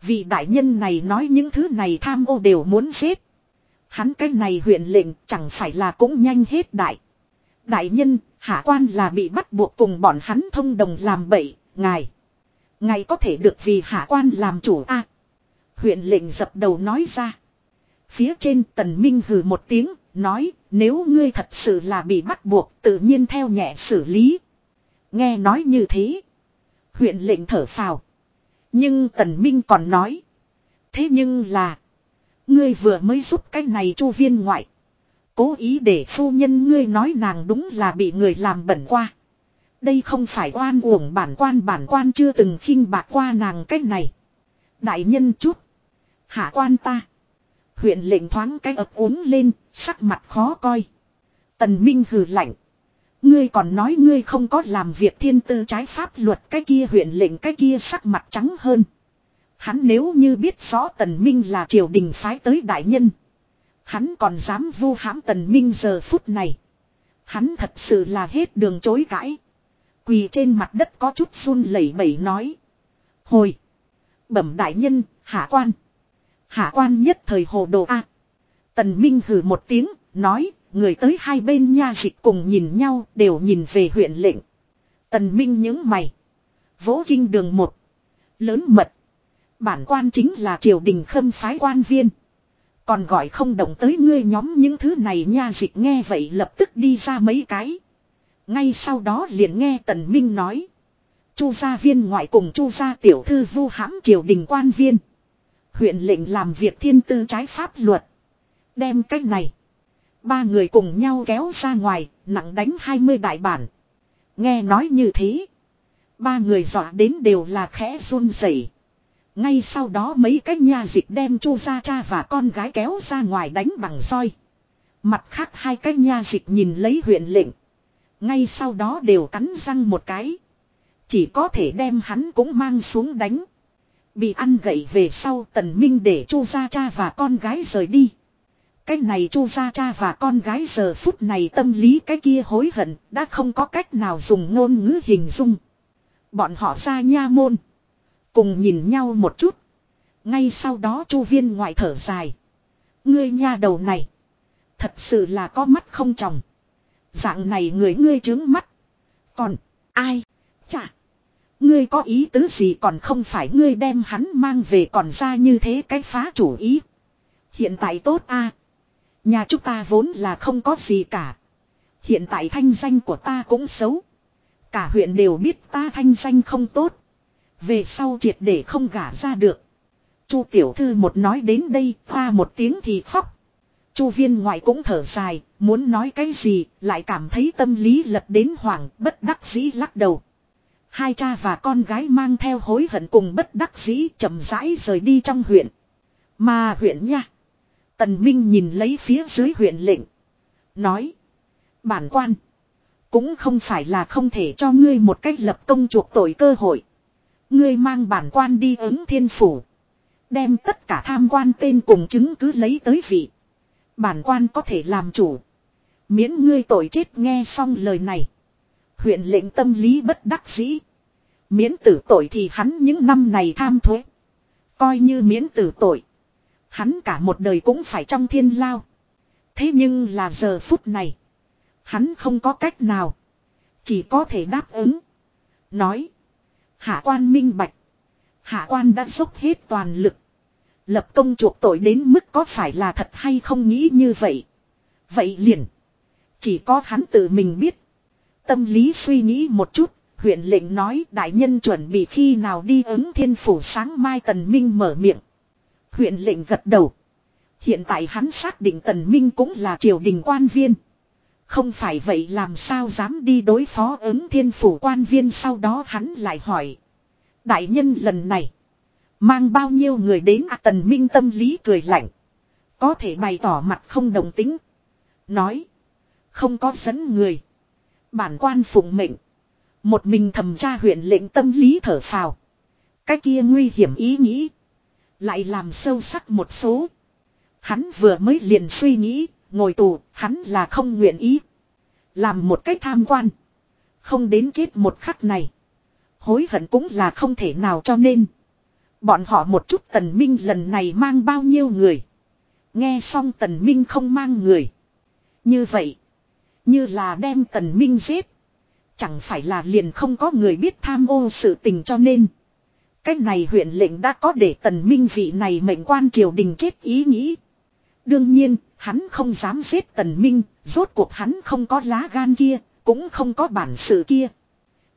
Vì đại nhân này nói những thứ này tham ô đều muốn giết. Hắn cái này huyện lệnh chẳng phải là cũng nhanh hết đại. Đại nhân, hạ quan là bị bắt buộc cùng bọn hắn thông đồng làm bậy, ngài. Ngài có thể được vì hạ quan làm chủ a Huyện lệnh dập đầu nói ra. Phía trên tần minh hừ một tiếng, nói, nếu ngươi thật sự là bị bắt buộc, tự nhiên theo nhẹ xử lý. Nghe nói như thế. Huyện lệnh thở phào. Nhưng tần minh còn nói. Thế nhưng là. Ngươi vừa mới giúp cái này chu viên ngoại. Cố ý để phu nhân ngươi nói nàng đúng là bị người làm bẩn qua. Đây không phải oan uổng bản quan bản quan chưa từng khinh bạc qua nàng cách này. Đại nhân chút. Hạ quan ta. Huyện lệnh thoáng cái ập uống lên, sắc mặt khó coi. Tần Minh hừ lạnh. Ngươi còn nói ngươi không có làm việc thiên tư trái pháp luật cái kia huyện lệnh cái kia sắc mặt trắng hơn. Hắn nếu như biết rõ Tần Minh là triều đình phái tới đại nhân. Hắn còn dám vu hãm Tần Minh giờ phút này. Hắn thật sự là hết đường chối cãi. Quỳ trên mặt đất có chút run lẩy bẩy nói. Hồi. Bẩm đại nhân, hạ quan. Hạ quan nhất thời hồ đồ A. Tần Minh hừ một tiếng, nói, người tới hai bên nha dịch cùng nhìn nhau đều nhìn về huyện lệnh. Tần Minh những mày. Vỗ kinh đường một. Lớn mật. Bản quan chính là triều đình khâm phái quan viên. Còn gọi không động tới ngươi nhóm những thứ này nha dịch nghe vậy lập tức đi ra mấy cái. Ngay sau đó liền nghe Tần Minh nói. Chu gia viên ngoại cùng chu gia tiểu thư vu hãm triều đình quan viên. Huyện lệnh làm việc thiên tư trái pháp luật. Đem cách này. Ba người cùng nhau kéo ra ngoài, nặng đánh 20 đại bản. Nghe nói như thế. Ba người dọa đến đều là khẽ run rẩy. Ngay sau đó mấy cái nha dịch đem chu gia cha và con gái kéo ra ngoài đánh bằng roi. Mặt khác hai cái nha dịch nhìn lấy huyện lệnh. Ngay sau đó đều cắn răng một cái. Chỉ có thể đem hắn cũng mang xuống đánh. Bị ăn gậy về sau tần minh để chu gia cha và con gái rời đi. Cái này chu gia cha và con gái giờ phút này tâm lý cái kia hối hận đã không có cách nào dùng ngôn ngữ hình dung. Bọn họ ra nha môn. Cùng nhìn nhau một chút. Ngay sau đó chu viên ngoại thở dài. Ngươi nha đầu này. Thật sự là có mắt không tròng. Dạng này người ngươi trướng mắt. Còn, ai? Chà. Ngươi có ý tứ gì còn không phải ngươi đem hắn mang về còn ra như thế cái phá chủ ý. Hiện tại tốt a Nhà chúng ta vốn là không có gì cả. Hiện tại thanh danh của ta cũng xấu. Cả huyện đều biết ta thanh danh không tốt. Về sau triệt để không gả ra được. Chu tiểu thư một nói đến đây, hoa một tiếng thì khóc. Chu viên ngoại cũng thở dài, muốn nói cái gì, lại cảm thấy tâm lý lật đến hoảng, bất đắc dĩ lắc đầu. Hai cha và con gái mang theo hối hận cùng bất đắc dĩ chậm rãi rời đi trong huyện. Mà huyện nha. Tần Minh nhìn lấy phía dưới huyện lệnh. Nói. Bản quan. Cũng không phải là không thể cho ngươi một cách lập công chuộc tội cơ hội. Ngươi mang bản quan đi ứng thiên phủ. Đem tất cả tham quan tên cùng chứng cứ lấy tới vị. Bản quan có thể làm chủ. Miễn ngươi tội chết nghe xong lời này. Huyện lệnh tâm lý bất đắc dĩ. Miễn tử tội thì hắn những năm này tham thuế. Coi như miễn tử tội. Hắn cả một đời cũng phải trong thiên lao. Thế nhưng là giờ phút này. Hắn không có cách nào. Chỉ có thể đáp ứng. Nói. Hạ quan minh bạch. Hạ quan đã dốc hết toàn lực. Lập công chuộc tội đến mức có phải là thật hay không nghĩ như vậy. Vậy liền. Chỉ có hắn tự mình biết. Tâm lý suy nghĩ một chút. Huyện lệnh nói đại nhân chuẩn bị khi nào đi ứng thiên phủ sáng mai tần minh mở miệng. Huyện lệnh gật đầu. Hiện tại hắn xác định tần minh cũng là triều đình quan viên. Không phải vậy làm sao dám đi đối phó ứng thiên phủ quan viên sau đó hắn lại hỏi. Đại nhân lần này. Mang bao nhiêu người đến à, tần minh tâm lý cười lạnh. Có thể bày tỏ mặt không đồng tính. Nói. Không có dẫn người. Bản quan phụng mệnh. Một mình thẩm tra huyện lệnh tâm lý thở phào. Cái kia nguy hiểm ý nghĩ. Lại làm sâu sắc một số. Hắn vừa mới liền suy nghĩ, ngồi tù, hắn là không nguyện ý. Làm một cách tham quan. Không đến chết một khắc này. Hối hận cũng là không thể nào cho nên. Bọn họ một chút tần minh lần này mang bao nhiêu người. Nghe xong tần minh không mang người. Như vậy. Như là đem tần minh giết. Chẳng phải là liền không có người biết tham ô sự tình cho nên. Cách này huyện lệnh đã có để tần minh vị này mệnh quan triều đình chết ý nghĩ. Đương nhiên, hắn không dám giết tần minh, rốt cuộc hắn không có lá gan kia, cũng không có bản sự kia.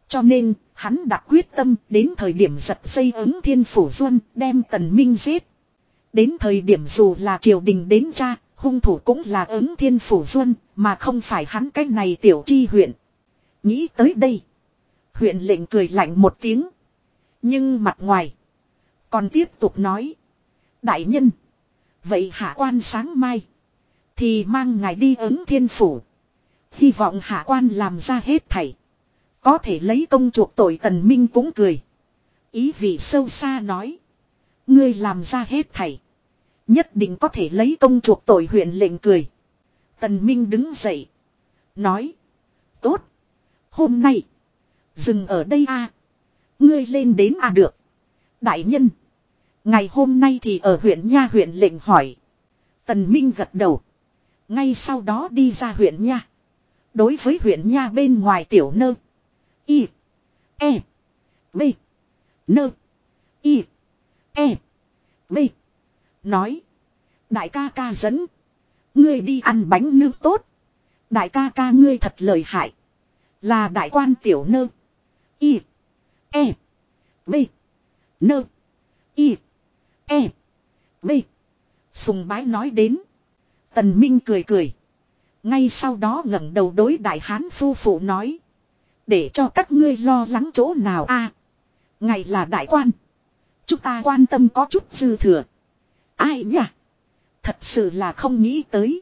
Cho nên, hắn đặt quyết tâm đến thời điểm giật xây ứng thiên phủ duân đem tần minh giết. Đến thời điểm dù là triều đình đến cha, hung thủ cũng là ứng thiên phủ duân, mà không phải hắn cái này tiểu chi huyện. Nghĩ tới đây. Huyện lệnh cười lạnh một tiếng. Nhưng mặt ngoài. Còn tiếp tục nói. Đại nhân. Vậy hạ quan sáng mai. Thì mang ngài đi ứng thiên phủ. Hy vọng hạ quan làm ra hết thảy. Có thể lấy công chuộc tội tần minh cũng cười. Ý vị sâu xa nói. Ngươi làm ra hết thảy. Nhất định có thể lấy công chuộc tội huyện lệnh cười. Tần minh đứng dậy. Nói. Tốt. Hôm nay. Dừng ở đây a, Ngươi lên đến à được. Đại nhân. Ngày hôm nay thì ở huyện Nha huyện lệnh hỏi. Tần Minh gật đầu. Ngay sau đó đi ra huyện Nha. Đối với huyện Nha bên ngoài tiểu nơ. Y. E. B. Nơ. Y. E. B. Nói. Đại ca ca dẫn. Ngươi đi ăn bánh nướng tốt. Đại ca ca ngươi thật lợi hại. Là đại quan tiểu nơ. Y. E. B. Nơ. Y. E. B. Sùng bái nói đến. Tần Minh cười cười. Ngay sau đó ngẩng đầu đối đại hán phu phụ nói. Để cho các ngươi lo lắng chỗ nào a? À, ngày là đại quan. Chúng ta quan tâm có chút dư thừa. Ai nhỉ? Thật sự là không nghĩ tới.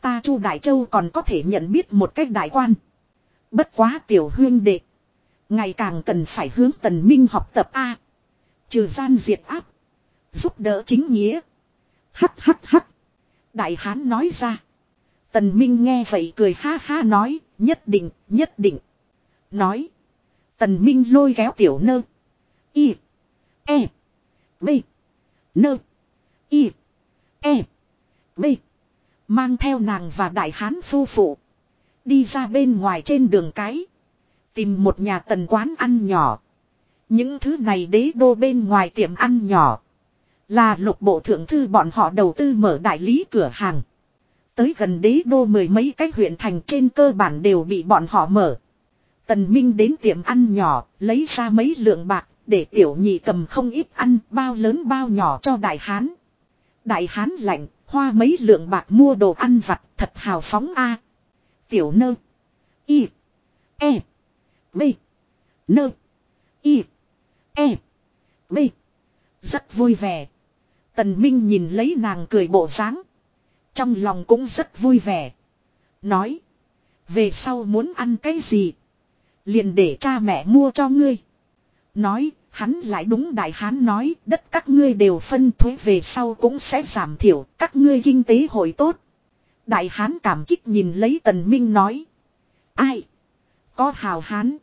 Ta Chu Đại Châu còn có thể nhận biết một cách đại quan. Bất quá tiểu hương đệ. Ngày càng cần phải hướng tần minh học tập A. Trừ gian diệt áp. Giúp đỡ chính nghĩa. Hắt hắt hắt. Đại hán nói ra. Tần minh nghe vậy cười ha ha nói. Nhất định, nhất định. Nói. Tần minh lôi kéo tiểu nơ. Y. E. B. Nơ. Y. E. B. Mang theo nàng và đại hán phu phụ. Đi ra bên ngoài trên đường cái. Tìm một nhà tần quán ăn nhỏ. Những thứ này đế đô bên ngoài tiệm ăn nhỏ. Là lục bộ thượng thư bọn họ đầu tư mở đại lý cửa hàng. Tới gần đế đô mười mấy cái huyện thành trên cơ bản đều bị bọn họ mở. Tần Minh đến tiệm ăn nhỏ, lấy ra mấy lượng bạc, để tiểu nhị cầm không ít ăn, bao lớn bao nhỏ cho đại hán. Đại hán lạnh, hoa mấy lượng bạc mua đồ ăn vặt, thật hào phóng a. Tiểu nơ. Y. E. B. Nơ. Y. E. B. Rất vui vẻ. Tần Minh nhìn lấy nàng cười bộ dáng, Trong lòng cũng rất vui vẻ. Nói. Về sau muốn ăn cái gì. Liền để cha mẹ mua cho ngươi. Nói. Hắn lại đúng đại hán nói, đất các ngươi đều phân thuế về sau cũng sẽ giảm thiểu, các ngươi kinh tế hội tốt. Đại hán cảm kích nhìn lấy tần minh nói. Ai? Có hào hán.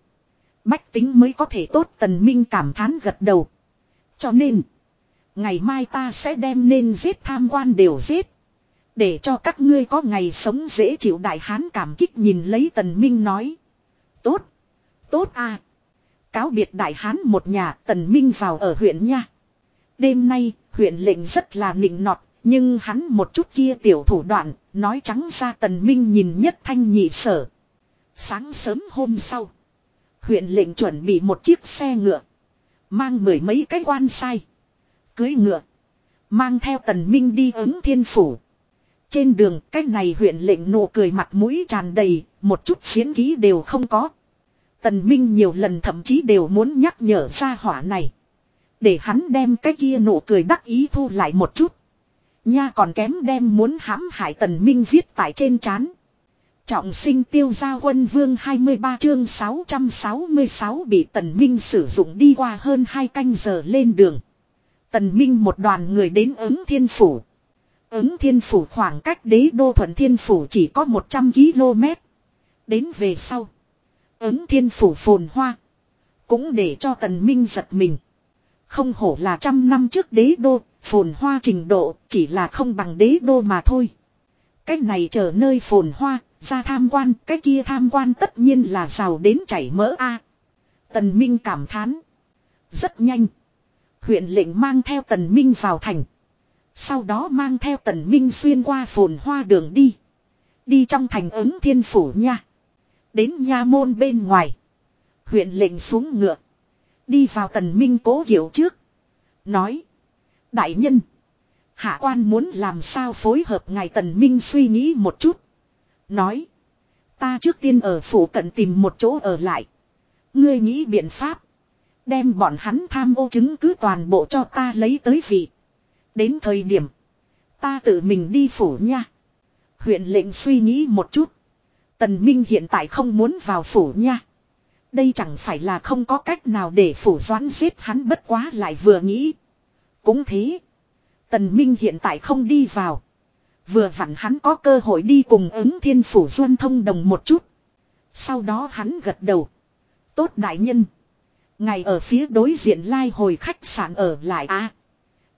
Bách tính mới có thể tốt tần minh cảm thán gật đầu. Cho nên. Ngày mai ta sẽ đem nên giết tham quan đều giết. Để cho các ngươi có ngày sống dễ chịu đại hán cảm kích nhìn lấy tần minh nói. Tốt. Tốt à. Cáo biệt đại hán một nhà tần minh vào ở huyện nha. Đêm nay, huyện lệnh rất là nịnh nọt. Nhưng hắn một chút kia tiểu thủ đoạn. Nói trắng ra tần minh nhìn nhất thanh nhị sở. Sáng sớm hôm sau. Huyện lệnh chuẩn bị một chiếc xe ngựa. Mang mười mấy cái quan sai. Cưới ngựa. Mang theo tần minh đi ứng thiên phủ. Trên đường, cái này huyện lệnh nụ cười mặt mũi tràn đầy. Một chút xiến ký đều không có. Tần Minh nhiều lần thậm chí đều muốn nhắc nhở ra hỏa này. Để hắn đem cái kia nụ cười đắc ý thu lại một chút. Nha còn kém đem muốn hãm hại Tần Minh viết tại trên chán. Trọng sinh tiêu gia quân vương 23 chương 666 bị Tần Minh sử dụng đi qua hơn 2 canh giờ lên đường. Tần Minh một đoàn người đến ứng thiên phủ. Ứng thiên phủ khoảng cách đế đô thuận thiên phủ chỉ có 100 km. Đến về sau. Ứng thiên phủ phồn hoa. Cũng để cho tần minh giật mình. Không hổ là trăm năm trước đế đô, phồn hoa trình độ chỉ là không bằng đế đô mà thôi. Cách này chờ nơi phồn hoa, ra tham quan, cái kia tham quan tất nhiên là giàu đến chảy mỡ a. À, tần Minh cảm thán. Rất nhanh. Huyện lệnh mang theo Tần Minh vào thành. Sau đó mang theo Tần Minh xuyên qua phồn hoa đường đi. Đi trong thành ứng thiên phủ nha. Đến nha môn bên ngoài. Huyện lệnh xuống ngựa. Đi vào tần minh cố hiểu trước. Nói. Đại nhân. Hạ quan muốn làm sao phối hợp ngài tần minh suy nghĩ một chút. Nói. Ta trước tiên ở phủ cận tìm một chỗ ở lại. Ngươi nghĩ biện pháp. Đem bọn hắn tham ô chứng cứ toàn bộ cho ta lấy tới vị. Đến thời điểm. Ta tự mình đi phủ nha. Huyện lệnh suy nghĩ một chút. Tần Minh hiện tại không muốn vào phủ nha. Đây chẳng phải là không có cách nào để phủ doãn giết hắn bất quá lại vừa nghĩ. Cũng thế. Tần Minh hiện tại không đi vào. Vừa vặn hắn có cơ hội đi cùng ứng thiên phủ duân thông đồng một chút. Sau đó hắn gật đầu. Tốt đại nhân. Ngày ở phía đối diện lai hồi khách sạn ở lại à.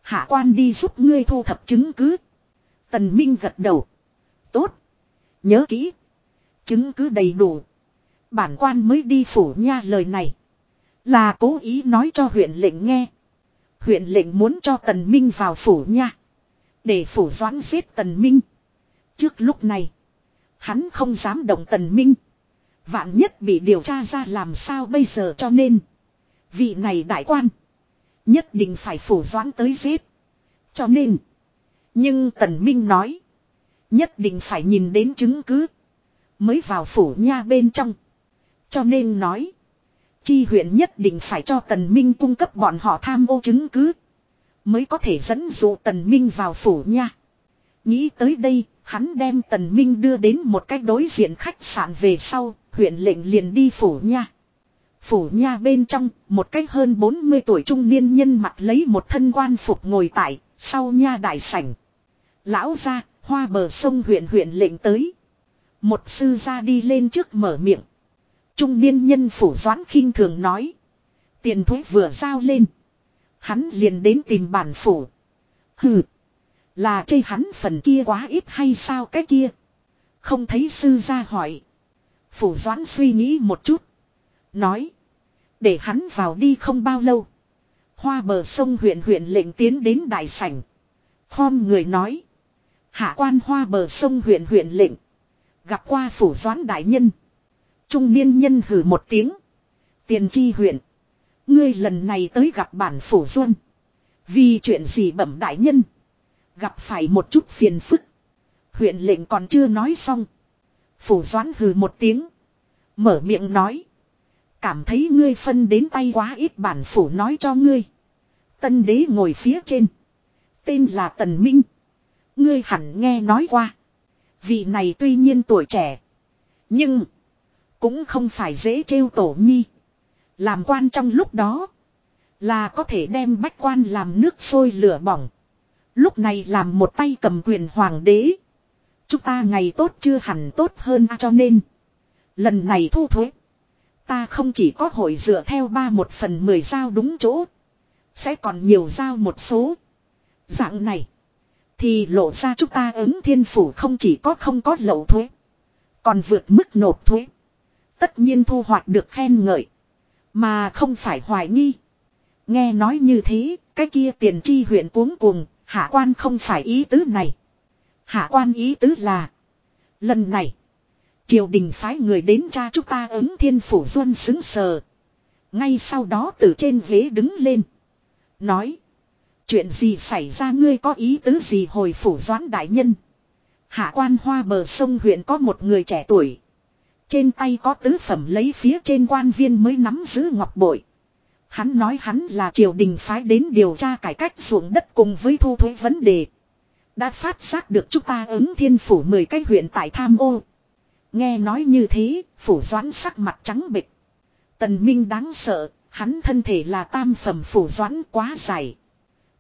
Hạ quan đi giúp ngươi thu thập chứng cứ. Tần Minh gật đầu. Tốt. Nhớ kỹ. Chứng cứ đầy đủ. Bản quan mới đi phủ nha lời này. Là cố ý nói cho huyện lệnh nghe. Huyện lệnh muốn cho tần minh vào phủ nha. Để phủ doãn giết tần minh. Trước lúc này. Hắn không dám động tần minh. Vạn nhất bị điều tra ra làm sao bây giờ cho nên. Vị này đại quan. Nhất định phải phủ doãn tới giết. Cho nên. Nhưng Tần Minh nói. Nhất định phải nhìn đến chứng cứ. Mới vào phủ nha bên trong. Cho nên nói. Chi huyện nhất định phải cho Tần Minh cung cấp bọn họ tham ô chứng cứ. Mới có thể dẫn dụ Tần Minh vào phủ nha. Nghĩ tới đây, hắn đem Tần Minh đưa đến một cách đối diện khách sạn về sau, huyện lệnh liền đi phủ nha. Phủ nha bên trong, một cách hơn 40 tuổi trung niên nhân mặc lấy một thân quan phục ngồi tại, sau nha đại sảnh. Lão ra, hoa bờ sông huyện huyện lệnh tới. Một sư ra đi lên trước mở miệng. Trung niên nhân phủ doãn khinh thường nói. Tiền thuế vừa giao lên. Hắn liền đến tìm bản phủ. Hừ. Là chê hắn phần kia quá ít hay sao cái kia. Không thấy sư ra hỏi. Phủ doãn suy nghĩ một chút. Nói. Để hắn vào đi không bao lâu. Hoa bờ sông huyện huyện lệnh tiến đến đại sảnh. Khom người nói. Hạ quan hoa bờ sông huyện huyện lệnh. Gặp qua phủ doãn đại nhân. Trung niên nhân hử một tiếng. Tiền chi huyện. Ngươi lần này tới gặp bản phủ duân. Vì chuyện gì bẩm đại nhân. Gặp phải một chút phiền phức. Huyện lệnh còn chưa nói xong. Phủ doãn hừ một tiếng. Mở miệng nói. Cảm thấy ngươi phân đến tay quá ít bản phủ nói cho ngươi. Tân đế ngồi phía trên. Tên là Tần Minh. Ngươi hẳn nghe nói qua. Vị này tuy nhiên tuổi trẻ. Nhưng. Cũng không phải dễ trêu tổ nhi. Làm quan trong lúc đó. Là có thể đem bách quan làm nước sôi lửa bỏng. Lúc này làm một tay cầm quyền hoàng đế. Chúng ta ngày tốt chưa hẳn tốt hơn, cho nên. Lần này thu thuế. Ta không chỉ có hội dựa theo ba một phần mười giao đúng chỗ. Sẽ còn nhiều giao một số. Dạng này. Thì lộ ra chúng ta ứng thiên phủ không chỉ có không có lậu thuế. Còn vượt mức nộp thuế. Tất nhiên thu hoạch được khen ngợi. Mà không phải hoài nghi. Nghe nói như thế, cái kia tiền tri huyện cuống cuồng, hạ quan không phải ý tứ này. Hạ quan ý tứ là. Lần này, triều đình phái người đến cha chúng ta ứng thiên phủ duân xứng sờ. Ngay sau đó từ trên ghế đứng lên. Nói. Chuyện gì xảy ra ngươi có ý tứ gì hồi phủ doãn đại nhân. Hạ quan hoa bờ sông huyện có một người trẻ tuổi. Trên tay có tứ phẩm lấy phía trên quan viên mới nắm giữ ngọc bội. Hắn nói hắn là triều đình phái đến điều tra cải cách ruộng đất cùng với thu thuế vấn đề. Đã phát giác được chúng ta ứng thiên phủ 10 cái huyện tại tham ô. Nghe nói như thế, phủ doãn sắc mặt trắng bịch. Tần Minh đáng sợ, hắn thân thể là tam phẩm phủ doãn quá dài.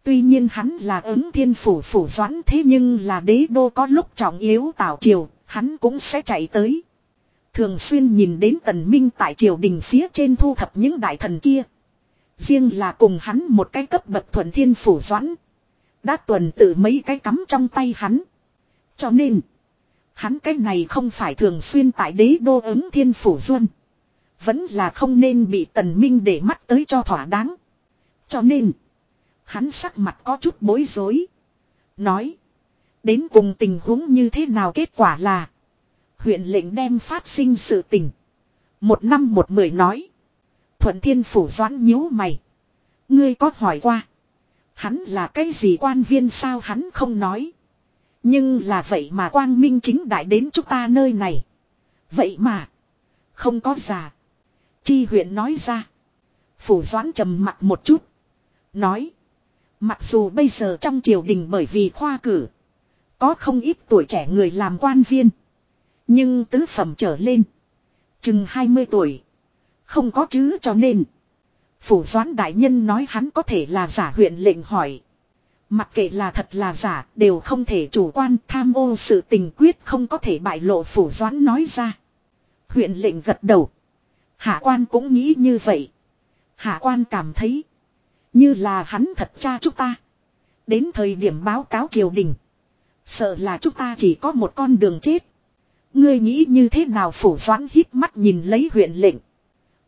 Tuy nhiên hắn là ứng thiên phủ phủ doãn thế nhưng là đế đô có lúc trọng yếu tảo triều, hắn cũng sẽ chạy tới. Thường xuyên nhìn đến tần minh tại triều đình phía trên thu thập những đại thần kia. Riêng là cùng hắn một cái cấp bậc thuần thiên phủ doãn. Đã tuần tự mấy cái cắm trong tay hắn. Cho nên. Hắn cái này không phải thường xuyên tại đế đô ứng thiên phủ duân. Vẫn là không nên bị tần minh để mắt tới cho thỏa đáng. Cho nên. Hắn sắc mặt có chút bối rối. Nói. Đến cùng tình huống như thế nào kết quả là. Huyện lệnh đem phát sinh sự tình. Một năm một mười nói. Thuận thiên phủ doãn nhíu mày. Ngươi có hỏi qua. Hắn là cái gì quan viên sao hắn không nói. Nhưng là vậy mà quang minh chính đại đến chúng ta nơi này. Vậy mà. Không có già. Chi huyện nói ra. Phủ doãn trầm mặt một chút. Nói. Mặc dù bây giờ trong triều đình bởi vì khoa cử. Có không ít tuổi trẻ người làm quan viên. Nhưng tứ phẩm trở lên. Chừng 20 tuổi. Không có chứ cho nên. Phủ doán đại nhân nói hắn có thể là giả huyện lệnh hỏi. Mặc kệ là thật là giả, đều không thể chủ quan tham ô sự tình quyết không có thể bại lộ phủ doán nói ra. Huyện lệnh gật đầu. Hạ quan cũng nghĩ như vậy. Hạ quan cảm thấy. Như là hắn thật cha chúng ta. Đến thời điểm báo cáo triều đình. Sợ là chúng ta chỉ có một con đường chết. Ngươi nghĩ như thế nào phủ doãn hít mắt nhìn lấy huyện lệnh.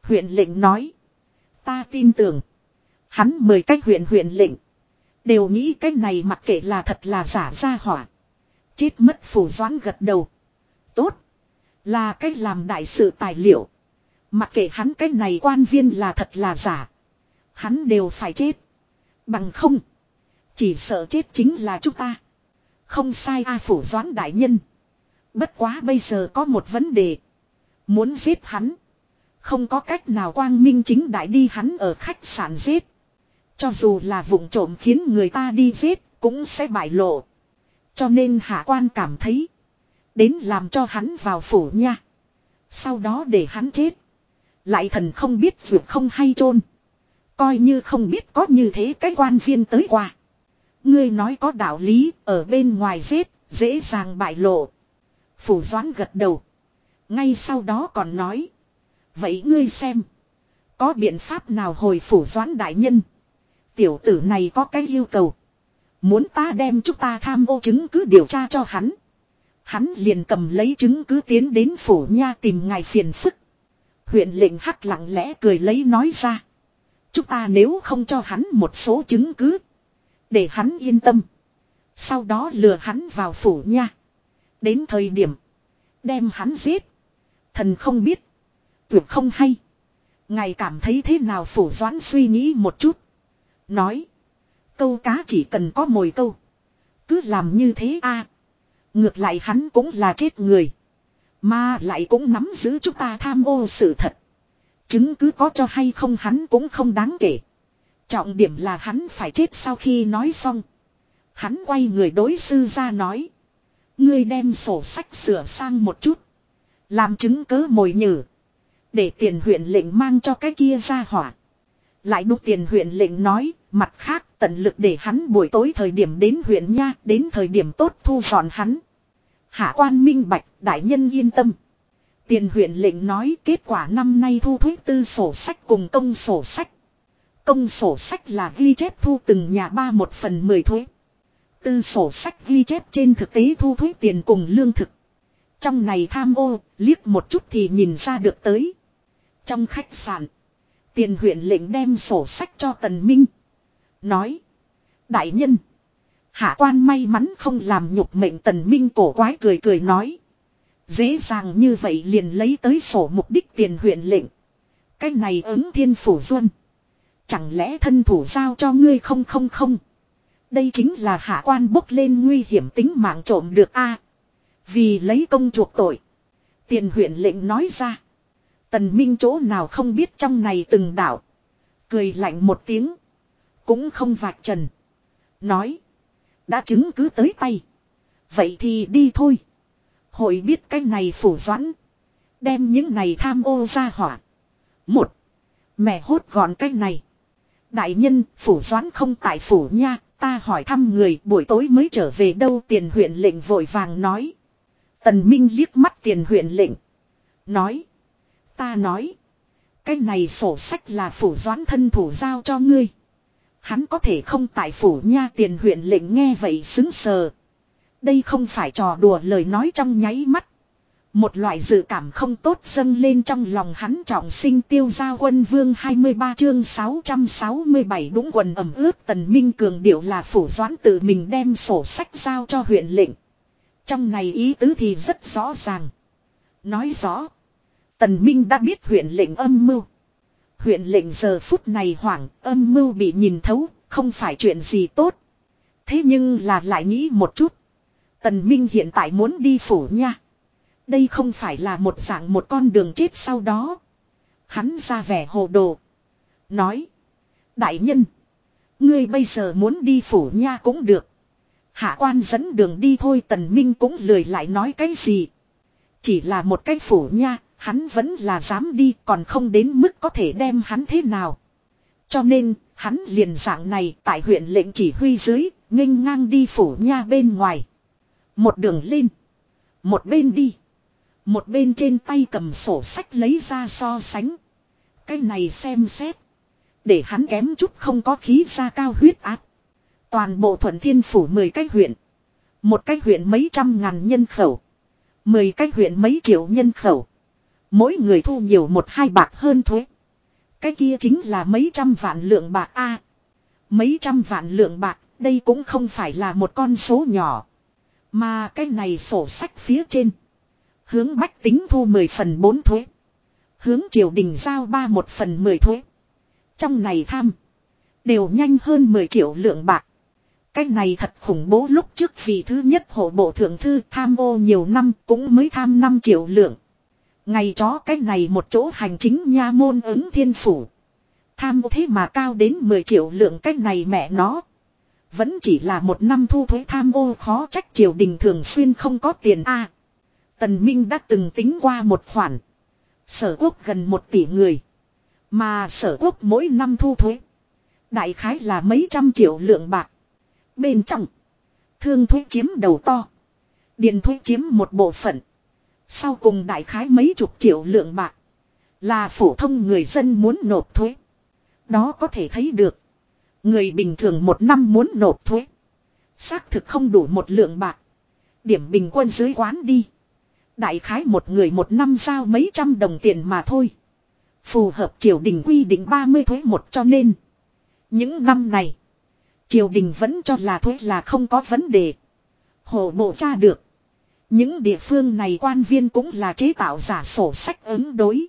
Huyện lệnh nói. Ta tin tưởng. Hắn mời cách huyện huyện lệnh. Đều nghĩ cái này mặc kệ là thật là giả ra hỏa. Chết mất phủ doãn gật đầu. Tốt. Là cách làm đại sự tài liệu. Mặc kệ hắn cái này quan viên là thật là giả. Hắn đều phải chết. Bằng không. Chỉ sợ chết chính là chúng ta. Không sai A phủ doãn đại nhân. Bất quá bây giờ có một vấn đề. Muốn giết hắn. Không có cách nào quang minh chính đại đi hắn ở khách sạn giết. Cho dù là vụng trộm khiến người ta đi giết cũng sẽ bại lộ. Cho nên hạ quan cảm thấy. Đến làm cho hắn vào phủ nha. Sau đó để hắn chết. Lại thần không biết vượt không hay chôn Coi như không biết có như thế cái quan viên tới qua. Ngươi nói có đạo lý, ở bên ngoài giết, dễ dàng bại lộ. Phủ doãn gật đầu. Ngay sau đó còn nói. Vậy ngươi xem. Có biện pháp nào hồi phủ doãn đại nhân. Tiểu tử này có cái yêu cầu. Muốn ta đem chúng ta tham ô chứng cứ điều tra cho hắn. Hắn liền cầm lấy chứng cứ tiến đến phủ nha tìm ngài phiền phức. Huyện lệnh hắc lặng lẽ cười lấy nói ra. Chúng ta nếu không cho hắn một số chứng cứ. Để hắn yên tâm. Sau đó lừa hắn vào phủ nha. Đến thời điểm. Đem hắn giết. Thần không biết. Tuyệt không hay. Ngài cảm thấy thế nào phủ doãn suy nghĩ một chút. Nói. Câu cá chỉ cần có mồi câu. Cứ làm như thế a à, Ngược lại hắn cũng là chết người. Mà lại cũng nắm giữ chúng ta tham ô sự thật. Chứng cứ có cho hay không hắn cũng không đáng kể. Trọng điểm là hắn phải chết sau khi nói xong. Hắn quay người đối sư ra nói. Ngươi đem sổ sách sửa sang một chút. Làm chứng cớ mồi nhử. Để tiền huyện lệnh mang cho cái kia ra hỏa. Lại đúc tiền huyện lệnh nói, mặt khác tận lực để hắn buổi tối thời điểm đến huyện nha, đến thời điểm tốt thu dọn hắn. Hạ quan minh bạch, đại nhân yên tâm. Tiền huyện lệnh nói kết quả năm nay thu thuế tư sổ sách cùng công sổ sách. Công sổ sách là ghi chép thu từng nhà ba một phần mười thuế. Tư sổ sách ghi chép trên thực tế thu thuế tiền cùng lương thực. Trong này tham ô, liếc một chút thì nhìn ra được tới. Trong khách sạn, tiền huyện lệnh đem sổ sách cho Tần Minh. Nói, đại nhân, hạ quan may mắn không làm nhục mệnh Tần Minh cổ quái cười cười nói. Dễ dàng như vậy liền lấy tới sổ mục đích tiền huyện lệnh. Cái này ứng thiên phủ duân. Chẳng lẽ thân thủ giao cho ngươi không không không. Đây chính là hạ quan bốc lên nguy hiểm tính mạng trộm được a Vì lấy công chuộc tội. Tiền huyện lệnh nói ra. Tần Minh chỗ nào không biết trong này từng đảo. Cười lạnh một tiếng. Cũng không vạch trần. Nói. Đã chứng cứ tới tay. Vậy thì đi thôi. Hội biết cái này phủ doãn. Đem những này tham ô ra hỏa. Một. Mẹ hốt gọn cái này. Đại nhân, phủ doãn không tại phủ nha, ta hỏi thăm người buổi tối mới trở về đâu tiền huyện lệnh vội vàng nói. Tần Minh liếc mắt tiền huyện lệnh. Nói. Ta nói. Cái này sổ sách là phủ doãn thân thủ giao cho ngươi. Hắn có thể không tại phủ nha tiền huyện lệnh nghe vậy xứng sờ. Đây không phải trò đùa lời nói trong nháy mắt. Một loại dự cảm không tốt dâng lên trong lòng hắn trọng sinh tiêu gia quân vương 23 chương 667 đúng quần ẩm ướt tần minh cường điệu là phủ doãn tự mình đem sổ sách giao cho huyện lệnh. Trong này ý tứ thì rất rõ ràng. Nói rõ. Tần minh đã biết huyện lệnh âm mưu. Huyện lệnh giờ phút này hoảng, âm mưu bị nhìn thấu, không phải chuyện gì tốt. Thế nhưng là lại nghĩ một chút. Tần minh hiện tại muốn đi phủ nha. Đây không phải là một dạng một con đường chết sau đó. Hắn ra vẻ hồ đồ. Nói. Đại nhân. Ngươi bây giờ muốn đi phủ nha cũng được. Hạ quan dẫn đường đi thôi tần minh cũng lười lại nói cái gì. Chỉ là một cái phủ nha, hắn vẫn là dám đi còn không đến mức có thể đem hắn thế nào. Cho nên, hắn liền dạng này tại huyện lệnh chỉ huy dưới, nghênh ngang đi phủ nha bên ngoài. Một đường lên. Một bên đi. Một bên trên tay cầm sổ sách lấy ra so sánh. Cái này xem xét. Để hắn kém chút không có khí ra cao huyết áp. Toàn bộ thuận thiên phủ 10 cái huyện. Một cái huyện mấy trăm ngàn nhân khẩu. 10 cái huyện mấy triệu nhân khẩu. Mỗi người thu nhiều một hai bạc hơn thuế. Cái kia chính là mấy trăm vạn lượng bạc A. mấy trăm vạn lượng bạc, đây cũng không phải là một con số nhỏ. Mà cái này sổ sách phía trên. Hướng bách tính thu 10 phần 4 thuế. Hướng triều đình giao 3 1 phần 10 thuế. Trong này tham. Đều nhanh hơn 10 triệu lượng bạc. Cái này thật khủng bố lúc trước vì thứ nhất hộ bộ thượng thư tham ô nhiều năm cũng mới tham 5 triệu lượng. Ngày chó cái này một chỗ hành chính nha môn ứng thiên phủ. Tham thế mà cao đến 10 triệu lượng cái này mẹ nó. Vẫn chỉ là một năm thu thuế tham ô khó trách triều đình thường xuyên không có tiền a. Tần Minh đã từng tính qua một khoản. Sở quốc gần một tỷ người. Mà sở quốc mỗi năm thu thuế. Đại khái là mấy trăm triệu lượng bạc. Bên trong. Thương thuế chiếm đầu to. Điện thuế chiếm một bộ phận. Sau cùng đại khái mấy chục triệu lượng bạc. Là phổ thông người dân muốn nộp thuế. Đó có thể thấy được. Người bình thường một năm muốn nộp thuế. Xác thực không đủ một lượng bạc. Điểm bình quân dưới quán đi. Đại khái một người một năm giao mấy trăm đồng tiền mà thôi. Phù hợp triều đình quy định 30 thuế một cho nên. Những năm này. Triều đình vẫn cho là thuế là không có vấn đề. Hồ bộ tra được. Những địa phương này quan viên cũng là chế tạo giả sổ sách ứng đối.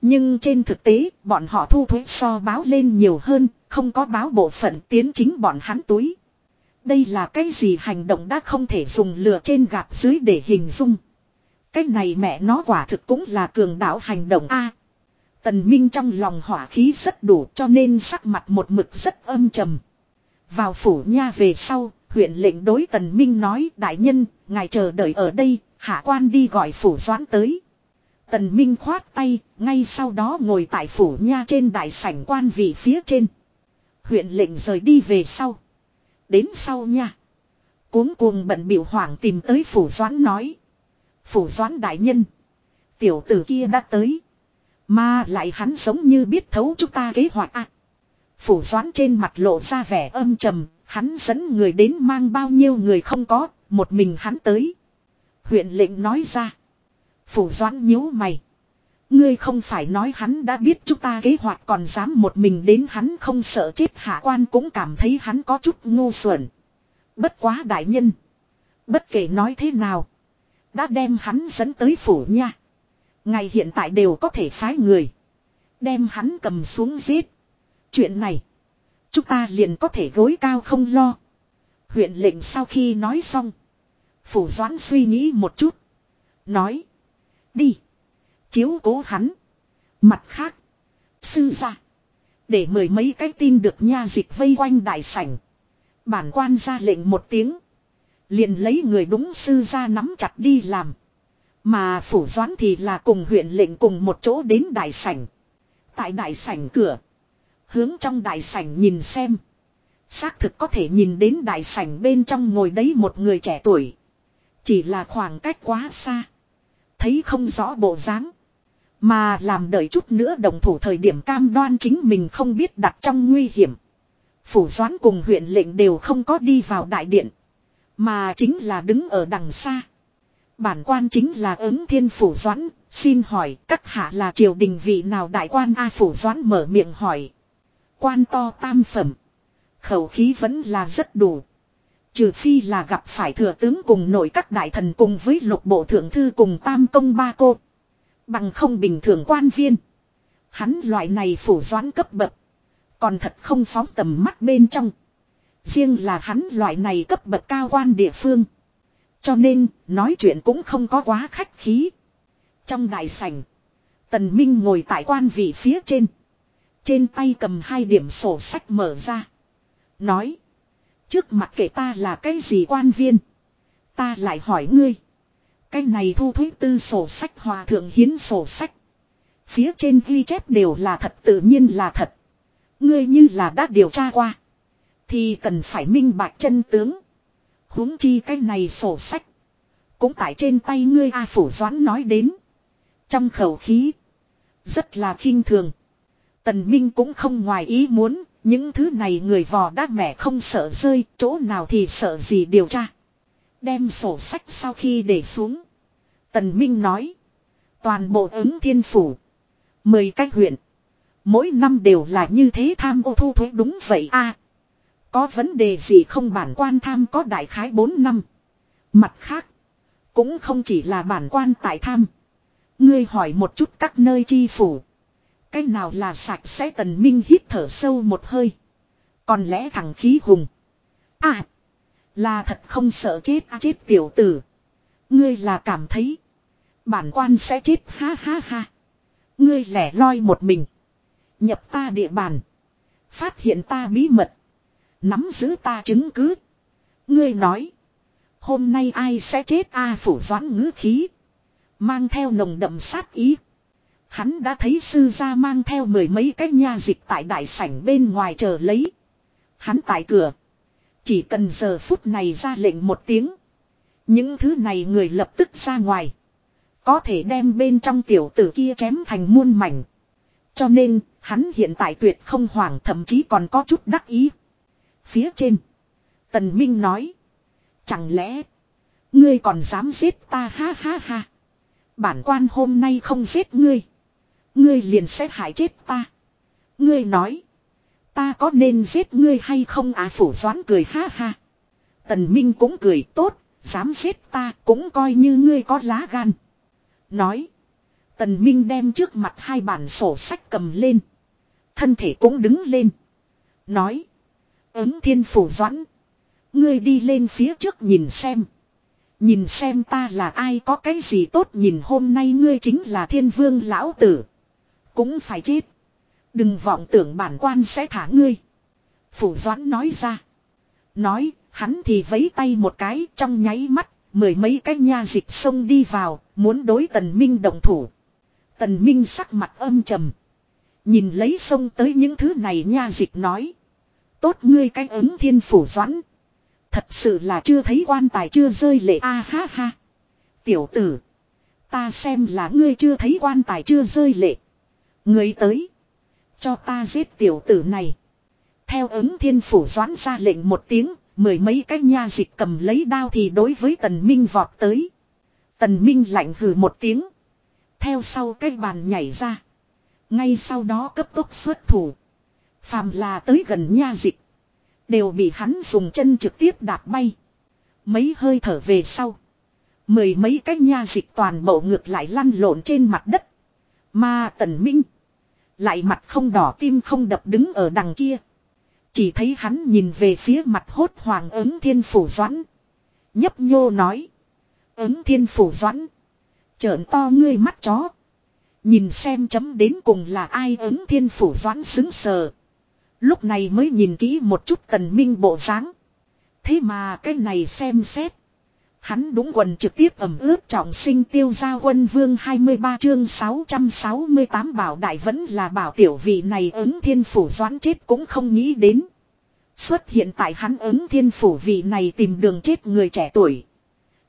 Nhưng trên thực tế, bọn họ thu thuế so báo lên nhiều hơn, không có báo bộ phận tiến chính bọn hắn túi. Đây là cái gì hành động đã không thể dùng lừa trên gạt dưới để hình dung. Cái này mẹ nó quả thực cũng là cường đạo hành động A. tần Minh trong lòng hỏa khí rất đủ cho nên sắc mặt một mực rất âm trầm. Vào phủ nha về sau, huyện lệnh đối tần Minh nói đại nhân, ngài chờ đợi ở đây, hạ quan đi gọi phủ doãn tới. Tần Minh khoát tay, ngay sau đó ngồi tại phủ nha trên đại sảnh quan vị phía trên. Huyện lệnh rời đi về sau. Đến sau nha. Cuống cuồng bận biểu hoảng tìm tới phủ doãn nói. Phủ doãn đại nhân. Tiểu tử kia đã tới. Mà lại hắn giống như biết thấu chúng ta kế hoạch à. Phủ doãn trên mặt lộ ra vẻ âm trầm. Hắn dẫn người đến mang bao nhiêu người không có. Một mình hắn tới. Huyện lệnh nói ra. Phủ doãn nhíu mày. Ngươi không phải nói hắn đã biết chúng ta kế hoạch còn dám một mình đến hắn không sợ chết hạ quan cũng cảm thấy hắn có chút ngu xuẩn. Bất quá đại nhân. Bất kể nói thế nào. Đã đem hắn dẫn tới phủ nha. Ngày hiện tại đều có thể phái người. Đem hắn cầm xuống giết. Chuyện này. Chúng ta liền có thể gối cao không lo. Huyện lệnh sau khi nói xong. Phủ doãn suy nghĩ một chút. Nói. Đi. Chiếu cố hắn. Mặt khác. Sư ra. Để mười mấy cái tin được nha dịch vây quanh đại sảnh. Bản quan ra lệnh một tiếng. Liền lấy người đúng sư ra nắm chặt đi làm. Mà phủ doãn thì là cùng huyện lệnh cùng một chỗ đến đại sảnh. Tại đại sảnh cửa. Hướng trong đại sảnh nhìn xem. Xác thực có thể nhìn đến đại sảnh bên trong ngồi đấy một người trẻ tuổi. Chỉ là khoảng cách quá xa. Thấy không rõ bộ dáng. Mà làm đợi chút nữa đồng thủ thời điểm cam đoan chính mình không biết đặt trong nguy hiểm. Phủ doãn cùng huyện lệnh đều không có đi vào đại điện. Mà chính là đứng ở đằng xa. Bản quan chính là ứng thiên phủ doãn, xin hỏi các hạ là triều đình vị nào đại quan A phủ doãn mở miệng hỏi. Quan to tam phẩm. Khẩu khí vẫn là rất đủ. Trừ phi là gặp phải thừa tướng cùng nội các đại thần cùng với lục bộ thượng thư cùng tam công ba cô. Bằng không bình thường quan viên. Hắn loại này phủ doãn cấp bậc. Còn thật không phóng tầm mắt bên trong. Riêng là hắn loại này cấp bậc cao quan địa phương. Cho nên, nói chuyện cũng không có quá khách khí. Trong đại sảnh, Tần Minh ngồi tại quan vị phía trên. Trên tay cầm hai điểm sổ sách mở ra. Nói. Trước mặt kể ta là cái gì quan viên. Ta lại hỏi ngươi. Cái này thu thuế tư sổ sách hòa thượng hiến sổ sách. Phía trên ghi chép đều là thật, tự nhiên là thật. Ngươi như là đã điều tra qua. Thì cần phải minh bạch chân tướng. huống chi cái này sổ sách. Cũng tại trên tay ngươi A Phủ Doãn nói đến. Trong khẩu khí. Rất là khinh thường. Tần Minh cũng không ngoài ý muốn. Những thứ này người vò đát mẹ không sợ rơi. Chỗ nào thì sợ gì điều tra. Đem sổ sách sau khi để xuống. Tần Minh nói. Toàn bộ ứng thiên phủ. Mười cách huyện. Mỗi năm đều là như thế tham ô thu thuế đúng vậy a Có vấn đề gì không bản quan tham có đại khái 4 năm. Mặt khác. Cũng không chỉ là bản quan tại tham. Ngươi hỏi một chút các nơi chi phủ. Cái nào là sạch sẽ tần minh hít thở sâu một hơi. Còn lẽ thằng khí hùng. À. Là thật không sợ chết à chết tiểu tử. Ngươi là cảm thấy. Bản quan sẽ chết, ha ha ha. Ngươi lẻ loi một mình. Nhập ta địa bàn. Phát hiện ta bí mật. Nắm giữ ta chứng cứ. Ngươi nói. Hôm nay ai sẽ chết, a, phủ doãn ngữ khí. Mang theo nồng đậm sát ý. Hắn đã thấy sư gia mang theo mười mấy cái nha dịch tại đại sảnh bên ngoài chờ lấy. Hắn tại cửa. Chỉ cần giờ phút này ra lệnh một tiếng. Những thứ này người lập tức ra ngoài. Có thể đem bên trong tiểu tử kia chém thành muôn mảnh. Cho nên, hắn hiện tại tuyệt không hoảng thậm chí còn có chút đắc ý. Phía trên. Tần Minh nói. Chẳng lẽ. Ngươi còn dám giết ta ha ha ha. Bản quan hôm nay không giết ngươi. Ngươi liền sẽ hại chết ta. Ngươi nói. Ta có nên giết ngươi hay không à phủ doán cười ha ha. Tần Minh cũng cười tốt. Dám giết ta cũng coi như ngươi có lá gan. Nói. Tần Minh đem trước mặt hai bản sổ sách cầm lên. Thân thể cũng đứng lên. Nói. Ứng thiên phủ doãn. Ngươi đi lên phía trước nhìn xem. Nhìn xem ta là ai, có cái gì tốt nhìn hôm nay ngươi chính là thiên vương lão tử. Cũng phải chết. Đừng vọng tưởng bản quan sẽ thả ngươi. Phủ doãn nói ra. Nói, hắn thì vấy tay một cái trong nháy mắt, mười mấy cái nha dịch xông đi vào, muốn đối tần minh đồng thủ. Tần minh sắc mặt âm trầm. Nhìn lấy xông tới những thứ này nha dịch nói. Tốt ngươi cái ứng thiên phủ doãn. Thật sự là chưa thấy quan tài chưa rơi lệ a ha ha. Tiểu tử. Ta xem là ngươi chưa thấy quan tài chưa rơi lệ. Ngươi tới. Cho ta giết tiểu tử này. Theo ứng thiên phủ doãn ra lệnh một tiếng. Mười mấy cái nha dịch cầm lấy đao thì đối với tần minh vọt tới. Tần minh lạnh hừ một tiếng. Theo sau cái bàn nhảy ra. Ngay sau đó cấp tốc xuất thủ. Phàm là tới gần nha dịch. Đều bị hắn dùng chân trực tiếp đạp bay. Mấy hơi thở về sau. Mười mấy cái nha dịch toàn bộ ngược lại lăn lộn trên mặt đất. Mà tần minh. Lại mặt không đỏ tim không đập đứng ở đằng kia. Chỉ thấy hắn nhìn về phía mặt hốt hoàng ứng thiên phủ doãn. Nhấp nhô nói. Ứng thiên phủ doãn. Trợn to ngươi mắt chó. Nhìn xem chấm đến cùng là ai ứng thiên phủ doãn xứng sờ. Lúc này mới nhìn kỹ một chút tần minh bộ dáng. Thế mà cái này xem xét. Hắn đúng quần trực tiếp ẩm ướt trọng sinh tiêu gia quân vương 23 chương 668 bảo đại vẫn là bảo tiểu vị này ứng thiên phủ doãn chết cũng không nghĩ đến. Xuất hiện tại hắn ứng thiên phủ vị này tìm đường chết người trẻ tuổi.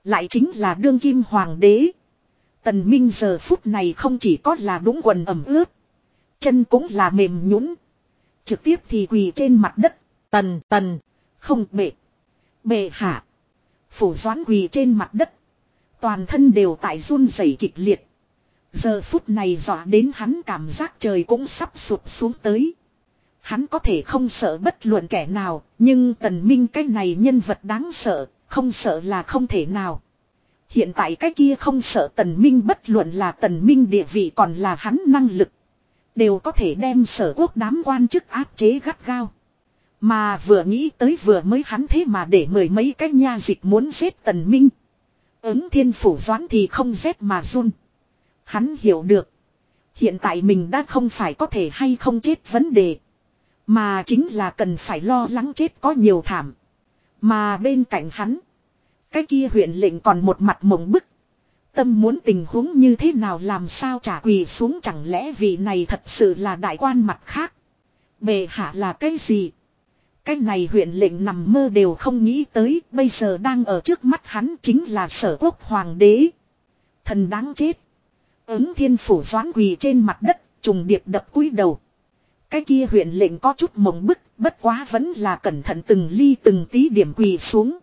Lại chính là đương kim hoàng đế. Tần Minh giờ phút này không chỉ có là đúng quần ẩm ướt. Chân cũng là mềm nhũn Trực tiếp thì quỳ trên mặt đất. Tần tần. Không, bệ. Bệ hạ. Phủ doán quỳ trên mặt đất. Toàn thân đều tại run rẩy kịch liệt. Giờ phút này dọa đến hắn cảm giác trời cũng sắp sụp xuống tới. Hắn có thể không sợ bất luận kẻ nào, nhưng tần minh cái này nhân vật đáng sợ, không sợ là không thể nào. Hiện tại cái kia không sợ tần minh bất luận là tần minh địa vị còn là hắn năng lực. Đều có thể đem sở quốc đám quan chức áp chế gắt gao. Mà vừa nghĩ tới vừa mới hắn thế mà để mười mấy cái nha dịch muốn giết tần minh. Ứng thiên phủ doán thì không giết mà run. Hắn hiểu được. Hiện tại mình đã không phải có thể hay không chết vấn đề. Mà chính là cần phải lo lắng chết có nhiều thảm. Mà bên cạnh hắn. Cái kia huyện lệnh còn một mặt mộng bức. Tâm muốn tình huống như thế nào làm sao trả quỳ xuống chẳng lẽ vị này thật sự là đại quan mặt khác. Bề hạ là cái gì? Cái này huyện lệnh nằm mơ đều không nghĩ tới bây giờ đang ở trước mắt hắn chính là sở quốc hoàng đế. Thần đáng chết. Ứng thiên phủ doán quỳ trên mặt đất trùng điệp đập cúi đầu. Cái kia huyện lệnh có chút mộng bức bất quá vẫn là cẩn thận từng ly từng tí điểm quỳ xuống.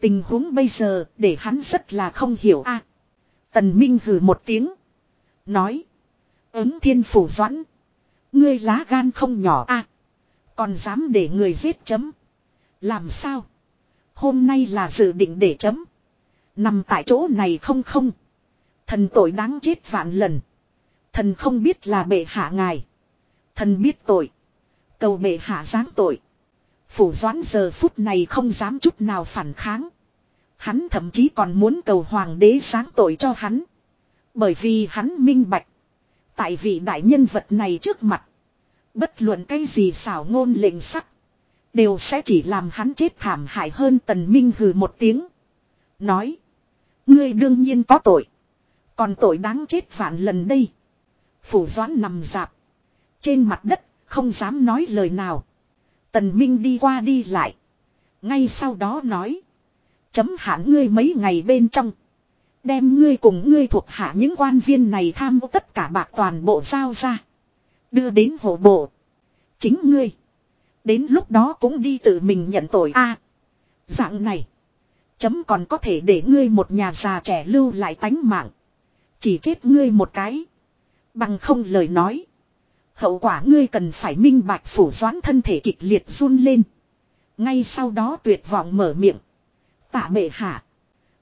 Tình huống bây giờ để hắn rất là không hiểu a. tần Minh hừ một tiếng. Nói. Ứng thiên phủ doãn. Ngươi lá gan không nhỏ a, còn dám để người giết chấm. Làm sao? Hôm nay là dự định để chấm. Nằm tại chỗ này không không. Thần tội đáng chết vạn lần. Thần không biết là bệ hạ ngài. Thần biết tội. Cầu bệ hạ giáng tội. Phủ doãn giờ phút này không dám chút nào phản kháng. Hắn thậm chí còn muốn cầu hoàng đế sáng tội cho hắn. Bởi vì hắn minh bạch. Tại vị đại nhân vật này trước mặt. Bất luận cái gì xảo ngôn lệnh sắc. Đều sẽ chỉ làm hắn chết thảm hại hơn tần minh hừ một tiếng. Nói. Ngươi đương nhiên có tội. Còn tội đáng chết vạn lần đây. Phủ doãn nằm dạp. Trên mặt đất, không dám nói lời nào. Tần Minh đi qua đi lại. Ngay sau đó nói. Chấm hạn ngươi mấy ngày bên trong. Đem ngươi cùng ngươi thuộc hạ những quan viên này tham ô tất cả bạc toàn bộ giao ra. Đưa đến hộ bộ. Chính ngươi. Đến lúc đó cũng đi tự mình nhận tội a Dạng này. Chấm còn có thể để ngươi một nhà già trẻ lưu lại tánh mạng. Chỉ chết ngươi một cái. Bằng không lời nói. Hậu quả ngươi cần phải minh bạch phủ doãn thân thể kịch liệt run lên. Ngay sau đó tuyệt vọng mở miệng. Tạ mệ hạ.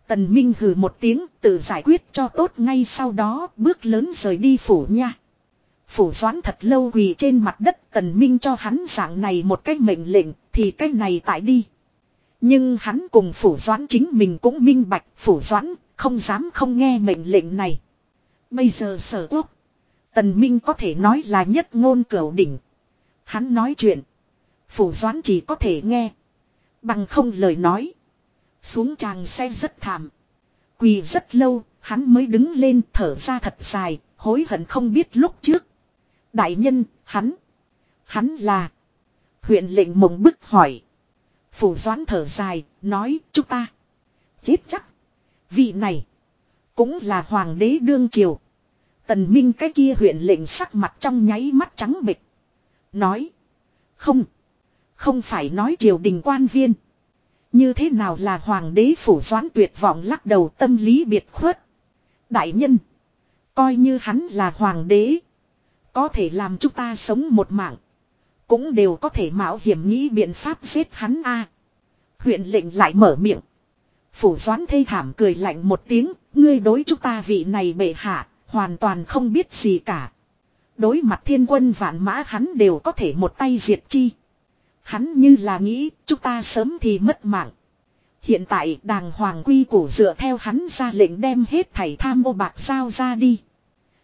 Tần Minh hừ một tiếng tự giải quyết cho tốt ngay sau đó bước lớn rời đi phủ nha. Phủ doãn thật lâu quỳ trên mặt đất tần minh cho hắn dạng này một cách mệnh lệnh thì cái này tại đi. Nhưng hắn cùng phủ doãn chính mình cũng minh bạch phủ doãn không dám không nghe mệnh lệnh này. Bây giờ sở quốc. Tần Minh có thể nói là nhất ngôn cửu đỉnh. Hắn nói chuyện. Phủ doãn chỉ có thể nghe. Bằng không lời nói. Xuống chàng xe rất thảm. Quỳ rất lâu, hắn mới đứng lên thở ra thật dài, hối hận không biết lúc trước. Đại nhân, hắn. Hắn là. Huyện lệnh mộng bức hỏi. Phủ doãn thở dài, nói, chúng ta. Chết chắc. Vị này. Cũng là hoàng đế đương triều. Tần Minh cái kia huyện lệnh sắc mặt trong nháy mắt trắng bệch. Nói. Không. Không phải nói triều đình quan viên. Như thế nào là hoàng đế phủ doãn tuyệt vọng lắc đầu tâm lý biệt khuất. Đại nhân. Coi như hắn là hoàng đế. Có thể làm chúng ta sống một mạng. Cũng đều có thể mạo hiểm nghĩ biện pháp giết hắn a. Huyện lệnh lại mở miệng. Phủ doãn thê thảm cười lạnh một tiếng. Ngươi đối chúng ta vị này bệ hạ. Hoàn toàn không biết gì cả. Đối mặt thiên quân vạn mã hắn đều có thể một tay diệt chi. Hắn như là nghĩ, chúng ta sớm thì mất mạng. Hiện tại đàng hoàng quy củ dựa theo hắn ra lệnh đem hết thảy tham ô bạc sao ra đi.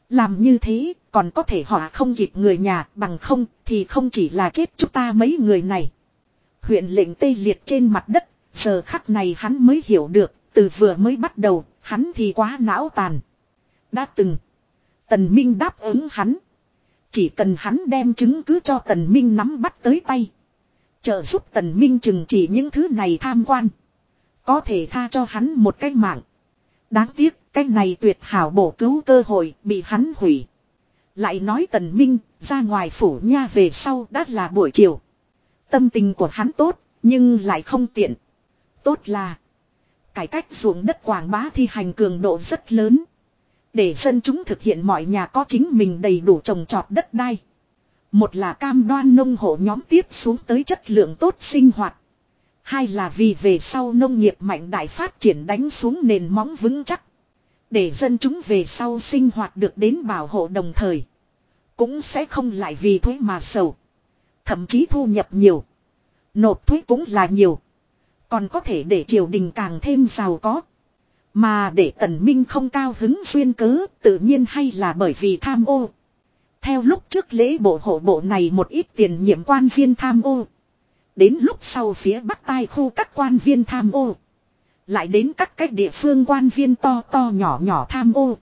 Làm như thế còn có thể họ không kịp người nhà bằng không thì không chỉ là chết chúng ta mấy người này. Huyện lệnh tê liệt trên mặt đất, giờ khắc này hắn mới hiểu được, từ vừa mới bắt đầu, hắn thì quá não tàn. Đã từng, Tần Minh đáp ứng hắn. Chỉ cần hắn đem chứng cứ cho Tần Minh nắm bắt tới tay. Trợ giúp Tần Minh chừng chỉ những thứ này tham quan. Có thể tha cho hắn một cái mạng. Đáng tiếc, cái này tuyệt hảo bổ cứu cơ hội bị hắn hủy. Lại nói Tần Minh, ra ngoài phủ nha về sau đã là buổi chiều. Tâm tình của hắn tốt, nhưng lại không tiện. Tốt là, cải cách ruộng đất quảng bá thi hành cường độ rất lớn. Để dân chúng thực hiện mọi nhà có chính mình đầy đủ trồng trọt đất đai. Một là cam đoan nông hộ nhóm tiếp xuống tới chất lượng tốt sinh hoạt. Hai là vì về sau nông nghiệp mạnh đại phát triển đánh xuống nền móng vững chắc. Để dân chúng về sau sinh hoạt được đến bảo hộ đồng thời. Cũng sẽ không lại vì thuế mà sầu. Thậm chí thu nhập nhiều. Nộp thuế cũng là nhiều. Còn có thể để triều đình càng thêm giàu có. Mà để tần minh không cao hứng xuyên cớ tự nhiên hay là bởi vì tham ô. Theo lúc trước lễ bộ hộ bộ này một ít tiền nhiệm quan viên tham ô. Đến lúc sau phía bắc tai khu các quan viên tham ô. Lại đến các cách địa phương quan viên to to nhỏ nhỏ tham ô.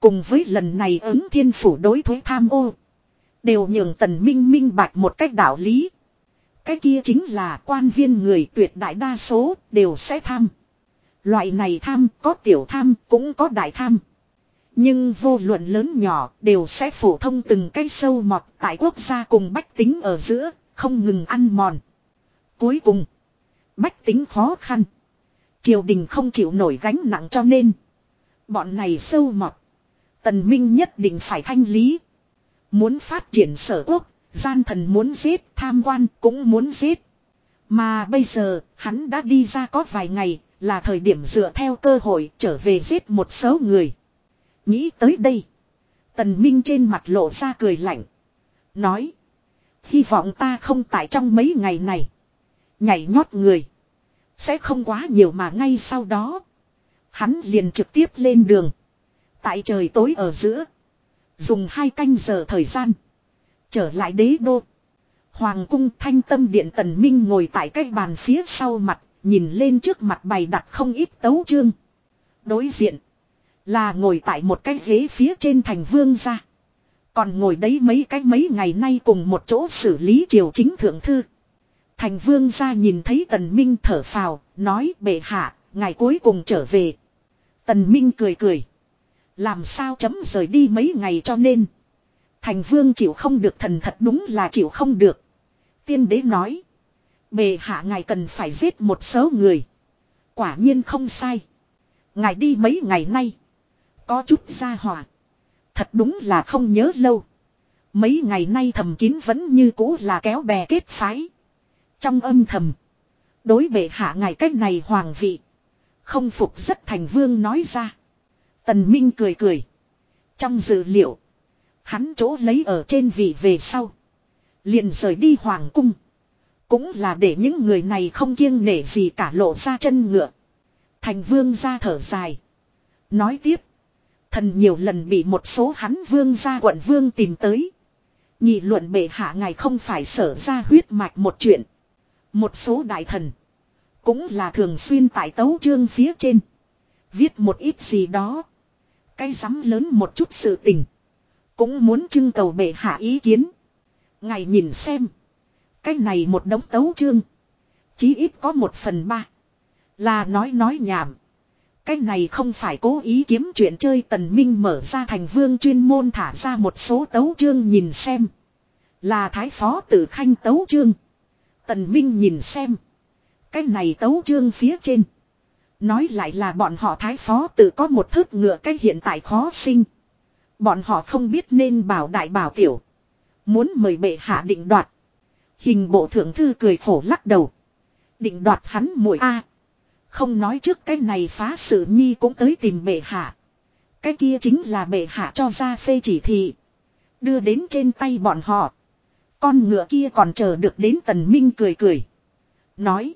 Cùng với lần này ứng thiên phủ đối thuế tham ô. Đều nhường tần minh minh bạch một cách đạo lý. Cái kia chính là quan viên người tuyệt đại đa số đều sẽ tham. Loại này tham có tiểu tham cũng có đại tham. Nhưng vô luận lớn nhỏ đều sẽ phổ thông từng cái sâu mọt tại quốc gia cùng bách tính ở giữa, không ngừng ăn mòn. Cuối cùng, bách tính khó khăn. Triều đình không chịu nổi gánh nặng cho nên. Bọn này sâu mọt. Tần Minh nhất định phải thanh lý. Muốn phát triển sở quốc, gian thần muốn giết, tham quan cũng muốn giết. Mà bây giờ, hắn đã đi ra có vài ngày, là thời điểm dựa theo cơ hội trở về giết một số người. Nghĩ tới đây. Tần Minh trên mặt lộ ra cười lạnh. Nói. Hy vọng ta không tại trong mấy ngày này. Nhảy nhót người. Sẽ không quá nhiều mà ngay sau đó. Hắn liền trực tiếp lên đường. Tại trời tối ở giữa. Dùng hai canh giờ thời gian. Trở lại đế đô. Hoàng cung thanh tâm điện tần minh ngồi tại cái bàn phía sau mặt. Nhìn lên trước mặt bày đặt không ít tấu chương. Đối diện. Là ngồi tại một cái ghế phía trên thành vương ra. Còn ngồi đấy mấy cái mấy ngày nay cùng một chỗ xử lý triều chính thượng thư. Thành vương ra nhìn thấy tần minh thở phào, nói bệ hạ, ngày cuối cùng trở về. Tần minh cười cười. Làm sao chấm rời đi mấy ngày cho nên. Thành vương chịu không được thần thật đúng là chịu không được. Tiên đế nói. Bề hạ ngài cần phải giết một số người. Quả nhiên không sai. Ngài đi mấy ngày nay. Có chút ra hỏa. Thật đúng là không nhớ lâu. Mấy ngày nay thầm kín vẫn như cũ là kéo bè kết phái. Trong âm thầm. Đối bệ hạ ngài cách này hoàng vị. Không phục rất thành vương nói ra. Tần Minh cười cười. Trong dự liệu. Hắn chỗ lấy ở trên vị về sau. Liền rời đi hoàng cung. Cũng là để những người này không kiêng nể gì cả lộ ra chân ngựa. Thành vương ra thở dài. Nói tiếp. Thần nhiều lần bị một số hắn vương ra quận vương tìm tới. Nhị luận bệ hạ ngài không phải sở ra huyết mạch một chuyện. Một số đại thần. Cũng là thường xuyên tại tấu chương phía trên. Viết một ít gì đó. Cái rắm lớn một chút sự tình. Cũng muốn trưng cầu bệ hạ ý kiến. Ngài nhìn xem. Cái này một đống tấu chương. Chí ít có một phần ba. Là nói nói nhảm. Cái này không phải cố ý kiếm chuyện chơi tần minh mở ra thành vương chuyên môn thả ra một số tấu chương nhìn xem. Là thái phó tử khanh tấu chương. Tần minh nhìn xem. Cái này tấu chương phía trên. Nói lại là bọn họ thái phó tự có một thước ngựa cái hiện tại khó sinh. Bọn họ không biết nên bảo đại bảo tiểu. Muốn mời bệ hạ định đoạt. Hình bộ thượng thư cười khổ lắc đầu. Định đoạt hắn muội A. Không nói trước cái này phá sự nhi cũng tới tìm bệ hạ. Cái kia chính là bệ hạ cho ra phê chỉ thị. Đưa đến trên tay bọn họ. Con ngựa kia còn chờ được đến tần minh cười cười. Nói.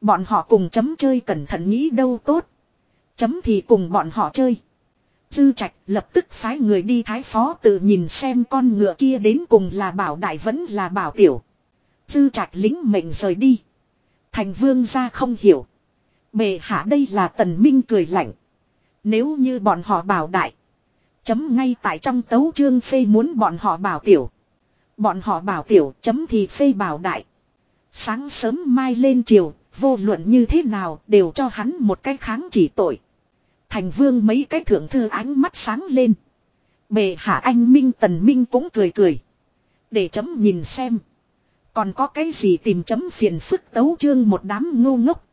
Bọn họ cùng chấm chơi cẩn thận nghĩ đâu tốt. Chấm thì cùng bọn họ chơi. Dư trạch lập tức phái người đi thái phó tự nhìn xem con ngựa kia đến cùng là bảo đại vẫn là bảo tiểu. Dư trạch lính mệnh rời đi. Thành vương ra không hiểu. Bề hạ đây là tần minh cười lạnh. Nếu như bọn họ bảo đại. Chấm ngay tại trong tấu chương phê muốn bọn họ bảo tiểu. Bọn họ bảo tiểu chấm thì phê bảo đại. Sáng sớm mai lên chiều, vô luận như thế nào đều cho hắn một cái kháng chỉ tội. Thành vương mấy cái thượng thư ánh mắt sáng lên. Bề hạ anh Minh Tần Minh cũng cười cười. Để chấm nhìn xem. Còn có cái gì tìm chấm phiền phức tấu chương một đám ngu ngốc.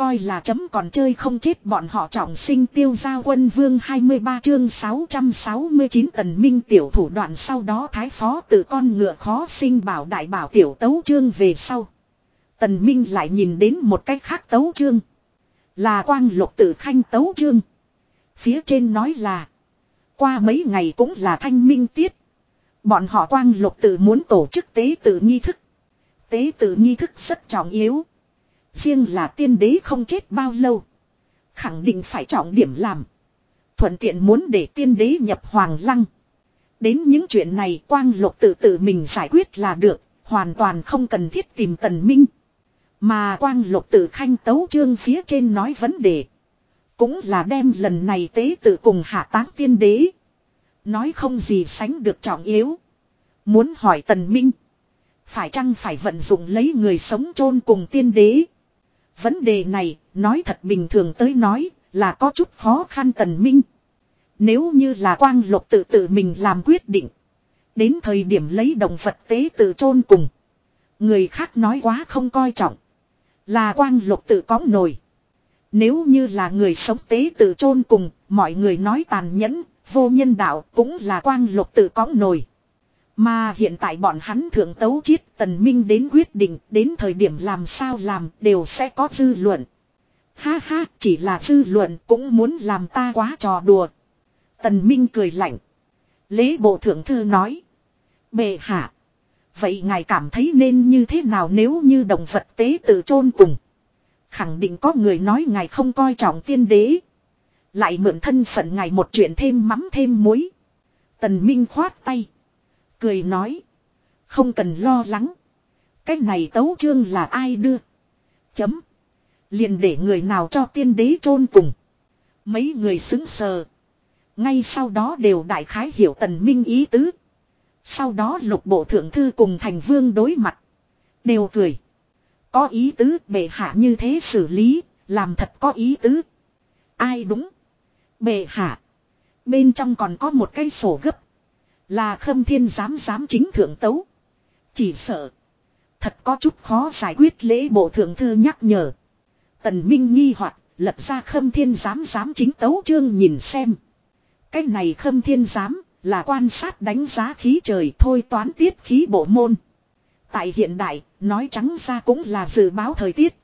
Coi là chấm còn chơi không chết bọn họ trọng sinh tiêu gia quân vương 23 chương 669 tần minh tiểu thủ đoạn sau đó thái phó tự con ngựa khó sinh bảo đại bảo tiểu tấu chương về sau. Tần minh lại nhìn đến một cách khác tấu chương. Là quang lục tự khanh tấu chương. Phía trên nói là. Qua mấy ngày cũng là thanh minh tiết. Bọn họ quang lục tự muốn tổ chức tế tự nghi thức. Tế tự nghi thức rất trọng yếu. Riêng là tiên đế không chết bao lâu. Khẳng định phải trọng điểm làm. Thuận tiện muốn để tiên đế nhập hoàng lăng. Đến những chuyện này quang lục tự tự mình giải quyết là được. Hoàn toàn không cần thiết tìm tần minh. Mà quang lục tự khanh tấu chương phía trên nói vấn đề. Cũng là đem lần này tế tự cùng hạ táng tiên đế. Nói không gì sánh được trọng yếu. Muốn hỏi tần minh. Phải chăng phải vận dụng lấy người sống chôn cùng tiên đế. Vấn đề này, nói thật bình thường tới nói, là có chút khó khăn tần minh. Nếu như là quang lục tự tự mình làm quyết định. Đến thời điểm lấy động vật tế tự chôn cùng. Người khác nói quá không coi trọng. Là quang lục tự có nổi. Nếu như là người sống tế tự chôn cùng, mọi người nói tàn nhẫn, vô nhân đạo cũng là quang lục tự có nổi. Mà hiện tại bọn hắn thượng tấu chiết tần minh đến quyết định, đến thời điểm làm sao làm đều sẽ có dư luận. Ha ha, chỉ là dư luận cũng muốn làm ta quá trò đùa. Tần minh cười lạnh. Lễ bộ thượng thư nói. Bệ hạ. Vậy ngài cảm thấy nên như thế nào nếu như động vật tế tự chôn cùng. Khẳng định có người nói ngài không coi trọng tiên đế. Lại mượn thân phận ngài một chuyện thêm mắm thêm muối. Tần Minh khoát tay. Cười nói. Không cần lo lắng. Cái này tấu chương là ai đưa. Chấm. Liền để người nào cho tiên đế chôn cùng. Mấy người xứng sờ. Ngay sau đó đều đại khái hiểu tần minh ý tứ. Sau đó lục bộ thượng thư cùng thành vương đối mặt. Đều cười. Có ý tứ bệ hạ như thế xử lý, làm thật có ý tứ. Ai đúng? Bệ hạ. Bên trong còn có một cây sổ gấp. Là khâm thiên giám giám chính thượng tấu. Chỉ sợ. Thật có chút khó giải quyết lễ bộ thượng thư nhắc nhở. Tần Minh nghi hoặc lật ra khâm thiên giám giám chính tấu chương nhìn xem. Cái này khâm thiên giám là quan sát đánh giá khí trời thôi toán tiết khí bộ môn. Tại hiện đại, nói trắng ra cũng là dự báo thời tiết.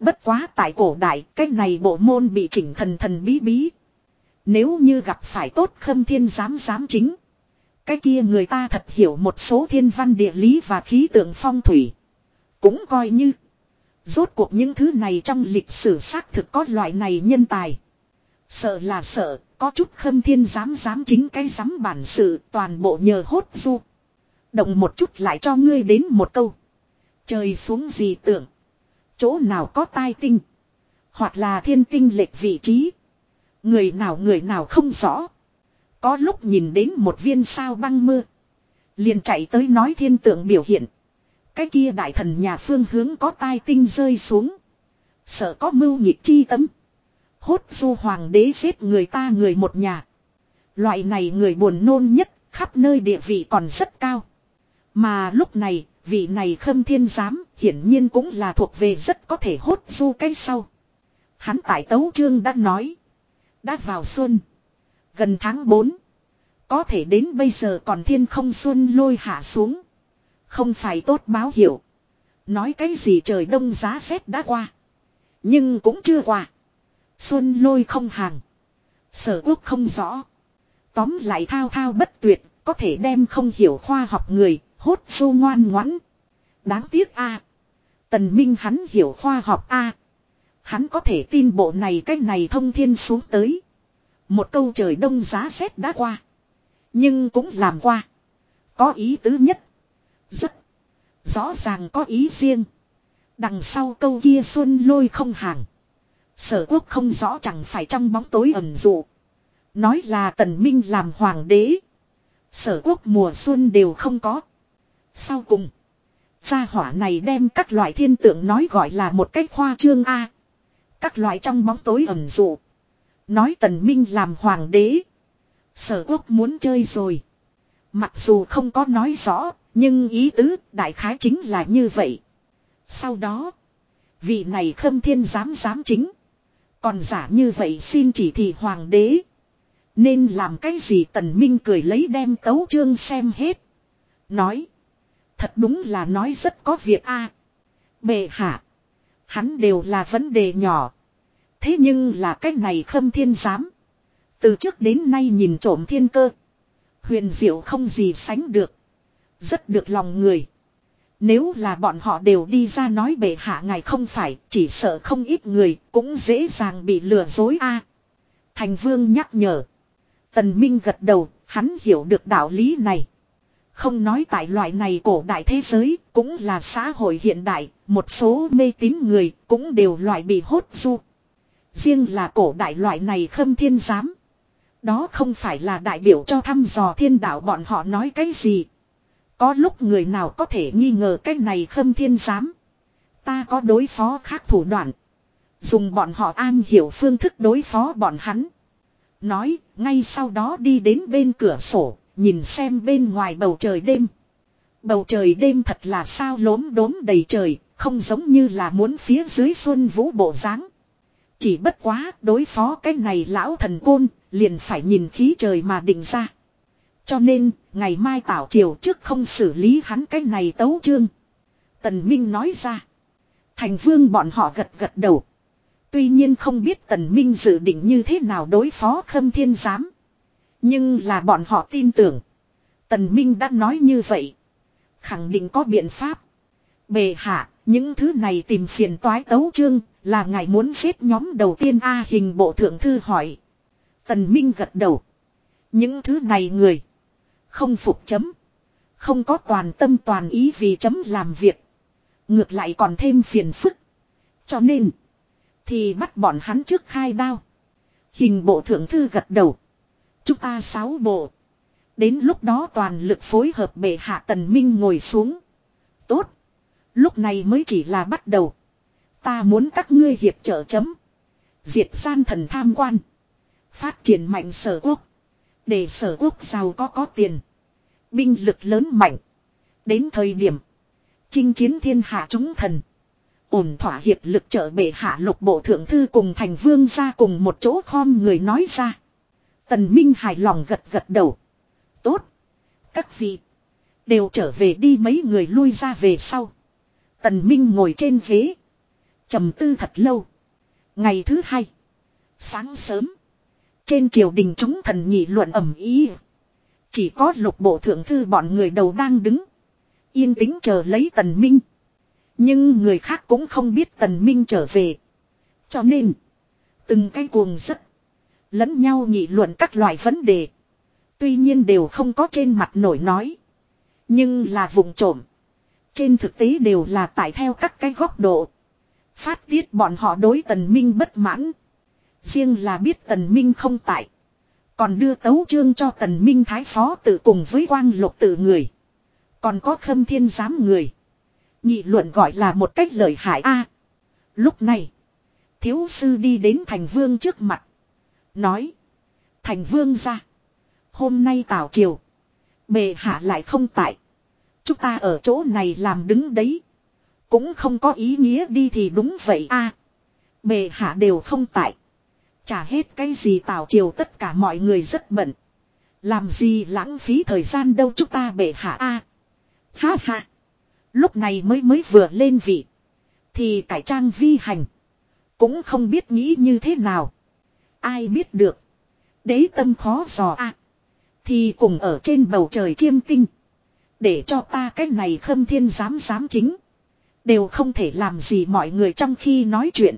Bất quá tại cổ đại, cái này bộ môn bị chỉnh thần thần bí bí. Nếu như gặp phải tốt khâm thiên giám giám chính. Cái kia người ta thật hiểu một số thiên văn địa lý và khí tượng phong thủy. Cũng coi như. Rốt cuộc những thứ này trong lịch sử xác thực có loại này nhân tài. Sợ là sợ, có chút khâm thiên dám dám chính cái dám bản sự toàn bộ nhờ hốt du. Động một chút lại cho ngươi đến một câu. Trời xuống gì tưởng. Chỗ nào có tai tinh. Hoặc là thiên tinh lệch vị trí. Người nào người nào không rõ. Có lúc nhìn đến một viên sao băng mưa. Liền chạy tới nói thiên tượng biểu hiện. Cái kia đại thần nhà phương hướng có tai tinh rơi xuống. Sợ có mưu nhịp chi tấm. Hốt du hoàng đế giết người ta người một nhà. Loại này người buồn nôn nhất, khắp nơi địa vị còn rất cao. Mà lúc này, vị này khâm thiên giám, hiển nhiên cũng là thuộc về rất có thể hốt du cái sau. Hắn tại tấu trương đã nói. Đã vào xuân. Gần tháng 4. Có thể đến bây giờ còn thiên không xuân lôi hạ xuống. Không phải tốt báo hiệu. Nói cái gì trời đông giá rét đã qua. Nhưng cũng chưa qua. Xuân lôi không hàng. Sở quốc không rõ. Tóm lại thao thao bất tuyệt, có thể đem không hiểu khoa học người, hốt su ngoan ngoãn. Đáng tiếc a Tần Minh hắn hiểu khoa học a Hắn có thể tin bộ này cách này thông thiên xuống tới. Một câu trời đông giá rét đã qua. Nhưng cũng làm qua. Có ý tứ nhất. Rất. Rõ ràng có ý riêng. Đằng sau câu kia xuân lôi không hàng. Sở quốc không rõ chẳng phải trong bóng tối ẩn dụ. Nói là tần minh làm hoàng đế. Sở quốc mùa xuân đều không có. Sau cùng. Gia hỏa này đem các loại thiên tượng nói gọi là một cách khoa trương A. Các loại trong bóng tối ẩn dụ. Nói tần minh làm hoàng đế. Sở quốc muốn chơi rồi. Mặc dù không có nói rõ, nhưng ý tứ đại khái chính là như vậy. Sau đó, vị này khâm thiên giám giám chính. Còn giả như vậy xin chỉ thị hoàng đế. Nên làm cái gì tần minh cười lấy đem tấu chương xem hết. Nói. Thật đúng là nói rất có việc a. Bệ hạ. Hắn đều là vấn đề nhỏ. Thế nhưng là cái này khâm thiên giám. Từ trước đến nay nhìn trộm thiên cơ. Huyền diệu không gì sánh được. Rất được lòng người. Nếu là bọn họ đều đi ra nói bệ hạ ngài không phải, chỉ sợ không ít người, cũng dễ dàng bị lừa dối a. Thành vương nhắc nhở. Tần Minh gật đầu, hắn hiểu được đạo lý này. Không nói tại loại này cổ đại thế giới, cũng là xã hội hiện đại, một số mê tín người cũng đều loại bị hốt du. Riêng là cổ đại loại này khâm thiên giám. Đó không phải là đại biểu cho thăm dò thiên đạo bọn họ nói cái gì. Có lúc người nào có thể nghi ngờ cái này khâm thiên giám. Ta có đối phó khác thủ đoạn. Dùng bọn họ an hiểu phương thức đối phó bọn hắn. Nói, ngay sau đó đi đến bên cửa sổ, nhìn xem bên ngoài bầu trời đêm. Bầu trời đêm thật là sao lốm đốm đầy trời, không giống như là muốn phía dưới xuân vũ bộ dáng chỉ bất quá đối phó cái này lão thần côn, liền phải nhìn khí trời mà định ra. Cho nên, ngày mai tảo triều trước không xử lý hắn cái này tấu chương. Tần Minh nói ra. Thành vương bọn họ gật gật đầu. Tuy nhiên không biết Tần Minh dự định như thế nào đối phó khâm thiên giám. Nhưng là bọn họ tin tưởng. Tần Minh đã nói như vậy. Khẳng định có biện pháp. Bề hạ, những thứ này tìm phiền toái tấu trương, là ngài muốn giết nhóm đầu tiên A hình bộ thượng thư hỏi. Tần Minh gật đầu. Những thứ này người. Không phục chấm. Không có toàn tâm toàn ý vì chấm làm việc. Ngược lại còn thêm phiền phức. Cho nên. Thì bắt bọn hắn trước khai đao. Hình bộ thượng thư gật đầu. Chúng ta sáu bộ. Đến lúc đó toàn lực phối hợp bệ hạ tần minh ngồi xuống. Tốt. Lúc này mới chỉ là bắt đầu. Ta muốn các ngươi hiệp trợ chấm. Diệt san thần tham quan. Phát triển mạnh sở quốc. Để sở quốc giàu có có tiền. Binh lực lớn mạnh. Đến thời điểm. Chinh chiến thiên hạ chúng thần. Ổn thỏa hiệp lực trợ bệ hạ lục bộ thượng thư cùng thành vương ra cùng một chỗ khom người nói ra. Tần Minh hài lòng gật gật đầu. Tốt. Các vị. Đều trở về đi mấy người lui ra về sau. Tần Minh ngồi trên ghế trầm tư thật lâu. Ngày thứ hai. Sáng sớm. Trên triều đình chúng thần nhị luận ẩm ý. Chỉ có lục bộ thượng thư bọn người đầu đang đứng. Yên tĩnh chờ lấy tần minh. Nhưng người khác cũng không biết tần minh trở về. Cho nên. Từng cái cuồng rất. Lẫn nhau nhị luận các loại vấn đề. Tuy nhiên đều không có trên mặt nổi nói. Nhưng là vùng trộm. Trên thực tế đều là tại theo các cái góc độ. Phát tiết bọn họ đối tần minh bất mãn. Riêng là biết tần minh không tại. Còn đưa tấu chương cho tần minh thái phó tự cùng với quang lục tự người. Còn có khâm thiên giám người. Nhị luận gọi là một cách lợi hại a. lúc này. Thiếu sư đi đến thành vương trước mặt. Nói. Thành vương ra. Hôm nay tảo triều. Bề hạ lại không tại. Chúng ta ở chỗ này làm đứng đấy. Cũng không có ý nghĩa đi thì đúng vậy a. bề hạ đều không tại. Trả hết cái gì tào triều tất cả mọi người rất bận. Làm gì lãng phí thời gian đâu chúng ta bệ hạ a. Ha ha. Lúc này mới mới vừa lên vị. Thì cải trang vi hành. Cũng không biết nghĩ như thế nào. Ai biết được. Đế tâm khó dò a. Thì cùng ở trên bầu trời chiêm tinh. Để cho ta cái này khâm thiên dám dám chính. Đều không thể làm gì mọi người trong khi nói chuyện.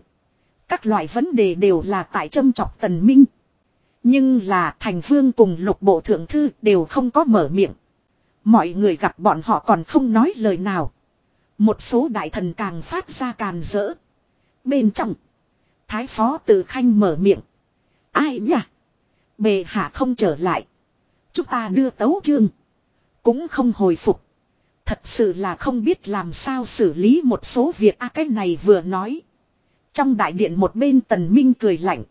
Các loại vấn đề đều là tại châm chọc tần minh. Nhưng là thành vương cùng lục bộ thượng thư đều không có mở miệng. Mọi người gặp bọn họ còn không nói lời nào. Một số đại thần càng phát ra càn rỡ. Bên trong. Thái phó từ khanh mở miệng. Ai nhỉ? Bề hạ không trở lại. Chúng ta đưa tấu chương. Cũng không hồi phục. Thật sự là không biết làm sao xử lý một số việc a à, cái này vừa nói. Trong đại điện một bên tần minh cười lạnh.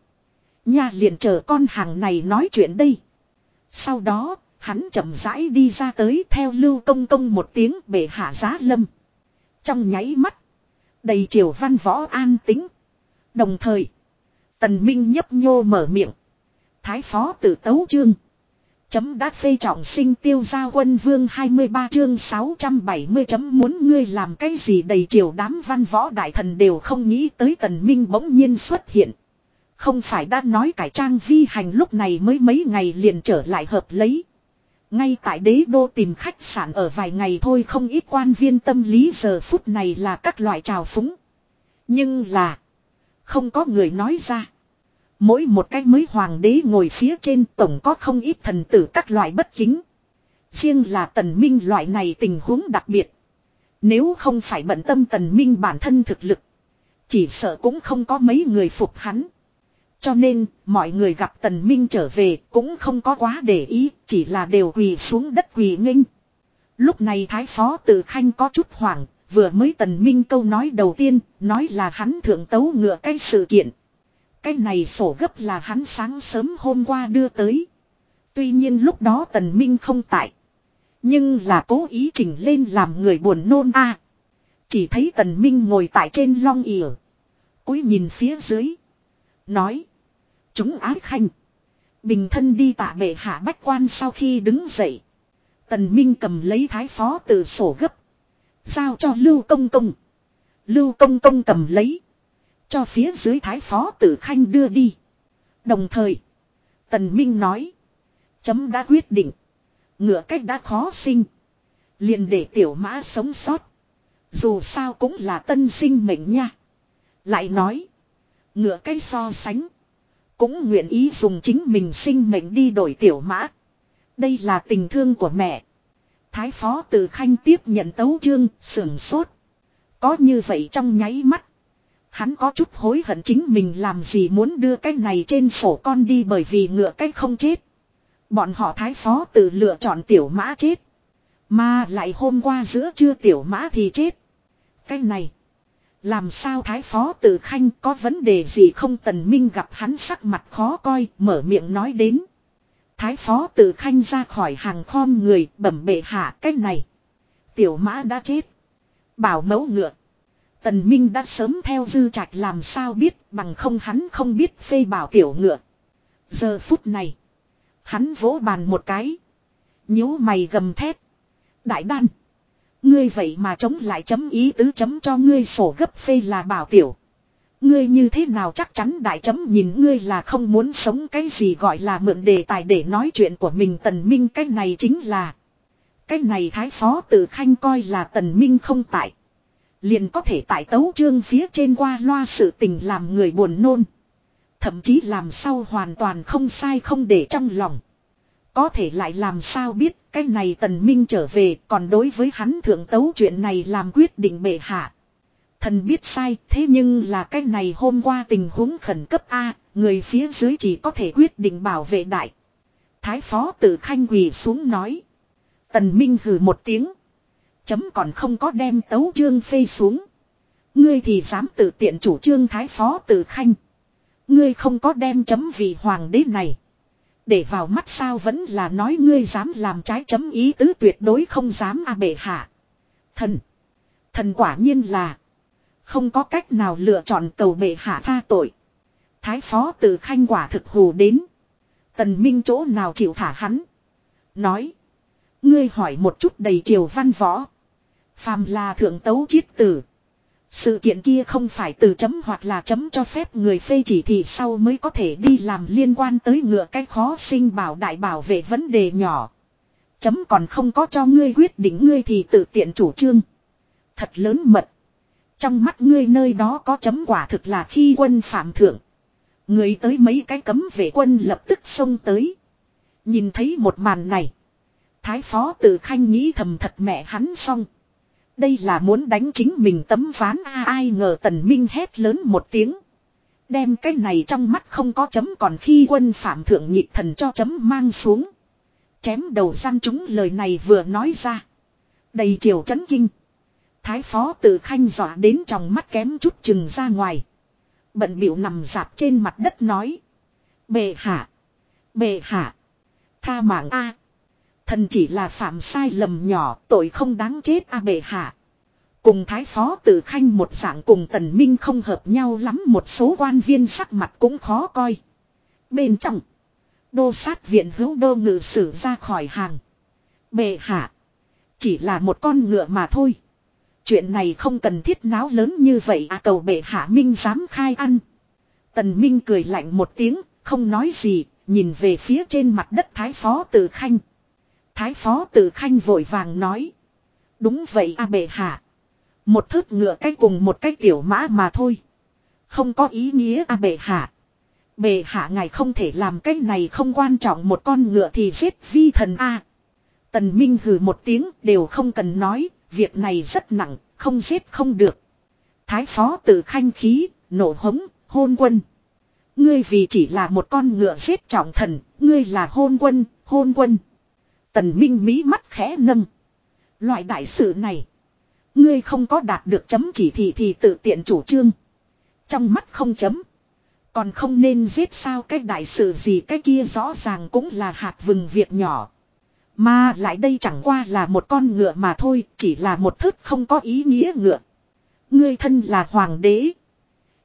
Nha liền chờ con hàng này nói chuyện đây. Sau đó, hắn chậm rãi đi ra tới theo lưu công công một tiếng bể hạ giá lâm. Trong nháy mắt, đầy triều văn võ an tính. Đồng thời, tần minh nhấp nhô mở miệng. Thái phó tử tấu chương. Chấm đát phê trọng sinh tiêu gia quân vương 23 chương 670 chấm muốn ngươi làm cái gì đầy triều đám văn võ đại thần đều không nghĩ tới tần minh bỗng nhiên xuất hiện. Không phải đã nói cải trang vi hành lúc này mới mấy ngày liền trở lại hợp lấy. Ngay tại đế đô tìm khách sạn ở vài ngày thôi không ít quan viên tâm lý giờ phút này là các loại trào phúng. Nhưng là, không có người nói ra. Mỗi một cái mới hoàng đế ngồi phía trên tổng có không ít thần tử các loại bất kính. Riêng là tần minh loại này tình huống đặc biệt. Nếu không phải bận tâm tần minh bản thân thực lực. Chỉ sợ cũng không có mấy người phục hắn. Cho nên, mọi người gặp tần minh trở về cũng không có quá để ý, chỉ là đều quỳ xuống đất quỳ nghênh. Lúc này thái phó tự khanh có chút hoảng, vừa mới tần minh câu nói đầu tiên, nói là hắn thượng tấu ngựa cái sự kiện. Cái này sổ gấp là hắn sáng sớm hôm qua đưa tới. Tuy nhiên lúc đó tần minh không tại. Nhưng là cố ý chỉnh lên làm người buồn nôn a. Chỉ thấy tần minh ngồi tại trên long ỉa. cúi nhìn phía dưới. Nói. Chúng ái khanh. Bình thân đi tạ bệ hạ bách quan sau khi đứng dậy. Tần Minh cầm lấy thái phó từ sổ gấp. Giao cho Lưu Công Công. Lưu Công Công cầm lấy. Cho phía dưới thái phó tử khanh đưa đi. Đồng thời. Tần Minh nói. Chấm đã quyết định. Ngựa cách đã khó sinh. liền để tiểu mã sống sót. Dù sao cũng là tân sinh mệnh nha. Lại nói. Ngựa cách so sánh. Cũng nguyện ý dùng chính mình sinh mệnh đi đổi tiểu mã. Đây là tình thương của mẹ. Thái phó tử khanh tiếp nhận tấu chương, sưởng sốt. Có như vậy trong nháy mắt. Hắn có chút hối hận chính mình làm gì muốn đưa cái này trên sổ con đi bởi vì ngựa cái không chết. Bọn họ thái phó tự lựa chọn tiểu mã chết. Mà lại hôm qua giữa trưa tiểu mã thì chết. Cái này. Làm sao thái phó tự khanh có vấn đề gì không tần minh gặp hắn sắc mặt khó coi, mở miệng nói đến. Thái phó tự khanh ra khỏi hàng khom người, bẩm bệ hạ, cái này. Tiểu mã đã chết. Bảo mẫu ngựa. Tần Minh đã sớm theo dư trạch làm sao biết, bằng không hắn không biết phê bảo tiểu ngựa. Giờ phút này. Hắn vỗ bàn một cái. nhíu mày gầm thét. Đại đan. Ngươi vậy mà chống lại chấm ý tứ chấm cho ngươi sổ gấp phê là bảo tiểu. Ngươi như thế nào chắc chắn đại chấm nhìn ngươi là không muốn sống cái gì gọi là mượn đề tài để nói chuyện của mình tần minh cái này chính là. Cái này thái phó tự khanh coi là tần minh không tại. Liền có thể tại tấu chương phía trên qua loa sự tình làm người buồn nôn. Thậm chí làm sao hoàn toàn không sai không để trong lòng. Có thể lại làm sao biết cái này tần minh trở về còn đối với hắn thượng tấu chuyện này làm quyết định bệ hạ. Thần biết sai thế nhưng là cái này hôm qua tình huống khẩn cấp A, người phía dưới chỉ có thể quyết định bảo vệ đại. Thái phó tử khanh quỳ xuống nói. Tần Minh hừ một tiếng. Chấm còn không có đem tấu chương phê xuống. Ngươi thì dám tự tiện chủ trương thái phó tử khanh. Ngươi không có đem chấm vì hoàng đế này. Để vào mắt sao vẫn là nói ngươi dám làm trái chấm ý tứ tuyệt đối không dám a bệ hạ. Thần. Thần quả nhiên là. Không có cách nào lựa chọn cầu bệ hạ tha tội. Thái phó tử khanh quả thực hù đến. Tần Minh chỗ nào chịu thả hắn. Nói. Ngươi hỏi một chút đầy triều văn võ. Phàm là thượng tấu chiết tử. Sự kiện kia không phải từ chấm hoặc là chấm cho phép người phê chỉ thị sau mới có thể đi làm liên quan tới ngựa cái khó sinh bảo đại bảo vệ vấn đề nhỏ. Chấm còn không có cho ngươi quyết định ngươi thì tự tiện chủ trương. Thật lớn mật. Trong mắt ngươi nơi đó có chấm quả thực là khi quân phạm thượng. Người tới mấy cái cấm vệ quân lập tức xông tới. Nhìn thấy một màn này. Thái phó tự khanh nghĩ thầm thật mẹ hắn xong. Đây là muốn đánh chính mình tấm ván a, ai ngờ tần minh hét lớn một tiếng. Đem cái này trong mắt không có chấm còn khi quân phạm thượng nhịp thần cho chấm mang xuống. Chém đầu gian chúng lời này vừa nói ra. Đầy triều chấn kinh. Thái phó tự khanh dọa đến trong mắt kém chút chừng ra ngoài. Bận biểu nằm dạp trên mặt đất nói. Bệ hạ. Bệ hạ. Tha mạng A. Thần chỉ là phạm sai lầm nhỏ, tội không đáng chết a bệ hạ. Cùng thái phó tử khanh một dạng cùng tần minh không hợp nhau lắm một số quan viên sắc mặt cũng khó coi. Bên trong, đô sát viện hữu đô ngự sử ra khỏi hàng. Bệ hạ, chỉ là một con ngựa mà thôi. Chuyện này không cần thiết náo lớn như vậy à cầu bệ hạ minh dám khai ăn. Tần minh cười lạnh một tiếng, không nói gì, nhìn về phía trên mặt đất thái phó tử khanh. Thái phó tử khanh vội vàng nói. Đúng vậy a bệ hạ. Một thớt ngựa cái cùng một cái tiểu mã mà thôi. Không có ý nghĩa a bệ hạ. Bệ hạ ngài không thể làm cái này không quan trọng một con ngựa thì giết vi thần a. Tần Minh hừ một tiếng đều không cần nói, việc này rất nặng, không giết không được. Thái phó tử khanh khí, nổ hống, hôn quân. Ngươi vì chỉ là một con ngựa giết trọng thần, ngươi là hôn quân, hôn quân. Tần Minh mí mắt khẽ nâng. Loại đại sự này. Ngươi không có đạt được chấm chỉ thị thì tự tiện chủ trương. Trong mắt không chấm. Còn không nên giết sao cái đại sự gì cái kia rõ ràng cũng là hạt vừng việc nhỏ. Mà lại đây chẳng qua là một con ngựa mà thôi, chỉ là một thức không có ý nghĩa ngựa. Ngươi thân là hoàng đế.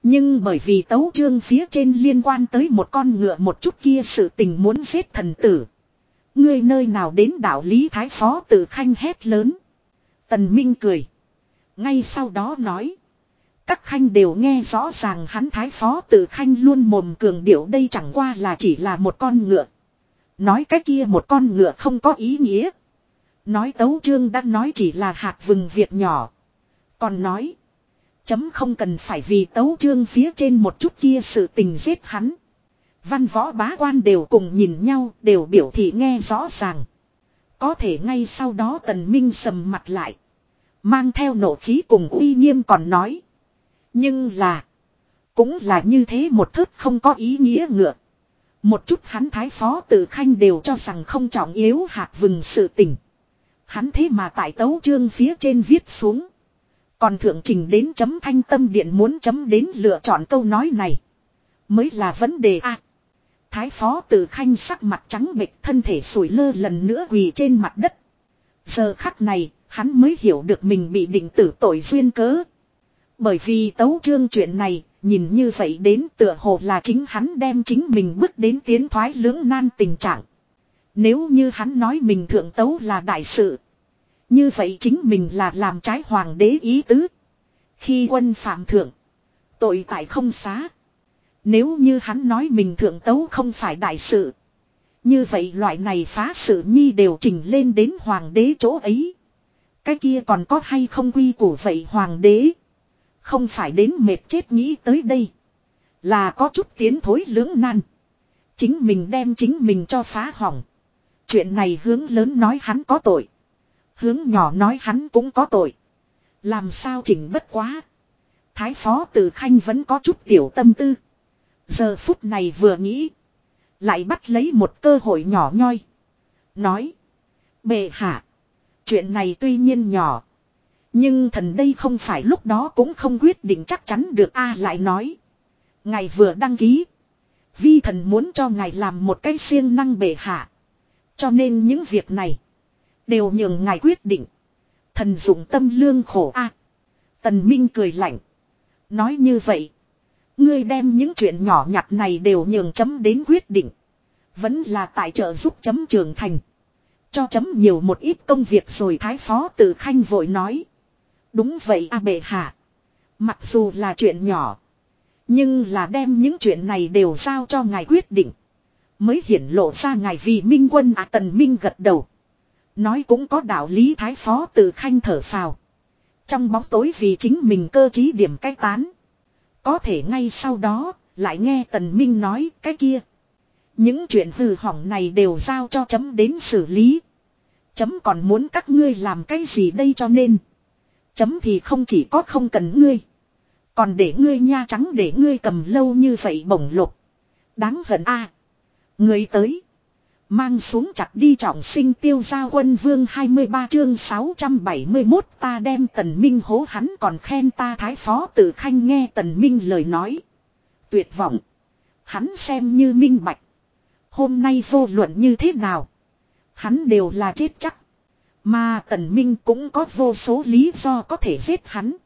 Nhưng bởi vì tấu chương phía trên liên quan tới một con ngựa một chút kia sự tình muốn giết thần tử. Ngươi nơi nào đến đạo lý thái phó tự khanh hét lớn. Tần Minh cười. Ngay sau đó nói. Các khanh đều nghe rõ ràng hắn thái phó tự khanh luôn mồm cường điệu đây chẳng qua là chỉ là một con ngựa. Nói cái kia một con ngựa không có ý nghĩa. Nói tấu trương đã nói chỉ là hạt vừng việc nhỏ. Còn nói. Chấm không cần phải vì tấu trương phía trên một chút kia sự tình giết hắn. Văn võ bá quan đều cùng nhìn nhau, đều biểu thị nghe rõ ràng. Có thể ngay sau đó tần minh sầm mặt lại. Mang theo nổ khí cùng uy nghiêm còn nói. Nhưng là. Cũng là như thế một thức không có ý nghĩa ngựa. Một chút hắn thái phó tự khanh đều cho rằng không trọng yếu hạt vừng sự tình. Hắn thế mà tại tấu chương phía trên viết xuống. Còn thượng trình đến chấm thanh tâm điện muốn chấm đến lựa chọn câu nói này. Mới là vấn đề a Thái phó tử khanh sắc mặt trắng bệch thân thể sủi lơ lần nữa quỳ trên mặt đất. Giờ khắc này, hắn mới hiểu được mình bị định tử tội duyên cớ. Bởi vì tấu chương chuyện này, nhìn như vậy đến tựa hồ là chính hắn đem chính mình bước đến tiến thoái lưỡng nan tình trạng. Nếu như hắn nói mình thượng tấu là đại sự. Như vậy chính mình là làm trái hoàng đế ý tứ. Khi quân phạm thượng. Tội tại không xá. Nếu như hắn nói mình thượng tấu không phải đại sự. Như vậy loại này phá sự nhi đều chỉnh lên đến hoàng đế chỗ ấy. Cái kia còn có hay không quy củ vậy hoàng đế. Không phải đến mệt chết nghĩ tới đây. Là có chút tiến thối lưỡng nan. Chính mình đem chính mình cho phá hỏng. Chuyện này hướng lớn nói hắn có tội. Hướng nhỏ nói hắn cũng có tội. Làm sao chỉnh bất quá. Thái phó tử khanh vẫn có chút tiểu tâm tư. Giờ phút này vừa nghĩ. Lại bắt lấy một cơ hội nhỏ nhoi. Nói. Bệ hạ. Chuyện này tuy nhiên nhỏ. Nhưng thần đây không phải lúc đó cũng không quyết định chắc chắn được a lại nói. Ngài vừa đăng ký. Vi thần muốn cho ngài làm một cái siêng năng bệ hạ. Cho nên những việc này. Đều nhường ngài quyết định. Thần dụng tâm lương khổ a Tần Minh cười lạnh. Nói như vậy. Ngươi đem những chuyện nhỏ nhặt này đều nhường chấm đến quyết định. Vẫn là tại trợ giúp chấm trưởng thành. Cho chấm nhiều một ít công việc rồi thái phó tử khanh vội nói. Đúng vậy a bệ hạ. Mặc dù là chuyện nhỏ. Nhưng là đem những chuyện này đều giao cho ngài quyết định. Mới hiển lộ ra ngài vì minh quân à tần minh gật đầu. Nói cũng có đạo lý thái phó tử khanh thở phào. Trong bóng tối vì chính mình cơ trí điểm cách tán. Có thể ngay sau đó, lại nghe tần minh nói cái kia. Những chuyện hư hỏng này đều giao cho chấm đến xử lý. Chấm còn muốn các ngươi làm cái gì đây cho nên. Chấm thì không chỉ có không cần ngươi. Còn để ngươi nha trắng để ngươi cầm lâu như vậy bổng lục. Đáng hận a Người tới. Mang xuống chặt đi trọng sinh tiêu gia quân vương 23 chương 671 ta đem tần minh hố hắn còn khen ta thái phó tử khanh nghe tần minh lời nói. Tuyệt vọng. Hắn xem như minh bạch. Hôm nay vô luận như thế nào. Hắn đều là chết chắc. Mà tần minh cũng có vô số lý do có thể giết hắn.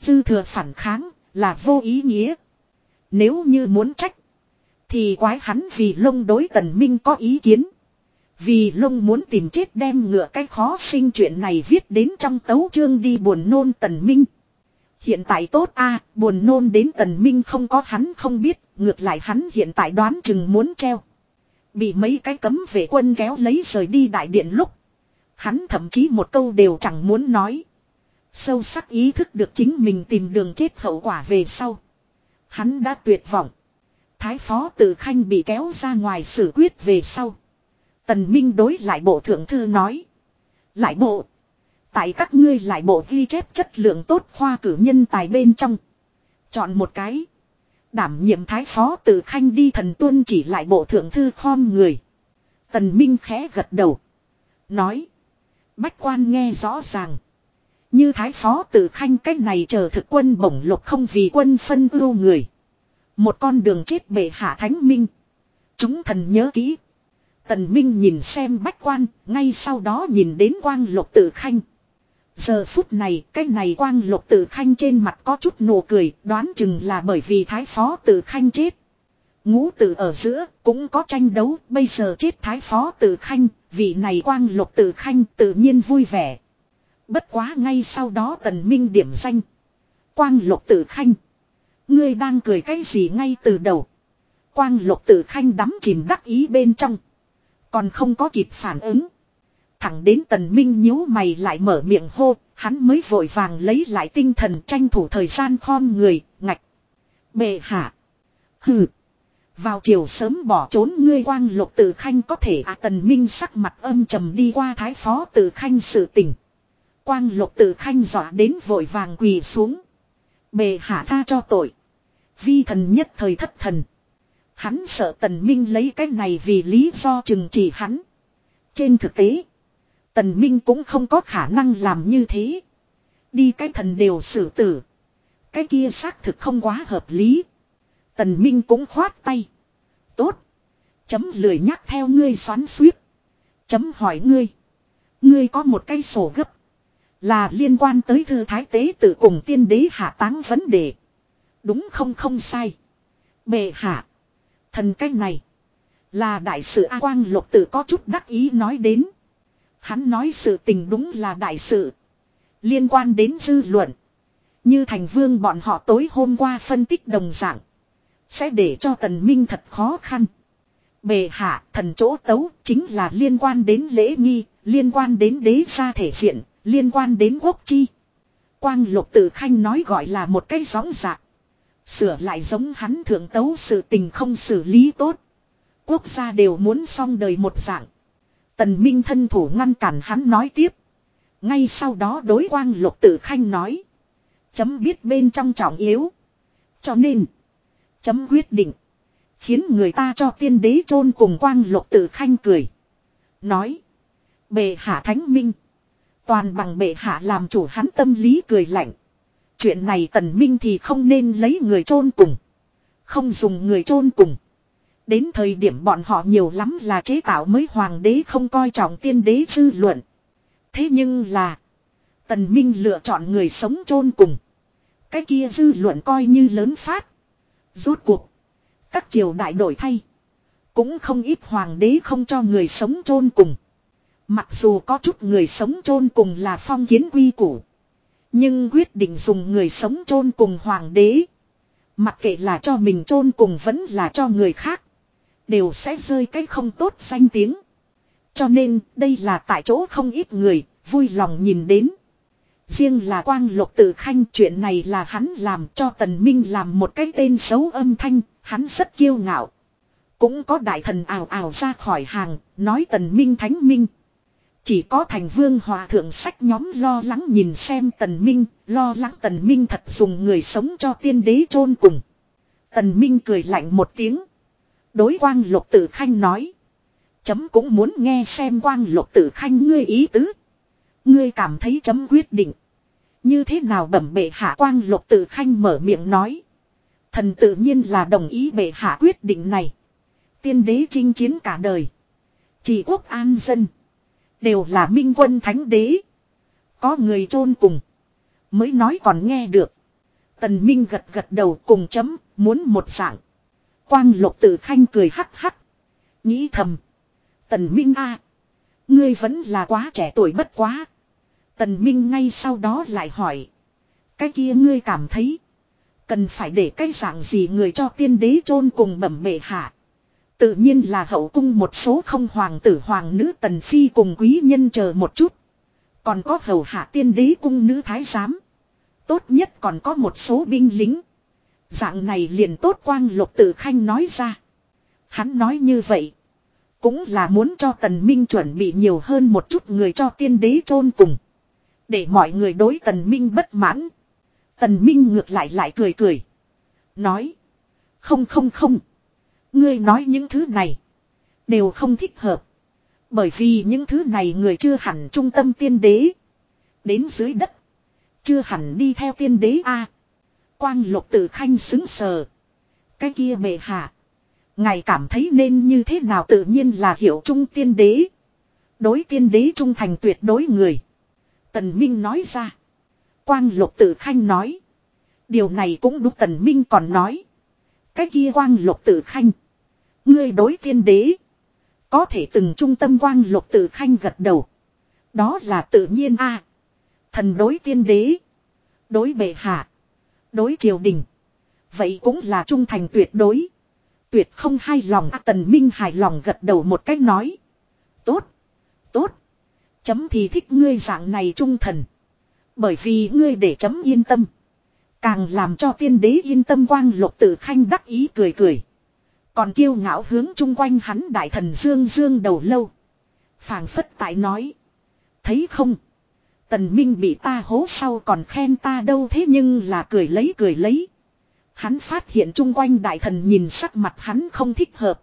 Dư thừa phản kháng là vô ý nghĩa. Nếu như muốn trách. Thì quái hắn vì lông đối tần minh có ý kiến. Vì lông muốn tìm chết đem ngựa cái khó sinh chuyện này viết đến trong tấu chương đi buồn nôn tần minh. Hiện tại tốt a buồn nôn đến tần minh không có hắn không biết, ngược lại hắn hiện tại đoán chừng muốn treo. Bị mấy cái cấm vệ quân kéo lấy rời đi đại điện lúc. Hắn thậm chí một câu đều chẳng muốn nói. Sâu sắc ý thức được chính mình tìm đường chết hậu quả về sau. Hắn đã tuyệt vọng. Thái phó tự khanh bị kéo ra ngoài xử quyết về sau. Tần Minh đối lại bộ thượng thư nói. Lại bộ. Tại các ngươi lại bộ ghi chép chất lượng tốt khoa cử nhân tài bên trong. Chọn một cái. Đảm nhiệm thái phó tự khanh đi thần tuân chỉ lại bộ thượng thư khom người. Tần Minh khẽ gật đầu. Nói. Bách quan nghe rõ ràng. Như thái phó tự khanh cách này chờ thực quân bổng lục không vì quân phân ưu người. Một con đường chết bệ hạ thánh minh. Chúng thần nhớ kỹ. Tần Minh nhìn xem bách quan, ngay sau đó nhìn đến quang lục tự khanh. Giờ phút này, cái này quang lục tự khanh trên mặt có chút nụ cười, đoán chừng là bởi vì thái phó tự khanh chết. Ngũ tự ở giữa, cũng có tranh đấu, bây giờ chết thái phó tự khanh, vị này quang lục tự khanh tự nhiên vui vẻ. Bất quá ngay sau đó tần minh điểm danh. Quang lục tự khanh. Ngươi đang cười cái gì ngay từ đầu. Quang lục tự khanh đắm chìm đắc ý bên trong. Còn không có kịp phản ứng. Thẳng đến tần minh nhíu mày lại mở miệng hô, hắn mới vội vàng lấy lại tinh thần tranh thủ thời gian khom người, ngạch. Bệ hạ. Hừ. Vào chiều sớm bỏ trốn ngươi quang lục tử khanh có thể à tần minh sắc mặt âm trầm đi qua thái phó tử khanh sự tình. Quang lục tử khanh dọa đến vội vàng quỳ xuống. Bề hạ tha cho tội. Vi thần nhất thời thất thần. Hắn sợ tần minh lấy cái này vì lý do chừng chỉ hắn. Trên thực tế. Tần minh cũng không có khả năng làm như thế. Đi cái thần đều xử tử. Cái kia xác thực không quá hợp lý. Tần minh cũng khoát tay. Tốt. Chấm lười nhắc theo ngươi xoắn suýt. Chấm hỏi ngươi. Ngươi có một cây sổ gấp. Là liên quan tới thư thái tế tự cùng tiên đế hạ táng vấn đề. Đúng không không sai. Bệ hạ. Thần cách này. Là đại sự A Quang Lục Tử có chút đắc ý nói đến. Hắn nói sự tình đúng là đại sự. Liên quan đến dư luận. Như thành vương bọn họ tối hôm qua phân tích đồng dạng. Sẽ để cho tần minh thật khó khăn. Bề hạ thần chỗ tấu chính là liên quan đến lễ nghi, liên quan đến đế gia thể diện, liên quan đến quốc chi. Quang lục tử khanh nói gọi là một cái gióng dạng Sửa lại giống hắn thượng tấu sự tình không xử lý tốt. Quốc gia đều muốn xong đời một dạng. Tần Minh thân thủ ngăn cản hắn nói tiếp. Ngay sau đó đối quang lục tử khanh nói. Chấm biết bên trong trọng yếu. Cho nên. Chấm quyết định. Khiến người ta cho tiên đế chôn cùng quang lục tử khanh cười. Nói. bề hạ thánh minh. Toàn bằng bệ hạ làm chủ hắn tâm lý cười lạnh. Chuyện này tần minh thì không nên lấy người chôn cùng. Không dùng người chôn cùng. Đến thời điểm bọn họ nhiều lắm là chế tạo mới hoàng đế không coi trọng tiên đế dư luận. Thế nhưng là. Tần Minh lựa chọn người sống chôn cùng. Cái kia dư luận coi như lớn phát. Rốt cuộc. Các triều đại đổi thay. Cũng không ít hoàng đế không cho người sống chôn cùng. Mặc dù có chút người sống chôn cùng là phong kiến quy củ. Nhưng quyết định dùng người sống chôn cùng hoàng đế. Mặc kệ là cho mình chôn cùng vẫn là cho người khác. Đều sẽ rơi cái không tốt danh tiếng. Cho nên đây là tại chỗ không ít người vui lòng nhìn đến. Riêng là quang lục tự khanh chuyện này là hắn làm cho tần minh làm một cái tên xấu âm thanh, hắn rất kiêu ngạo. Cũng có đại thần ảo ảo ra khỏi hàng, nói tần minh thánh minh. Chỉ có thành vương hòa thượng sách nhóm lo lắng nhìn xem tần minh, lo lắng tần minh thật dùng người sống cho tiên đế chôn cùng. Tần minh cười lạnh một tiếng. Đối quang lục tử khanh nói. Chấm cũng muốn nghe xem quang lục tử khanh ngươi ý tứ. Ngươi cảm thấy chấm quyết định. Như thế nào bẩm bệ hạ quang lục tử khanh mở miệng nói. Thần tự nhiên là đồng ý bệ hạ quyết định này. Tiên đế chinh chiến cả đời. Chỉ quốc an dân. Đều là minh quân thánh đế. Có người chôn cùng. Mới nói còn nghe được. Tần Minh gật gật đầu cùng chấm, muốn một dạng. Quang lục tử khanh cười hắc hắc. Nghĩ thầm. Tần Minh a, Ngươi vẫn là quá trẻ tuổi bất quá. Tần Minh ngay sau đó lại hỏi. Cái kia ngươi cảm thấy. Cần phải để cái dạng gì người cho tiên đế chôn cùng bẩm bệ hạ. Tự nhiên là hậu cung một số không hoàng tử hoàng nữ tần phi cùng quý nhân chờ một chút. Còn có hầu hạ tiên đế cung nữ thái giám. Tốt nhất còn có một số binh lính. Dạng này liền tốt quang lục tử khanh nói ra. Hắn nói như vậy. Cũng là muốn cho tần minh chuẩn bị nhiều hơn một chút người cho tiên đế chôn cùng. Để mọi người đối tần minh bất mãn. Tần minh ngược lại lại cười cười. Nói. Không không không. Ngươi nói những thứ này. Đều không thích hợp. Bởi vì những thứ này người chưa hẳn trung tâm tiên đế. Đến dưới đất. Chưa hẳn đi theo tiên đế A. Quang lục tử khanh xứng sờ. Cái kia bệ hạ. Ngài cảm thấy nên như thế nào tự nhiên là hiểu trung tiên đế. Đối tiên đế trung thành tuyệt đối người. Tần Minh nói ra. Quang lục tử khanh nói. Điều này cũng đúng tần Minh còn nói. Cái kia quang lục tử khanh. Ngươi đối tiên đế. Có thể từng trung tâm quang lục tử khanh gật đầu. Đó là tự nhiên a. thần đối tiên đế. Đối bệ hạ. Đối triều đình. Vậy cũng là trung thành tuyệt đối. Tuyệt không hài lòng à, tần minh hài lòng gật đầu một cách nói. Tốt. Tốt. Chấm thì thích ngươi dạng này trung thần. Bởi vì ngươi để chấm yên tâm. Càng làm cho tiên đế yên tâm quang lục tử khanh đắc ý cười cười. Còn kiêu ngạo hướng chung quanh hắn đại thần dương dương đầu lâu. phảng phất tại nói. Thấy không? Tần Minh bị ta hố sau còn khen ta đâu thế nhưng là cười lấy cười lấy. Hắn phát hiện chung quanh đại thần nhìn sắc mặt hắn không thích hợp.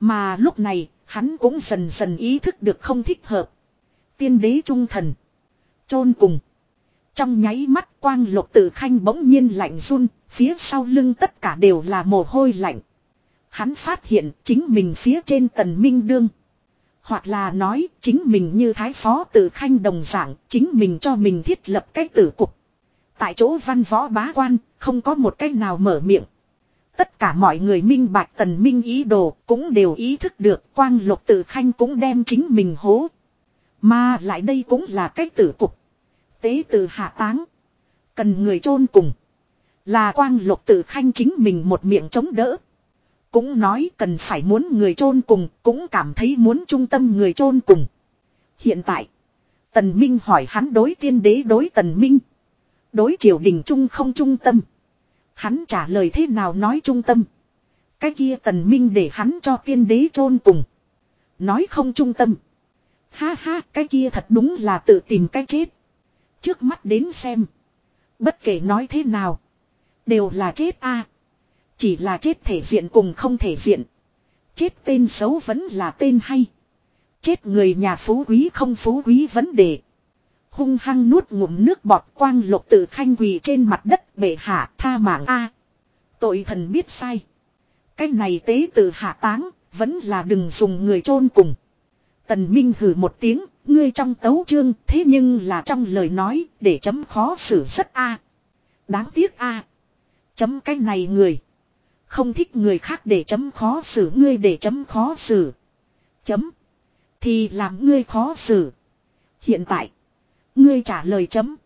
Mà lúc này, hắn cũng dần dần ý thức được không thích hợp. Tiên đế trung thần. chôn cùng. Trong nháy mắt quang lục tử khanh bỗng nhiên lạnh run, phía sau lưng tất cả đều là mồ hôi lạnh. Hắn phát hiện chính mình phía trên tần minh đương. Hoặc là nói chính mình như thái phó tử khanh đồng dạng, chính mình cho mình thiết lập cái tử cục. Tại chỗ văn võ bá quan, không có một cách nào mở miệng. Tất cả mọi người minh bạch tần minh ý đồ cũng đều ý thức được quang lục tử khanh cũng đem chính mình hố. Mà lại đây cũng là cách tử cục. Tế từ hạ táng. Cần người chôn cùng. Là quang lục tử khanh chính mình một miệng chống đỡ. Cũng nói cần phải muốn người chôn cùng, cũng cảm thấy muốn trung tâm người chôn cùng. Hiện tại, Tần Minh hỏi hắn đối tiên đế đối Tần Minh. Đối triều đình trung không trung tâm. Hắn trả lời thế nào nói trung tâm. Cái kia Tần Minh để hắn cho tiên đế chôn cùng. Nói không trung tâm. Ha ha, cái kia thật đúng là tự tìm cái chết. Trước mắt đến xem. Bất kể nói thế nào. Đều là chết a chỉ là chết thể diện cùng không thể diện. Chết tên xấu vẫn là tên hay. Chết người nhà phú quý không phú quý vấn đề. Hung hăng nuốt ngụm nước bọt quang lục tự khanh quỳ trên mặt đất bệ hạ tha mạng A. Tội thần biết sai. Cái này tế từ hạ táng, vẫn là đừng dùng người chôn cùng. Tần Minh hử một tiếng, ngươi trong tấu chương, thế nhưng là trong lời nói, để chấm khó xử rất A. Đáng tiếc A. Chấm cái này người. Không thích người khác để chấm khó xử, ngươi để chấm khó xử. Chấm. Thì làm ngươi khó xử. Hiện tại. Ngươi trả lời chấm.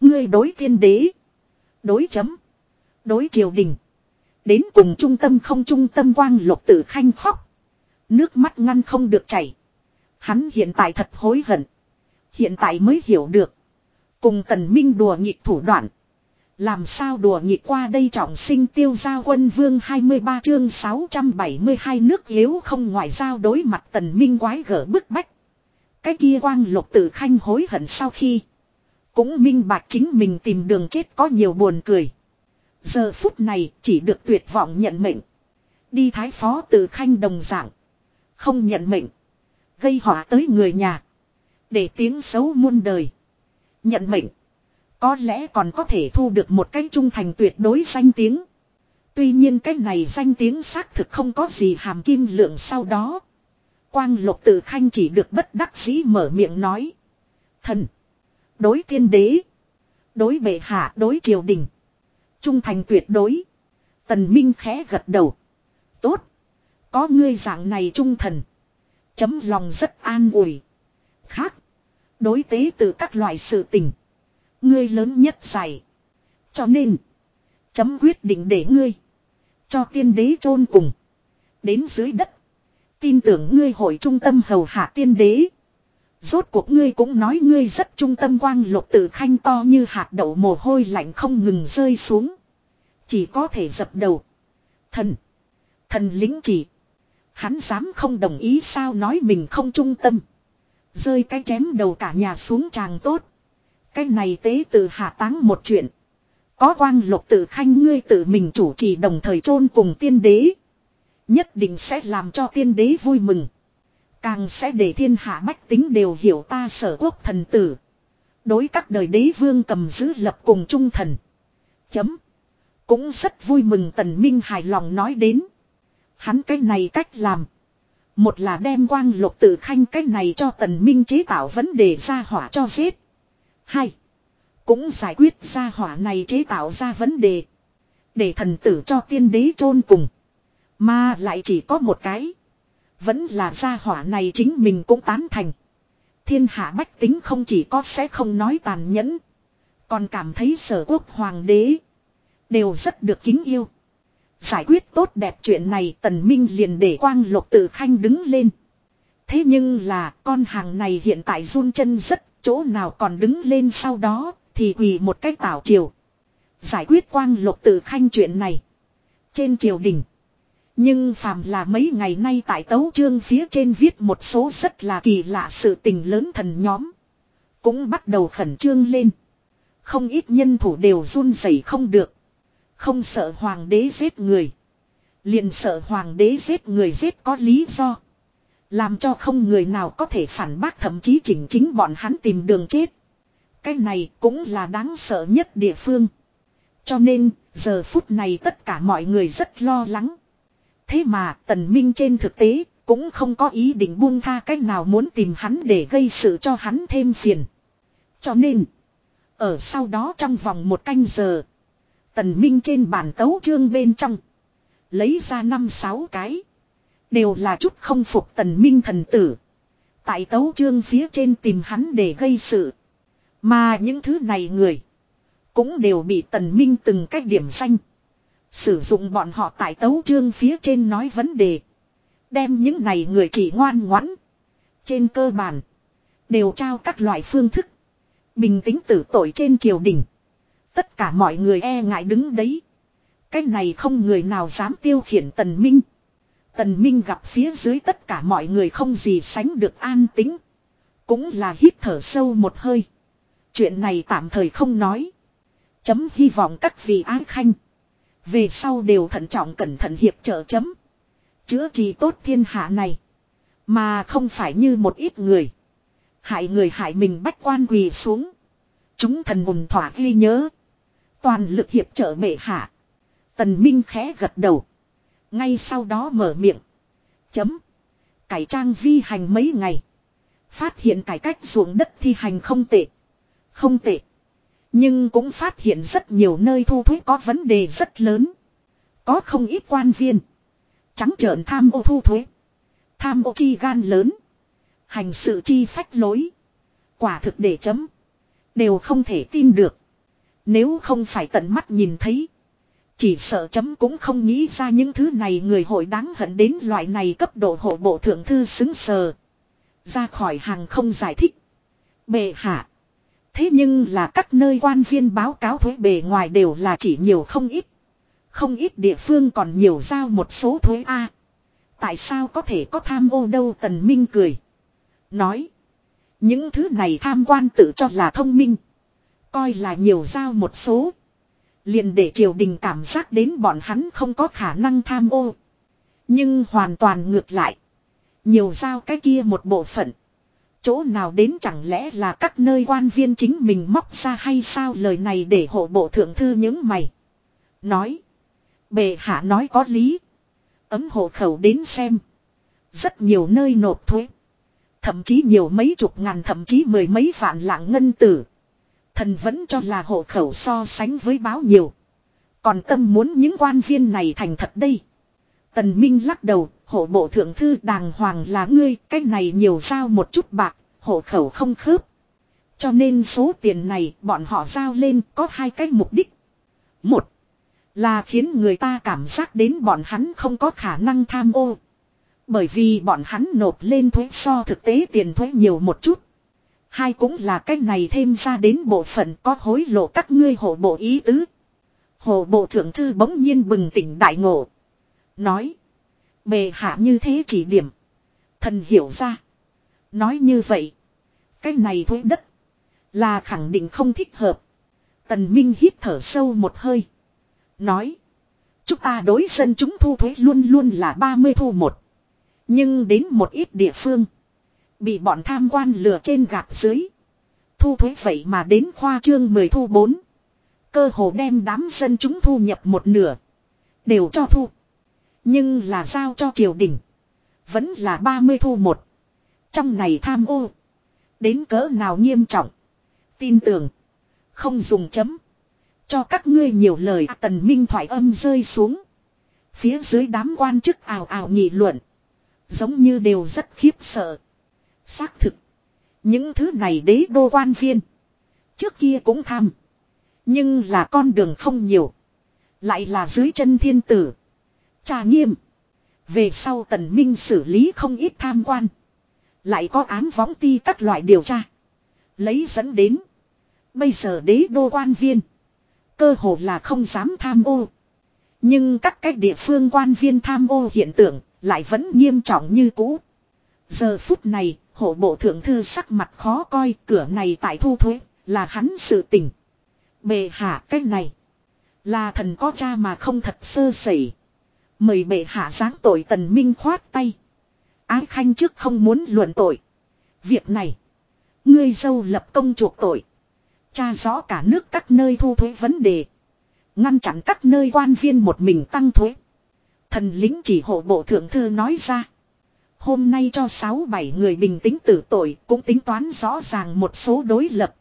Ngươi đối thiên đế. Đối chấm. Đối triều đình. Đến cùng trung tâm không trung tâm quang lục tử khanh khóc. Nước mắt ngăn không được chảy. Hắn hiện tại thật hối hận. Hiện tại mới hiểu được. Cùng tần minh đùa nghịch thủ đoạn. Làm sao đùa nghịch qua đây trọng sinh tiêu gia quân vương 23 chương 672 nước yếu không ngoại giao đối mặt tần minh quái gở bức bách. Cái kia quang lục tử khanh hối hận sau khi. Cũng minh bạch chính mình tìm đường chết có nhiều buồn cười. Giờ phút này chỉ được tuyệt vọng nhận mệnh. Đi thái phó tử khanh đồng dạng. Không nhận mệnh. Gây họa tới người nhà. Để tiếng xấu muôn đời. Nhận mệnh. Có lẽ còn có thể thu được một cái trung thành tuyệt đối danh tiếng. Tuy nhiên cái này danh tiếng xác thực không có gì hàm kim lượng sau đó. Quang lục tử khanh chỉ được bất đắc dĩ mở miệng nói. Thần. Đối tiên đế. Đối bệ hạ, đối triều đình. Trung thành tuyệt đối. Tần Minh khẽ gật đầu. Tốt. Có ngươi dạng này trung thần. Chấm lòng rất an ủi. Khác. Đối tế từ các loại sự tình. Ngươi lớn nhất giải. Cho nên. Chấm quyết định để ngươi. Cho tiên đế chôn cùng. Đến dưới đất. Tin tưởng ngươi hội trung tâm hầu hạ tiên đế. Rốt cuộc ngươi cũng nói ngươi rất trung tâm quang lục tử khanh to như hạt đậu mồ hôi lạnh không ngừng rơi xuống. Chỉ có thể dập đầu. Thần. Thần lính chỉ. Hắn dám không đồng ý sao nói mình không trung tâm. Rơi cái chém đầu cả nhà xuống tràng tốt. Cái này tế từ hạ táng một chuyện. Có quang lục tử khanh ngươi tự mình chủ trì đồng thời chôn cùng tiên đế. Nhất định sẽ làm cho tiên đế vui mừng. Càng sẽ để thiên hạ bách tính đều hiểu ta sở quốc thần tử. Đối các đời đế vương cầm giữ lập cùng trung thần. Chấm. Cũng rất vui mừng tần minh hài lòng nói đến. Hắn cái này cách làm. Một là đem quang lục tử khanh cái này cho tần minh chế tạo vấn đề ra hỏa cho giết. Hai. Cũng giải quyết ra hỏa này chế tạo ra vấn đề. Để thần tử cho tiên đế chôn cùng. Mà lại chỉ có một cái. Vẫn là gia hỏa này chính mình cũng tán thành. Thiên hạ bách tính không chỉ có sẽ không nói tàn nhẫn. Còn cảm thấy sở quốc hoàng đế. Đều rất được kính yêu. Giải quyết tốt đẹp chuyện này tần minh liền để quang lục tử khanh đứng lên. Thế nhưng là con hàng này hiện tại run chân rất chỗ nào còn đứng lên sau đó thì quỳ một cách tảo triều. Giải quyết quang lục tự khanh chuyện này. Trên triều đình. Nhưng phàm là mấy ngày nay tại tấu chương phía trên viết một số rất là kỳ lạ sự tình lớn thần nhóm. Cũng bắt đầu khẩn trương lên. Không ít nhân thủ đều run rẩy không được. Không sợ hoàng đế giết người. Liền sợ hoàng đế giết người giết có lý do. Làm cho không người nào có thể phản bác thậm chí chỉnh chính bọn hắn tìm đường chết. Cái này cũng là đáng sợ nhất địa phương. Cho nên, giờ phút này tất cả mọi người rất lo lắng. Thế mà tần minh trên thực tế cũng không có ý định buông tha cách nào muốn tìm hắn để gây sự cho hắn thêm phiền. Cho nên, ở sau đó trong vòng một canh giờ, tần minh trên bàn tấu chương bên trong, lấy ra năm sáu cái. Đều là chút không phục tần minh thần tử. Tại tấu chương phía trên tìm hắn để gây sự. Mà những thứ này người. Cũng đều bị tần minh từng cách điểm xanh, Sử dụng bọn họ tại tấu chương phía trên nói vấn đề. Đem những này người chỉ ngoan ngoãn. Trên cơ bản. Đều trao các loại phương thức. Bình tĩnh tử tội trên triều đình. Tất cả mọi người e ngại đứng đấy. Cái này không người nào dám tiêu khiển tần minh. Tần minh gặp phía dưới tất cả mọi người không gì sánh được an tính. Cũng là hít thở sâu một hơi. Chuyện này tạm thời không nói. Chấm hy vọng các vị ái khanh. Về sau đều thận trọng cẩn thận hiệp trợ chấm. Chữa trị tốt thiên hạ này. Mà không phải như một ít người. Hại người hại mình bách quan quỳ xuống. Chúng thần ủng thỏa ghi nhớ. Toàn lực hiệp trợ bệ hạ. Tần Minh khẽ gật đầu. Ngay sau đó mở miệng. Chấm. Cải trang vi hành mấy ngày. Phát hiện cải cách ruộng đất thi hành không tệ. Không tệ. Nhưng cũng phát hiện rất nhiều nơi thu thuế có vấn đề rất lớn. Có không ít quan viên. Trắng trợn tham ô thu thuế. Tham ô chi gan lớn. Hành sự chi phách lối. Quả thực để chấm. Đều không thể tin được. Nếu không phải tận mắt nhìn thấy. Chỉ sợ chấm cũng không nghĩ ra những thứ này, người hội đáng hận đến loại này cấp độ hộ bộ thượng thư xứng sờ. Ra khỏi hàng không giải thích. Bệ hạ. Thế nhưng là các nơi quan viên báo cáo thuế bề ngoài đều là chỉ nhiều không ít. Không ít địa phương còn nhiều giao một số thuế A. Tại sao có thể có tham ô đâu, tần minh cười. Nói. Những thứ này tham quan tự cho là thông minh. Coi là nhiều giao một số liền để triều đình cảm giác đến bọn hắn không có khả năng tham ô. Nhưng hoàn toàn ngược lại. Nhiều giao cái kia một bộ phận. Chỗ nào đến chẳng lẽ là các nơi quan viên chính mình móc ra hay sao lời này để hộ bộ thượng thư những mày. Nói. Bệ hạ nói có lý. Ấm hộ khẩu đến xem. Rất nhiều nơi nộp thuế. Thậm chí nhiều mấy chục ngàn, thậm chí mười mấy vạn lạng ngân tử. Thần vẫn cho là hộ khẩu so sánh với báo nhiều. Còn tâm muốn những quan viên này thành thật đây. Tần Minh lắc đầu, hộ bộ thượng thư đàng hoàng là ngươi, cái này nhiều giao một chút bạc, hộ khẩu không khớp. Cho nên số tiền này bọn họ giao lên có hai cái mục đích. Một là khiến người ta cảm giác đến bọn hắn không có khả năng tham ô. Bởi vì bọn hắn nộp lên thuế so thực tế tiền thuế nhiều một chút. Hai cũng là cái này thêm ra đến bộ phận có hối lộ các ngươi hộ bộ ý tứ. Hộ bộ thượng thư bỗng nhiên bừng tỉnh đại ngộ. Nói. Bề hạ như thế chỉ điểm. Thần hiểu ra. Nói như vậy. Cái này thuế đất. Là khẳng định không thích hợp. Tần Minh hít thở sâu một hơi. Nói. Chúng ta đối dân chúng thu thuế luôn luôn là 30 thu một. Nhưng đến một ít địa phương. Bị bọn tham quan lừa trên gạt dưới. Thu thuế vậy mà đến khoa trương 10 thu 4. Cơ hồ đem đám dân chúng thu nhập một nửa. Đều cho thu. Nhưng là giao cho triều đình. Vẫn là 30 thu một. Trong này tham ô. Đến cỡ nào nghiêm trọng. Tin tưởng. Không dùng chấm. Cho các ngươi nhiều lời à, tần minh thoại âm rơi xuống. Phía dưới đám quan chức ào ào nghị luận. Giống như đều rất khiếp sợ. Xác thực. Những thứ này đế đô quan viên. Trước kia cũng tham. Nhưng là con đường không nhiều. Lại là dưới chân thiên tử. Trà nghiêm. Về sau tần minh xử lý không ít tham quan. Lại có án võng ti các loại điều tra. Lấy dẫn đến. Bây giờ đế đô quan viên. Cơ hồ là không dám tham ô. Nhưng các cách địa phương quan viên tham ô hiện tượng lại vẫn nghiêm trọng như cũ. Giờ phút này, hộ bộ thượng thư sắc mặt khó coi, cửa này tại thu thuế, là hắn sự tình. Bệ hạ cái này, là thần có cha mà không thật sơ sẩy. Mời bệ hạ giáng tội tần minh khoát tay. Ái khanh trước không muốn luận tội. Việc này, ngươi dâu lập công chuộc tội. Cha rõ cả nước các nơi thu thuế vấn đề. Ngăn chặn các nơi quan viên một mình tăng thuế. Thần lính chỉ hộ bộ thượng thư nói ra. Hôm nay cho 6-7 người bình tĩnh tử tội, cũng tính toán rõ ràng một số đối lập.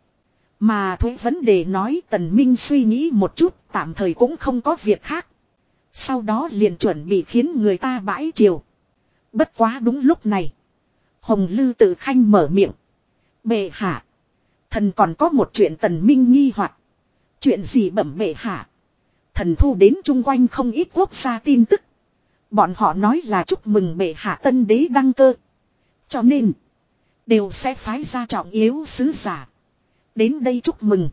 Mà thuế vấn đề nói, tần minh suy nghĩ một chút, tạm thời cũng không có việc khác. Sau đó liền chuẩn bị khiến người ta bãi chiều. Bất quá đúng lúc này. Hồng Lư tự khanh mở miệng. Bệ hạ. Thần còn có một chuyện tần minh nghi hoặc Chuyện gì bẩm bệ hạ. Thần thu đến chung quanh không ít quốc gia tin tức. Bọn họ nói là chúc mừng bệ hạ tân đế đăng cơ. Cho nên. Đều sẽ phái ra trọng yếu sứ giả. Đến đây chúc mừng.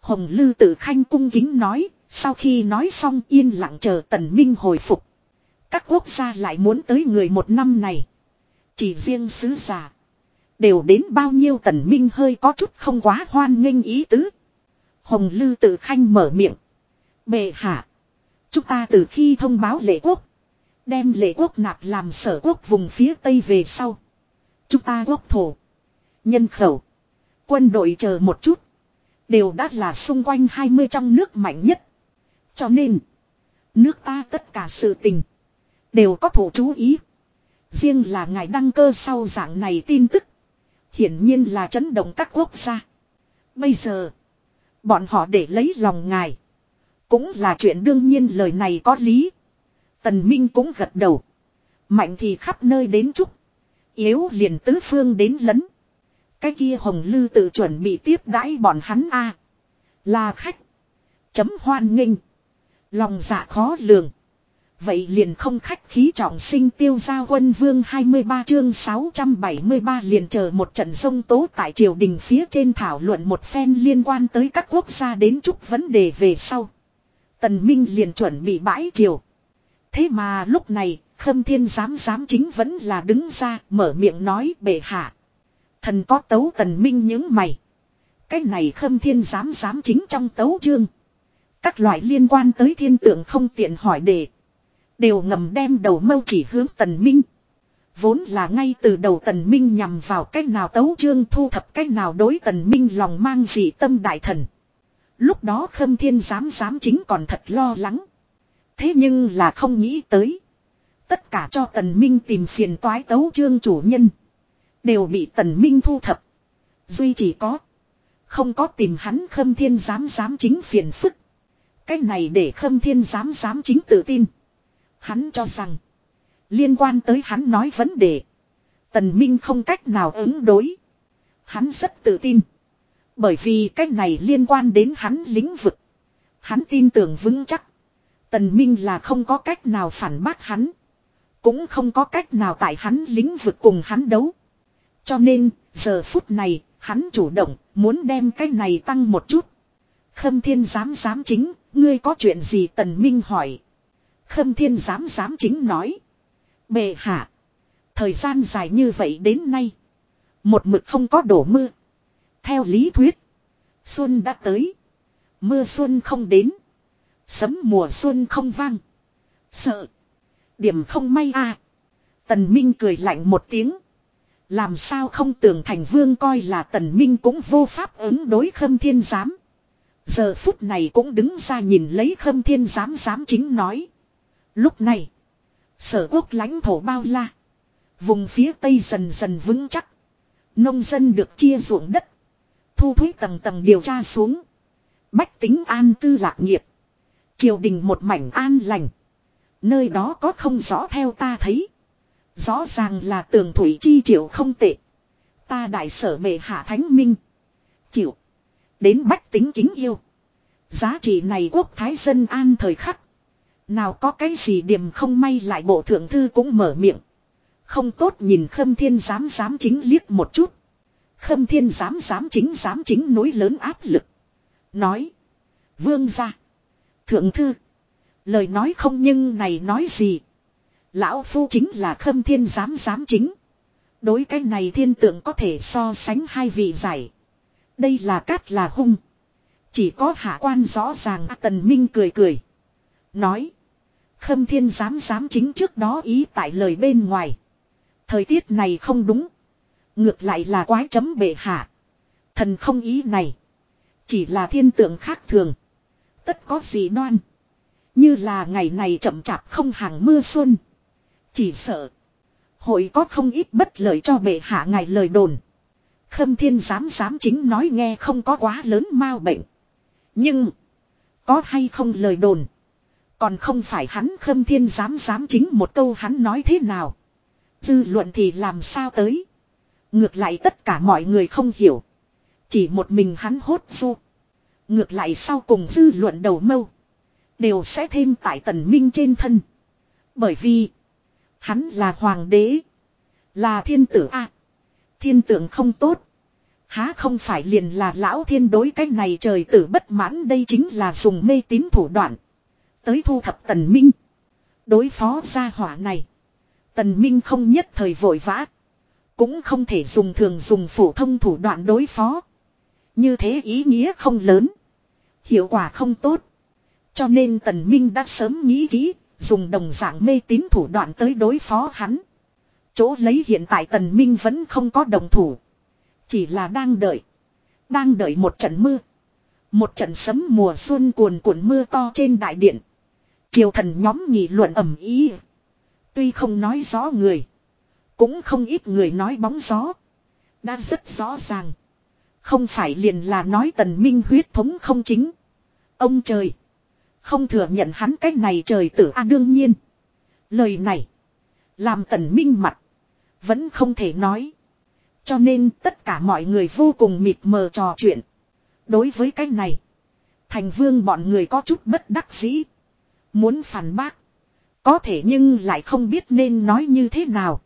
Hồng Lư tự khanh cung kính nói. Sau khi nói xong yên lặng chờ tần minh hồi phục. Các quốc gia lại muốn tới người một năm này. Chỉ riêng sứ giả. Đều đến bao nhiêu tần minh hơi có chút không quá hoan nghênh ý tứ. Hồng Lư tự khanh mở miệng. Bệ hạ. Chúng ta từ khi thông báo lệ quốc. Đem lệ quốc nạp làm sở quốc vùng phía tây về sau. Chúng ta quốc thổ. Nhân khẩu. Quân đội chờ một chút. Đều đã là xung quanh 20 trong nước mạnh nhất. Cho nên. Nước ta tất cả sự tình. Đều có thủ chú ý. Riêng là ngài đăng cơ sau dạng này tin tức. Hiển nhiên là chấn động các quốc gia. Bây giờ. Bọn họ để lấy lòng ngài. Cũng là chuyện đương nhiên lời này có lý. Tần Minh cũng gật đầu. Mạnh thì khắp nơi đến chúc. Yếu liền tứ phương đến lấn. Cái kia hồng lư tự chuẩn bị tiếp đãi bọn hắn a Là khách. Chấm hoan nghênh. Lòng dạ khó lường. Vậy liền không khách khí trọng sinh tiêu gia quân vương 23 chương 673 liền chờ một trận sông tố tại triều đình phía trên thảo luận một phen liên quan tới các quốc gia đến chúc vấn đề về sau. Tần Minh liền chuẩn bị bãi triều. Thế mà lúc này, khâm thiên giám giám chính vẫn là đứng ra, mở miệng nói bệ hạ. Thần có tấu tần minh những mày. Cái này khâm thiên giám giám chính trong tấu chương. Các loại liên quan tới thiên tượng không tiện hỏi đề. Đều ngầm đem đầu mâu chỉ hướng tần minh. Vốn là ngay từ đầu tần minh nhằm vào cách nào tấu chương thu thập cách nào đối tần minh lòng mang dị tâm đại thần. Lúc đó khâm thiên giám giám chính còn thật lo lắng. Thế nhưng là không nghĩ tới. Tất cả cho tần minh tìm phiền toái tấu trương chủ nhân. Đều bị tần minh thu thập. Duy chỉ có. Không có tìm hắn khâm thiên giám giám chính phiền phức. Cái này để khâm thiên giám giám chính tự tin. Hắn cho rằng. Liên quan tới hắn nói vấn đề. Tần Minh không cách nào ứng đối. Hắn rất tự tin. Bởi vì cái này liên quan đến hắn lĩnh vực. Hắn tin tưởng vững chắc. Tần Minh là không có cách nào phản bác hắn. Cũng không có cách nào tại hắn lĩnh vực cùng hắn đấu. Cho nên, giờ phút này, hắn chủ động, muốn đem cái này tăng một chút. Khâm thiên dám dám chính, ngươi có chuyện gì tần minh hỏi. Khâm thiên dám dám chính nói. Bệ hạ. Thời gian dài như vậy đến nay. Một mực không có đổ mưa. Theo lý thuyết. Xuân đã tới. Mưa xuân không đến. Sấm mùa xuân không vang. Sợ. Điểm không may à. Tần Minh cười lạnh một tiếng. Làm sao không tưởng thành vương coi là tần Minh cũng vô pháp ứng đối khâm thiên giám. Giờ phút này cũng đứng ra nhìn lấy khâm thiên giám giám chính nói. Lúc này. Sở quốc lãnh thổ bao la. Vùng phía tây dần dần vững chắc. Nông dân được chia ruộng đất. Thu thuế tầng tầng điều tra xuống. Bách tính an tư lạc nghiệp. Triều đình một mảnh an lành. Nơi đó có không rõ theo ta thấy. Rõ ràng là tường thủy chi triệu không tệ. Ta đại sở bệ hạ thánh minh. Chịu. Đến bách tính kính yêu. Giá trị này quốc thái dân an thời khắc. Nào có cái gì điểm không may lại bộ thượng thư cũng mở miệng. Không tốt nhìn khâm thiên dám dám chính liếc một chút. Khâm thiên dám dám chính dám chính núi lớn áp lực. Nói. Vương ra. Thượng thư. Lời nói không nhưng này nói gì. Lão phu chính là khâm thiên giám giám chính. Đối cái này thiên tượng có thể so sánh hai vị giải. Đây là cát là hung. Chỉ có hạ quan rõ ràng tần minh cười cười. Nói. Khâm thiên giám giám chính trước đó ý tại lời bên ngoài. Thời tiết này không đúng. Ngược lại là quái chấm bệ hạ. Thần không ý này. Chỉ là thiên tượng khác thường. Tất có gì đoan. Như là ngày này chậm chạp không hàng mưa xuân. Chỉ sợ. Hội có không ít bất lợi cho bệ hạ ngài lời đồn. Khâm thiên dám dám chính nói nghe không có quá lớn mau bệnh. Nhưng. Có hay không lời đồn. Còn không phải hắn khâm thiên dám dám chính một câu hắn nói thế nào. Dư luận thì làm sao tới. Ngược lại tất cả mọi người không hiểu. Chỉ một mình hắn hốt du. Ngược lại sau cùng dư luận đầu mâu. Đều sẽ thêm tại tần minh trên thân. Bởi vì. Hắn là hoàng đế. Là thiên tử a Thiên tượng không tốt. Há không phải liền là lão thiên đối cái này trời tử bất mãn đây chính là dùng mê tín thủ đoạn. Tới thu thập tần minh. Đối phó gia hỏa này. Tần minh không nhất thời vội vã. Cũng không thể dùng thường dùng phổ thông thủ đoạn đối phó. Như thế ý nghĩa không lớn. Hiệu quả không tốt. Cho nên tần minh đã sớm nghĩ kỹ. Dùng đồng dạng mê tín thủ đoạn tới đối phó hắn. Chỗ lấy hiện tại tần minh vẫn không có đồng thủ. Chỉ là đang đợi. Đang đợi một trận mưa. Một trận sấm mùa xuân cuồn cuộn mưa to trên đại điện. Triều thần nhóm nghị luận ầm ý. Tuy không nói rõ người. Cũng không ít người nói bóng gió. Đã rất rõ ràng. Không phải liền là nói tần minh huyết thống không chính. Ông trời. Không thừa nhận hắn cách này trời tử a đương nhiên. Lời này. Làm tần minh mặt. Vẫn không thể nói. Cho nên tất cả mọi người vô cùng mịt mờ trò chuyện. Đối với cái này. Thành vương bọn người có chút bất đắc dĩ. Muốn phản bác. Có thể nhưng lại không biết nên nói như thế nào.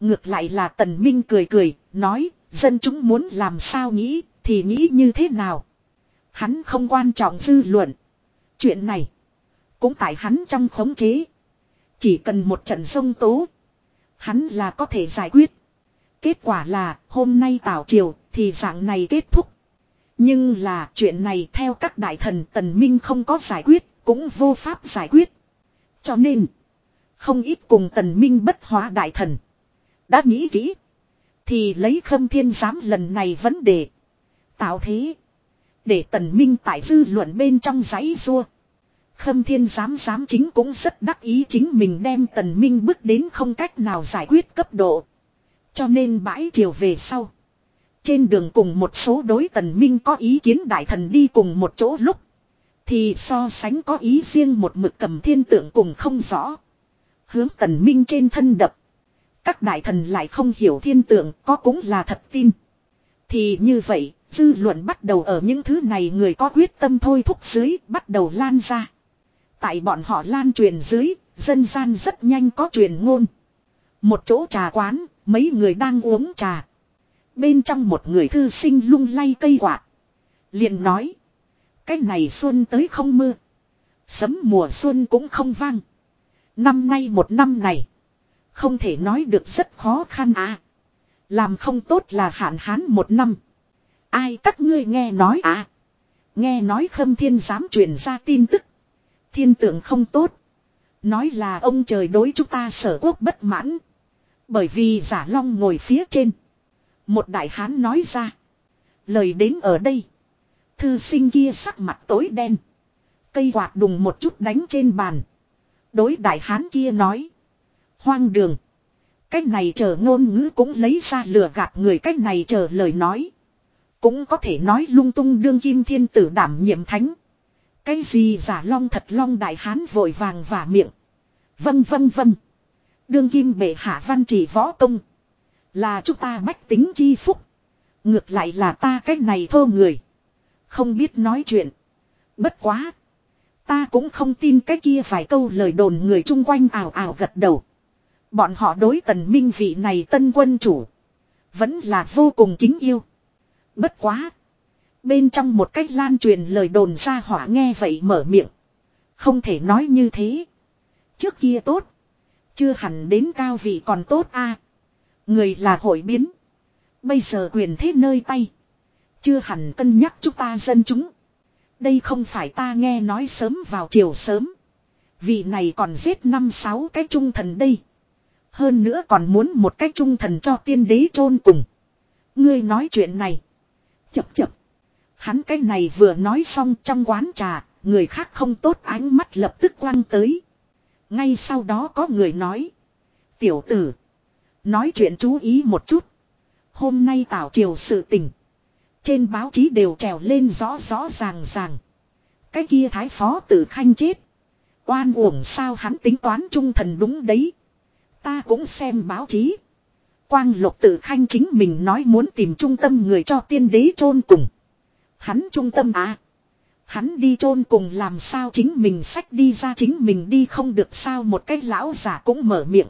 Ngược lại là tần minh cười cười, nói, dân chúng muốn làm sao nghĩ, thì nghĩ như thế nào. Hắn không quan trọng dư luận. Chuyện này, cũng tại hắn trong khống chế. Chỉ cần một trận sông tố, hắn là có thể giải quyết. Kết quả là, hôm nay tảo triều, thì dạng này kết thúc. Nhưng là chuyện này theo các đại thần tần minh không có giải quyết, cũng vô pháp giải quyết. Cho nên, không ít cùng tần minh bất hóa đại thần. Đã nghĩ kỹ, thì lấy khâm thiên giám lần này vấn đề. Tạo thế, để tần minh tại dư luận bên trong giấy rua. Khâm thiên giám giám chính cũng rất đắc ý chính mình đem tần minh bước đến không cách nào giải quyết cấp độ. Cho nên bãi triều về sau. Trên đường cùng một số đối tần minh có ý kiến đại thần đi cùng một chỗ lúc. Thì so sánh có ý riêng một mực cầm thiên tượng cùng không rõ. Hướng tần minh trên thân đập. Các đại thần lại không hiểu thiên tượng có cũng là thật tin. Thì như vậy, dư luận bắt đầu ở những thứ này người có quyết tâm thôi thúc dưới bắt đầu lan ra. Tại bọn họ lan truyền dưới, dân gian rất nhanh có truyền ngôn. Một chỗ trà quán, mấy người đang uống trà. Bên trong một người thư sinh lung lay cây quạt. liền nói. Cái này xuân tới không mưa. Sấm mùa xuân cũng không vang. Năm nay một năm này. Không thể nói được rất khó khăn à. Làm không tốt là hạn hán một năm. Ai các ngươi nghe nói à. Nghe nói khâm thiên dám truyền ra tin tức. Thiên tượng không tốt. Nói là ông trời đối chúng ta sở quốc bất mãn. Bởi vì giả long ngồi phía trên. Một đại hán nói ra. Lời đến ở đây. Thư sinh kia sắc mặt tối đen. Cây quạt đùng một chút đánh trên bàn. Đối đại hán kia nói. Hoang đường. Cách này chờ ngôn ngữ cũng lấy ra lừa gạt người cách này chờ lời nói. Cũng có thể nói lung tung đương kim thiên tử đảm nhiệm thánh. Cái gì giả long thật long đại hán vội vàng và miệng. Vâng vâng vâng. Đương kim bệ hạ văn chỉ võ công. Là chúng ta bách tính chi phúc. Ngược lại là ta cách này thô người. Không biết nói chuyện. Bất quá. Ta cũng không tin cái kia vài câu lời đồn người chung quanh ảo ảo gật đầu. Bọn họ đối tần minh vị này tân quân chủ. Vẫn là vô cùng kính yêu. Bất quá. Bên trong một cách lan truyền lời đồn ra hỏa nghe vậy mở miệng. Không thể nói như thế. Trước kia tốt. Chưa hẳn đến cao vị còn tốt a Người là hội biến. Bây giờ quyền thế nơi tay. Chưa hẳn cân nhắc chúng ta dân chúng. Đây không phải ta nghe nói sớm vào chiều sớm. Vị này còn giết năm sáu cái trung thần đây. Hơn nữa còn muốn một cách trung thần cho tiên đế chôn cùng. Ngươi nói chuyện này. Chập chập. Hắn cái này vừa nói xong trong quán trà, người khác không tốt ánh mắt lập tức quăng tới. Ngay sau đó có người nói. Tiểu tử. Nói chuyện chú ý một chút. Hôm nay tảo triều sự tình. Trên báo chí đều trèo lên rõ rõ ràng ràng. Cái kia thái phó tử khanh chết. Oan uổng sao hắn tính toán trung thần đúng đấy. Ta cũng xem báo chí. Quang lục tử khanh chính mình nói muốn tìm trung tâm người cho tiên đế chôn cùng. Hắn trung tâm à. Hắn đi chôn cùng làm sao chính mình sách đi ra chính mình đi không được sao một cái lão giả cũng mở miệng.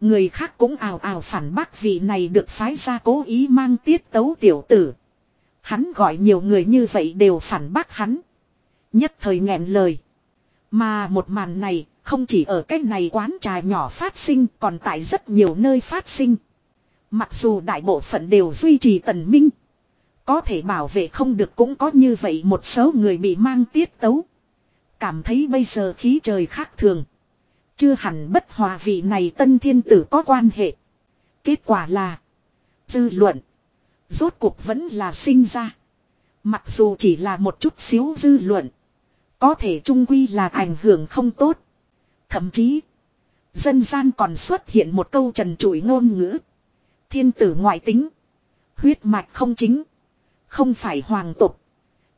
Người khác cũng ào ào phản bác vị này được phái ra cố ý mang tiết tấu tiểu tử. Hắn gọi nhiều người như vậy đều phản bác hắn. Nhất thời nghẹn lời. Mà một màn này không chỉ ở cái này quán trà nhỏ phát sinh, còn tại rất nhiều nơi phát sinh. Mặc dù đại bộ phận đều duy trì tần minh. Có thể bảo vệ không được cũng có như vậy một số người bị mang tiết tấu. Cảm thấy bây giờ khí trời khác thường. Chưa hẳn bất hòa vị này tân thiên tử có quan hệ. Kết quả là. Dư luận. Rốt cuộc vẫn là sinh ra. Mặc dù chỉ là một chút xíu dư luận. Có thể trung quy là ảnh hưởng không tốt. Thậm chí. Dân gian còn xuất hiện một câu trần trụi ngôn ngữ. Thiên tử ngoại tính. Huyết mạch không chính. Không phải hoàng tục.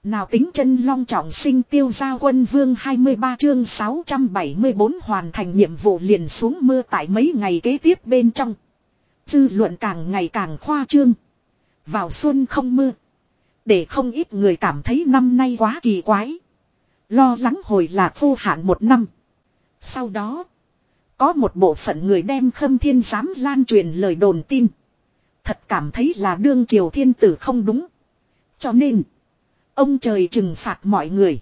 Nào tính chân long trọng sinh tiêu gia quân vương 23 chương 674 hoàn thành nhiệm vụ liền xuống mưa tại mấy ngày kế tiếp bên trong. Dư luận càng ngày càng khoa trương. Vào xuân không mưa. Để không ít người cảm thấy năm nay quá kỳ quái. Lo lắng hồi là vô hạn một năm. Sau đó. Có một bộ phận người đem khâm thiên giám lan truyền lời đồn tin. Thật cảm thấy là đương triều thiên tử không đúng. Cho nên. Ông trời trừng phạt mọi người.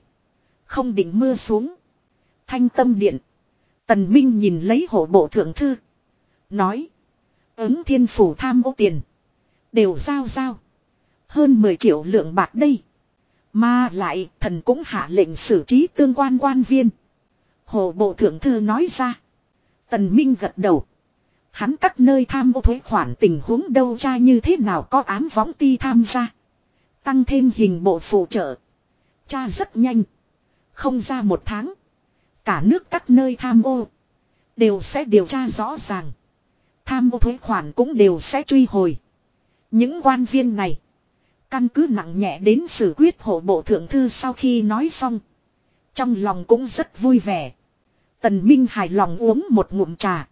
Không định mưa xuống. Thanh tâm điện. Tần Minh nhìn lấy hộ bộ thượng thư. Nói. Ứng thiên phủ tham ô tiền. Đều giao giao. Hơn 10 triệu lượng bạc đây. Mà lại, thần cũng hạ lệnh xử trí tương quan quan viên. Hồ bộ thượng thư nói ra. Tần Minh gật đầu. Hắn các nơi tham ô thuế khoản tình huống đâu tra như thế nào có ám võng ti tham gia. Tăng thêm hình bộ phụ trợ. Cha rất nhanh. Không ra một tháng. Cả nước các nơi tham ô. Đều sẽ điều tra rõ ràng. Tham ô thuế khoản cũng đều sẽ truy hồi. Những quan viên này. Căn cứ nặng nhẹ đến xử quyết hộ bộ thượng thư sau khi nói xong. Trong lòng cũng rất vui vẻ. Tần Minh hài lòng uống một ngụm trà.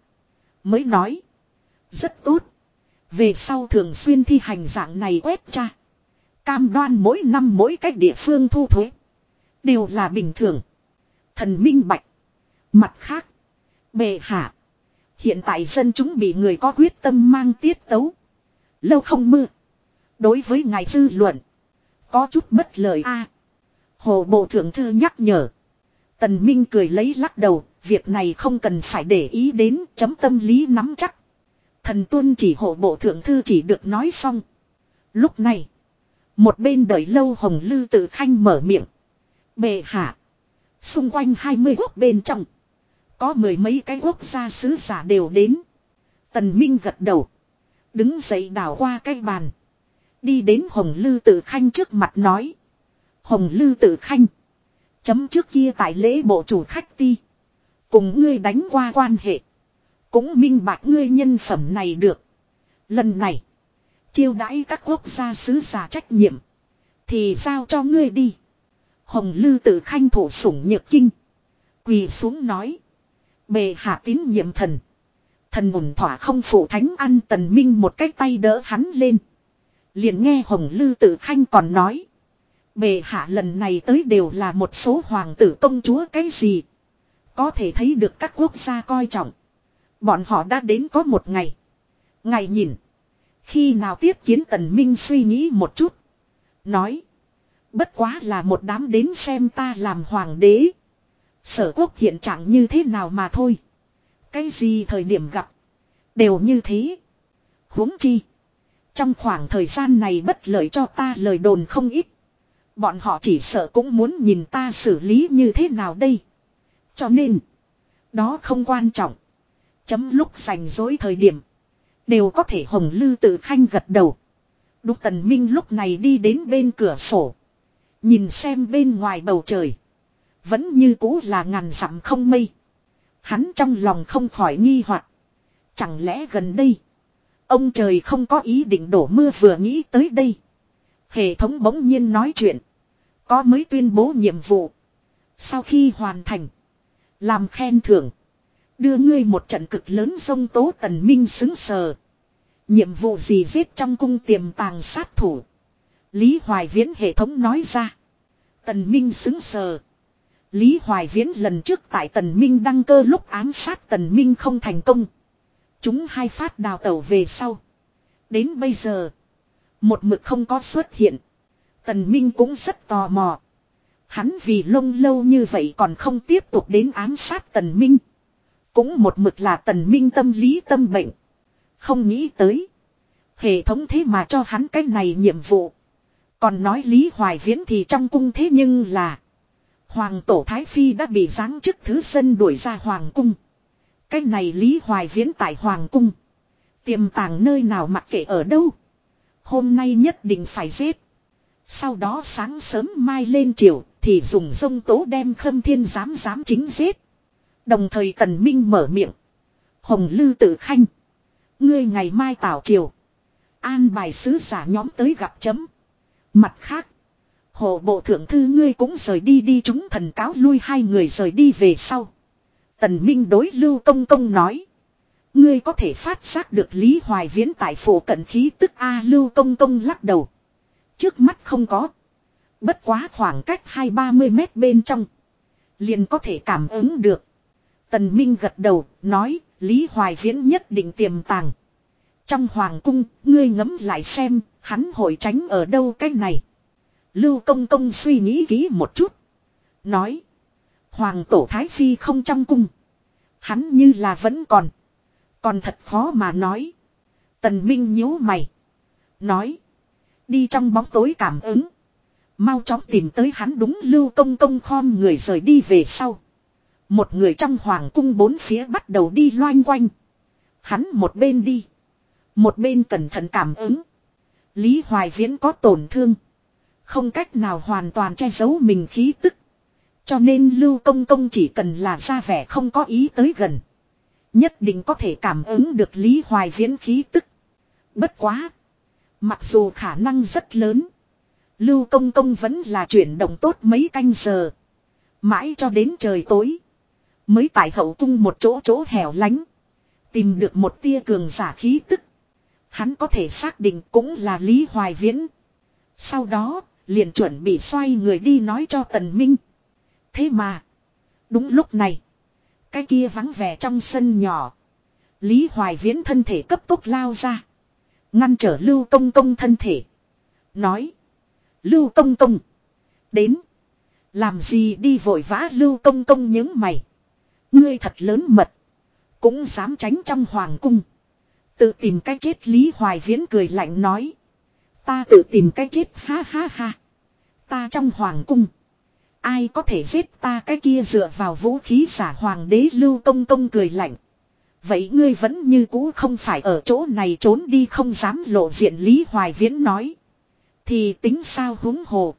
Mới nói. Rất tốt. Về sau thường xuyên thi hành dạng này quét cha. Cam đoan mỗi năm mỗi cách địa phương thu thuế. Đều là bình thường. Thần minh bạch. Mặt khác. bề hạ. Hiện tại dân chúng bị người có quyết tâm mang tiết tấu. Lâu không mưa. Đối với ngài dư luận. Có chút bất lợi a. Hồ Bộ Thượng Thư nhắc nhở. Tần Minh cười lấy lắc đầu. Việc này không cần phải để ý đến, chấm tâm lý nắm chắc. Thần tuân chỉ hộ bộ thượng thư chỉ được nói xong. Lúc này. Một bên đợi lâu hồng lư tự khanh mở miệng. Bệ hạ. Xung quanh 20 quốc bên trong. Có mười mấy cái quốc gia sứ giả đều đến. Tần Minh gật đầu. Đứng dậy đảo qua cái bàn. Đi đến Hồng Lư Tử Khanh trước mặt nói. Hồng Lư Tử Khanh. Chấm trước kia tại lễ bộ chủ khách ti. Cùng ngươi đánh qua quan hệ. Cũng minh bạch ngươi nhân phẩm này được. Lần này. Chiêu đãi các quốc gia sứ giả trách nhiệm. Thì sao cho ngươi đi. Hồng Lư tự Khanh thủ sủng nhược kinh. Quỳ xuống nói. Bề hạ tín nhiệm thần. Thần ủng thỏa không phụ thánh ăn tần minh một cái tay đỡ hắn lên. Liền nghe Hồng Lư tự Khanh còn nói. Bề hạ lần này tới đều là một số hoàng tử công chúa cái gì. Có thể thấy được các quốc gia coi trọng. Bọn họ đã đến có một ngày. Ngày nhìn. Khi nào tiếp kiến tần minh suy nghĩ một chút. Nói. Bất quá là một đám đến xem ta làm hoàng đế. Sở quốc hiện trạng như thế nào mà thôi. Cái gì thời điểm gặp. Đều như thế. huống chi. Trong khoảng thời gian này bất lợi cho ta lời đồn không ít. Bọn họ chỉ sợ cũng muốn nhìn ta xử lý như thế nào đây. Cho nên. Đó không quan trọng. Chấm lúc rảnh rỗi thời điểm. Đều có thể hồng lư tự khanh gật đầu. Đúc tần minh lúc này đi đến bên cửa sổ. Nhìn xem bên ngoài bầu trời. Vẫn như cũ là ngàn dặm không mây. Hắn trong lòng không khỏi nghi hoặc Chẳng lẽ gần đây. Ông trời không có ý định đổ mưa vừa nghĩ tới đây. Hệ thống bỗng nhiên nói chuyện. Có mới tuyên bố nhiệm vụ. Sau khi hoàn thành. Làm khen thưởng. Đưa ngươi một trận cực lớn sông tố tần minh xứng sờ. Nhiệm vụ gì giết trong cung tiềm tàng sát thủ. Lý Hoài Viễn hệ thống nói ra. Tần Minh xứng sờ. Lý Hoài Viễn lần trước tại Tần Minh đăng cơ lúc ám sát Tần Minh không thành công. Chúng hai phát đào tẩu về sau. Đến bây giờ. Một mực không có xuất hiện. Tần Minh cũng rất tò mò. Hắn vì lông lâu như vậy còn không tiếp tục đến ám sát Tần Minh. Cũng một mực là Tần Minh tâm lý tâm bệnh. Không nghĩ tới. Hệ thống thế mà cho hắn cái này nhiệm vụ. Còn nói Lý Hoài Viễn thì trong cung thế nhưng là. Hoàng Tổ Thái Phi đã bị giáng chức thứ dân đuổi ra Hoàng cung. Cái này Lý Hoài Viễn tại Hoàng cung. Tiềm tàng nơi nào mặc kệ ở đâu. Hôm nay nhất định phải giết. Sau đó sáng sớm mai lên triều, thì dùng sông tố đem khâm thiên giám giám chính giết. Đồng thời Tần Minh mở miệng. Hồng Lư tự khanh. Ngươi ngày mai tảo triều. An bài sứ giả nhóm tới gặp chấm. Mặt khác. Hồ bộ thượng thư ngươi cũng rời đi đi, chúng thần cáo lui hai người rời đi về sau. Tần Minh đối Lưu Công Công nói. Ngươi có thể phát giác được Lý Hoài Viễn tại phủ cận khí tức A Lưu Công Công lắc đầu. Trước mắt không có. Bất quá khoảng cách hai ba mươi mét bên trong. Liền có thể cảm ứng được. Tần Minh gật đầu, nói, Lý Hoài Viễn nhất định tiềm tàng. Trong hoàng cung, ngươi ngẫm lại xem, hắn hội tránh ở đâu cái này. Lưu công công suy nghĩ kỹ một chút. Nói. Hoàng tổ Thái Phi không trong cung. Hắn như là vẫn còn. Còn thật khó mà nói. Tần Minh nhíu mày. Nói. Đi trong bóng tối cảm ứng. Mau chóng tìm tới hắn đúng lưu công công khom người rời đi về sau. Một người trong hoàng cung bốn phía bắt đầu đi loanh quanh. Hắn một bên đi. Một bên cẩn thận cảm ứng. Lý Hoài Viễn có tổn thương. Không cách nào hoàn toàn che giấu mình khí tức. Cho nên Lưu Công Công chỉ cần là ra vẻ không có ý tới gần. Nhất định có thể cảm ứng được Lý Hoài Viễn khí tức. Bất quá. Mặc dù khả năng rất lớn. Lưu Công Công vẫn là chuyển động tốt mấy canh giờ. Mãi cho đến trời tối. Mới tại hậu cung một chỗ chỗ hẻo lánh. Tìm được một tia cường giả khí tức. Hắn có thể xác định cũng là Lý Hoài Viễn. Sau đó, liền chuẩn bị xoay người đi nói cho Tần Minh. Thế mà, đúng lúc này, cái kia vắng vẻ trong sân nhỏ. Lý Hoài Viễn thân thể cấp tốc lao ra. Ngăn trở Lưu Công Công thân thể. Nói. Lưu Công Công. Đến. Làm gì đi vội vã Lưu Công Công những mày. Ngươi thật lớn mật. Cũng dám tránh trong hoàng cung. Tự tìm cách chết Lý Hoài Viễn cười lạnh nói. Ta tự tìm cách chết, ha ha ha. Ta trong hoàng cung. Ai có thể giết ta cái kia dựa vào vũ khí xả hoàng đế lưu công công cười lạnh. Vậy ngươi vẫn như cũ không phải ở chỗ này trốn đi không dám lộ diện Lý Hoài Viễn nói. Thì tính sao húng hồ.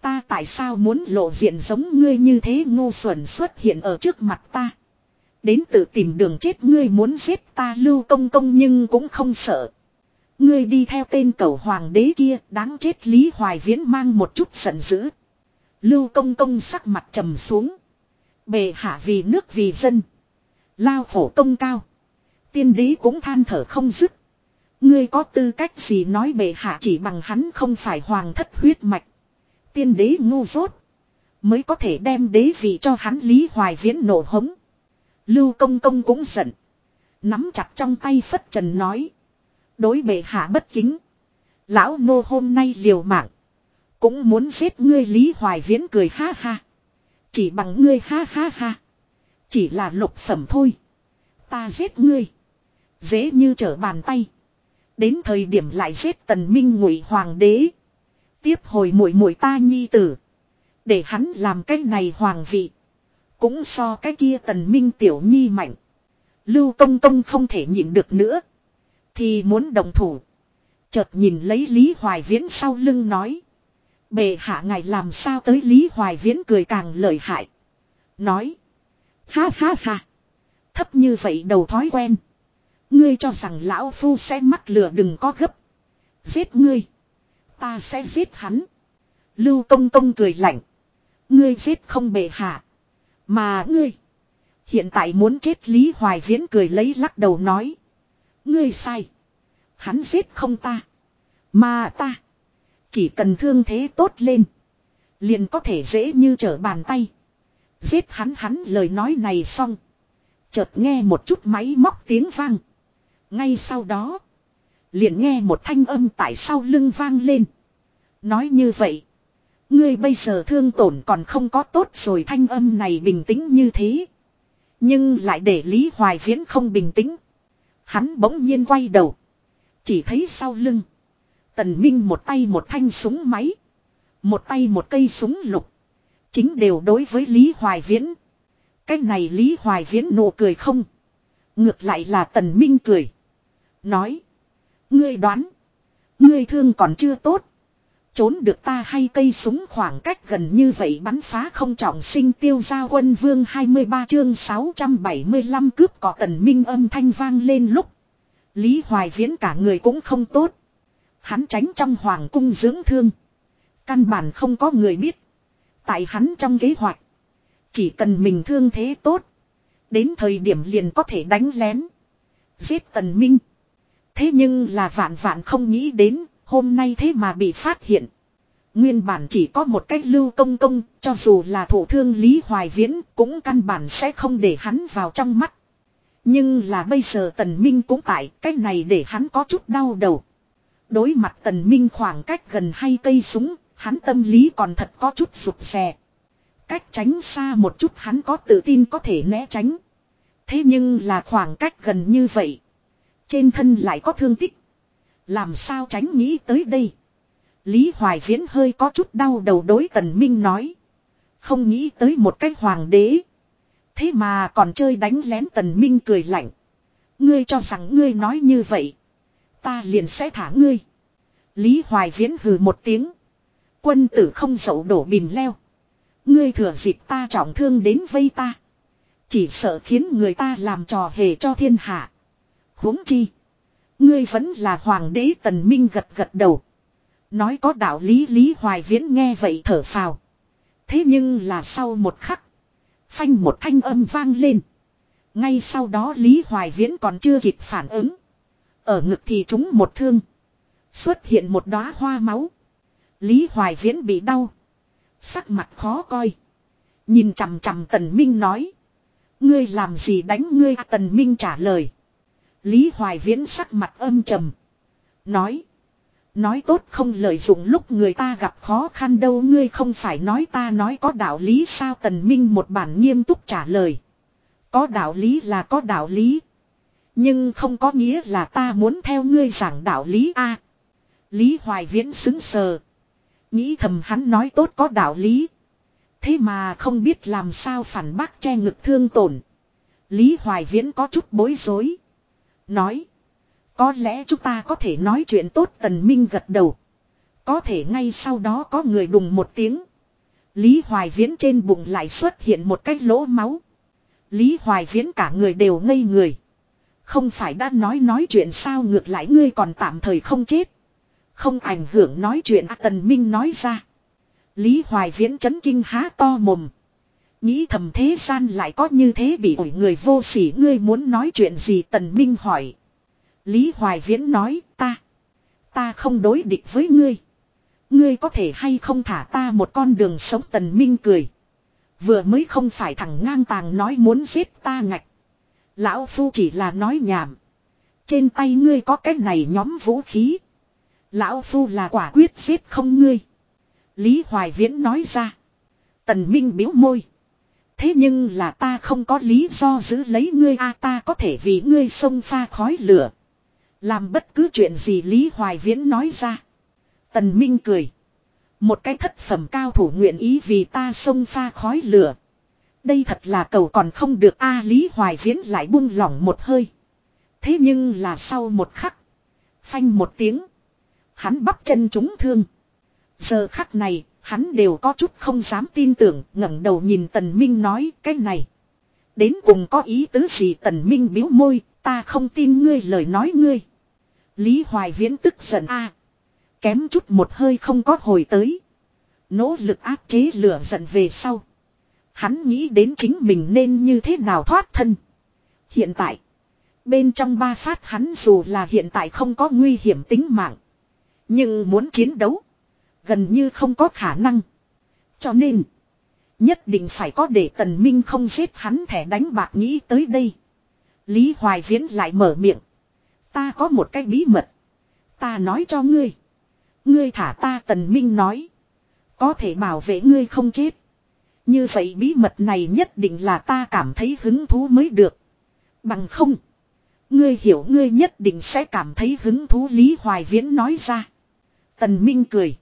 Ta tại sao muốn lộ diện giống ngươi như thế ngu xuẩn xuất hiện ở trước mặt ta. Đến tự tìm đường chết ngươi muốn giết ta lưu công công nhưng cũng không sợ. Ngươi đi theo tên cầu hoàng đế kia, đáng chết Lý Hoài Viễn mang một chút giận dữ. Lưu công công sắc mặt trầm xuống. Bề hạ vì nước vì dân. Lao khổ công cao. Tiên đế cũng than thở không dứt. Ngươi có tư cách gì nói bề hạ chỉ bằng hắn không phải hoàng thất huyết mạch. Tiên đế ngu dốt. Mới có thể đem đế vị cho hắn Lý Hoài Viễn nổ hống. Lưu công công cũng giận. Nắm chặt trong tay phất trần nói. Đối bệ hạ bất kính. Lão nô hôm nay liều mạng. Cũng muốn giết ngươi Lý Hoài Viễn cười ha ha. Chỉ bằng ngươi ha ha ha. Chỉ là lục phẩm thôi. Ta giết ngươi. Dễ như trở bàn tay. Đến thời điểm lại giết tần minh ngụy hoàng đế. Tiếp hồi muội muội ta nhi tử. Để hắn làm cái này hoàng vị. Cũng so cái kia tần minh tiểu nhi mạnh. Lưu công công không thể nhịn được nữa. Thì muốn đồng thủ. Chợt nhìn lấy Lý Hoài Viễn sau lưng nói. Bệ hạ ngài làm sao tới Lý Hoài Viễn cười càng lợi hại. Nói. Ha ha ha. Thấp như vậy đầu thói quen. Ngươi cho rằng lão phu sẽ mắc lửa đừng có gấp. Giết ngươi. Ta sẽ giết hắn. Lưu công công cười lạnh. Ngươi giết không bệ hạ. Mà ngươi. Hiện tại muốn chết Lý Hoài Viễn cười lấy lắc đầu nói. Ngươi sai. Hắn giết không ta. Mà ta. Chỉ cần thương thế tốt lên. Liền có thể dễ như trở bàn tay. Giết hắn hắn lời nói này xong. Chợt nghe một chút máy móc tiếng vang. Ngay sau đó. Liền nghe một thanh âm tại sau lưng vang lên. Nói như vậy. Ngươi bây giờ thương tổn còn không có tốt rồi thanh âm này bình tĩnh như thế. Nhưng lại để Lý Hoài Viễn không bình tĩnh. Hắn bỗng nhiên quay đầu. Chỉ thấy sau lưng. Tần Minh một tay một thanh súng máy. Một tay một cây súng lục. Chính đều đối với Lý Hoài Viễn. Cái này Lý Hoài Viễn nụ cười không. Ngược lại là Tần Minh cười. Nói. Ngươi đoán. Ngươi thương còn chưa tốt. Trốn được ta hay cây súng khoảng cách gần như vậy bắn phá không trọng sinh tiêu gia quân vương 23 chương 675 cướp có tần minh âm thanh vang lên lúc. Lý Hoài Viễn cả người cũng không tốt. Hắn tránh trong hoàng cung dưỡng thương. Căn bản không có người biết. Tại hắn trong kế hoạch. Chỉ cần mình thương thế tốt. Đến thời điểm liền có thể đánh lén. Giết tần minh. Thế nhưng là vạn vạn không nghĩ đến Hôm nay thế mà bị phát hiện. Nguyên bản chỉ có một cách lưu công công, cho dù là thủ thương Lý Hoài Viễn cũng căn bản sẽ không để hắn vào trong mắt. Nhưng là bây giờ Tần Minh cũng tại, cái này để hắn có chút đau đầu. Đối mặt Tần Minh khoảng cách gần hay cây súng, hắn tâm lý còn thật có chút sụp xè. Cách tránh xa một chút hắn có tự tin có thể né tránh. Thế nhưng là khoảng cách gần như vậy. Trên thân lại có thương tích. Làm sao tránh nghĩ tới đây. Lý Hoài Viễn hơi có chút đau đầu đối Tần Minh nói. Không nghĩ tới một cái hoàng đế. Thế mà còn chơi đánh lén Tần Minh cười lạnh. Ngươi cho rằng ngươi nói như vậy. Ta liền sẽ thả ngươi. Lý Hoài Viễn hừ một tiếng. Quân tử không dậu đổ bìm leo. Ngươi thừa dịp ta trọng thương đến vây ta. Chỉ sợ khiến người ta làm trò hề cho thiên hạ. huống chi. Ngươi vẫn là hoàng đế tần minh gật gật đầu. Nói có đạo lý Lý Hoài Viễn nghe vậy thở phào. Thế nhưng là sau một khắc. Phanh một thanh âm vang lên. Ngay sau đó Lý Hoài Viễn còn chưa kịp phản ứng. Ở ngực thì trúng một thương. Xuất hiện một đóa hoa máu. Lý Hoài Viễn bị đau. Sắc mặt khó coi. Nhìn chằm chằm Tần Minh nói. Ngươi làm gì đánh ngươi Tần Minh trả lời. Lý Hoài Viễn sắc mặt âm trầm. Nói. Nói tốt không lợi dụng lúc người ta gặp khó khăn đâu ngươi không phải nói ta nói có đạo lý sao tần minh một bản nghiêm túc trả lời. Có đạo lý là có đạo lý. Nhưng không có nghĩa là ta muốn theo ngươi giảng đạo lý a. lý Hoài Viễn xứng sờ. Nghĩ thầm hắn nói tốt có đạo lý. Thế mà không biết làm sao phản bác che ngực thương tổn. Lý Hoài Viễn có chút bối rối. Nói. Có lẽ chúng ta có thể nói chuyện tốt tần minh gật đầu. Có thể ngay sau đó có người đùng một tiếng. Lý Hoài Viễn trên bụng lại xuất hiện một cái lỗ máu. Lý Hoài Viễn cả người đều ngây người. Không phải đã nói nói chuyện sao ngược lại ngươi còn tạm thời không chết. Không ảnh hưởng nói chuyện à, Tần Minh nói ra. Lý Hoài Viễn chấn kinh há to mồm. Nghĩ thầm thế gian lại có như thế bị ổi người vô sỉ ngươi muốn nói chuyện gì Tần Minh hỏi. Lý Hoài Viễn nói ta. Ta không đối địch với ngươi. Ngươi có thể hay không thả ta một con đường sống Tần Minh cười. Vừa mới không phải thằng ngang tàng nói muốn giết ta ngạch. Lão Phu chỉ là nói nhảm. Trên tay ngươi có cái này nhóm vũ khí. Lão Phu là quả quyết giết không ngươi. Lý Hoài Viễn nói ra. Tần Minh biếu môi. Thế nhưng là ta không có lý do giữ lấy ngươi a, ta có thể vì ngươi sông pha khói lửa. Làm bất cứ chuyện gì Lý Hoài Viễn nói ra. Tần Minh cười. Một cái thất phẩm cao thủ nguyện ý vì ta sông pha khói lửa. Đây thật là cầu còn không được a, Lý Hoài Viễn lại buông lỏng một hơi. Thế nhưng là sau một khắc. Phanh một tiếng. Hắn bắp chân trúng thương. Giờ khắc này, hắn đều có chút không dám tin tưởng, ngẩng đầu nhìn Tần Minh nói cái này. Đến cùng có ý tứ gì Tần Minh biếu môi, ta không tin ngươi lời nói ngươi. Lý Hoài Viễn tức giận a Kém chút một hơi không có hồi tới. Nỗ lực áp chế lửa giận về sau. Hắn nghĩ đến chính mình nên như thế nào thoát thân. Hiện tại. Bên trong ba phát hắn dù là hiện tại không có nguy hiểm tính mạng. Nhưng muốn chiến đấu. Gần như không có khả năng. Cho nên. Nhất định phải có để tần minh không giết hắn thẻ đánh bạc nghĩ tới đây. Lý Hoài Viễn lại mở miệng. Ta có một cái bí mật. Ta nói cho ngươi. Ngươi thả ta tần minh nói. Có thể bảo vệ ngươi không chết. Như vậy bí mật này nhất định là ta cảm thấy hứng thú mới được. Bằng không. Ngươi hiểu ngươi nhất định sẽ cảm thấy hứng thú Lý Hoài Viễn nói ra. Tần Minh cười.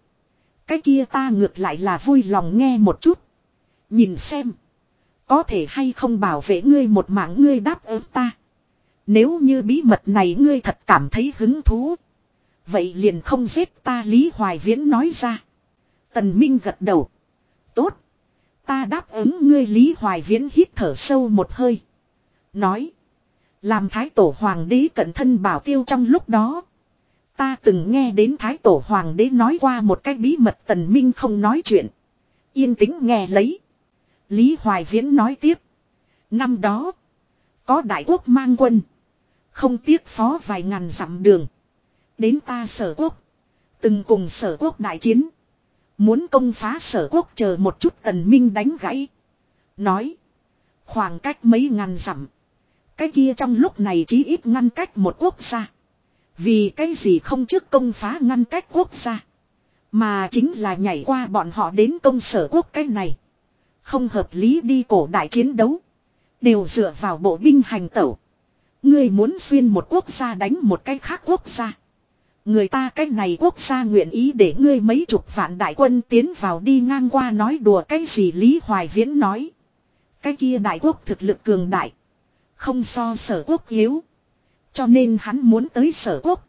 Cái kia ta ngược lại là vui lòng nghe một chút. Nhìn xem. Có thể hay không bảo vệ ngươi một mạng ngươi đáp ứng ta. Nếu như bí mật này ngươi thật cảm thấy hứng thú. Vậy liền không giết ta Lý Hoài Viễn nói ra. Tần Minh gật đầu. Tốt. Ta đáp ứng ngươi Lý Hoài Viễn hít thở sâu một hơi. Nói. Làm thái tổ hoàng đế cận thân bảo tiêu trong lúc đó. Ta từng nghe đến thái tổ hoàng đế nói qua một cái bí mật tần minh không nói chuyện. Yên tĩnh nghe lấy. Lý Hoài Viễn nói tiếp. Năm đó. Có đại quốc mang quân. Không tiếc phó vài ngàn dặm đường. Đến ta sở quốc. Từng cùng sở quốc đại chiến. Muốn công phá sở quốc chờ một chút tần minh đánh gãy. Nói. Khoảng cách mấy ngàn dặm. Cái kia trong lúc này chí ít ngăn cách một quốc gia. Vì cái gì không trước công phá ngăn cách quốc gia. Mà chính là nhảy qua bọn họ đến công sở quốc cái này. Không hợp lý đi cổ đại chiến đấu. Đều dựa vào bộ binh hành tẩu. Người muốn xuyên một quốc gia đánh một cái khác quốc gia. Người ta cái này quốc gia nguyện ý để ngươi mấy chục vạn đại quân tiến vào đi ngang qua nói đùa cái gì Lý Hoài Viễn nói. Cái kia đại quốc thực lực cường đại. Không so sở quốc yếu. Cho nên hắn muốn tới sở quốc.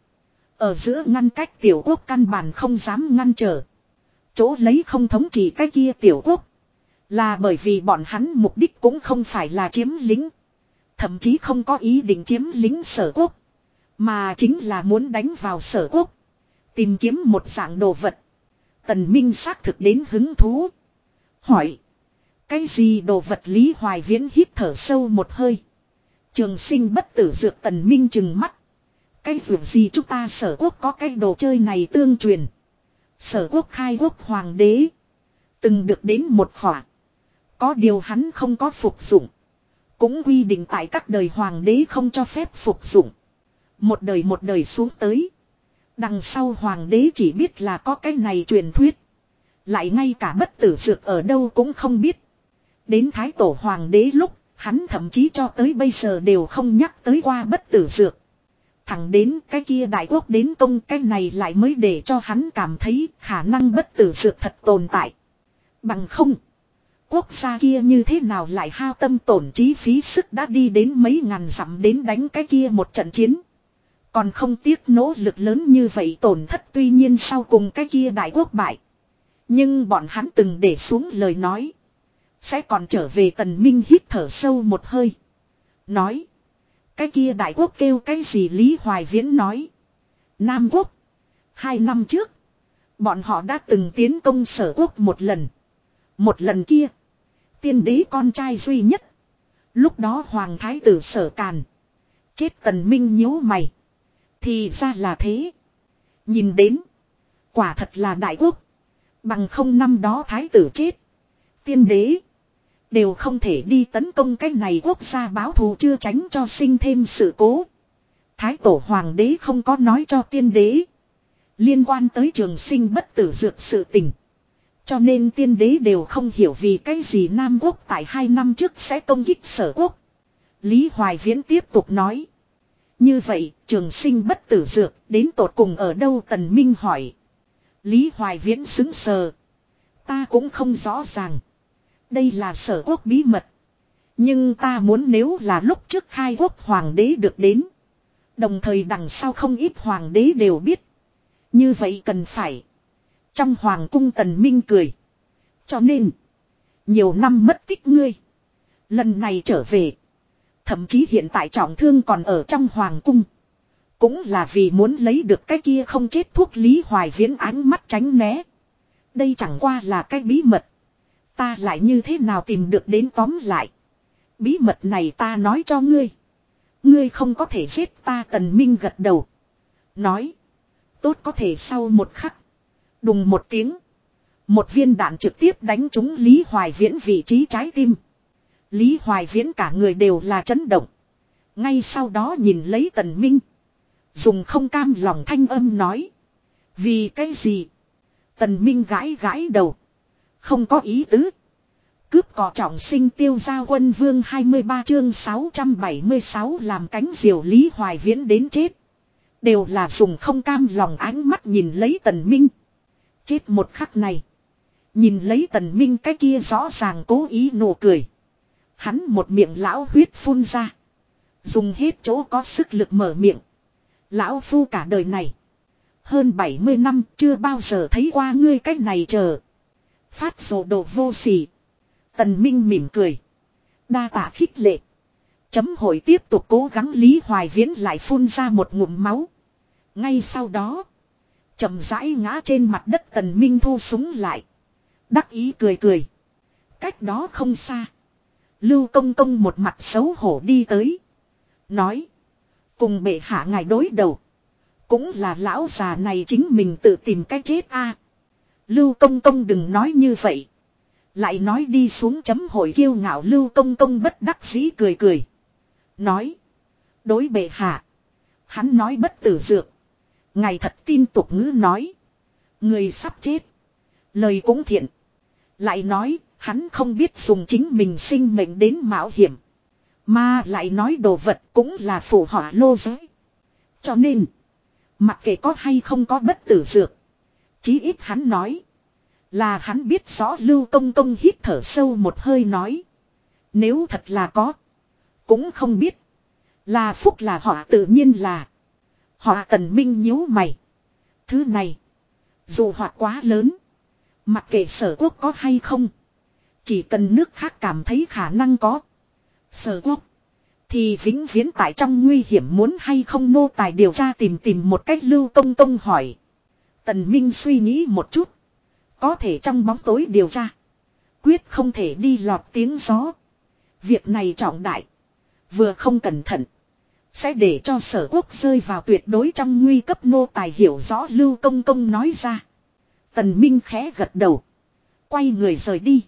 Ở giữa ngăn cách tiểu quốc căn bản không dám ngăn trở. Chỗ lấy không thống trị cái kia tiểu quốc. Là bởi vì bọn hắn mục đích cũng không phải là chiếm lính. Thậm chí không có ý định chiếm lính sở quốc. Mà chính là muốn đánh vào sở quốc. Tìm kiếm một dạng đồ vật. Tần Minh xác thực đến hứng thú. Hỏi. Cái gì đồ vật Lý Hoài Viễn hít thở sâu một hơi. Trường sinh bất tử dược tần minh chừng mắt. Cái dược gì chúng ta sở quốc có cái đồ chơi này tương truyền. Sở quốc khai quốc hoàng đế. Từng được đến một khỏa. Có điều hắn không có phục dụng. Cũng quy định tại các đời hoàng đế không cho phép phục dụng. Một đời một đời xuống tới. Đằng sau hoàng đế chỉ biết là có cái này truyền thuyết. Lại ngay cả bất tử dược ở đâu cũng không biết. Đến thái tổ hoàng đế lúc Hắn thậm chí cho tới bây giờ đều không nhắc tới qua bất tử dược. Thẳng đến cái kia đại quốc đến công, cái này lại mới để cho hắn cảm thấy khả năng bất tử dược thật tồn tại. Bằng không. Quốc gia kia như thế nào lại hao tâm tổn trí phí sức đã đi đến mấy ngàn dặm đến đánh cái kia một trận chiến. Còn không tiếc nỗ lực lớn như vậy tổn thất tuy nhiên sau cùng cái kia đại quốc bại. Nhưng bọn hắn từng để xuống lời nói. Sẽ còn trở về tần minh hít thở sâu một hơi. Nói. Cái kia đại quốc kêu cái gì Lý Hoài Viễn nói. Nam quốc. Hai năm trước. Bọn họ đã từng tiến công sở quốc một lần. Một lần kia. Tiên đế con trai duy nhất. Lúc đó Hoàng Thái tử sở càn. Chết tần minh nhíu mày. Thì ra là thế. Nhìn đến. Quả thật là đại quốc. Bằng không năm đó Thái tử chết. Tiên đế. Đều không thể đi tấn công cái này quốc gia báo thù chưa tránh cho sinh thêm sự cố. Thái tổ hoàng đế không có nói cho tiên đế. Liên quan tới trường sinh bất tử dược sự tình. Cho nên tiên đế đều không hiểu vì cái gì Nam Quốc tại hai năm trước sẽ công kích sở quốc. Lý Hoài Viễn tiếp tục nói. Như vậy, trường sinh bất tử dược, đến tột cùng ở đâu Tần Minh hỏi. Lý Hoài Viễn xứng sờ. Ta cũng không rõ ràng. Đây là sở quốc bí mật. Nhưng ta muốn nếu là lúc trước khai quốc hoàng đế được đến. Đồng thời đằng sau không ít hoàng đế đều biết. Như vậy cần phải. Trong hoàng cung tần minh cười. Cho nên. Nhiều năm mất tích ngươi. Lần này trở về. Thậm chí hiện tại trọng thương còn ở trong hoàng cung. Cũng là vì muốn lấy được cái kia không chết thuốc lý hoài viễn ánh mắt tránh né. Đây chẳng qua là cái bí mật. Ta lại như thế nào tìm được đến tóm lại. Bí mật này ta nói cho ngươi. Ngươi không có thể giết ta tần minh gật đầu. Nói. Tốt có thể sau một khắc. Đùng một tiếng. Một viên đạn trực tiếp đánh trúng Lý Hoài Viễn vị trí trái tim. Lý Hoài Viễn cả người đều là chấn động. Ngay sau đó nhìn lấy tần minh. Dùng không cam lòng thanh âm nói. Vì cái gì? Tần minh gãi gãi đầu. Không có ý tứ. Cướp cỏ trọng sinh tiêu gia quân vương 23 chương 676 làm cánh diều Lý Hoài Viễn đến chết. Đều là dùng không cam lòng ánh mắt nhìn lấy tần minh. Chết một khắc này. Nhìn lấy tần minh cái kia rõ ràng cố ý nụ cười. Hắn một miệng lão huyết phun ra. Dùng hết chỗ có sức lực mở miệng. Lão phu cả đời này. Hơn 70 năm chưa bao giờ thấy qua ngươi cách này chờ. Phát sổ đồ vô sỉ. Tần Minh mỉm cười. Đa tạ khích lệ. Chấm hội tiếp tục cố gắng Lý Hoài Viễn lại phun ra một ngụm máu. Ngay sau đó. chậm rãi ngã trên mặt đất Tần Minh thu súng lại. Đắc ý cười cười. Cách đó không xa. Lưu công công một mặt xấu hổ đi tới. Nói. Cùng bệ hạ ngài đối đầu. Cũng là lão già này chính mình tự tìm cách chết a. Lưu công công đừng nói như vậy. Lại nói đi xuống chấm hội kiêu ngạo lưu công công bất đắc dĩ cười cười. Nói. Đối bệ hạ. Hắn nói bất tử dược. Ngài thật tin tục ngữ nói. Người sắp chết. Lời cũng thiện. Lại nói, hắn không biết dùng chính mình sinh mệnh đến mạo hiểm. Mà lại nói đồ vật cũng là phù họa lô giới. Cho nên, mặc kệ có hay không có bất tử dược. Chí ít hắn nói. Là hắn biết rõ Lưu Công Công hít thở sâu một hơi nói. Nếu thật là có. Cũng không biết. Là phúc là họ tự nhiên là. Họ tần minh nhíu mày. Thứ này. Dù họ quá lớn. Mặc kệ sở quốc có hay không. Chỉ cần nước khác cảm thấy khả năng có. Sở quốc. Thì vĩnh viễn tại trong nguy hiểm muốn hay không nô tài điều tra tìm tìm một cách lưu công công hỏi. Tần Minh suy nghĩ một chút. Có thể trong bóng tối điều tra. Quyết không thể đi lọt tiếng gió. Việc này trọng đại. Vừa không cẩn thận. Sẽ để cho sở quốc rơi vào tuyệt đối trong nguy cấp nô tài hiểu rõ Lưu Công Công nói ra. Tần Minh khẽ gật đầu. Quay người rời đi.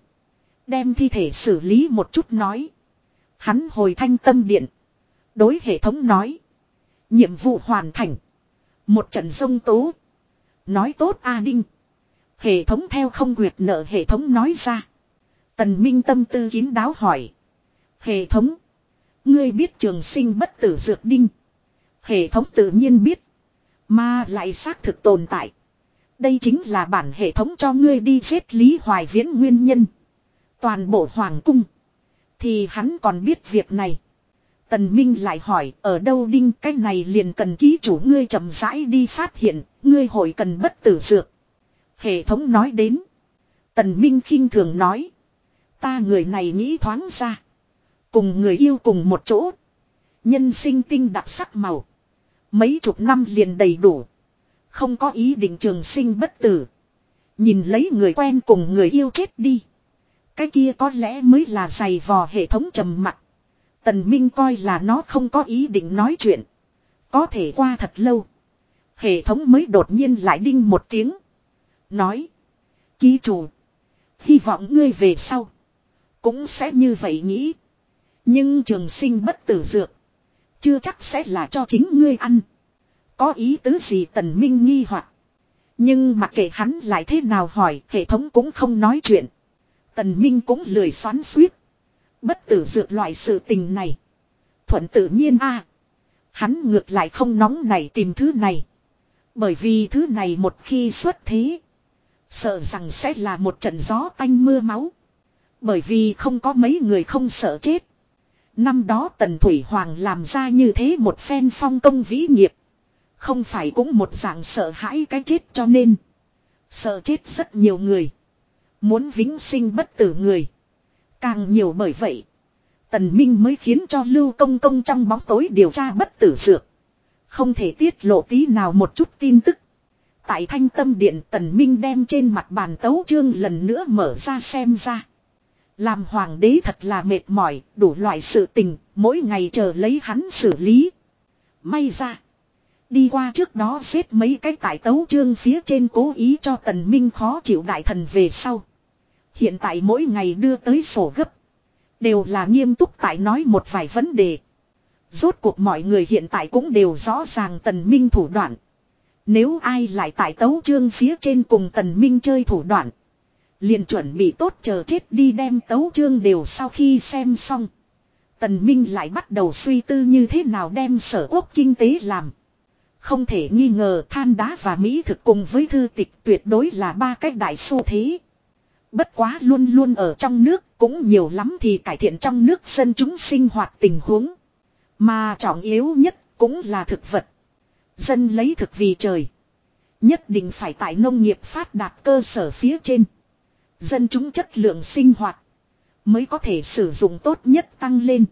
Đem thi thể xử lý một chút nói. Hắn hồi thanh tâm điện. Đối hệ thống nói. Nhiệm vụ hoàn thành. Một trận sông tố. Nói tốt A Đinh. Hệ thống theo không quyệt nợ hệ thống nói ra. Tần Minh tâm tư kín đáo hỏi. Hệ thống. Ngươi biết trường sinh bất tử dược đinh. Hệ thống tự nhiên biết. Mà lại xác thực tồn tại. Đây chính là bản hệ thống cho ngươi đi giết Lý Hoài Viễn nguyên nhân. Toàn bộ hoàng cung. Thì hắn còn biết việc này. Tần Minh lại hỏi ở đâu đinh cái này liền cần ký chủ ngươi chậm rãi đi phát hiện, ngươi hội cần bất tử dược. Hệ thống nói đến. Tần Minh khinh thường nói. Ta người này nghĩ thoáng ra. Cùng người yêu cùng một chỗ. Nhân sinh tinh đặc sắc màu. Mấy chục năm liền đầy đủ. Không có ý định trường sinh bất tử. Nhìn lấy người quen cùng người yêu chết đi. Cái kia có lẽ mới là giày vò hệ thống trầm mặc. Tần Minh coi là nó không có ý định nói chuyện. Có thể qua thật lâu. Hệ thống mới đột nhiên lại đinh một tiếng. Nói. Ký chủ. Hy vọng ngươi về sau. cũng sẽ như vậy nghĩ. Nhưng trường sinh bất tử dược. Chưa chắc sẽ là cho chính ngươi ăn. Có ý tứ gì tần minh nghi hoặc Nhưng mặc kệ hắn lại thế nào hỏi, hệ thống cũng không nói chuyện. Tần minh cũng lười xoắn suýt. Bất tử dược loại sự tình này. Thuận tự nhiên a Hắn ngược lại không nóng này tìm thứ này. Bởi vì thứ này một khi xuất thế. Sợ rằng sẽ là một trận gió tanh mưa máu. Bởi vì không có mấy người không sợ chết. Năm đó Tần Thủy Hoàng làm ra như thế một phen phong công vĩ nghiệp. Không phải cũng một dạng sợ hãi cái chết cho nên. Sợ chết rất nhiều người. Muốn vĩnh sinh bất tử người. Càng nhiều bởi vậy. Tần Minh mới khiến cho Lưu Công Công trong bóng tối điều tra bất tử dược. Không thể tiết lộ tí nào một chút tin tức. Tại thanh tâm điện Tần Minh đem trên mặt bàn tấu chương lần nữa mở ra xem ra. Làm hoàng đế thật là mệt mỏi, đủ loại sự tình, mỗi ngày chờ lấy hắn xử lý. May ra. Đi qua trước đó xếp mấy cái tại tấu chương phía trên cố ý cho tần minh khó chịu đại thần về sau. Hiện tại mỗi ngày đưa tới sổ gấp. Đều là nghiêm túc tại nói một vài vấn đề. Rốt cuộc mọi người hiện tại cũng đều rõ ràng tần minh thủ đoạn. Nếu ai lại tại tấu chương phía trên cùng tần minh chơi thủ đoạn. Liền chuẩn bị tốt chờ chết đi đem tấu chương đều sau khi xem xong. Tần Minh lại bắt đầu suy tư như thế nào đem sở quốc kinh tế làm. Không thể nghi ngờ than đá và Mỹ thực cùng với thư tịch tuyệt đối là ba cách đại xu thế. Bất quá luôn luôn ở trong nước, cũng nhiều lắm thì cải thiện trong nước dân chúng sinh hoạt tình huống. Mà trọng yếu nhất cũng là thực vật. Dân lấy thực vì trời. Nhất định phải tại nông nghiệp phát đạt cơ sở phía trên. Dân chúng chất lượng sinh hoạt. Mới có thể sử dụng tốt nhất tăng lên.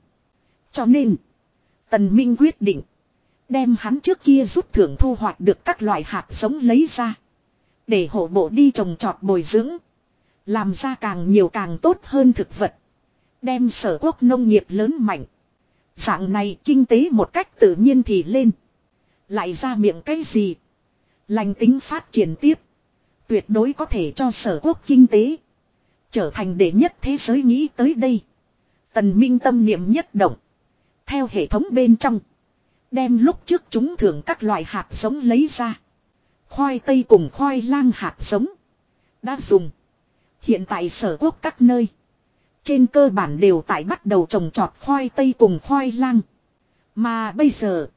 Cho nên. Tần Minh quyết định. Đem hắn trước kia rút thưởng thu hoạch được các loại hạt giống lấy ra. Để hộ bộ đi trồng trọt bồi dưỡng. Làm ra càng nhiều càng tốt hơn thực vật. Đem sở quốc nông nghiệp lớn mạnh. Dạng này kinh tế một cách tự nhiên thì lên. Lại ra miệng cái gì? Lành tính phát triển tiếp. Tuyệt đối có thể cho sở quốc kinh tế. Trở thành đệ nhất thế giới nghĩ tới đây. Tần Minh tâm niệm nhất động. Theo hệ thống bên trong. Đem lúc trước chúng thường các loại hạt giống lấy ra. Khoai tây cùng khoai lang hạt giống. Đã dùng. Hiện tại sở quốc các nơi. Trên cơ bản đều tại bắt đầu trồng trọt khoai tây cùng khoai lang. Mà bây giờ.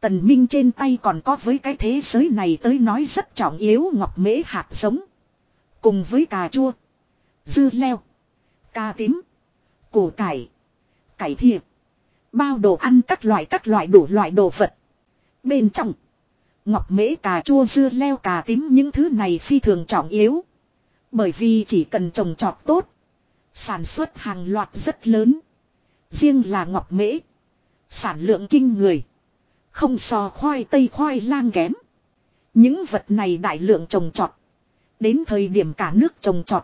Tần Minh trên tay còn có với cái thế giới này tới nói rất trọng yếu ngọc mễ hạt giống. Cùng với cà chua. Dưa leo. Cà tím. Củ cải. Cải thiệp. Bao đồ ăn các loại các loại đủ loại đồ vật. Bên trong. Ngọc mễ, cà chua dưa leo, cà tím những thứ này phi thường trọng yếu. Bởi vì chỉ cần trồng trọt tốt. Sản xuất hàng loạt rất lớn. Riêng là ngọc mễ. Sản lượng kinh người. Không so khoai tây khoai lang kém. Những vật này đại lượng trồng trọt. Đến thời điểm cả nước trồng trọt.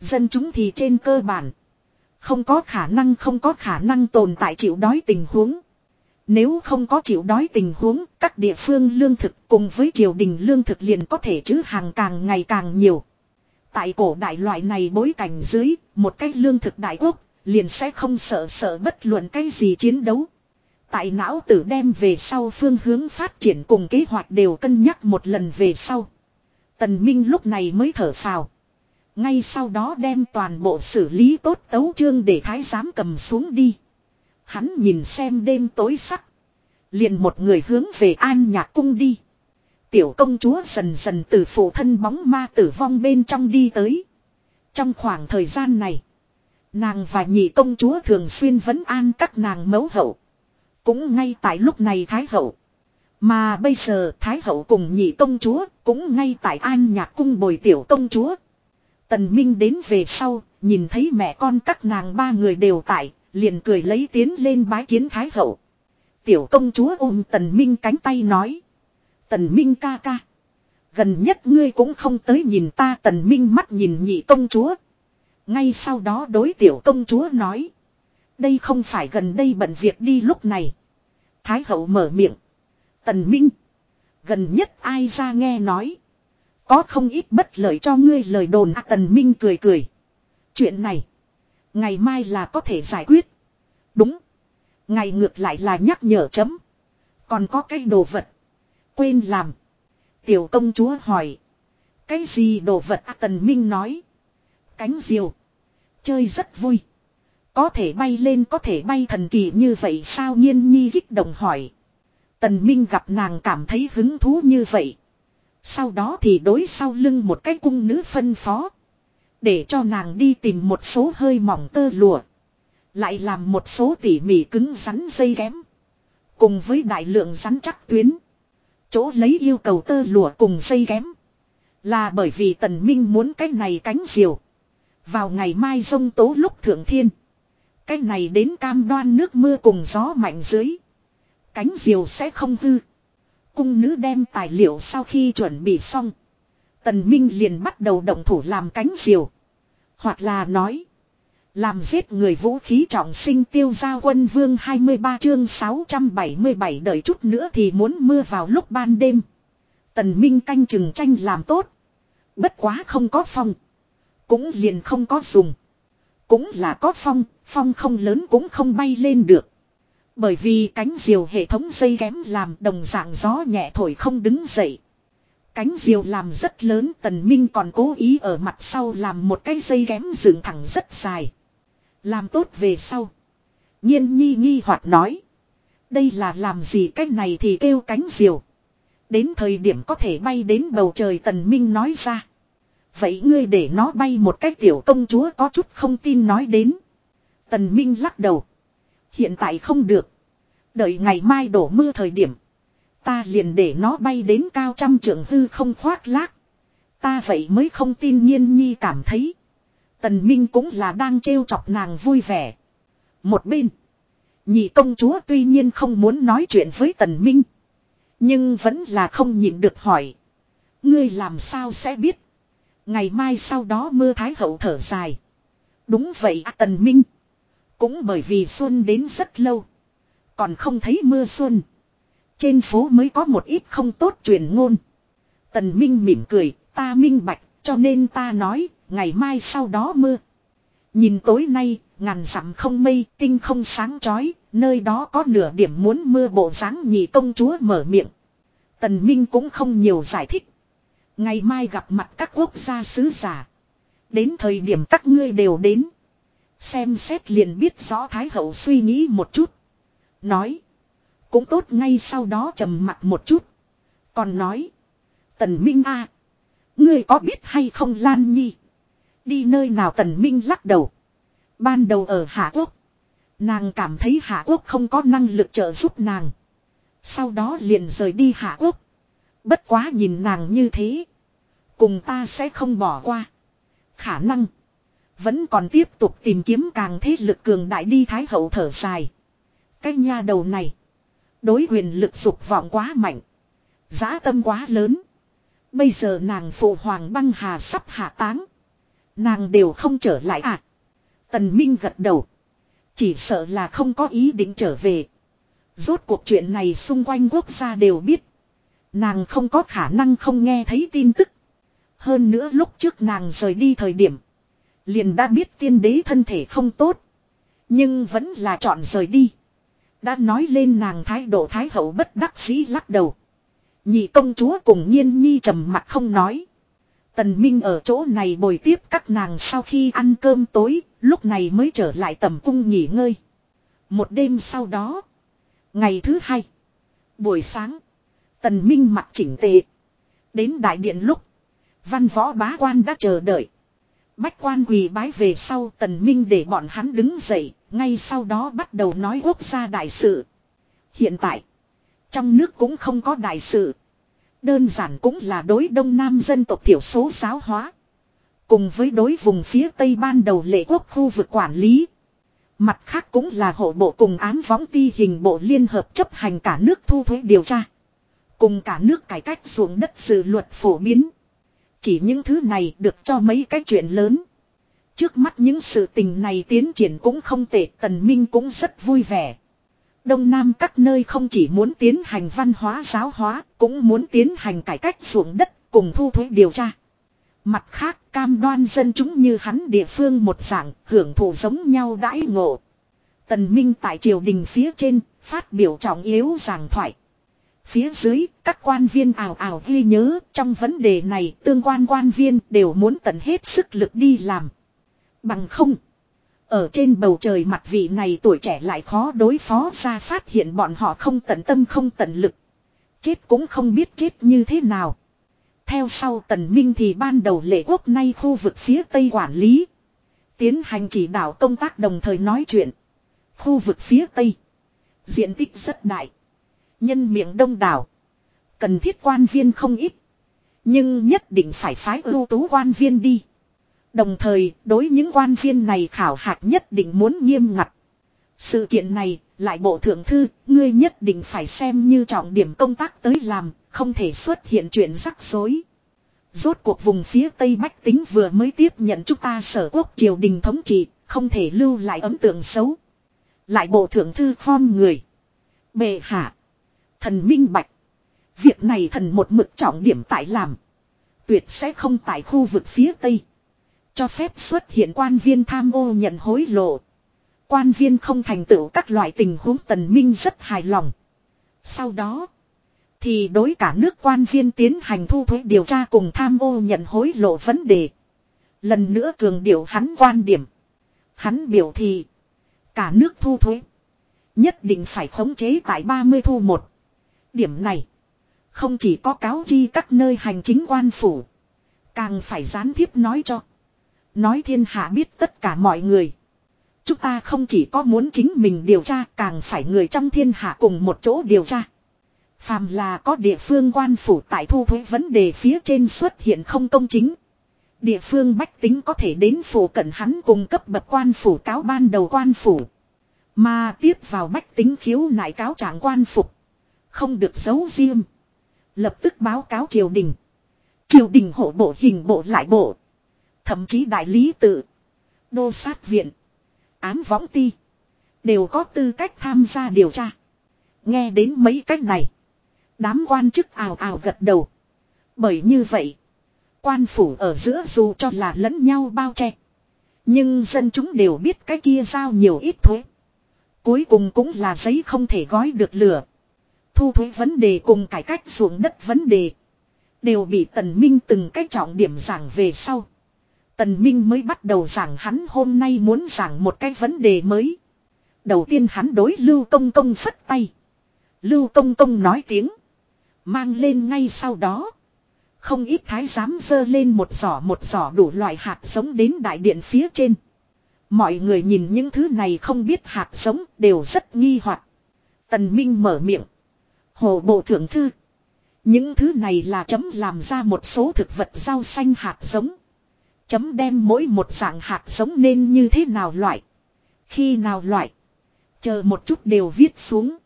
Dân chúng thì trên cơ bản. Không có khả năng không có khả năng tồn tại chịu đói tình huống. Nếu không có chịu đói tình huống, các địa phương lương thực cùng với triều đình lương thực liền có thể chứ hàng càng ngày càng nhiều. Tại cổ đại loại này bối cảnh dưới, một cái lương thực đại quốc, liền sẽ không sợ sợ bất luận cái gì chiến đấu. Tại não tử đem về sau phương hướng phát triển cùng kế hoạch đều cân nhắc một lần về sau. Tần Minh lúc này mới thở phào. Ngay sau đó đem toàn bộ xử lý tốt tấu chương để thái giám cầm xuống đi. Hắn nhìn xem đêm tối sắc. Liền một người hướng về an nhạc cung đi. Tiểu công chúa dần dần từ phụ thân bóng ma tử vong bên trong đi tới. Trong khoảng thời gian này. Nàng và nhị công chúa thường xuyên vấn an các nàng mẫu hậu. Cũng ngay tại lúc này Thái hậu. Mà bây giờ Thái hậu cùng nhị công chúa cũng ngay tại an nhạc cung bồi tiểu công chúa. Tần Minh đến về sau, nhìn thấy mẹ con các nàng ba người đều tại, liền cười lấy tiến lên bái kiến Thái hậu. Tiểu công chúa ôm Tần Minh cánh tay nói. Tần Minh ca ca. Gần nhất ngươi cũng không tới nhìn ta Tần Minh mắt nhìn nhị công chúa. Ngay sau đó đối tiểu công chúa nói. Đây không phải gần đây bận việc đi lúc này. Thái hậu mở miệng. Tần Minh. Gần nhất ai ra nghe nói. Có không ít bất lợi cho ngươi lời đồn à, Tần Minh cười cười. Chuyện này. Ngày mai là có thể giải quyết. Đúng. Ngày ngược lại là nhắc nhở chấm. Còn có cái đồ vật. Quên làm. Tiểu công chúa hỏi. Cái gì đồ vật à, Tần Minh nói. Cánh diều. Chơi rất vui. Có thể bay lên có thể bay thần kỳ như vậy sao nhiên nhi kích động hỏi. Tần Minh gặp nàng cảm thấy hứng thú như vậy. Sau đó thì đối sau lưng một cái cung nữ phân phó. Để cho nàng đi tìm một số hơi mỏng tơ lụa. Lại làm một số tỉ mỉ cứng rắn dây kém. Cùng với đại lượng rắn chắc tuyến. Chỗ lấy yêu cầu tơ lụa cùng dây kém. Là bởi vì tần minh muốn cái này cánh diều. Vào ngày mai rông tố lúc thượng thiên. Cái này đến cam đoan nước mưa cùng gió mạnh dưới. Cánh diều sẽ không hư. Cung nữ đem tài liệu sau khi chuẩn bị xong. Tần Minh liền bắt đầu động thủ làm cánh diều. Hoặc là nói. Làm giết người vũ khí trọng sinh tiêu gia quân vương 23 chương 677 đợi chút nữa thì muốn mưa vào lúc ban đêm. Tần Minh canh chừng tranh làm tốt. Bất quá không có phong. Cũng liền không có dùng. Cũng là có phong, phong không lớn cũng không bay lên được. Bởi vì cánh diều hệ thống dây kém làm đồng dạng gió nhẹ thổi không đứng dậy. Cánh diều làm rất lớn tần minh còn cố ý ở mặt sau làm một cái dây kém dựng thẳng rất dài. Làm tốt về sau. Nhiên nhi nghi hoặc nói. Đây là làm gì cách này thì kêu cánh diều. Đến thời điểm có thể bay đến bầu trời tần minh nói ra. Vậy ngươi để nó bay một cách tiểu công chúa có chút không tin nói đến. Tần minh lắc đầu. Hiện tại không được. Đợi ngày mai đổ mưa thời điểm. Ta liền để nó bay đến cao trăm trượng hư không khoác lác. Ta vậy mới không tin nhiên nhi cảm thấy. Tần Minh cũng là đang trêu chọc nàng vui vẻ. Một bên. Nhị công chúa tuy nhiên không muốn nói chuyện với Tần Minh. Nhưng vẫn là không nhịn được hỏi. Ngươi làm sao sẽ biết. Ngày mai sau đó mưa thái hậu thở dài. Đúng vậy à, Tần Minh. Cũng bởi vì xuân đến rất lâu. Còn không thấy mưa xuân. Trên phố mới có một ít không tốt truyền ngôn. Tần Minh mỉm cười, ta minh bạch, cho nên ta nói, ngày mai sau đó mưa. Nhìn tối nay, ngàn dặm không mây, tinh không sáng chói, nơi đó có nửa điểm muốn mưa bộ dáng nhị công chúa mở miệng. Tần Minh cũng không nhiều giải thích. Ngày mai gặp mặt các quốc gia sứ giả. Đến thời điểm các ngươi đều đến. Xem xét liền biết rõ Thái Hậu suy nghĩ một chút. Nói. Cũng tốt ngay sau đó trầm mặt một chút. Còn nói. Tần Minh a Ngươi có biết hay không Lan Nhi? Đi nơi nào Tần Minh lắc đầu. Ban đầu ở Hạ Quốc. Nàng cảm thấy Hạ Quốc không có năng lực trợ giúp nàng. Sau đó liền rời đi Hạ Quốc. Bất quá nhìn nàng như thế. Cùng ta sẽ không bỏ qua. Khả năng. Vẫn còn tiếp tục tìm kiếm càng thế lực cường đại đi Thái Hậu thở dài. Cái nha đầu này. Đối quyền lực dục vọng quá mạnh. Giá tâm quá lớn. Bây giờ nàng phụ hoàng băng hà sắp hạ táng. Nàng đều không trở lại à. Tần Minh gật đầu. Chỉ sợ là không có ý định trở về. Rốt cuộc chuyện này xung quanh quốc gia đều biết. Nàng không có khả năng không nghe thấy tin tức. Hơn nữa lúc trước nàng rời đi thời điểm. Liền đã biết tiên đế thân thể không tốt. Nhưng vẫn là chọn rời đi. Đã nói lên nàng thái độ thái hậu bất đắc dĩ lắc đầu. Nhị công chúa cùng nhiên nhi trầm mặt không nói. Tần Minh ở chỗ này bồi tiếp các nàng sau khi ăn cơm tối, lúc này mới trở lại tầm cung nghỉ ngơi. Một đêm sau đó, ngày thứ hai, buổi sáng, Tần Minh mặc chỉnh tề. Đến đại điện lúc, văn võ bá quan đã chờ đợi. Bách quan quỳ bái về sau Tần Minh để bọn hắn đứng dậy, ngay sau đó bắt đầu nói quốc gia đại sự. Hiện tại, trong nước cũng không có đại sự. Đơn giản cũng là đối đông nam dân tộc thiểu số giáo hóa. Cùng với đối vùng phía tây ban đầu lệ quốc khu vực quản lý. Mặt khác cũng là hộ bộ cùng án võng ti hình bộ liên hợp chấp hành cả nước thu thuế điều tra. Cùng cả nước cải cách ruộng đất sự luật phổ biến. Chỉ những thứ này được cho mấy cái chuyện lớn. Trước mắt những sự tình này tiến triển cũng không tệ, Tần Minh cũng rất vui vẻ. Đông Nam các nơi không chỉ muốn tiến hành văn hóa giáo hóa, cũng muốn tiến hành cải cách ruộng đất, cùng thu thuế điều tra. Mặt khác cam đoan dân chúng như hắn địa phương một dạng hưởng thụ giống nhau đãi ngộ. Tần Minh tại triều đình phía trên phát biểu trọng yếu giảng thoại. Phía dưới, các quan viên ảo ảo ghi nhớ, trong vấn đề này tương quan quan viên đều muốn tận hết sức lực đi làm. Bằng không. Ở trên bầu trời mặt vị này tuổi trẻ lại khó đối phó ra phát hiện bọn họ không tận tâm không tận lực. Chết cũng không biết chết như thế nào. Theo sau tần minh thì ban đầu lệ quốc nay khu vực phía tây quản lý. Tiến hành chỉ đạo công tác đồng thời nói chuyện. Khu vực phía tây. Diện tích rất đại. Nhân miệng đông đảo. Cần thiết quan viên không ít. Nhưng nhất định phải phái ưu tú quan viên đi. Đồng thời, đối những quan viên này khảo hạch nhất định muốn nghiêm ngặt. Sự kiện này, lại bộ thượng thư, ngươi nhất định phải xem như trọng điểm công tác tới làm, không thể xuất hiện chuyện rắc rối. Rốt cuộc vùng phía Tây Bách Tính vừa mới tiếp nhận chúng ta sở quốc triều đình thống trị, không thể lưu lại ấn tượng xấu. Lại bộ thượng thư phong người. Bệ hạ. Thần minh bạch. Việc này thần một mực trọng điểm tại làm. Tuyệt sẽ không tại khu vực phía Tây. Cho phép xuất hiện quan viên tham ô nhận hối lộ. Quan viên không thành tựu các loại tình huống tần minh rất hài lòng. Sau đó. Thì đối cả nước quan viên tiến hành thu thuế điều tra cùng tham ô nhận hối lộ vấn đề. Lần nữa cường điệu hắn quan điểm. Hắn biểu thị. Cả nước thu thuế. Nhất định phải khống chế tại 30 thu một. Điểm này. Không chỉ có cáo chi các nơi hành chính quan phủ. Càng phải gián tiếp nói cho. Nói thiên hạ biết tất cả mọi người. Chúng ta không chỉ có muốn chính mình điều tra, càng phải người trong thiên hạ cùng một chỗ điều tra. Phàm là có địa phương quan phủ tại thu thuế vấn đề phía trên xuất hiện không công chính. Địa phương bách tính có thể đến phủ cận hắn cùng cấp bậc quan phủ cáo ban đầu quan phủ. Mà tiếp vào bách tính khiếu nại cáo trạng quan phục. Không được giấu riêng. Lập tức báo cáo triều đình. Triều đình hộ bộ hình bộ lại bộ. Thậm chí đại lý tự. Đô sát viện. Án võng ti. Đều có tư cách tham gia điều tra. Nghe đến mấy cách này. Đám quan chức ào ào gật đầu. Bởi như vậy. Quan phủ ở giữa dù cho là lẫn nhau bao che. Nhưng dân chúng đều biết cái kia giao nhiều ít thuế. Cuối cùng cũng là giấy không thể gói được lửa. Thu thuế vấn đề cùng cải cách ruộng đất vấn đề. Đều bị Tần Minh từng cách trọng điểm giảng về sau. Tần Minh mới bắt đầu giảng hắn hôm nay muốn giảng một cái vấn đề mới. Đầu tiên hắn đối Lưu Công Công phất tay. Lưu Công Công nói tiếng. Mang lên ngay sau đó. Không ít thái giám dơ lên một giỏ một giỏ đủ loại hạt giống đến đại điện phía trên. Mọi người nhìn những thứ này không biết hạt giống đều rất nghi hoặc. Tần Minh mở miệng. Hồ Bộ Thượng Thư. Những thứ này là chấm làm ra một số thực vật rau xanh hạt giống. Chấm đem mỗi một dạng hạt giống nên như thế nào loại. Khi nào loại. Chờ một chút đều viết xuống.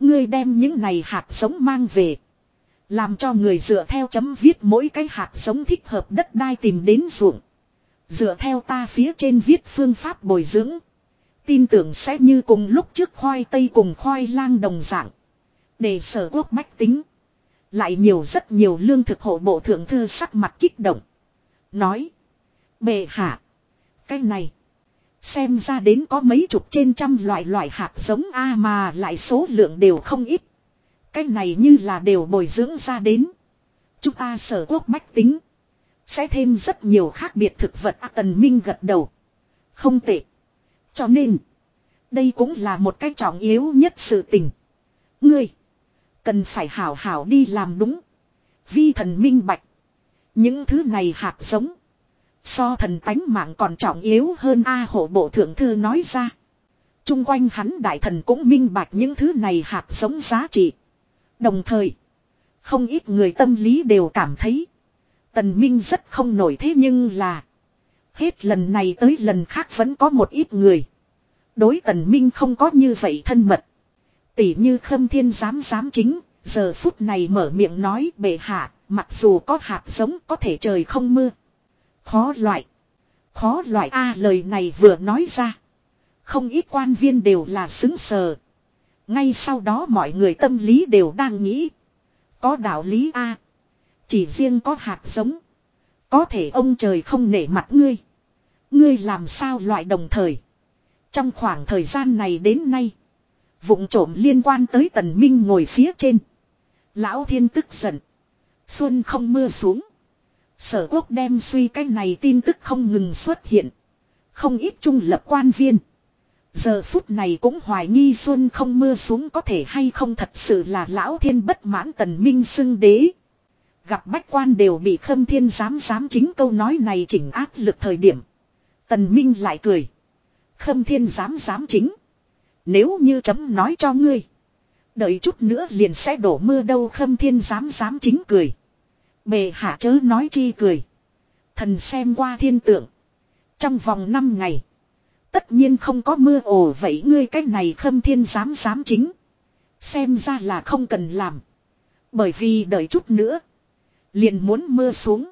Ngươi đem những này hạt giống mang về. Làm cho người dựa theo chấm viết mỗi cái hạt giống thích hợp đất đai tìm đến ruộng. Dựa theo ta phía trên viết phương pháp bồi dưỡng. Tin tưởng sẽ như cùng lúc trước khoai tây cùng khoai lang đồng dạng. Để sở quốc bách tính. Lại nhiều rất nhiều lương thực hộ bộ thượng thư sắc mặt kích động. Nói. Bệ hạ. Cái này. Xem ra đến có mấy chục trên trăm loại loại hạt giống A mà lại số lượng đều không ít. Cái này như là đều bồi dưỡng ra đến. Chúng ta sở quốc bách tính. Sẽ thêm rất nhiều khác biệt thực vật A Tần Minh gật đầu. Không tệ. Cho nên. Đây cũng là một cái trọng yếu nhất sự tình. Ngươi. Cần phải hảo hảo đi làm đúng. Vi thần minh bạch. Những thứ này hạt giống. So thần tánh mạng còn trọng yếu hơn A hộ bộ thượng thư nói ra. Trung quanh hắn đại thần cũng minh bạch những thứ này hạt giống giá trị. Đồng thời, không ít người tâm lý đều cảm thấy. Tần Minh rất không nổi thế nhưng là. Hết lần này tới lần khác vẫn có một ít người. Đối tần Minh không có như vậy thân mật. Tỷ như khâm thiên giám giám chính, giờ phút này mở miệng nói bệ hạ, mặc dù có hạt giống có thể trời không mưa. Khó loại. Khó loại A lời này vừa nói ra. Không ít quan viên đều là xứng sờ. Ngay sau đó mọi người tâm lý đều đang nghĩ. Có đạo lý A. Chỉ riêng có hạt giống. Có thể ông trời không nể mặt ngươi. Ngươi làm sao loại đồng thời. Trong khoảng thời gian này đến nay. Vụng trộm liên quan tới tần minh ngồi phía trên. Lão thiên tức giận. Xuân không mưa xuống. Sở quốc đem suy cái này tin tức không ngừng xuất hiện. Không ít trung lập quan viên. Giờ phút này cũng hoài nghi xuân không mưa xuống có thể hay không thật sự là lão thiên bất mãn tần minh xưng đế. Gặp bách quan đều bị khâm thiên dám dám chính câu nói này chỉnh áp lực thời điểm. Tần minh lại cười. Khâm thiên dám dám chính. Nếu như chấm nói cho ngươi. Đợi chút nữa liền sẽ đổ mưa đâu khâm thiên dám dám chính cười. Bề hạ chớ nói chi cười. Thần xem qua thiên tượng. Trong vòng 5 ngày. Tất nhiên không có mưa ồ vậy ngươi cái này khâm thiên dám dám chính. Xem ra là không cần làm. Bởi vì đợi chút nữa. Liền muốn mưa xuống.